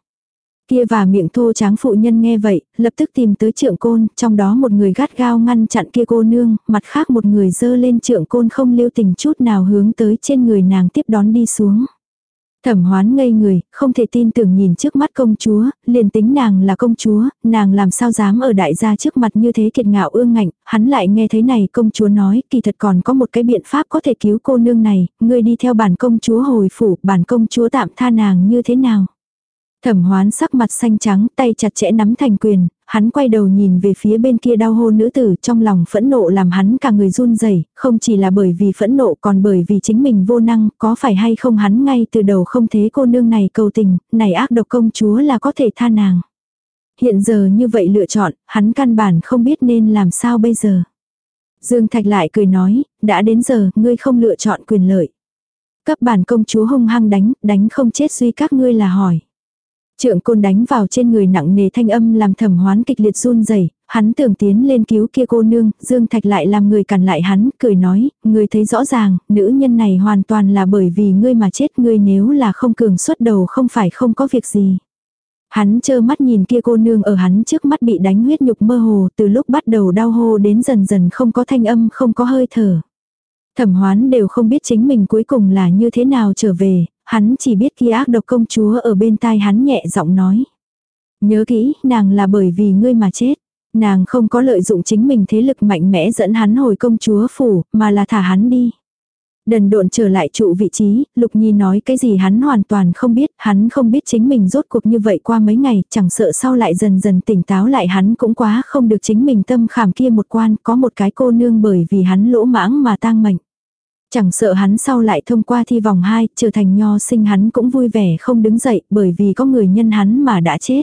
Kia và miệng thô tráng phụ nhân nghe vậy, lập tức tìm tới trượng côn, trong đó một người gắt gao ngăn chặn kia cô nương, mặt khác một người dơ lên trượng côn không lưu tình chút nào hướng tới trên người nàng tiếp đón đi xuống. Thẩm hoán ngây người, không thể tin tưởng nhìn trước mắt công chúa, liền tính nàng là công chúa, nàng làm sao dám ở đại gia trước mặt như thế kiệt ngạo ương ngạnh, hắn lại nghe thấy này công chúa nói, kỳ thật còn có một cái biện pháp có thể cứu cô nương này, ngươi đi theo bản công chúa hồi phủ, bản công chúa tạm tha nàng như thế nào. Thẩm hoán sắc mặt xanh trắng, tay chặt chẽ nắm thành quyền, hắn quay đầu nhìn về phía bên kia đau hôn nữ tử trong lòng phẫn nộ làm hắn cả người run rẩy không chỉ là bởi vì phẫn nộ còn bởi vì chính mình vô năng, có phải hay không hắn ngay từ đầu không thế cô nương này cầu tình, này ác độc công chúa là có thể tha nàng. Hiện giờ như vậy lựa chọn, hắn căn bản không biết nên làm sao bây giờ. Dương Thạch lại cười nói, đã đến giờ, ngươi không lựa chọn quyền lợi. Cấp bản công chúa hung hăng đánh, đánh không chết duy các ngươi là hỏi. Trượng côn đánh vào trên người nặng nề thanh âm làm thẩm hoán kịch liệt run rẩy hắn tưởng tiến lên cứu kia cô nương, Dương Thạch lại làm người cản lại hắn, cười nói, người thấy rõ ràng, nữ nhân này hoàn toàn là bởi vì ngươi mà chết ngươi nếu là không cường xuất đầu không phải không có việc gì. Hắn chơ mắt nhìn kia cô nương ở hắn trước mắt bị đánh huyết nhục mơ hồ từ lúc bắt đầu đau hô đến dần dần không có thanh âm không có hơi thở. Thẩm hoán đều không biết chính mình cuối cùng là như thế nào trở về, hắn chỉ biết kia ác độc công chúa ở bên tai hắn nhẹ giọng nói. Nhớ kỹ, nàng là bởi vì ngươi mà chết. Nàng không có lợi dụng chính mình thế lực mạnh mẽ dẫn hắn hồi công chúa phủ, mà là thả hắn đi. Đần độn trở lại trụ vị trí, Lục Nhi nói cái gì hắn hoàn toàn không biết, hắn không biết chính mình rốt cuộc như vậy qua mấy ngày, chẳng sợ sau lại dần dần tỉnh táo lại hắn cũng quá không được chính mình tâm khảm kia một quan, có một cái cô nương bởi vì hắn lỗ mãng mà tang mệnh. Chẳng sợ hắn sau lại thông qua thi vòng 2, trở thành nho sinh hắn cũng vui vẻ không đứng dậy bởi vì có người nhân hắn mà đã chết.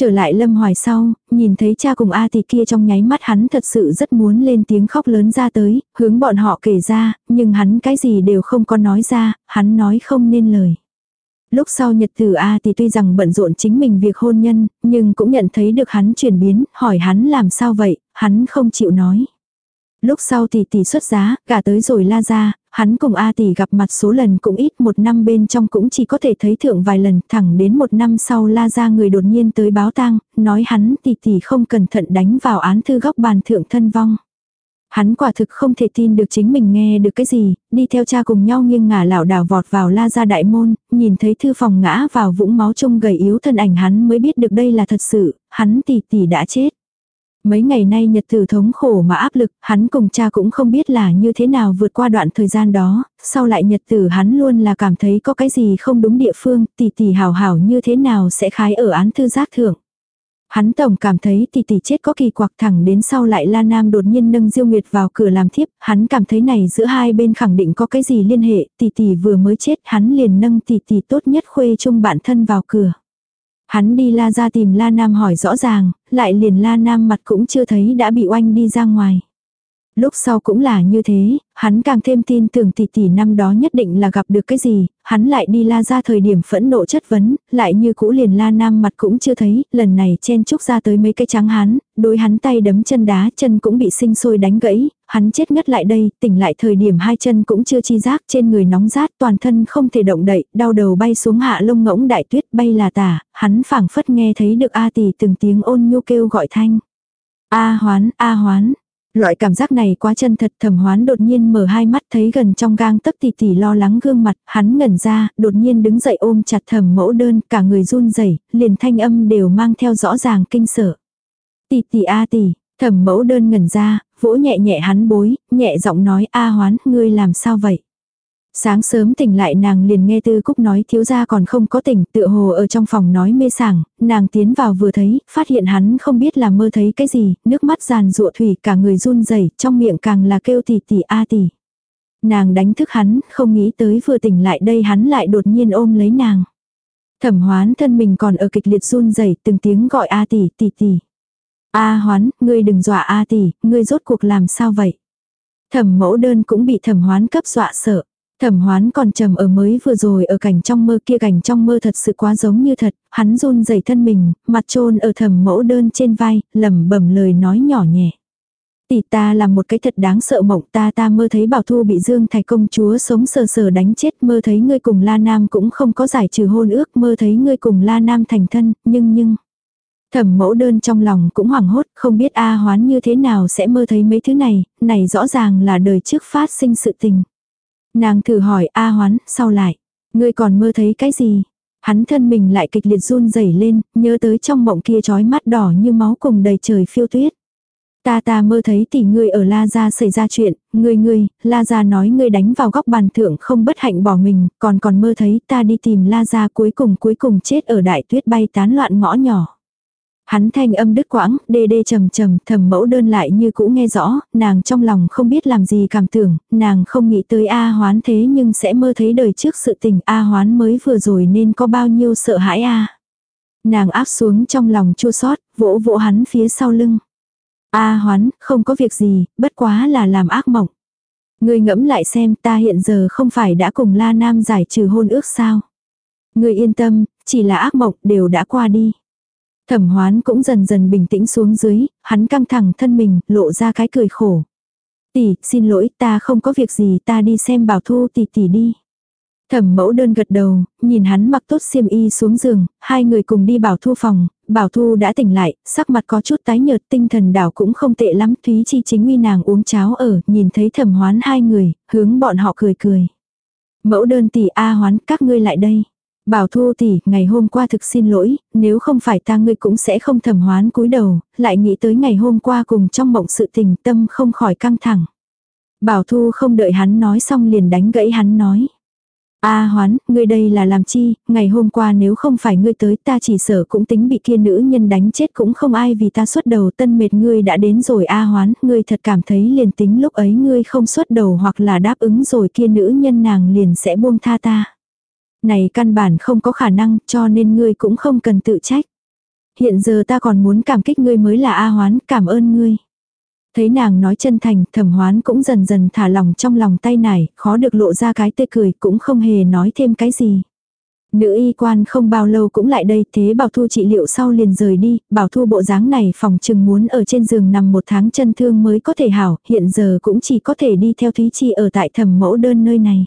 Trở lại lâm hoài sau, nhìn thấy cha cùng A thì kia trong nháy mắt hắn thật sự rất muốn lên tiếng khóc lớn ra tới, hướng bọn họ kể ra, nhưng hắn cái gì đều không có nói ra, hắn nói không nên lời. Lúc sau nhật tử A thì tuy rằng bận rộn chính mình việc hôn nhân, nhưng cũng nhận thấy được hắn chuyển biến, hỏi hắn làm sao vậy, hắn không chịu nói. Lúc sau tỷ tỷ xuất giá, cả tới rồi la ra, hắn cùng A tỷ gặp mặt số lần cũng ít một năm bên trong cũng chỉ có thể thấy thượng vài lần thẳng đến một năm sau la ra người đột nhiên tới báo tang, nói hắn tỷ tỷ không cẩn thận đánh vào án thư góc bàn thượng thân vong. Hắn quả thực không thể tin được chính mình nghe được cái gì, đi theo cha cùng nhau nghiêng ngả lảo đảo vọt vào la ra đại môn, nhìn thấy thư phòng ngã vào vũng máu chung gầy yếu thân ảnh hắn mới biết được đây là thật sự, hắn tỷ tỷ đã chết. Mấy ngày nay nhật tử thống khổ mà áp lực, hắn cùng cha cũng không biết là như thế nào vượt qua đoạn thời gian đó, sau lại nhật tử hắn luôn là cảm thấy có cái gì không đúng địa phương, tỷ tỷ hào hảo như thế nào sẽ khái ở án thư giác thưởng. Hắn tổng cảm thấy tỷ tỷ chết có kỳ quặc thẳng đến sau lại La Nam đột nhiên nâng Diêu Nguyệt vào cửa làm thiếp, hắn cảm thấy này giữa hai bên khẳng định có cái gì liên hệ, tỷ tỷ vừa mới chết, hắn liền nâng tỷ tỷ tốt nhất khuê chung bản thân vào cửa. Hắn đi La ra tìm La Nam hỏi rõ ràng, lại liền La Nam mặt cũng chưa thấy đã bị oanh đi ra ngoài. Lúc sau cũng là như thế, hắn càng thêm tin tưởng tỷ tỷ năm đó nhất định là gặp được cái gì, hắn lại đi la ra thời điểm phẫn nộ chất vấn, lại như cũ liền la nam mặt cũng chưa thấy, lần này chen chúc ra tới mấy cái trắng hắn, đối hắn tay đấm chân đá, chân cũng bị sinh sôi đánh gãy, hắn chết ngất lại đây, tỉnh lại thời điểm hai chân cũng chưa chi giác, trên người nóng rát, toàn thân không thể động đậy, đau đầu bay xuống hạ lông ngỗng đại tuyết bay là tả, hắn phảng phất nghe thấy được A tỷ từng tiếng ôn nhu kêu gọi thanh. A hoán, A hoán, Loại cảm giác này quá chân thật thẩm hoán đột nhiên mở hai mắt thấy gần trong gang tấc tỷ tỷ lo lắng gương mặt, hắn ngẩn ra, đột nhiên đứng dậy ôm chặt thẩm mẫu đơn, cả người run rẩy liền thanh âm đều mang theo rõ ràng kinh sợ. Tỷ tỷ a tỷ, thẩm mẫu đơn ngẩn ra, vỗ nhẹ nhẹ hắn bối, nhẹ giọng nói a hoán, ngươi làm sao vậy? Sáng sớm tỉnh lại nàng liền nghe Tư Cúc nói thiếu gia còn không có tỉnh, tựa hồ ở trong phòng nói mê sảng, nàng tiến vào vừa thấy, phát hiện hắn không biết là mơ thấy cái gì, nước mắt giàn rụa thủy cả người run rẩy trong miệng càng là kêu tỷ tỷ a tỷ. Nàng đánh thức hắn, không nghĩ tới vừa tỉnh lại đây hắn lại đột nhiên ôm lấy nàng. Thẩm hoán thân mình còn ở kịch liệt run rẩy từng tiếng gọi a tỷ tỷ tỷ. A hoán, ngươi đừng dọa a tỷ, ngươi rốt cuộc làm sao vậy? Thẩm mẫu đơn cũng bị thẩm hoán cấp dọa sợ. Thẩm hoán còn trầm ở mới vừa rồi ở cảnh trong mơ kia cảnh trong mơ thật sự quá giống như thật, hắn run rẩy thân mình, mặt trôn ở thẩm mẫu đơn trên vai, lẩm bẩm lời nói nhỏ nhẹ. Tỷ ta là một cái thật đáng sợ mộng ta ta mơ thấy bảo thu bị dương thạch công chúa sống sờ sờ đánh chết mơ thấy ngươi cùng la nam cũng không có giải trừ hôn ước mơ thấy ngươi cùng la nam thành thân nhưng nhưng thẩm mẫu đơn trong lòng cũng hoảng hốt không biết A hoán như thế nào sẽ mơ thấy mấy thứ này này rõ ràng là đời trước phát sinh sự tình. Nàng thử hỏi A hoán, sau lại, ngươi còn mơ thấy cái gì? Hắn thân mình lại kịch liệt run rẩy lên, nhớ tới trong mộng kia trói mắt đỏ như máu cùng đầy trời phiêu tuyết. Ta ta mơ thấy tỷ ngươi ở La Gia xảy ra chuyện, ngươi ngươi, La Gia nói ngươi đánh vào góc bàn thượng không bất hạnh bỏ mình, còn còn mơ thấy ta đi tìm La Gia cuối cùng cuối cùng chết ở đại tuyết bay tán loạn ngõ nhỏ. Hắn thanh âm đứt quãng, đê đê trầm trầm, thầm mẫu đơn lại như cũ nghe rõ, nàng trong lòng không biết làm gì cảm tưởng, nàng không nghĩ tới A hoán thế nhưng sẽ mơ thấy đời trước sự tình A hoán mới vừa rồi nên có bao nhiêu sợ hãi A. Nàng áp xuống trong lòng chua sót, vỗ vỗ hắn phía sau lưng. A hoán, không có việc gì, bất quá là làm ác mộng. Ngươi ngẫm lại xem ta hiện giờ không phải đã cùng La Nam giải trừ hôn ước sao. Ngươi yên tâm, chỉ là ác mộng đều đã qua đi. Thẩm hoán cũng dần dần bình tĩnh xuống dưới, hắn căng thẳng thân mình, lộ ra cái cười khổ. Tỷ, xin lỗi, ta không có việc gì, ta đi xem bảo thu tỷ tỷ đi. Thẩm mẫu đơn gật đầu, nhìn hắn mặc tốt xiêm y xuống giường, hai người cùng đi bảo thu phòng, bảo thu đã tỉnh lại, sắc mặt có chút tái nhợt tinh thần đảo cũng không tệ lắm, Thúy Chi chính uy nàng uống cháo ở, nhìn thấy thẩm hoán hai người, hướng bọn họ cười cười. Mẫu đơn tỷ A hoán, các ngươi lại đây. Bảo thu tỷ, ngày hôm qua thực xin lỗi, nếu không phải ta ngươi cũng sẽ không thầm hoán cúi đầu, lại nghĩ tới ngày hôm qua cùng trong mộng sự tình tâm không khỏi căng thẳng. Bảo thu không đợi hắn nói xong liền đánh gãy hắn nói. A hoán, ngươi đây là làm chi, ngày hôm qua nếu không phải ngươi tới ta chỉ sợ cũng tính bị kia nữ nhân đánh chết cũng không ai vì ta xuất đầu tân mệt ngươi đã đến rồi A hoán, ngươi thật cảm thấy liền tính lúc ấy ngươi không xuất đầu hoặc là đáp ứng rồi kia nữ nhân nàng liền sẽ buông tha ta. Này căn bản không có khả năng cho nên ngươi cũng không cần tự trách. Hiện giờ ta còn muốn cảm kích ngươi mới là A hoán, cảm ơn ngươi. Thấy nàng nói chân thành, thẩm hoán cũng dần dần thả lòng trong lòng tay này, khó được lộ ra cái tươi cười, cũng không hề nói thêm cái gì. Nữ y quan không bao lâu cũng lại đây, thế Bảo Thu trị liệu sau liền rời đi, Bảo Thu bộ dáng này phòng chừng muốn ở trên giường nằm một tháng chân thương mới có thể hảo, hiện giờ cũng chỉ có thể đi theo Thúy Chi ở tại thẩm mẫu đơn nơi này.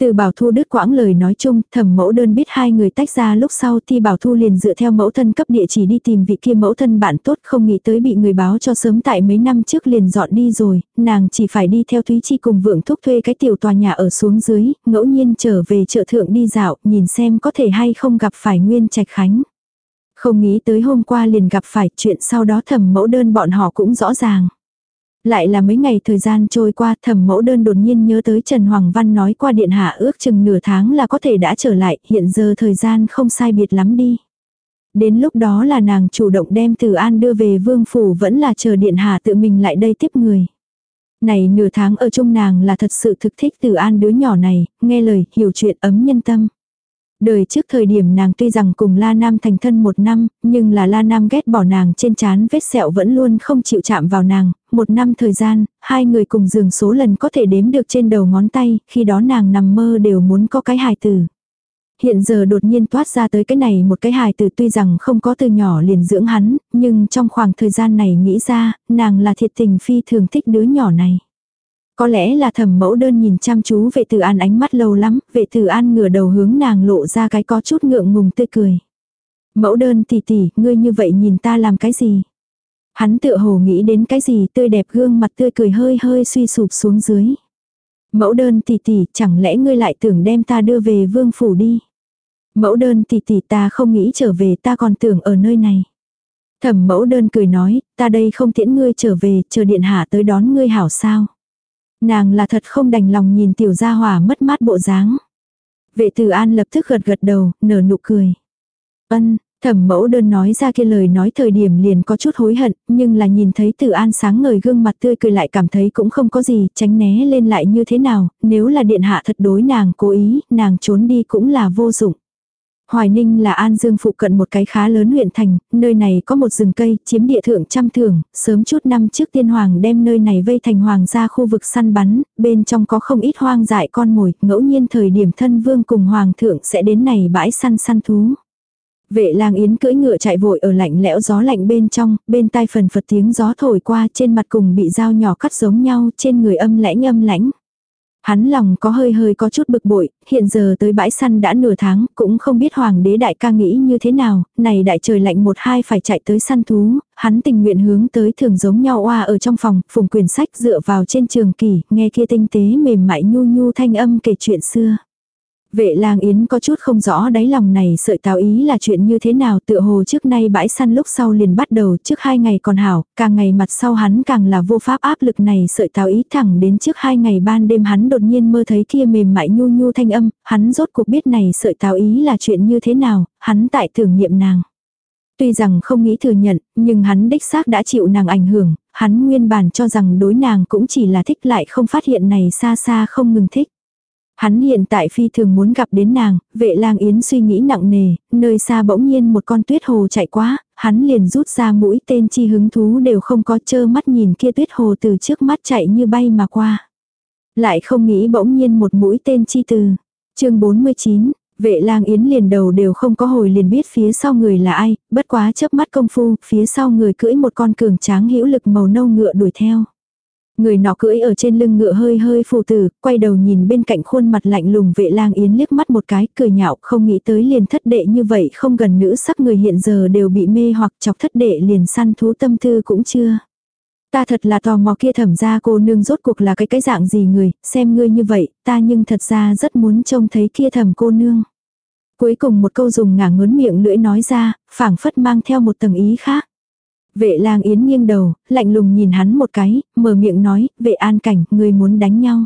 Từ Bảo Thu đứt quãng lời nói chung, thẩm mẫu đơn biết hai người tách ra lúc sau thì Bảo Thu liền dựa theo mẫu thân cấp địa chỉ đi tìm vị kia mẫu thân bạn tốt không nghĩ tới bị người báo cho sớm tại mấy năm trước liền dọn đi rồi, nàng chỉ phải đi theo Thúy Chi cùng vượng thúc thuê cái tiểu tòa nhà ở xuống dưới, ngẫu nhiên trở về chợ thượng đi dạo, nhìn xem có thể hay không gặp phải Nguyên Trạch Khánh. Không nghĩ tới hôm qua liền gặp phải chuyện sau đó thẩm mẫu đơn bọn họ cũng rõ ràng. Lại là mấy ngày thời gian trôi qua thẩm mẫu đơn đột nhiên nhớ tới Trần Hoàng Văn nói qua điện hạ ước chừng nửa tháng là có thể đã trở lại, hiện giờ thời gian không sai biệt lắm đi. Đến lúc đó là nàng chủ động đem Từ An đưa về vương phủ vẫn là chờ điện hạ tự mình lại đây tiếp người. Này nửa tháng ở chung nàng là thật sự thực thích Từ An đứa nhỏ này, nghe lời, hiểu chuyện ấm nhân tâm. Đời trước thời điểm nàng tuy rằng cùng La Nam thành thân một năm, nhưng là La Nam ghét bỏ nàng trên chán vết sẹo vẫn luôn không chịu chạm vào nàng, một năm thời gian, hai người cùng giường số lần có thể đếm được trên đầu ngón tay, khi đó nàng nằm mơ đều muốn có cái hài tử. Hiện giờ đột nhiên toát ra tới cái này một cái hài tử tuy rằng không có từ nhỏ liền dưỡng hắn, nhưng trong khoảng thời gian này nghĩ ra, nàng là thiệt tình phi thường thích đứa nhỏ này. Có lẽ là thẩm mẫu đơn nhìn chăm chú vệ tử an ánh mắt lâu lắm, vệ tử an ngửa đầu hướng nàng lộ ra cái có chút ngượng ngùng tươi cười. Mẫu đơn tỷ tỷ, ngươi như vậy nhìn ta làm cái gì? Hắn tựa hồ nghĩ đến cái gì tươi đẹp gương mặt tươi cười hơi hơi suy sụp xuống dưới. Mẫu đơn tỷ tỷ, chẳng lẽ ngươi lại tưởng đem ta đưa về vương phủ đi? Mẫu đơn tỷ tỷ ta không nghĩ trở về ta còn tưởng ở nơi này. Thẩm mẫu đơn cười nói, ta đây không tiễn ngươi trở về, chờ điện hạ tới đón ngươi hảo sao. Nàng là thật không đành lòng nhìn tiểu gia hỏa mất mát bộ dáng. Vệ tử an lập tức gật gật đầu, nở nụ cười. Ân, thẩm mẫu đơn nói ra kia lời nói thời điểm liền có chút hối hận, nhưng là nhìn thấy tử an sáng ngời gương mặt tươi cười lại cảm thấy cũng không có gì, tránh né lên lại như thế nào, nếu là điện hạ thật đối nàng cố ý, nàng trốn đi cũng là vô dụng. Hoài Ninh là An Dương phụ cận một cái khá lớn huyện thành, nơi này có một rừng cây, chiếm địa thượng trăm thưởng, sớm chút năm trước tiên hoàng đem nơi này vây thành hoàng ra khu vực săn bắn, bên trong có không ít hoang dại con mồi, ngẫu nhiên thời điểm thân vương cùng hoàng thượng sẽ đến này bãi săn săn thú. Vệ lang yến cưỡi ngựa chạy vội ở lạnh lẽo gió lạnh bên trong, bên tai phần phật tiếng gió thổi qua trên mặt cùng bị dao nhỏ cắt giống nhau, trên người âm lãnh âm lãnh. Hắn lòng có hơi hơi có chút bực bội, hiện giờ tới bãi săn đã nửa tháng, cũng không biết hoàng đế đại ca nghĩ như thế nào, này đại trời lạnh một hai phải chạy tới săn thú, hắn tình nguyện hướng tới thường giống nhau oa ở trong phòng, phùng quyển sách dựa vào trên trường kỳ, nghe kia tinh tế mềm mại nhu nhu thanh âm kể chuyện xưa. Vệ lang yến có chút không rõ đáy lòng này sợi tào ý là chuyện như thế nào tựa hồ trước nay bãi săn lúc sau liền bắt đầu trước hai ngày còn hảo, càng ngày mặt sau hắn càng là vô pháp áp lực này sợi tào ý thẳng đến trước hai ngày ban đêm hắn đột nhiên mơ thấy kia mềm mại nhu nhu thanh âm, hắn rốt cuộc biết này sợi tào ý là chuyện như thế nào, hắn tại tưởng niệm nàng. Tuy rằng không nghĩ thừa nhận, nhưng hắn đích xác đã chịu nàng ảnh hưởng, hắn nguyên bản cho rằng đối nàng cũng chỉ là thích lại không phát hiện này xa xa không ngừng thích. Hắn hiện tại phi thường muốn gặp đến nàng, vệ lang yến suy nghĩ nặng nề, nơi xa bỗng nhiên một con tuyết hồ chạy quá, hắn liền rút ra mũi tên chi hứng thú đều không có chơ mắt nhìn kia tuyết hồ từ trước mắt chạy như bay mà qua. Lại không nghĩ bỗng nhiên một mũi tên chi từ. chương 49, vệ lang yến liền đầu đều không có hồi liền biết phía sau người là ai, bất quá chớp mắt công phu, phía sau người cưỡi một con cường tráng hữu lực màu nâu ngựa đuổi theo. Người nọ cưỡi ở trên lưng ngựa hơi hơi phù tử, quay đầu nhìn bên cạnh khuôn mặt lạnh lùng vệ lang yến liếc mắt một cái, cười nhạo, không nghĩ tới liền thất đệ như vậy không gần nữ sắc người hiện giờ đều bị mê hoặc chọc thất đệ liền săn thú tâm tư cũng chưa. Ta thật là tò mò kia thẩm ra cô nương rốt cuộc là cái cái dạng gì người, xem ngươi như vậy, ta nhưng thật ra rất muốn trông thấy kia thẩm cô nương. Cuối cùng một câu dùng ngả ngớn miệng lưỡi nói ra, phảng phất mang theo một tầng ý khác. Vệ lang yến nghiêng đầu, lạnh lùng nhìn hắn một cái, mở miệng nói, vệ an cảnh, người muốn đánh nhau.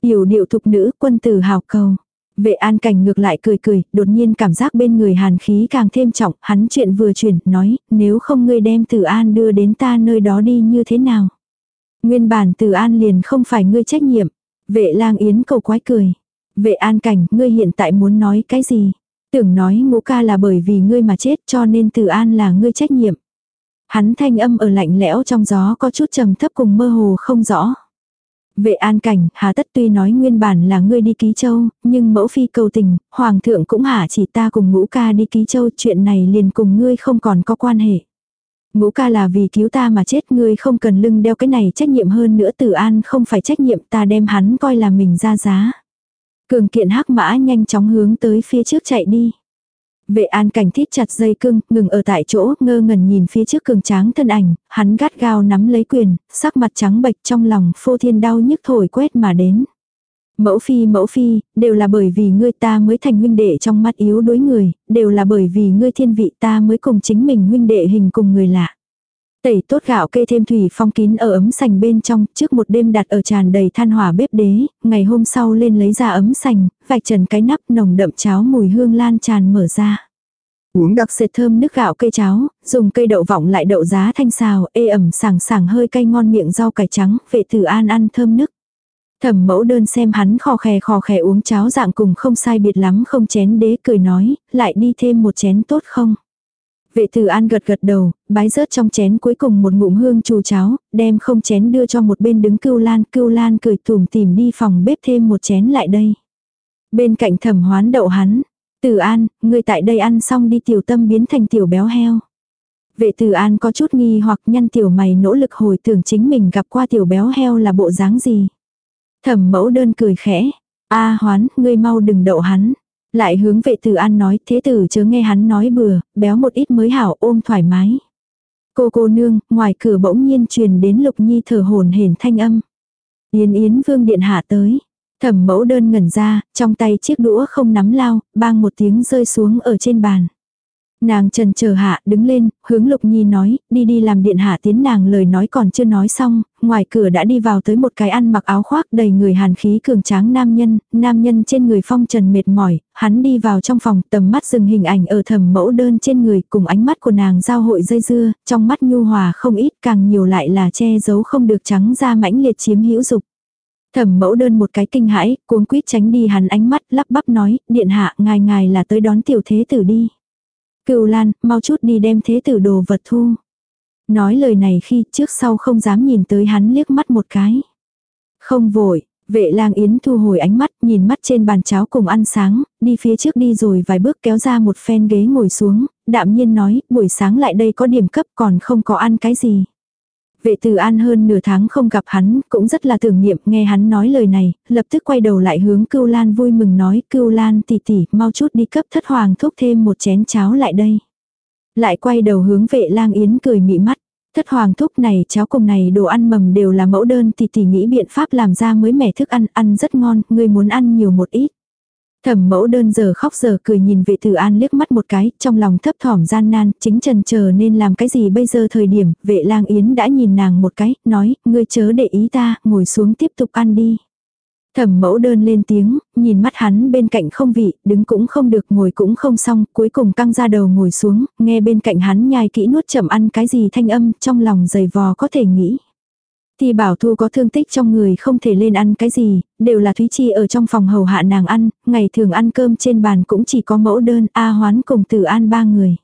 Yểu điệu thục nữ, quân tử hào cầu. Vệ an cảnh ngược lại cười cười, đột nhiên cảm giác bên người hàn khí càng thêm trọng, hắn chuyện vừa chuyển, nói, nếu không ngươi đem tử an đưa đến ta nơi đó đi như thế nào. Nguyên bản tử an liền không phải ngươi trách nhiệm. Vệ lang yến cầu quái cười. Vệ an cảnh, ngươi hiện tại muốn nói cái gì? Tưởng nói ngũ ca là bởi vì ngươi mà chết cho nên tử an là ngươi trách nhiệm. Hắn thanh âm ở lạnh lẽo trong gió có chút trầm thấp cùng mơ hồ không rõ. Vệ an cảnh, hà tất tuy nói nguyên bản là ngươi đi ký châu, nhưng mẫu phi cầu tình, hoàng thượng cũng hả chỉ ta cùng ngũ ca đi ký châu, chuyện này liền cùng ngươi không còn có quan hệ. Ngũ ca là vì cứu ta mà chết ngươi không cần lưng đeo cái này trách nhiệm hơn nữa tử an không phải trách nhiệm ta đem hắn coi là mình ra giá. Cường kiện hắc mã nhanh chóng hướng tới phía trước chạy đi. Vệ an cảnh thít chặt dây cưng, ngừng ở tại chỗ, ngơ ngẩn nhìn phía trước cường tráng thân ảnh, hắn gắt gao nắm lấy quyền, sắc mặt trắng bệch trong lòng phô thiên đau nhức thổi quét mà đến. Mẫu phi mẫu phi, đều là bởi vì ngươi ta mới thành huynh đệ trong mắt yếu đối người, đều là bởi vì ngươi thiên vị ta mới cùng chính mình huynh đệ hình cùng người lạ. Tẩy tốt gạo kê thêm thủy phong kín ở ấm sành bên trong, trước một đêm đặt ở tràn đầy than hỏa bếp đế, ngày hôm sau lên lấy ra ấm sành, vạch trần cái nắp nồng đậm cháo mùi hương lan tràn mở ra. Uống đặc sệt thơm nước gạo cây cháo, dùng cây đậu vọng lại đậu giá thanh xào, ê ẩm sảng sảng hơi cay ngon miệng rau cải trắng, vệ tử an ăn thơm nức. Thẩm mẫu đơn xem hắn khò khè khò khè uống cháo dạng cùng không sai biệt lắm không chén đế cười nói, lại đi thêm một chén tốt không. Vệ tử an gật gật đầu, bái rớt trong chén cuối cùng một ngụm hương chù cháo, đem không chén đưa cho một bên đứng cưu lan, cưu lan cười tùm tìm đi phòng bếp thêm một chén lại đây. Bên cạnh thẩm hoán đậu hắn, tử an, người tại đây ăn xong đi tiểu tâm biến thành tiểu béo heo. Vệ tử an có chút nghi hoặc nhăn tiểu mày nỗ lực hồi tưởng chính mình gặp qua tiểu béo heo là bộ dáng gì. Thẩm mẫu đơn cười khẽ, a hoán, ngươi mau đừng đậu hắn. Lại hướng vệ tử an nói thế tử chớ nghe hắn nói bừa, béo một ít mới hảo ôm thoải mái. Cô cô nương, ngoài cửa bỗng nhiên truyền đến lục nhi thở hồn hển thanh âm. Yến yến vương điện hạ tới. Thẩm mẫu đơn ngẩn ra, trong tay chiếc đũa không nắm lao, bang một tiếng rơi xuống ở trên bàn. Nàng trần chờ hạ, đứng lên, hướng Lục Nhi nói, đi đi làm điện hạ tiến nàng lời nói còn chưa nói xong, ngoài cửa đã đi vào tới một cái ăn mặc áo khoác đầy người hàn khí cường tráng nam nhân, nam nhân trên người phong trần mệt mỏi, hắn đi vào trong phòng tầm mắt dừng hình ảnh ở thầm mẫu đơn trên người cùng ánh mắt của nàng giao hội dây dưa, trong mắt nhu hòa không ít càng nhiều lại là che giấu không được trắng ra mãnh liệt chiếm hữu dục. Thẩm mẫu đơn một cái kinh hãi, cuống quýt tránh đi hắn ánh mắt, lắp bắp nói, điện hạ, ngài ngài là tới đón tiểu thế tử đi. Cựu Lan, mau chút đi đem thế tử đồ vật thu. Nói lời này khi trước sau không dám nhìn tới hắn liếc mắt một cái. Không vội, vệ lang yến thu hồi ánh mắt nhìn mắt trên bàn cháo cùng ăn sáng, đi phía trước đi rồi vài bước kéo ra một phen ghế ngồi xuống, đạm nhiên nói, buổi sáng lại đây có điểm cấp còn không có ăn cái gì. Vệ tử an hơn nửa tháng không gặp hắn, cũng rất là tưởng niệm, nghe hắn nói lời này, lập tức quay đầu lại hướng cưu lan vui mừng nói, cưu lan tỷ tỷ, mau chút đi cấp thất hoàng thúc thêm một chén cháo lại đây. Lại quay đầu hướng vệ lang yến cười mị mắt. Thất hoàng thúc này cháo cùng này đồ ăn mầm đều là mẫu đơn tỷ tỷ nghĩ biện pháp làm ra mới mẻ thức ăn, ăn rất ngon, ngươi muốn ăn nhiều một ít. Thẩm mẫu đơn giờ khóc giờ cười nhìn vệ tử an liếc mắt một cái, trong lòng thấp thỏm gian nan, chính trần chờ nên làm cái gì bây giờ thời điểm, vệ lang yến đã nhìn nàng một cái, nói, ngươi chớ để ý ta, ngồi xuống tiếp tục ăn đi. Thẩm mẫu đơn lên tiếng, nhìn mắt hắn bên cạnh không vị, đứng cũng không được ngồi cũng không xong, cuối cùng căng ra đầu ngồi xuống, nghe bên cạnh hắn nhai kỹ nuốt chậm ăn cái gì thanh âm, trong lòng dày vò có thể nghĩ. Thì bảo thu có thương tích trong người không thể lên ăn cái gì, đều là Thúy Chi ở trong phòng hầu hạ nàng ăn, ngày thường ăn cơm trên bàn cũng chỉ có mẫu đơn A hoán cùng tử an ba người.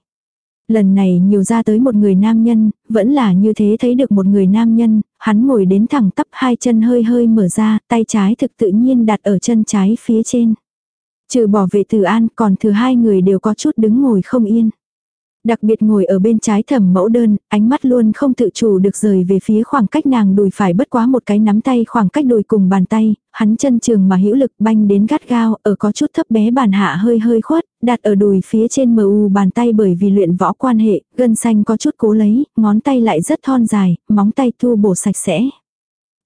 Lần này nhiều ra tới một người nam nhân, vẫn là như thế thấy được một người nam nhân, hắn ngồi đến thẳng tắp hai chân hơi hơi mở ra, tay trái thực tự nhiên đặt ở chân trái phía trên. Trừ bỏ vệ tử an còn thừa hai người đều có chút đứng ngồi không yên. Đặc biệt ngồi ở bên trái thẩm mẫu đơn, ánh mắt luôn không tự chủ được rời về phía khoảng cách nàng đùi phải bất quá một cái nắm tay khoảng cách đùi cùng bàn tay, hắn chân trường mà hữu lực banh đến gắt gao, ở có chút thấp bé bàn hạ hơi hơi khuất, đặt ở đùi phía trên mờ u bàn tay bởi vì luyện võ quan hệ, gân xanh có chút cố lấy, ngón tay lại rất thon dài, móng tay thu bổ sạch sẽ.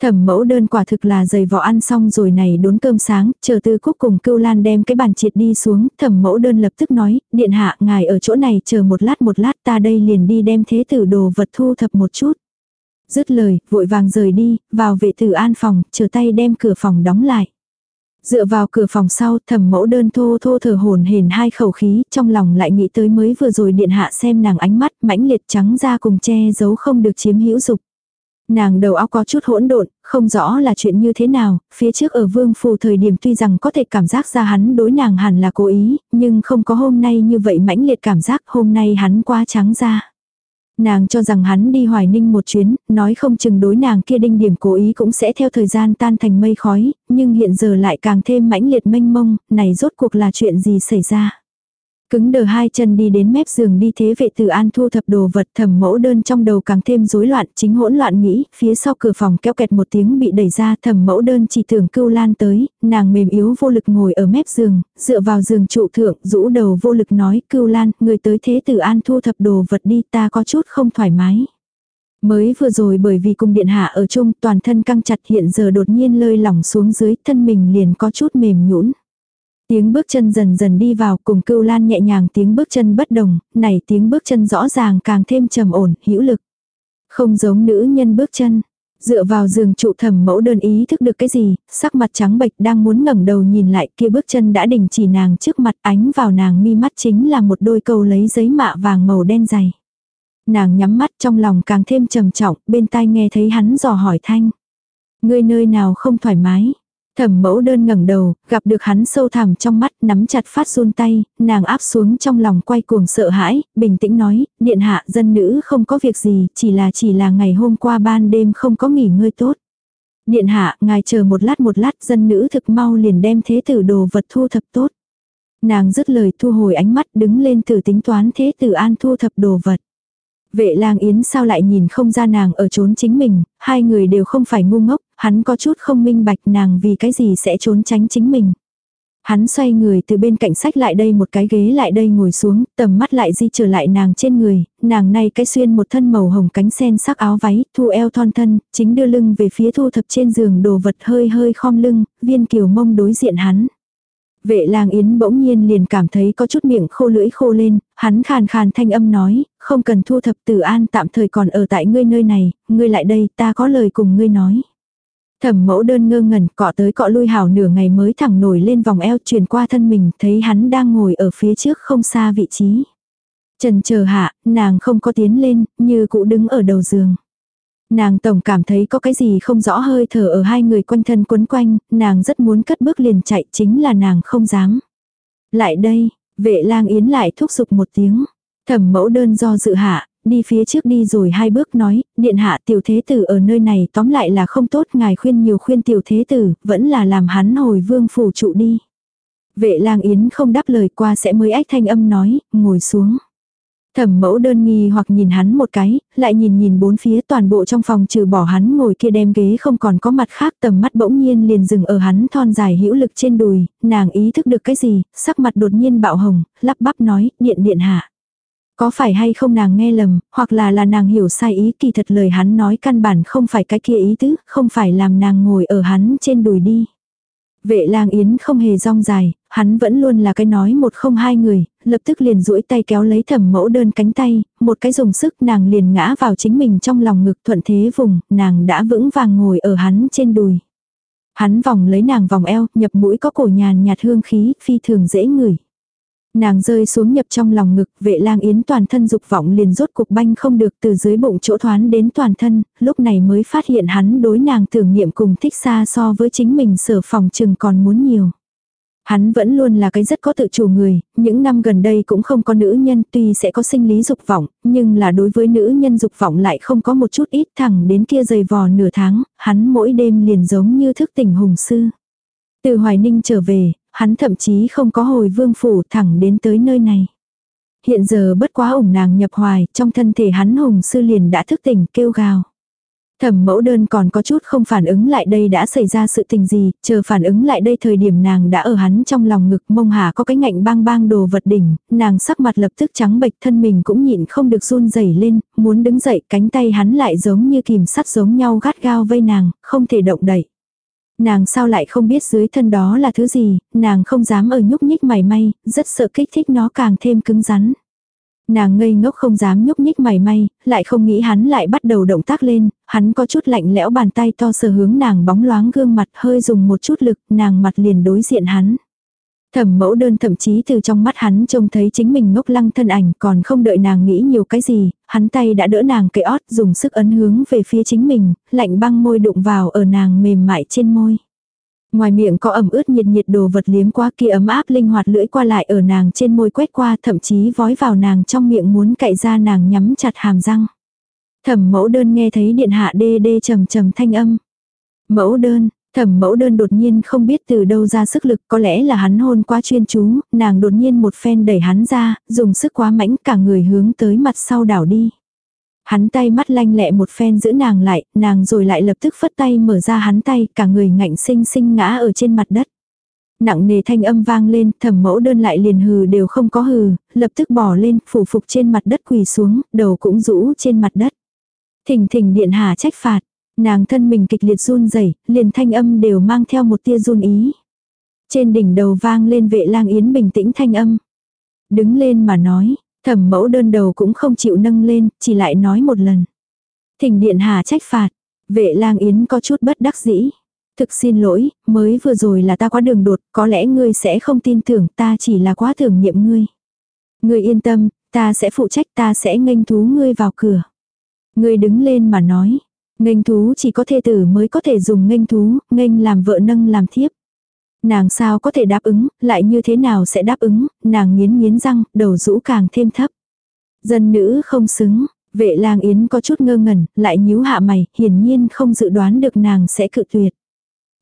Thẩm mẫu đơn quả thực là dày vỏ ăn xong rồi này đốn cơm sáng, chờ tư cúc cùng cưu lan đem cái bàn triệt đi xuống, thẩm mẫu đơn lập tức nói, điện hạ ngài ở chỗ này chờ một lát một lát ta đây liền đi đem thế tử đồ vật thu thập một chút. Dứt lời, vội vàng rời đi, vào vệ tử an phòng, chờ tay đem cửa phòng đóng lại. Dựa vào cửa phòng sau, thẩm mẫu đơn thô thô thở hồn hển hai khẩu khí, trong lòng lại nghĩ tới mới vừa rồi điện hạ xem nàng ánh mắt mãnh liệt trắng ra cùng che giấu không được chiếm hữu dục. Nàng đầu óc có chút hỗn độn, không rõ là chuyện như thế nào, phía trước ở vương phù thời điểm tuy rằng có thể cảm giác ra hắn đối nàng hẳn là cố ý, nhưng không có hôm nay như vậy mãnh liệt cảm giác hôm nay hắn quá trắng ra. Nàng cho rằng hắn đi hoài ninh một chuyến, nói không chừng đối nàng kia đinh điểm cố ý cũng sẽ theo thời gian tan thành mây khói, nhưng hiện giờ lại càng thêm mãnh liệt mênh mông, này rốt cuộc là chuyện gì xảy ra. Cứng đờ hai chân đi đến mép giường đi thế vệ tử an thu thập đồ vật thẩm mẫu đơn trong đầu càng thêm rối loạn chính hỗn loạn nghĩ, phía sau cửa phòng kéo kẹt một tiếng bị đẩy ra thẩm mẫu đơn chỉ tưởng cưu lan tới, nàng mềm yếu vô lực ngồi ở mép giường, dựa vào giường trụ thượng, rũ đầu vô lực nói cưu lan, người tới thế tử an thu thập đồ vật đi ta có chút không thoải mái. Mới vừa rồi bởi vì cung điện hạ ở chung toàn thân căng chặt hiện giờ đột nhiên lơi lỏng xuống dưới thân mình liền có chút mềm nhũn Tiếng bước chân dần dần đi vào cùng cưu lan nhẹ nhàng tiếng bước chân bất đồng, này tiếng bước chân rõ ràng càng thêm trầm ổn, hữu lực. Không giống nữ nhân bước chân. Dựa vào giường trụ thẩm mẫu đơn ý thức được cái gì, sắc mặt trắng bệch đang muốn ngẩng đầu nhìn lại kia bước chân đã đình chỉ nàng trước mặt ánh vào nàng mi mắt chính là một đôi câu lấy giấy mạ vàng màu đen dày. Nàng nhắm mắt trong lòng càng thêm trầm trọng, bên tai nghe thấy hắn dò hỏi thanh. Ngươi nơi nào không thoải mái, Thẩm mẫu đơn ngẩng đầu, gặp được hắn sâu thẳm trong mắt, nắm chặt phát run tay, nàng áp xuống trong lòng quay cuồng sợ hãi, bình tĩnh nói, điện hạ dân nữ không có việc gì, chỉ là chỉ là ngày hôm qua ban đêm không có nghỉ ngơi tốt. Điện hạ, ngài chờ một lát một lát, dân nữ thực mau liền đem thế tử đồ vật thu thập tốt. Nàng dứt lời thu hồi ánh mắt đứng lên thử tính toán thế tử an thu thập đồ vật. Vệ lang yến sao lại nhìn không ra nàng ở trốn chính mình, hai người đều không phải ngu ngốc, hắn có chút không minh bạch nàng vì cái gì sẽ trốn tránh chính mình. Hắn xoay người từ bên cạnh sách lại đây một cái ghế lại đây ngồi xuống, tầm mắt lại di trở lại nàng trên người, nàng này cái xuyên một thân màu hồng cánh sen sắc áo váy, thu eo thon thân, chính đưa lưng về phía thu thập trên giường đồ vật hơi hơi khom lưng, viên kiều mông đối diện hắn. Vệ lang yến bỗng nhiên liền cảm thấy có chút miệng khô lưỡi khô lên, hắn khàn khàn thanh âm nói, không cần thu thập tử an tạm thời còn ở tại ngươi nơi này, ngươi lại đây ta có lời cùng ngươi nói. Thẩm mẫu đơn ngơ ngẩn cọ tới cọ lui hảo nửa ngày mới thẳng nổi lên vòng eo truyền qua thân mình thấy hắn đang ngồi ở phía trước không xa vị trí. Trần chờ hạ, nàng không có tiến lên, như cụ đứng ở đầu giường. Nàng tổng cảm thấy có cái gì không rõ hơi thở ở hai người quanh thân quấn quanh, nàng rất muốn cất bước liền chạy chính là nàng không dám. Lại đây, vệ lang yến lại thúc giục một tiếng. Thẩm mẫu đơn do dự hạ, đi phía trước đi rồi hai bước nói, điện hạ tiểu thế tử ở nơi này tóm lại là không tốt, ngài khuyên nhiều khuyên tiểu thế tử, vẫn là làm hắn hồi vương phủ trụ đi. Vệ lang yến không đáp lời qua sẽ mới ách thanh âm nói, ngồi xuống. Thẩm mẫu đơn nghi hoặc nhìn hắn một cái, lại nhìn nhìn bốn phía toàn bộ trong phòng trừ bỏ hắn ngồi kia đem ghế không còn có mặt khác tầm mắt bỗng nhiên liền dừng ở hắn thon dài hữu lực trên đùi, nàng ý thức được cái gì, sắc mặt đột nhiên bạo hồng, lắp bắp nói, điện điện hạ. Có phải hay không nàng nghe lầm, hoặc là là nàng hiểu sai ý kỳ thật lời hắn nói căn bản không phải cái kia ý tứ, không phải làm nàng ngồi ở hắn trên đùi đi. Vệ lang yến không hề rong dài, hắn vẫn luôn là cái nói một không hai người, lập tức liền duỗi tay kéo lấy thẩm mẫu đơn cánh tay, một cái dùng sức nàng liền ngã vào chính mình trong lòng ngực thuận thế vùng, nàng đã vững vàng ngồi ở hắn trên đùi. Hắn vòng lấy nàng vòng eo, nhập mũi có cổ nhàn nhạt hương khí, phi thường dễ ngửi. Nàng rơi xuống nhập trong lòng ngực, vệ lang yến toàn thân dục vọng liền rốt cục banh không được từ dưới bụng chỗ thoán đến toàn thân, lúc này mới phát hiện hắn đối nàng tưởng nghiệm cùng thích xa so với chính mình sở phòng chừng còn muốn nhiều. Hắn vẫn luôn là cái rất có tự chủ người, những năm gần đây cũng không có nữ nhân tuy sẽ có sinh lý dục vọng, nhưng là đối với nữ nhân dục vọng lại không có một chút ít thẳng đến kia dày vò nửa tháng, hắn mỗi đêm liền giống như thức tỉnh hùng sư. Từ Hoài Ninh trở về, hắn thậm chí không có hồi vương phủ thẳng đến tới nơi này. Hiện giờ bất quá ủng nàng nhập hoài, trong thân thể hắn hùng sư liền đã thức tỉnh kêu gào. Thẩm mẫu đơn còn có chút không phản ứng lại đây đã xảy ra sự tình gì, chờ phản ứng lại đây thời điểm nàng đã ở hắn trong lòng ngực mông hà có cái ngạnh bang bang đồ vật đỉnh, nàng sắc mặt lập tức trắng bệch thân mình cũng nhịn không được run rẩy lên, muốn đứng dậy cánh tay hắn lại giống như kìm sắt giống nhau gắt gao vây nàng, không thể động đậy. Nàng sao lại không biết dưới thân đó là thứ gì, nàng không dám ở nhúc nhích mày may, rất sợ kích thích nó càng thêm cứng rắn. Nàng ngây ngốc không dám nhúc nhích mày may, lại không nghĩ hắn lại bắt đầu động tác lên, hắn có chút lạnh lẽo bàn tay to sờ hướng nàng bóng loáng gương mặt hơi dùng một chút lực, nàng mặt liền đối diện hắn. Thẩm mẫu đơn thậm chí từ trong mắt hắn trông thấy chính mình ngốc lăng thân ảnh còn không đợi nàng nghĩ nhiều cái gì, hắn tay đã đỡ nàng cái ót dùng sức ấn hướng về phía chính mình, lạnh băng môi đụng vào ở nàng mềm mại trên môi. Ngoài miệng có ẩm ướt nhiệt nhiệt đồ vật liếm qua kia ấm áp linh hoạt lưỡi qua lại ở nàng trên môi quét qua thậm chí vói vào nàng trong miệng muốn cậy ra nàng nhắm chặt hàm răng. Thẩm mẫu đơn nghe thấy điện hạ đê đê trầm trầm thanh âm. Mẫu đơn, thẩm mẫu đơn đột nhiên không biết từ đâu ra sức lực có lẽ là hắn hôn quá chuyên chú, nàng đột nhiên một phen đẩy hắn ra, dùng sức quá mãnh cả người hướng tới mặt sau đảo đi. Hắn tay mắt lanh lẹ một phen giữ nàng lại, nàng rồi lại lập tức phất tay mở ra hắn tay, cả người ngạnh sinh sinh ngã ở trên mặt đất. Nặng nề thanh âm vang lên, thẩm mẫu đơn lại liền hừ đều không có hừ, lập tức bỏ lên, phủ phục trên mặt đất quỳ xuống, đầu cũng rũ trên mặt đất. Thỉnh thỉnh điện hạ trách phạt, nàng thân mình kịch liệt run rẩy liền thanh âm đều mang theo một tia run ý. Trên đỉnh đầu vang lên vệ lang yến bình tĩnh thanh âm. Đứng lên mà nói, Thẩm mẫu đơn đầu cũng không chịu nâng lên, chỉ lại nói một lần. Thỉnh điện hà trách phạt. Vệ lang yến có chút bất đắc dĩ. Thực xin lỗi, mới vừa rồi là ta quá đường đột, có lẽ ngươi sẽ không tin tưởng ta chỉ là quá thưởng nhiệm ngươi. Ngươi yên tâm, ta sẽ phụ trách ta sẽ nghênh thú ngươi vào cửa. Ngươi đứng lên mà nói. Nghênh thú chỉ có thê tử mới có thể dùng nghênh thú, nghênh làm vợ nâng làm thiếp. Nàng sao có thể đáp ứng, lại như thế nào sẽ đáp ứng, nàng nghiến nghiến răng, đầu rũ càng thêm thấp. Dân nữ không xứng, vệ lang yến có chút ngơ ngẩn, lại nhíu hạ mày, hiển nhiên không dự đoán được nàng sẽ cự tuyệt.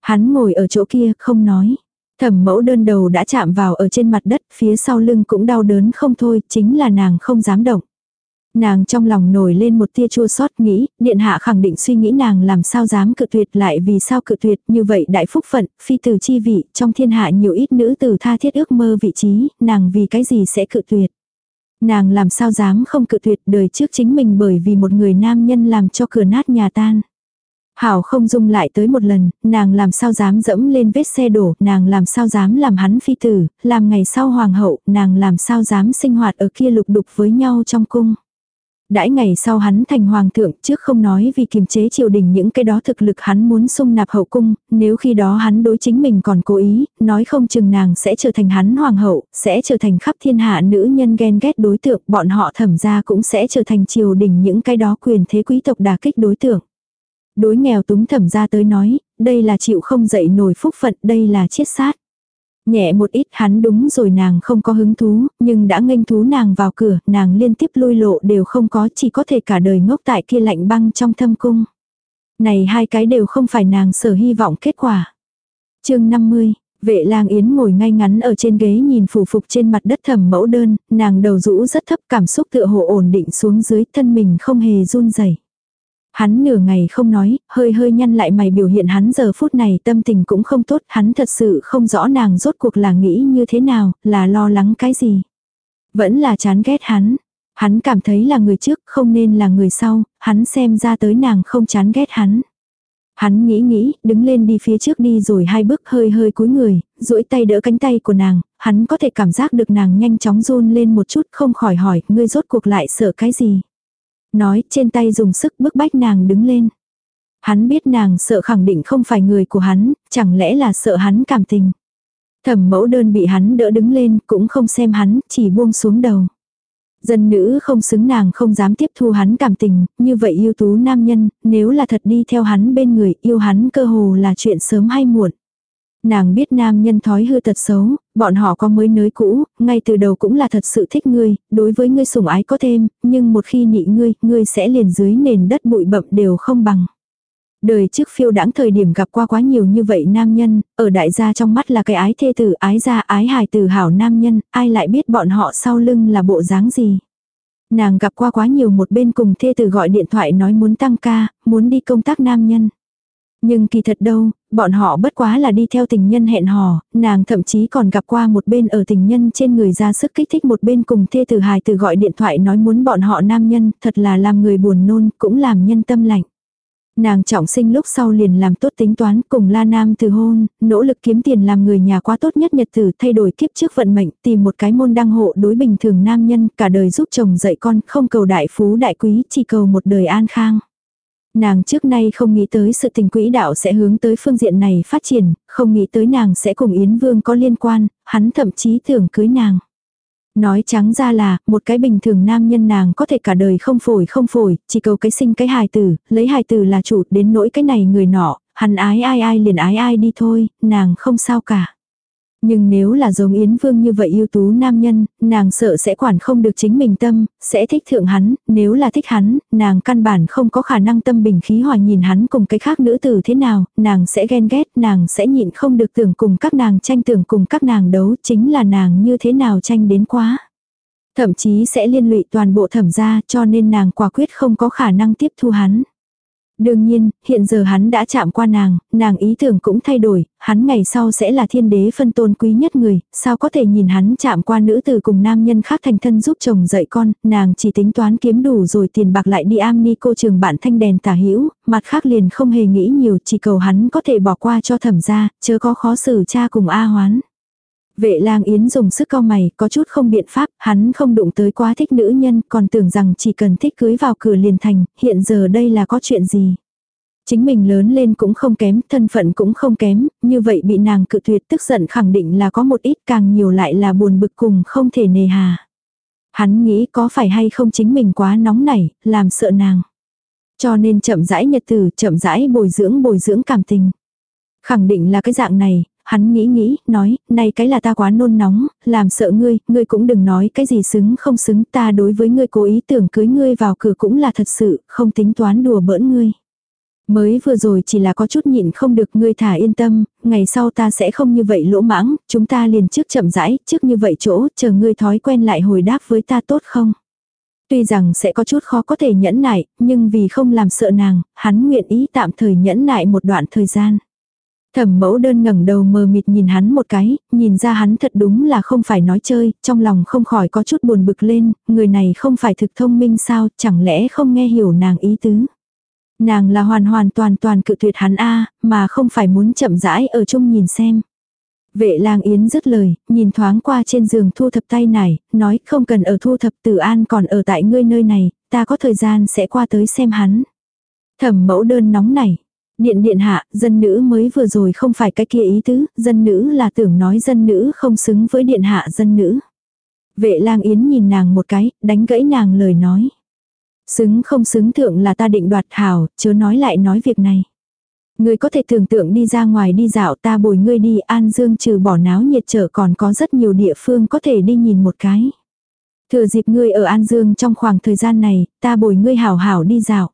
Hắn ngồi ở chỗ kia, không nói. Thẩm mẫu đơn đầu đã chạm vào ở trên mặt đất, phía sau lưng cũng đau đớn không thôi, chính là nàng không dám động. Nàng trong lòng nổi lên một tia chua xót nghĩ, điện hạ khẳng định suy nghĩ nàng làm sao dám cự tuyệt lại vì sao cự tuyệt như vậy đại phúc phận, phi từ chi vị, trong thiên hạ nhiều ít nữ tử tha thiết ước mơ vị trí, nàng vì cái gì sẽ cự tuyệt. Nàng làm sao dám không cự tuyệt đời trước chính mình bởi vì một người nam nhân làm cho cửa nát nhà tan. Hảo không dung lại tới một lần, nàng làm sao dám dẫm lên vết xe đổ, nàng làm sao dám làm hắn phi tử, làm ngày sau hoàng hậu, nàng làm sao dám sinh hoạt ở kia lục đục với nhau trong cung đãi ngày sau hắn thành hoàng thượng trước không nói vì kiềm chế triều đình những cái đó thực lực hắn muốn sung nạp hậu cung, nếu khi đó hắn đối chính mình còn cố ý, nói không chừng nàng sẽ trở thành hắn hoàng hậu, sẽ trở thành khắp thiên hạ nữ nhân ghen ghét đối tượng, bọn họ thẩm ra cũng sẽ trở thành triều đình những cái đó quyền thế quý tộc đà kích đối tượng. Đối nghèo túng thẩm ra tới nói, đây là chịu không dậy nổi phúc phận, đây là chiết sát. Nhẹ một ít hắn đúng rồi nàng không có hứng thú, nhưng đã nghênh thú nàng vào cửa, nàng liên tiếp lui lộ đều không có, chỉ có thể cả đời ngốc tại kia lạnh băng trong thâm cung. Này hai cái đều không phải nàng sở hy vọng kết quả. chương 50, vệ lang yến ngồi ngay ngắn ở trên ghế nhìn phủ phục trên mặt đất thầm mẫu đơn, nàng đầu rũ rất thấp cảm xúc tựa hồ ổn định xuống dưới thân mình không hề run rẩy Hắn nửa ngày không nói, hơi hơi nhăn lại mày biểu hiện hắn giờ phút này tâm tình cũng không tốt, hắn thật sự không rõ nàng rốt cuộc là nghĩ như thế nào, là lo lắng cái gì. Vẫn là chán ghét hắn. Hắn cảm thấy là người trước không nên là người sau, hắn xem ra tới nàng không chán ghét hắn. Hắn nghĩ nghĩ, đứng lên đi phía trước đi rồi hai bước hơi hơi cúi người, duỗi tay đỡ cánh tay của nàng, hắn có thể cảm giác được nàng nhanh chóng run lên một chút không khỏi hỏi, ngươi rốt cuộc lại sợ cái gì. Nói trên tay dùng sức bức bách nàng đứng lên. Hắn biết nàng sợ khẳng định không phải người của hắn, chẳng lẽ là sợ hắn cảm tình. Thẩm mẫu đơn bị hắn đỡ đứng lên, cũng không xem hắn, chỉ buông xuống đầu. Dân nữ không xứng nàng không dám tiếp thu hắn cảm tình, như vậy yêu tú nam nhân, nếu là thật đi theo hắn bên người, yêu hắn cơ hồ là chuyện sớm hay muộn. Nàng biết nam nhân thói hư tật xấu, bọn họ có mới nới cũ, ngay từ đầu cũng là thật sự thích ngươi, đối với ngươi sủng ái có thêm, nhưng một khi nị ngươi, ngươi sẽ liền dưới nền đất bụi bậm đều không bằng. Đời trước phiêu đãng thời điểm gặp qua quá nhiều như vậy nam nhân, ở đại gia trong mắt là cái ái thê tử, ái gia, ái hài tử hảo nam nhân, ai lại biết bọn họ sau lưng là bộ dáng gì. Nàng gặp qua quá nhiều một bên cùng thê tử gọi điện thoại nói muốn tăng ca, muốn đi công tác nam nhân. Nhưng kỳ thật đâu, bọn họ bất quá là đi theo tình nhân hẹn hò, nàng thậm chí còn gặp qua một bên ở tình nhân trên người ra sức kích thích một bên cùng thê tử hài từ gọi điện thoại nói muốn bọn họ nam nhân, thật là làm người buồn nôn, cũng làm nhân tâm lạnh. Nàng trọng sinh lúc sau liền làm tốt tính toán cùng La Nam từ hôn, nỗ lực kiếm tiền làm người nhà quá tốt nhất nhật tử thay đổi kiếp trước vận mệnh, tìm một cái môn đăng hộ đối bình thường nam nhân, cả đời giúp chồng dạy con, không cầu đại phú đại quý, chỉ cầu một đời an khang. Nàng trước nay không nghĩ tới sự tình quỹ đạo sẽ hướng tới phương diện này phát triển, không nghĩ tới nàng sẽ cùng Yến Vương có liên quan, hắn thậm chí tưởng cưới nàng. Nói trắng ra là, một cái bình thường nam nhân nàng có thể cả đời không phổi không phổi, chỉ cầu cái sinh cái hài tử, lấy hài tử là chủ, đến nỗi cái này người nọ, hắn ái ai ai liền ái ai đi thôi, nàng không sao cả. Nhưng nếu là giống Yến Vương như vậy ưu tú nam nhân, nàng sợ sẽ quản không được chính mình tâm, sẽ thích thượng hắn, nếu là thích hắn, nàng căn bản không có khả năng tâm bình khí hòa nhìn hắn cùng cái khác nữ tử thế nào, nàng sẽ ghen ghét, nàng sẽ nhịn không được tưởng cùng các nàng tranh tưởng cùng các nàng đấu, chính là nàng như thế nào tranh đến quá. Thậm chí sẽ liên lụy toàn bộ thẩm gia cho nên nàng quả quyết không có khả năng tiếp thu hắn. Đương nhiên, hiện giờ hắn đã chạm qua nàng, nàng ý tưởng cũng thay đổi, hắn ngày sau sẽ là thiên đế phân tôn quý nhất người, sao có thể nhìn hắn chạm qua nữ từ cùng nam nhân khác thành thân giúp chồng dạy con, nàng chỉ tính toán kiếm đủ rồi tiền bạc lại đi am ni cô trường bạn thanh đèn tả hữu mặt khác liền không hề nghĩ nhiều, chỉ cầu hắn có thể bỏ qua cho thẩm gia, chớ có khó xử cha cùng A hoán. Vệ lang yến dùng sức cao mày, có chút không biện pháp, hắn không đụng tới quá thích nữ nhân, còn tưởng rằng chỉ cần thích cưới vào cửa liền thành, hiện giờ đây là có chuyện gì. Chính mình lớn lên cũng không kém, thân phận cũng không kém, như vậy bị nàng cự tuyệt tức giận khẳng định là có một ít càng nhiều lại là buồn bực cùng không thể nề hà. Hắn nghĩ có phải hay không chính mình quá nóng nảy, làm sợ nàng. Cho nên chậm rãi nhật tử, chậm rãi bồi dưỡng bồi dưỡng cảm tình. Khẳng định là cái dạng này, hắn nghĩ nghĩ, nói, này cái là ta quá nôn nóng, làm sợ ngươi, ngươi cũng đừng nói cái gì xứng không xứng, ta đối với ngươi cố ý tưởng cưới ngươi vào cửa cũng là thật sự, không tính toán đùa bỡn ngươi. Mới vừa rồi chỉ là có chút nhịn không được ngươi thả yên tâm, ngày sau ta sẽ không như vậy lỗ mãng, chúng ta liền trước chậm rãi, trước như vậy chỗ, chờ ngươi thói quen lại hồi đáp với ta tốt không? Tuy rằng sẽ có chút khó có thể nhẫn nại, nhưng vì không làm sợ nàng, hắn nguyện ý tạm thời nhẫn nại một đoạn thời gian. Thẩm mẫu đơn ngẩng đầu mờ mịt nhìn hắn một cái, nhìn ra hắn thật đúng là không phải nói chơi, trong lòng không khỏi có chút buồn bực lên, người này không phải thực thông minh sao, chẳng lẽ không nghe hiểu nàng ý tứ. Nàng là hoàn hoàn toàn toàn cự tuyệt hắn a mà không phải muốn chậm rãi ở chung nhìn xem. Vệ lang yến dứt lời, nhìn thoáng qua trên giường thu thập tay này, nói không cần ở thu thập tử an còn ở tại ngươi nơi này, ta có thời gian sẽ qua tới xem hắn. Thẩm mẫu đơn nóng này, Điện điện hạ, dân nữ mới vừa rồi không phải cái kia ý tứ, dân nữ là tưởng nói dân nữ không xứng với điện hạ dân nữ. Vệ lang yến nhìn nàng một cái, đánh gãy nàng lời nói. Xứng không xứng thượng là ta định đoạt hảo, chớ nói lại nói việc này. Ngươi có thể tưởng tượng đi ra ngoài đi dạo ta bồi ngươi đi An Dương trừ bỏ náo nhiệt trở còn có rất nhiều địa phương có thể đi nhìn một cái. Thừa dịp ngươi ở An Dương trong khoảng thời gian này, ta bồi ngươi hảo hảo đi dạo.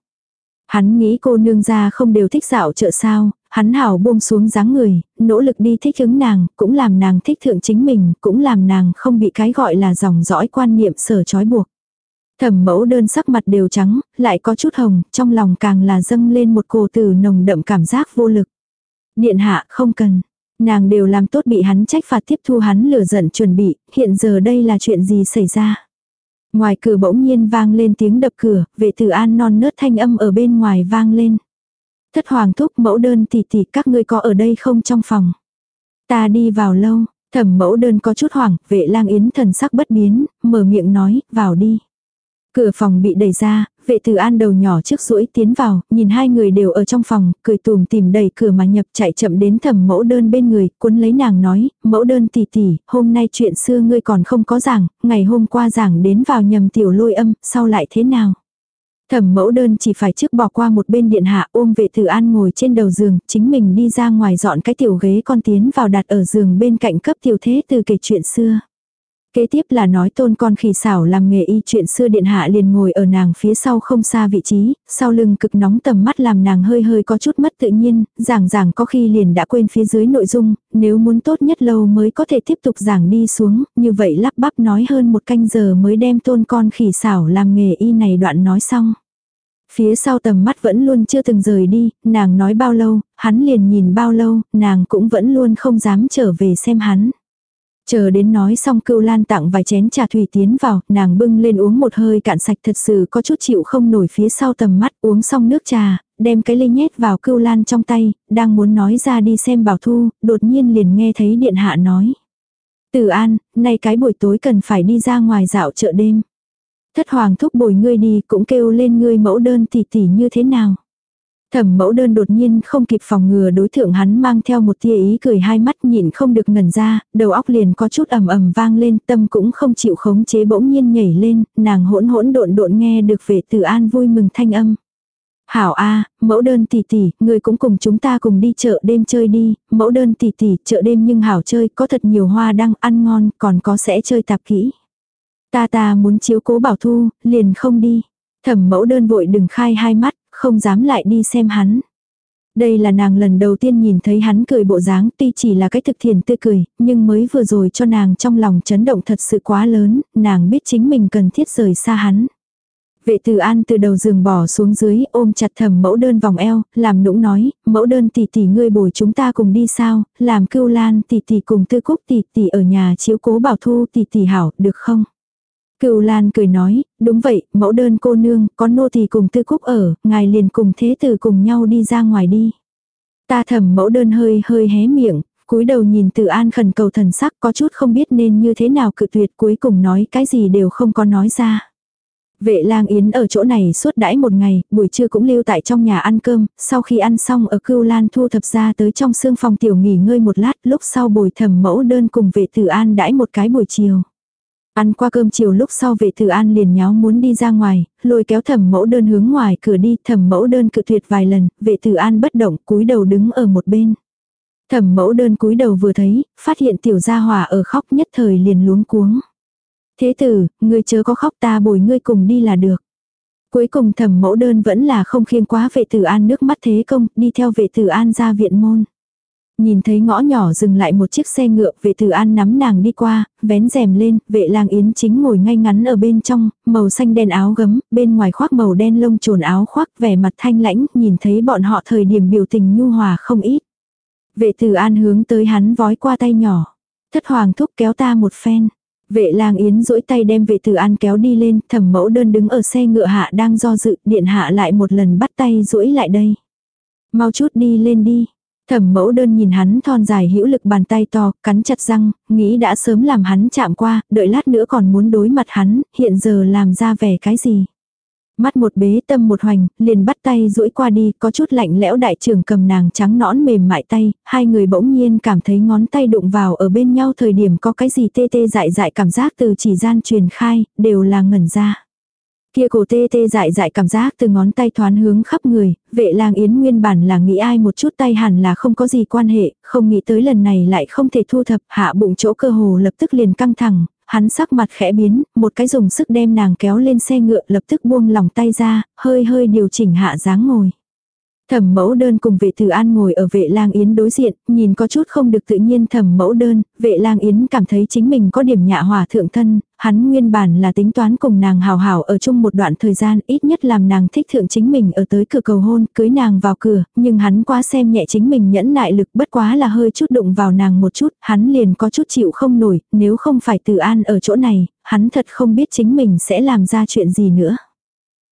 Hắn nghĩ cô nương ra không đều thích dạo chợ sao, hắn hảo buông xuống dáng người, nỗ lực đi thích ứng nàng, cũng làm nàng thích thượng chính mình, cũng làm nàng không bị cái gọi là dòng dõi quan niệm sở trói buộc. Thẩm mẫu đơn sắc mặt đều trắng, lại có chút hồng, trong lòng càng là dâng lên một cổ từ nồng đậm cảm giác vô lực. Điện hạ không cần, nàng đều làm tốt bị hắn trách phạt tiếp thu hắn lửa giận chuẩn bị, hiện giờ đây là chuyện gì xảy ra. Ngoài cửa bỗng nhiên vang lên tiếng đập cửa, vệ tử an non nớt thanh âm ở bên ngoài vang lên. Thất hoàng thúc mẫu đơn tỷ tỷ các ngươi có ở đây không trong phòng. Ta đi vào lâu, thẩm mẫu đơn có chút hoảng, vệ lang yến thần sắc bất biến, mở miệng nói, vào đi. Cửa phòng bị đẩy ra, vệ tử an đầu nhỏ trước rũi tiến vào, nhìn hai người đều ở trong phòng, cười tùm tìm đẩy cửa mà nhập chạy chậm đến thẩm mẫu đơn bên người, cuốn lấy nàng nói, mẫu đơn tỷ tỷ, hôm nay chuyện xưa ngươi còn không có giảng, ngày hôm qua giảng đến vào nhầm tiểu lôi âm, sau lại thế nào? Thẩm mẫu đơn chỉ phải trước bỏ qua một bên điện hạ ôm vệ tử an ngồi trên đầu giường, chính mình đi ra ngoài dọn cái tiểu ghế con tiến vào đặt ở giường bên cạnh cấp tiểu thế từ kể chuyện xưa. Kế tiếp là nói tôn con khỉ xảo làm nghề y chuyện xưa điện hạ liền ngồi ở nàng phía sau không xa vị trí, sau lưng cực nóng tầm mắt làm nàng hơi hơi có chút mất tự nhiên, giảng giảng có khi liền đã quên phía dưới nội dung, nếu muốn tốt nhất lâu mới có thể tiếp tục giảng đi xuống, như vậy lắp bắp nói hơn một canh giờ mới đem tôn con khỉ xảo làm nghề y này đoạn nói xong. Phía sau tầm mắt vẫn luôn chưa từng rời đi, nàng nói bao lâu, hắn liền nhìn bao lâu, nàng cũng vẫn luôn không dám trở về xem hắn. Chờ đến nói xong cưu lan tặng vài chén trà thủy tiến vào, nàng bưng lên uống một hơi cạn sạch thật sự có chút chịu không nổi phía sau tầm mắt uống xong nước trà, đem cái ly nhét vào cưu lan trong tay, đang muốn nói ra đi xem bảo thu, đột nhiên liền nghe thấy điện hạ nói. Từ an, nay cái buổi tối cần phải đi ra ngoài dạo chợ đêm. Thất hoàng thúc bồi ngươi đi cũng kêu lên ngươi mẫu đơn tỉ tỉ như thế nào. Thẩm mẫu đơn đột nhiên không kịp phòng ngừa đối tượng hắn mang theo một tia ý cười hai mắt nhịn không được ngẩn ra, đầu óc liền có chút ầm ầm vang lên, tâm cũng không chịu khống chế bỗng nhiên nhảy lên, nàng hỗn hỗn độn độn nghe được về từ an vui mừng thanh âm. Hảo a, mẫu đơn tỷ tỷ, người cũng cùng chúng ta cùng đi chợ đêm chơi đi, mẫu đơn tỷ tỷ, chợ đêm nhưng hảo chơi, có thật nhiều hoa đang ăn ngon, còn có sẽ chơi tạp kỹ. Ta ta muốn chiếu cố bảo thu, liền không đi. Thẩm mẫu đơn vội đừng khai hai mắt, không dám lại đi xem hắn. Đây là nàng lần đầu tiên nhìn thấy hắn cười bộ dáng tuy chỉ là cái thực thiền tươi cười, nhưng mới vừa rồi cho nàng trong lòng chấn động thật sự quá lớn, nàng biết chính mình cần thiết rời xa hắn. Vệ tử an từ đầu giường bỏ xuống dưới ôm chặt thầm mẫu đơn vòng eo, làm nũng nói, mẫu đơn tỷ tỷ ngươi bồi chúng ta cùng đi sao, làm cưu lan tỷ tỷ cùng tư cúc tỷ tỷ ở nhà chiếu cố bảo thu tỷ tỷ hảo, được không? Cựu Lan cười nói, đúng vậy, mẫu đơn cô nương, có nô thì cùng tư cúc ở, ngài liền cùng thế tử cùng nhau đi ra ngoài đi. Ta thầm mẫu đơn hơi hơi hé miệng, cúi đầu nhìn từ an khẩn cầu thần sắc có chút không biết nên như thế nào cự tuyệt cuối cùng nói cái gì đều không có nói ra. Vệ lang yến ở chỗ này suốt đãi một ngày, buổi trưa cũng lưu tại trong nhà ăn cơm, sau khi ăn xong ở cưu lan thu thập ra tới trong xương phòng tiểu nghỉ ngơi một lát, lúc sau bồi thầm mẫu đơn cùng vệ tử an đãi một cái buổi chiều. Ăn qua cơm chiều lúc sau vệ tử an liền nháo muốn đi ra ngoài, lôi kéo thẩm mẫu đơn hướng ngoài cửa đi, thẩm mẫu đơn cự tuyệt vài lần, vệ tử an bất động, cúi đầu đứng ở một bên. Thẩm mẫu đơn cúi đầu vừa thấy, phát hiện tiểu gia hòa ở khóc nhất thời liền luống cuống. Thế tử, ngươi chớ có khóc ta bồi ngươi cùng đi là được. Cuối cùng thẩm mẫu đơn vẫn là không khiên quá vệ tử an nước mắt thế công, đi theo vệ tử an ra viện môn. Nhìn thấy ngõ nhỏ dừng lại một chiếc xe ngựa, vệ tử an nắm nàng đi qua, vén rèm lên, vệ lang yến chính ngồi ngay ngắn ở bên trong, màu xanh đen áo gấm, bên ngoài khoác màu đen lông trồn áo khoác vẻ mặt thanh lãnh, nhìn thấy bọn họ thời điểm biểu tình nhu hòa không ít. Vệ tử an hướng tới hắn vói qua tay nhỏ. Thất hoàng thúc kéo ta một phen. Vệ lang yến duỗi tay đem vệ tử an kéo đi lên, thẩm mẫu đơn đứng ở xe ngựa hạ đang do dự, điện hạ lại một lần bắt tay duỗi lại đây. Mau chút đi lên đi. Thẩm mẫu đơn nhìn hắn thon dài hữu lực bàn tay to, cắn chặt răng, nghĩ đã sớm làm hắn chạm qua, đợi lát nữa còn muốn đối mặt hắn, hiện giờ làm ra vẻ cái gì. Mắt một bế tâm một hoành, liền bắt tay duỗi qua đi, có chút lạnh lẽo đại trưởng cầm nàng trắng nõn mềm mại tay, hai người bỗng nhiên cảm thấy ngón tay đụng vào ở bên nhau thời điểm có cái gì tê tê dại dại cảm giác từ chỉ gian truyền khai, đều là ngẩn ra. Kia cổ tê tê dại dại cảm giác từ ngón tay thoán hướng khắp người, vệ lang yến nguyên bản là nghĩ ai một chút tay hẳn là không có gì quan hệ, không nghĩ tới lần này lại không thể thu thập, hạ bụng chỗ cơ hồ lập tức liền căng thẳng, hắn sắc mặt khẽ biến, một cái dùng sức đem nàng kéo lên xe ngựa lập tức buông lòng tay ra, hơi hơi điều chỉnh hạ dáng ngồi. Thẩm mẫu đơn cùng vệ tử an ngồi ở vệ lang yến đối diện, nhìn có chút không được tự nhiên thẩm mẫu đơn, vệ lang yến cảm thấy chính mình có điểm nhạ hòa thượng thân, hắn nguyên bản là tính toán cùng nàng hào hào ở chung một đoạn thời gian ít nhất làm nàng thích thượng chính mình ở tới cửa cầu hôn, cưới nàng vào cửa, nhưng hắn quá xem nhẹ chính mình nhẫn nại lực bất quá là hơi chút đụng vào nàng một chút, hắn liền có chút chịu không nổi, nếu không phải tử an ở chỗ này, hắn thật không biết chính mình sẽ làm ra chuyện gì nữa.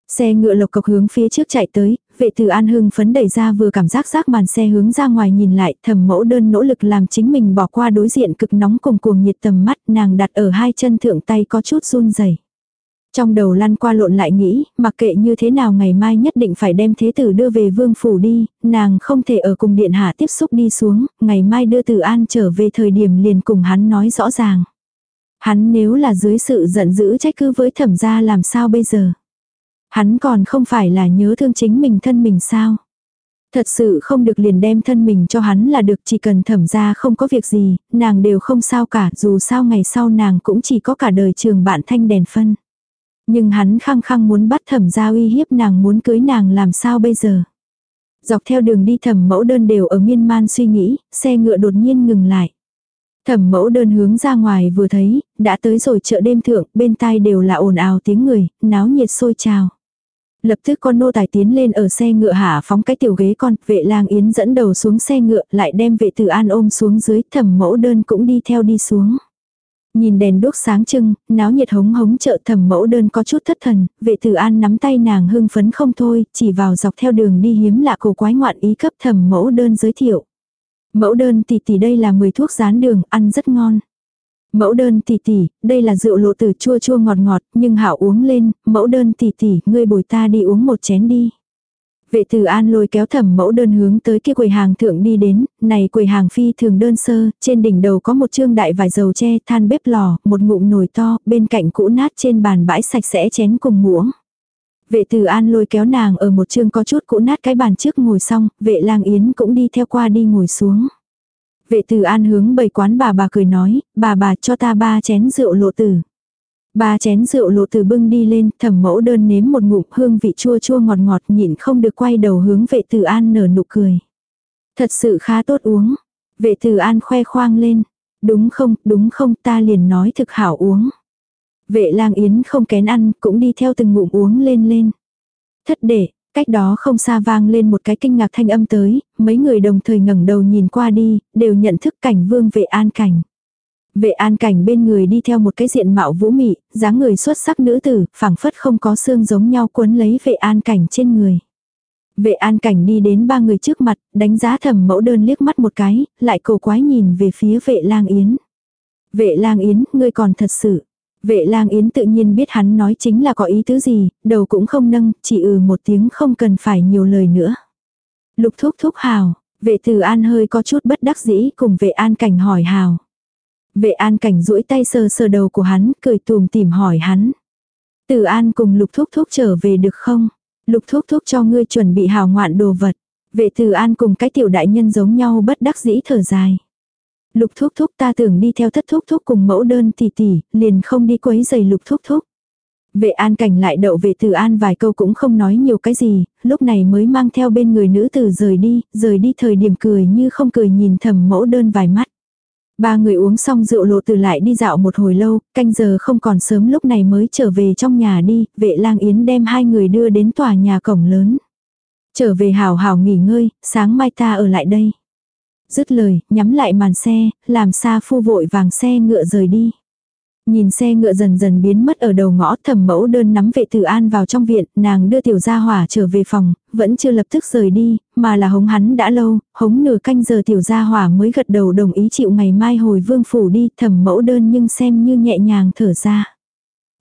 Xe ngựa lộc cộc hướng phía trước chạy tới, vệ tử an hưng phấn đẩy ra vừa cảm giác rác màn xe hướng ra ngoài nhìn lại, thầm mẫu đơn nỗ lực làm chính mình bỏ qua đối diện cực nóng cùng cuồng nhiệt tầm mắt, nàng đặt ở hai chân thượng tay có chút run rẩy. Trong đầu lăn qua lộn lại nghĩ, mặc kệ như thế nào ngày mai nhất định phải đem thế tử đưa về vương phủ đi, nàng không thể ở cùng điện hạ tiếp xúc đi xuống, ngày mai đưa tử an trở về thời điểm liền cùng hắn nói rõ ràng. Hắn nếu là dưới sự giận dữ trách cứ với thẩm gia làm sao bây giờ. Hắn còn không phải là nhớ thương chính mình thân mình sao. Thật sự không được liền đem thân mình cho hắn là được chỉ cần thẩm ra không có việc gì, nàng đều không sao cả dù sao ngày sau nàng cũng chỉ có cả đời trường bạn thanh đèn phân. Nhưng hắn khăng khăng muốn bắt thẩm ra uy hiếp nàng muốn cưới nàng làm sao bây giờ. Dọc theo đường đi thẩm mẫu đơn đều ở miên man suy nghĩ, xe ngựa đột nhiên ngừng lại. Thẩm mẫu đơn hướng ra ngoài vừa thấy, đã tới rồi chợ đêm thượng, bên tai đều là ồn ào tiếng người, náo nhiệt sôi trào. Lập tức con nô tài tiến lên ở xe ngựa hạ phóng cái tiểu ghế con, vệ lang yến dẫn đầu xuống xe ngựa, lại đem vệ tử an ôm xuống dưới, thẩm mẫu đơn cũng đi theo đi xuống. Nhìn đèn đốt sáng trưng, náo nhiệt hống hống chợ thẩm mẫu đơn có chút thất thần, vệ tử an nắm tay nàng hưng phấn không thôi, chỉ vào dọc theo đường đi hiếm lạ cổ quái ngoạn ý cấp thẩm mẫu đơn giới thiệu. Mẫu đơn tỷ tỷ đây là 10 thuốc rán đường, ăn rất ngon. Mẫu đơn tỷ tỷ, đây là rượu lộ tử chua chua ngọt ngọt, nhưng hảo uống lên, mẫu đơn tỷ tỷ, ngươi bồi ta đi uống một chén đi. Vệ tử an lôi kéo thẩm mẫu đơn hướng tới kia quầy hàng thượng đi đến, này quầy hàng phi thường đơn sơ, trên đỉnh đầu có một trương đại vải dầu che than bếp lò, một ngụm nồi to, bên cạnh cũ nát trên bàn bãi sạch sẽ chén cùng muỗng. Vệ tử an lôi kéo nàng ở một trương có chút cũ nát cái bàn trước ngồi xong, vệ lang yến cũng đi theo qua đi ngồi xuống. Vệ tử an hướng bầy quán bà bà cười nói, bà bà cho ta ba chén rượu lộ tử. Ba chén rượu lộ tử bưng đi lên, thẩm mẫu đơn nếm một ngụm hương vị chua chua ngọt ngọt nhịn không được quay đầu hướng vệ tử an nở nụ cười. Thật sự khá tốt uống. Vệ tử an khoe khoang lên. Đúng không, đúng không, ta liền nói thực hảo uống. Vệ lang yến không kén ăn, cũng đi theo từng ngụm uống lên lên. Thất để, cách đó không xa vang lên một cái kinh ngạc thanh âm tới, mấy người đồng thời ngẩng đầu nhìn qua đi, đều nhận thức cảnh vương vệ an cảnh. Vệ an cảnh bên người đi theo một cái diện mạo vũ mị, dáng người xuất sắc nữ tử, phảng phất không có xương giống nhau cuốn lấy vệ an cảnh trên người. Vệ an cảnh đi đến ba người trước mặt, đánh giá thầm mẫu đơn liếc mắt một cái, lại cầu quái nhìn về phía vệ lang yến. Vệ lang yến, ngươi còn thật sự. Vệ lang yến tự nhiên biết hắn nói chính là có ý tứ gì, đầu cũng không nâng, chỉ ừ một tiếng không cần phải nhiều lời nữa. Lục thúc thúc hào, vệ tử an hơi có chút bất đắc dĩ cùng vệ an cảnh hỏi hào. Vệ an cảnh duỗi tay sờ sờ đầu của hắn, cười tùm tìm hỏi hắn. Tử an cùng lục thúc thúc trở về được không? Lục thúc thúc cho ngươi chuẩn bị hào ngoạn đồ vật. Vệ tử an cùng cái tiểu đại nhân giống nhau bất đắc dĩ thở dài. Lục thúc thúc ta tưởng đi theo thất thúc thúc cùng mẫu đơn tỷ tỷ, liền không đi quấy giày lục thúc thúc. Vệ an cảnh lại đậu vệ từ an vài câu cũng không nói nhiều cái gì, lúc này mới mang theo bên người nữ tử rời đi, rời đi thời điểm cười như không cười nhìn thầm mẫu đơn vài mắt. Ba người uống xong rượu lộ từ lại đi dạo một hồi lâu, canh giờ không còn sớm lúc này mới trở về trong nhà đi, vệ lang yến đem hai người đưa đến tòa nhà cổng lớn. Trở về hào hào nghỉ ngơi, sáng mai ta ở lại đây. Dứt lời, nhắm lại màn xe, làm xa phu vội vàng xe ngựa rời đi. Nhìn xe ngựa dần dần biến mất ở đầu ngõ thẩm mẫu đơn nắm vệ tử an vào trong viện, nàng đưa tiểu gia hỏa trở về phòng, vẫn chưa lập tức rời đi, mà là hống hắn đã lâu, hống nửa canh giờ tiểu gia hỏa mới gật đầu đồng ý chịu ngày mai hồi vương phủ đi, thẩm mẫu đơn nhưng xem như nhẹ nhàng thở ra.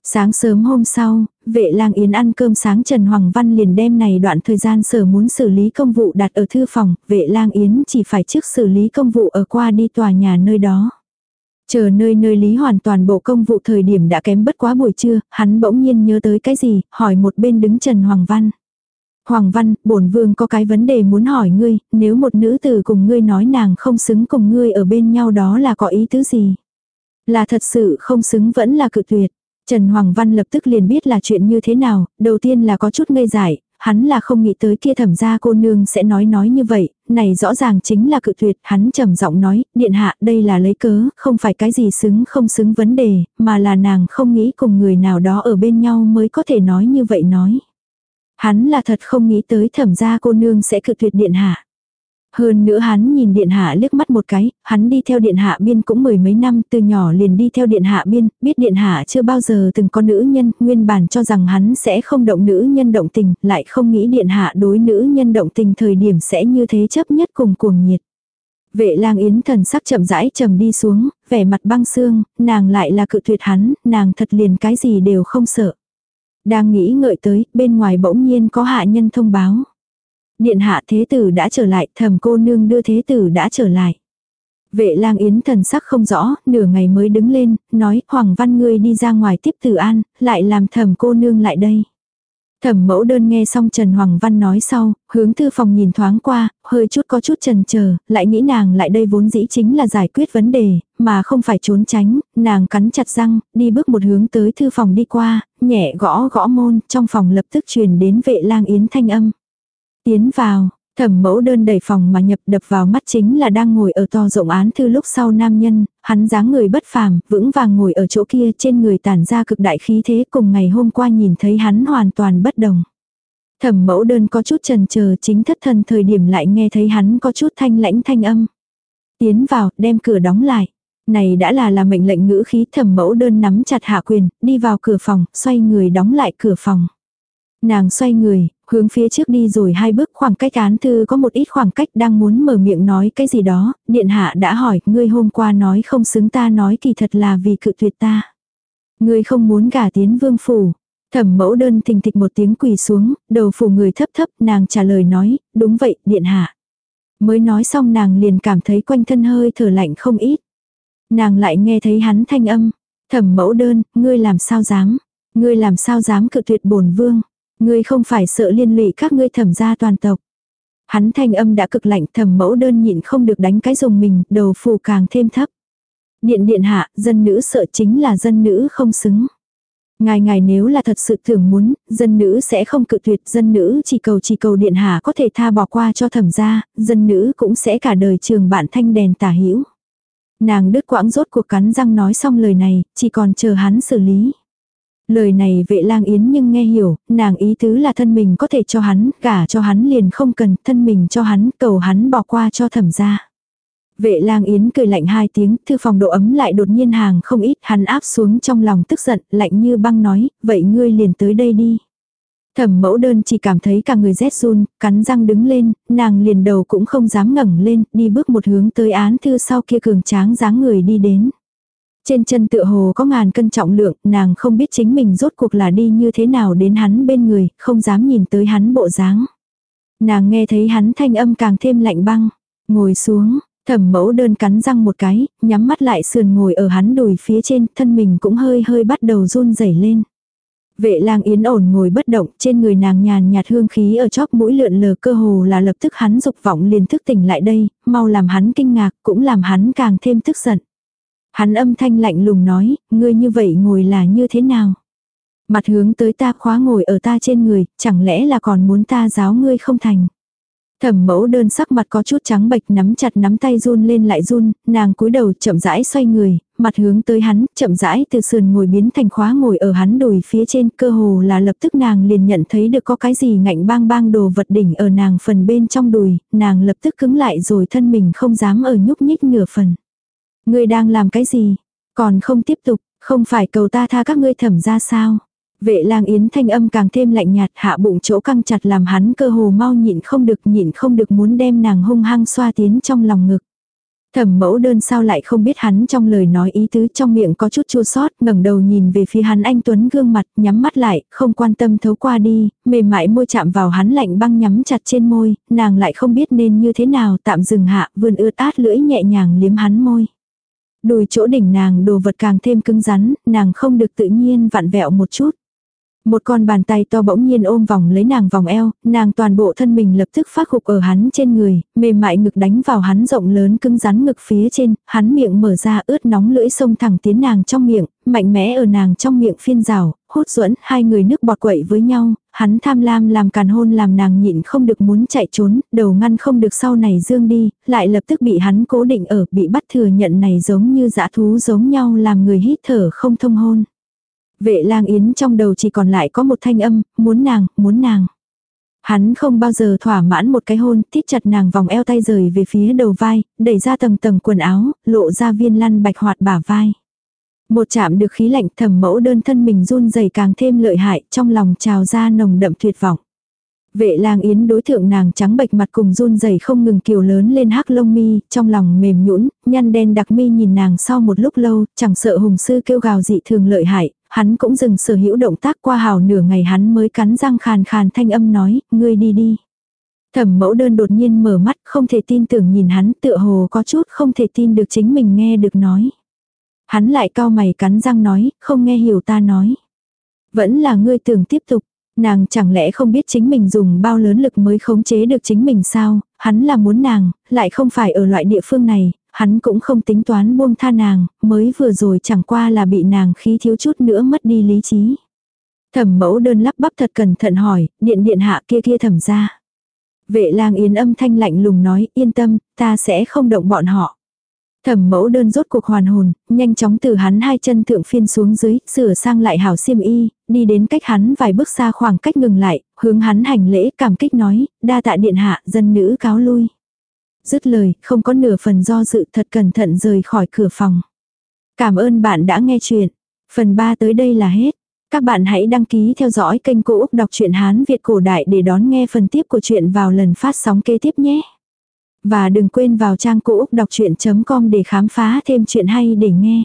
Sáng sớm hôm sau, vệ lang yến ăn cơm sáng Trần Hoàng Văn liền đem này đoạn thời gian sở muốn xử lý công vụ đặt ở thư phòng, vệ lang yến chỉ phải trước xử lý công vụ ở qua đi tòa nhà nơi đó. Chờ nơi nơi lý hoàn toàn bộ công vụ thời điểm đã kém bất quá buổi trưa, hắn bỗng nhiên nhớ tới cái gì, hỏi một bên đứng Trần Hoàng Văn. Hoàng Văn, bổn vương có cái vấn đề muốn hỏi ngươi, nếu một nữ tử cùng ngươi nói nàng không xứng cùng ngươi ở bên nhau đó là có ý tứ gì? Là thật sự không xứng vẫn là cự tuyệt. Trần Hoàng Văn lập tức liền biết là chuyện như thế nào, đầu tiên là có chút ngây dại, hắn là không nghĩ tới kia thẩm gia cô nương sẽ nói nói như vậy, này rõ ràng chính là cự tuyệt, hắn trầm giọng nói, điện hạ đây là lấy cớ, không phải cái gì xứng không xứng vấn đề, mà là nàng không nghĩ cùng người nào đó ở bên nhau mới có thể nói như vậy nói. Hắn là thật không nghĩ tới thẩm gia cô nương sẽ cự tuyệt điện hạ. Hơn nữa hắn nhìn điện hạ liếc mắt một cái, hắn đi theo điện hạ biên cũng mười mấy năm, từ nhỏ liền đi theo điện hạ biên, biết điện hạ chưa bao giờ từng có nữ nhân, nguyên bản cho rằng hắn sẽ không động nữ nhân động tình, lại không nghĩ điện hạ đối nữ nhân động tình thời điểm sẽ như thế chấp nhất cùng cuồng nhiệt. Vệ lang yến thần sắc chậm rãi trầm đi xuống, vẻ mặt băng xương, nàng lại là cự tuyệt hắn, nàng thật liền cái gì đều không sợ. Đang nghĩ ngợi tới, bên ngoài bỗng nhiên có hạ nhân thông báo. Điện hạ thế tử đã trở lại, thầm cô nương đưa thế tử đã trở lại. Vệ lang yến thần sắc không rõ, nửa ngày mới đứng lên, nói, Hoàng văn ngươi đi ra ngoài tiếp tử an, lại làm thầm cô nương lại đây. Thẩm mẫu đơn nghe xong Trần Hoàng Văn nói sau, hướng thư phòng nhìn thoáng qua, hơi chút có chút trần chờ lại nghĩ nàng lại đây vốn dĩ chính là giải quyết vấn đề, mà không phải trốn tránh, nàng cắn chặt răng, đi bước một hướng tới thư phòng đi qua, nhẹ gõ gõ môn, trong phòng lập tức truyền đến vệ lang yến thanh âm. Tiến vào, thẩm mẫu đơn đẩy phòng mà nhập đập vào mắt chính là đang ngồi ở to rộng án thư lúc sau nam nhân, hắn dáng người bất phàm, vững vàng ngồi ở chỗ kia trên người tản ra cực đại khí thế cùng ngày hôm qua nhìn thấy hắn hoàn toàn bất đồng. Thẩm mẫu đơn có chút trần chờ chính thất thần thời điểm lại nghe thấy hắn có chút thanh lãnh thanh âm. Tiến vào, đem cửa đóng lại. Này đã là là mệnh lệnh ngữ khí thẩm mẫu đơn nắm chặt hạ quyền, đi vào cửa phòng, xoay người đóng lại cửa phòng. Nàng xoay người, hướng phía trước đi rồi hai bước khoảng cách án thư có một ít khoảng cách đang muốn mở miệng nói cái gì đó, điện hạ đã hỏi, ngươi hôm qua nói không xứng ta nói kỳ thật là vì cự tuyệt ta. Ngươi không muốn gả tiến vương phủ. Thẩm mẫu đơn thình thịch một tiếng quỳ xuống, đầu phủ người thấp thấp, nàng trả lời nói, đúng vậy, điện hạ. Mới nói xong nàng liền cảm thấy quanh thân hơi thở lạnh không ít. Nàng lại nghe thấy hắn thanh âm, thẩm mẫu đơn, ngươi làm sao dám, ngươi làm sao dám cự tuyệt bổn vương, ngươi không phải sợ liên lụy các ngươi thẩm gia toàn tộc. Hắn thanh âm đã cực lạnh thẩm mẫu đơn nhịn không được đánh cái dùng mình, đầu phủ càng thêm thấp. Điện điện hạ, dân nữ sợ chính là dân nữ không xứng. Ngài ngài nếu là thật sự tưởng muốn, dân nữ sẽ không cự tuyệt, dân nữ chỉ cầu chỉ cầu điện hạ có thể tha bỏ qua cho thẩm gia, dân nữ cũng sẽ cả đời trường bạn thanh đèn tả hữu Nàng đứt quãng rốt cuộc cắn răng nói xong lời này, chỉ còn chờ hắn xử lý. Lời này vệ lang yến nhưng nghe hiểu, nàng ý tứ là thân mình có thể cho hắn, cả cho hắn liền không cần, thân mình cho hắn, cầu hắn bỏ qua cho thẩm gia. Vệ lang yến cười lạnh hai tiếng, thư phòng độ ấm lại đột nhiên hàng không ít, hắn áp xuống trong lòng tức giận, lạnh như băng nói, vậy ngươi liền tới đây đi. Thẩm mẫu đơn chỉ cảm thấy cả người rét run, cắn răng đứng lên, nàng liền đầu cũng không dám ngẩng lên, đi bước một hướng tới án thư sau kia cường tráng dáng người đi đến. Trên chân tựa hồ có ngàn cân trọng lượng, nàng không biết chính mình rốt cuộc là đi như thế nào đến hắn bên người, không dám nhìn tới hắn bộ dáng. Nàng nghe thấy hắn thanh âm càng thêm lạnh băng, ngồi xuống, Thẩm mẫu đơn cắn răng một cái, nhắm mắt lại sườn ngồi ở hắn đùi phía trên, thân mình cũng hơi hơi bắt đầu run rẩy lên. Vệ lang yến ổn ngồi bất động, trên người nàng nhàn nhạt hương khí ở chóp mũi lượn lờ cơ hồ là lập tức hắn dục vọng liền thức tỉnh lại đây, mau làm hắn kinh ngạc, cũng làm hắn càng thêm tức giận. Hắn âm thanh lạnh lùng nói, ngươi như vậy ngồi là như thế nào? Mặt hướng tới ta khóa ngồi ở ta trên người, chẳng lẽ là còn muốn ta giáo ngươi không thành? Thẩm mẫu đơn sắc mặt có chút trắng bệch nắm chặt nắm tay run lên lại run, nàng cúi đầu chậm rãi xoay người, mặt hướng tới hắn, chậm rãi từ sườn ngồi biến thành khóa ngồi ở hắn đùi phía trên cơ hồ là lập tức nàng liền nhận thấy được có cái gì ngạnh bang bang đồ vật đỉnh ở nàng phần bên trong đùi, nàng lập tức cứng lại rồi thân mình không dám ở nhúc nhích nửa phần. Ngươi đang làm cái gì? Còn không tiếp tục, không phải cầu ta tha các ngươi thẩm ra sao? Vệ lang yến thanh âm càng thêm lạnh nhạt hạ bụng chỗ căng chặt làm hắn cơ hồ mau nhịn không được nhịn không được muốn đem nàng hung hăng xoa tiến trong lòng ngực. Thẩm mẫu đơn sao lại không biết hắn trong lời nói ý tứ trong miệng có chút chua sót, ngẩng đầu nhìn về phía hắn anh Tuấn gương mặt, nhắm mắt lại, không quan tâm thấu qua đi, mềm mại môi chạm vào hắn lạnh băng nhắm chặt trên môi, nàng lại không biết nên như thế nào tạm dừng hạ, vươn ướt át lưỡi nhẹ nhàng liếm hắn môi. Đùi chỗ đỉnh nàng đồ vật càng thêm cứng rắn, nàng không được tự nhiên vặn vẹo một chút. Một con bàn tay to bỗng nhiên ôm vòng lấy nàng vòng eo, nàng toàn bộ thân mình lập tức phát hục ở hắn trên người, mềm mại ngực đánh vào hắn rộng lớn cứng rắn ngực phía trên, hắn miệng mở ra ướt nóng lưỡi sông thẳng tiến nàng trong miệng, mạnh mẽ ở nàng trong miệng phiên rào, hút duẫn hai người nước bọt quậy với nhau, hắn tham lam làm càn hôn làm nàng nhịn không được muốn chạy trốn, đầu ngăn không được sau này dương đi, lại lập tức bị hắn cố định ở, bị bắt thừa nhận này giống như dã thú giống nhau làm người hít thở không thông hôn. Vệ lang yến trong đầu chỉ còn lại có một thanh âm, muốn nàng, muốn nàng. Hắn không bao giờ thỏa mãn một cái hôn, tít chặt nàng vòng eo tay rời về phía đầu vai, đẩy ra tầng tầng quần áo, lộ ra viên lăn bạch hoạt bả vai. Một chạm được khí lạnh thầm mẫu đơn thân mình run rẩy càng thêm lợi hại, trong lòng trào ra nồng đậm tuyệt vọng. Vệ lang yến đối thượng nàng trắng bệch mặt cùng run rẩy không ngừng kiều lớn lên hắc lông mi, trong lòng mềm nhũn, nhăn đen đặc mi nhìn nàng sau một lúc lâu, chẳng sợ hùng sư kêu gào dị thường lợi hại, hắn cũng dừng sở hữu động tác qua hào nửa ngày hắn mới cắn răng khàn khàn thanh âm nói, ngươi đi đi. Thẩm mẫu đơn đột nhiên mở mắt không thể tin tưởng nhìn hắn tựa hồ có chút không thể tin được chính mình nghe được nói. Hắn lại cao mày cắn răng nói, không nghe hiểu ta nói. Vẫn là ngươi tưởng tiếp tục, nàng chẳng lẽ không biết chính mình dùng bao lớn lực mới khống chế được chính mình sao, hắn là muốn nàng, lại không phải ở loại địa phương này, hắn cũng không tính toán buông tha nàng, mới vừa rồi chẳng qua là bị nàng khí thiếu chút nữa mất đi lý trí. Thẩm mẫu đơn lắp bắp thật cẩn thận hỏi, điện điện hạ kia kia thẩm ra. Vệ lang yến âm thanh lạnh lùng nói, yên tâm, ta sẽ không động bọn họ. Thẩm mẫu đơn rốt cuộc hoàn hồn, nhanh chóng từ hắn hai chân thượng phiên xuống dưới, sửa sang lại hảo xiêm y, đi đến cách hắn vài bước xa khoảng cách ngừng lại, hướng hắn hành lễ cảm kích nói, đa tạ điện hạ, dân nữ cáo lui. Dứt lời, không có nửa phần do dự thật cẩn thận rời khỏi cửa phòng. Cảm ơn bạn đã nghe chuyện. Phần 3 tới đây là hết. Các bạn hãy đăng ký theo dõi kênh Cô Úc Đọc truyện Hán Việt Cổ Đại để đón nghe phần tiếp của chuyện vào lần phát sóng kế tiếp nhé. Và đừng quên vào trang Cô Úc Đọc Chuyện.com để khám phá thêm chuyện hay để nghe.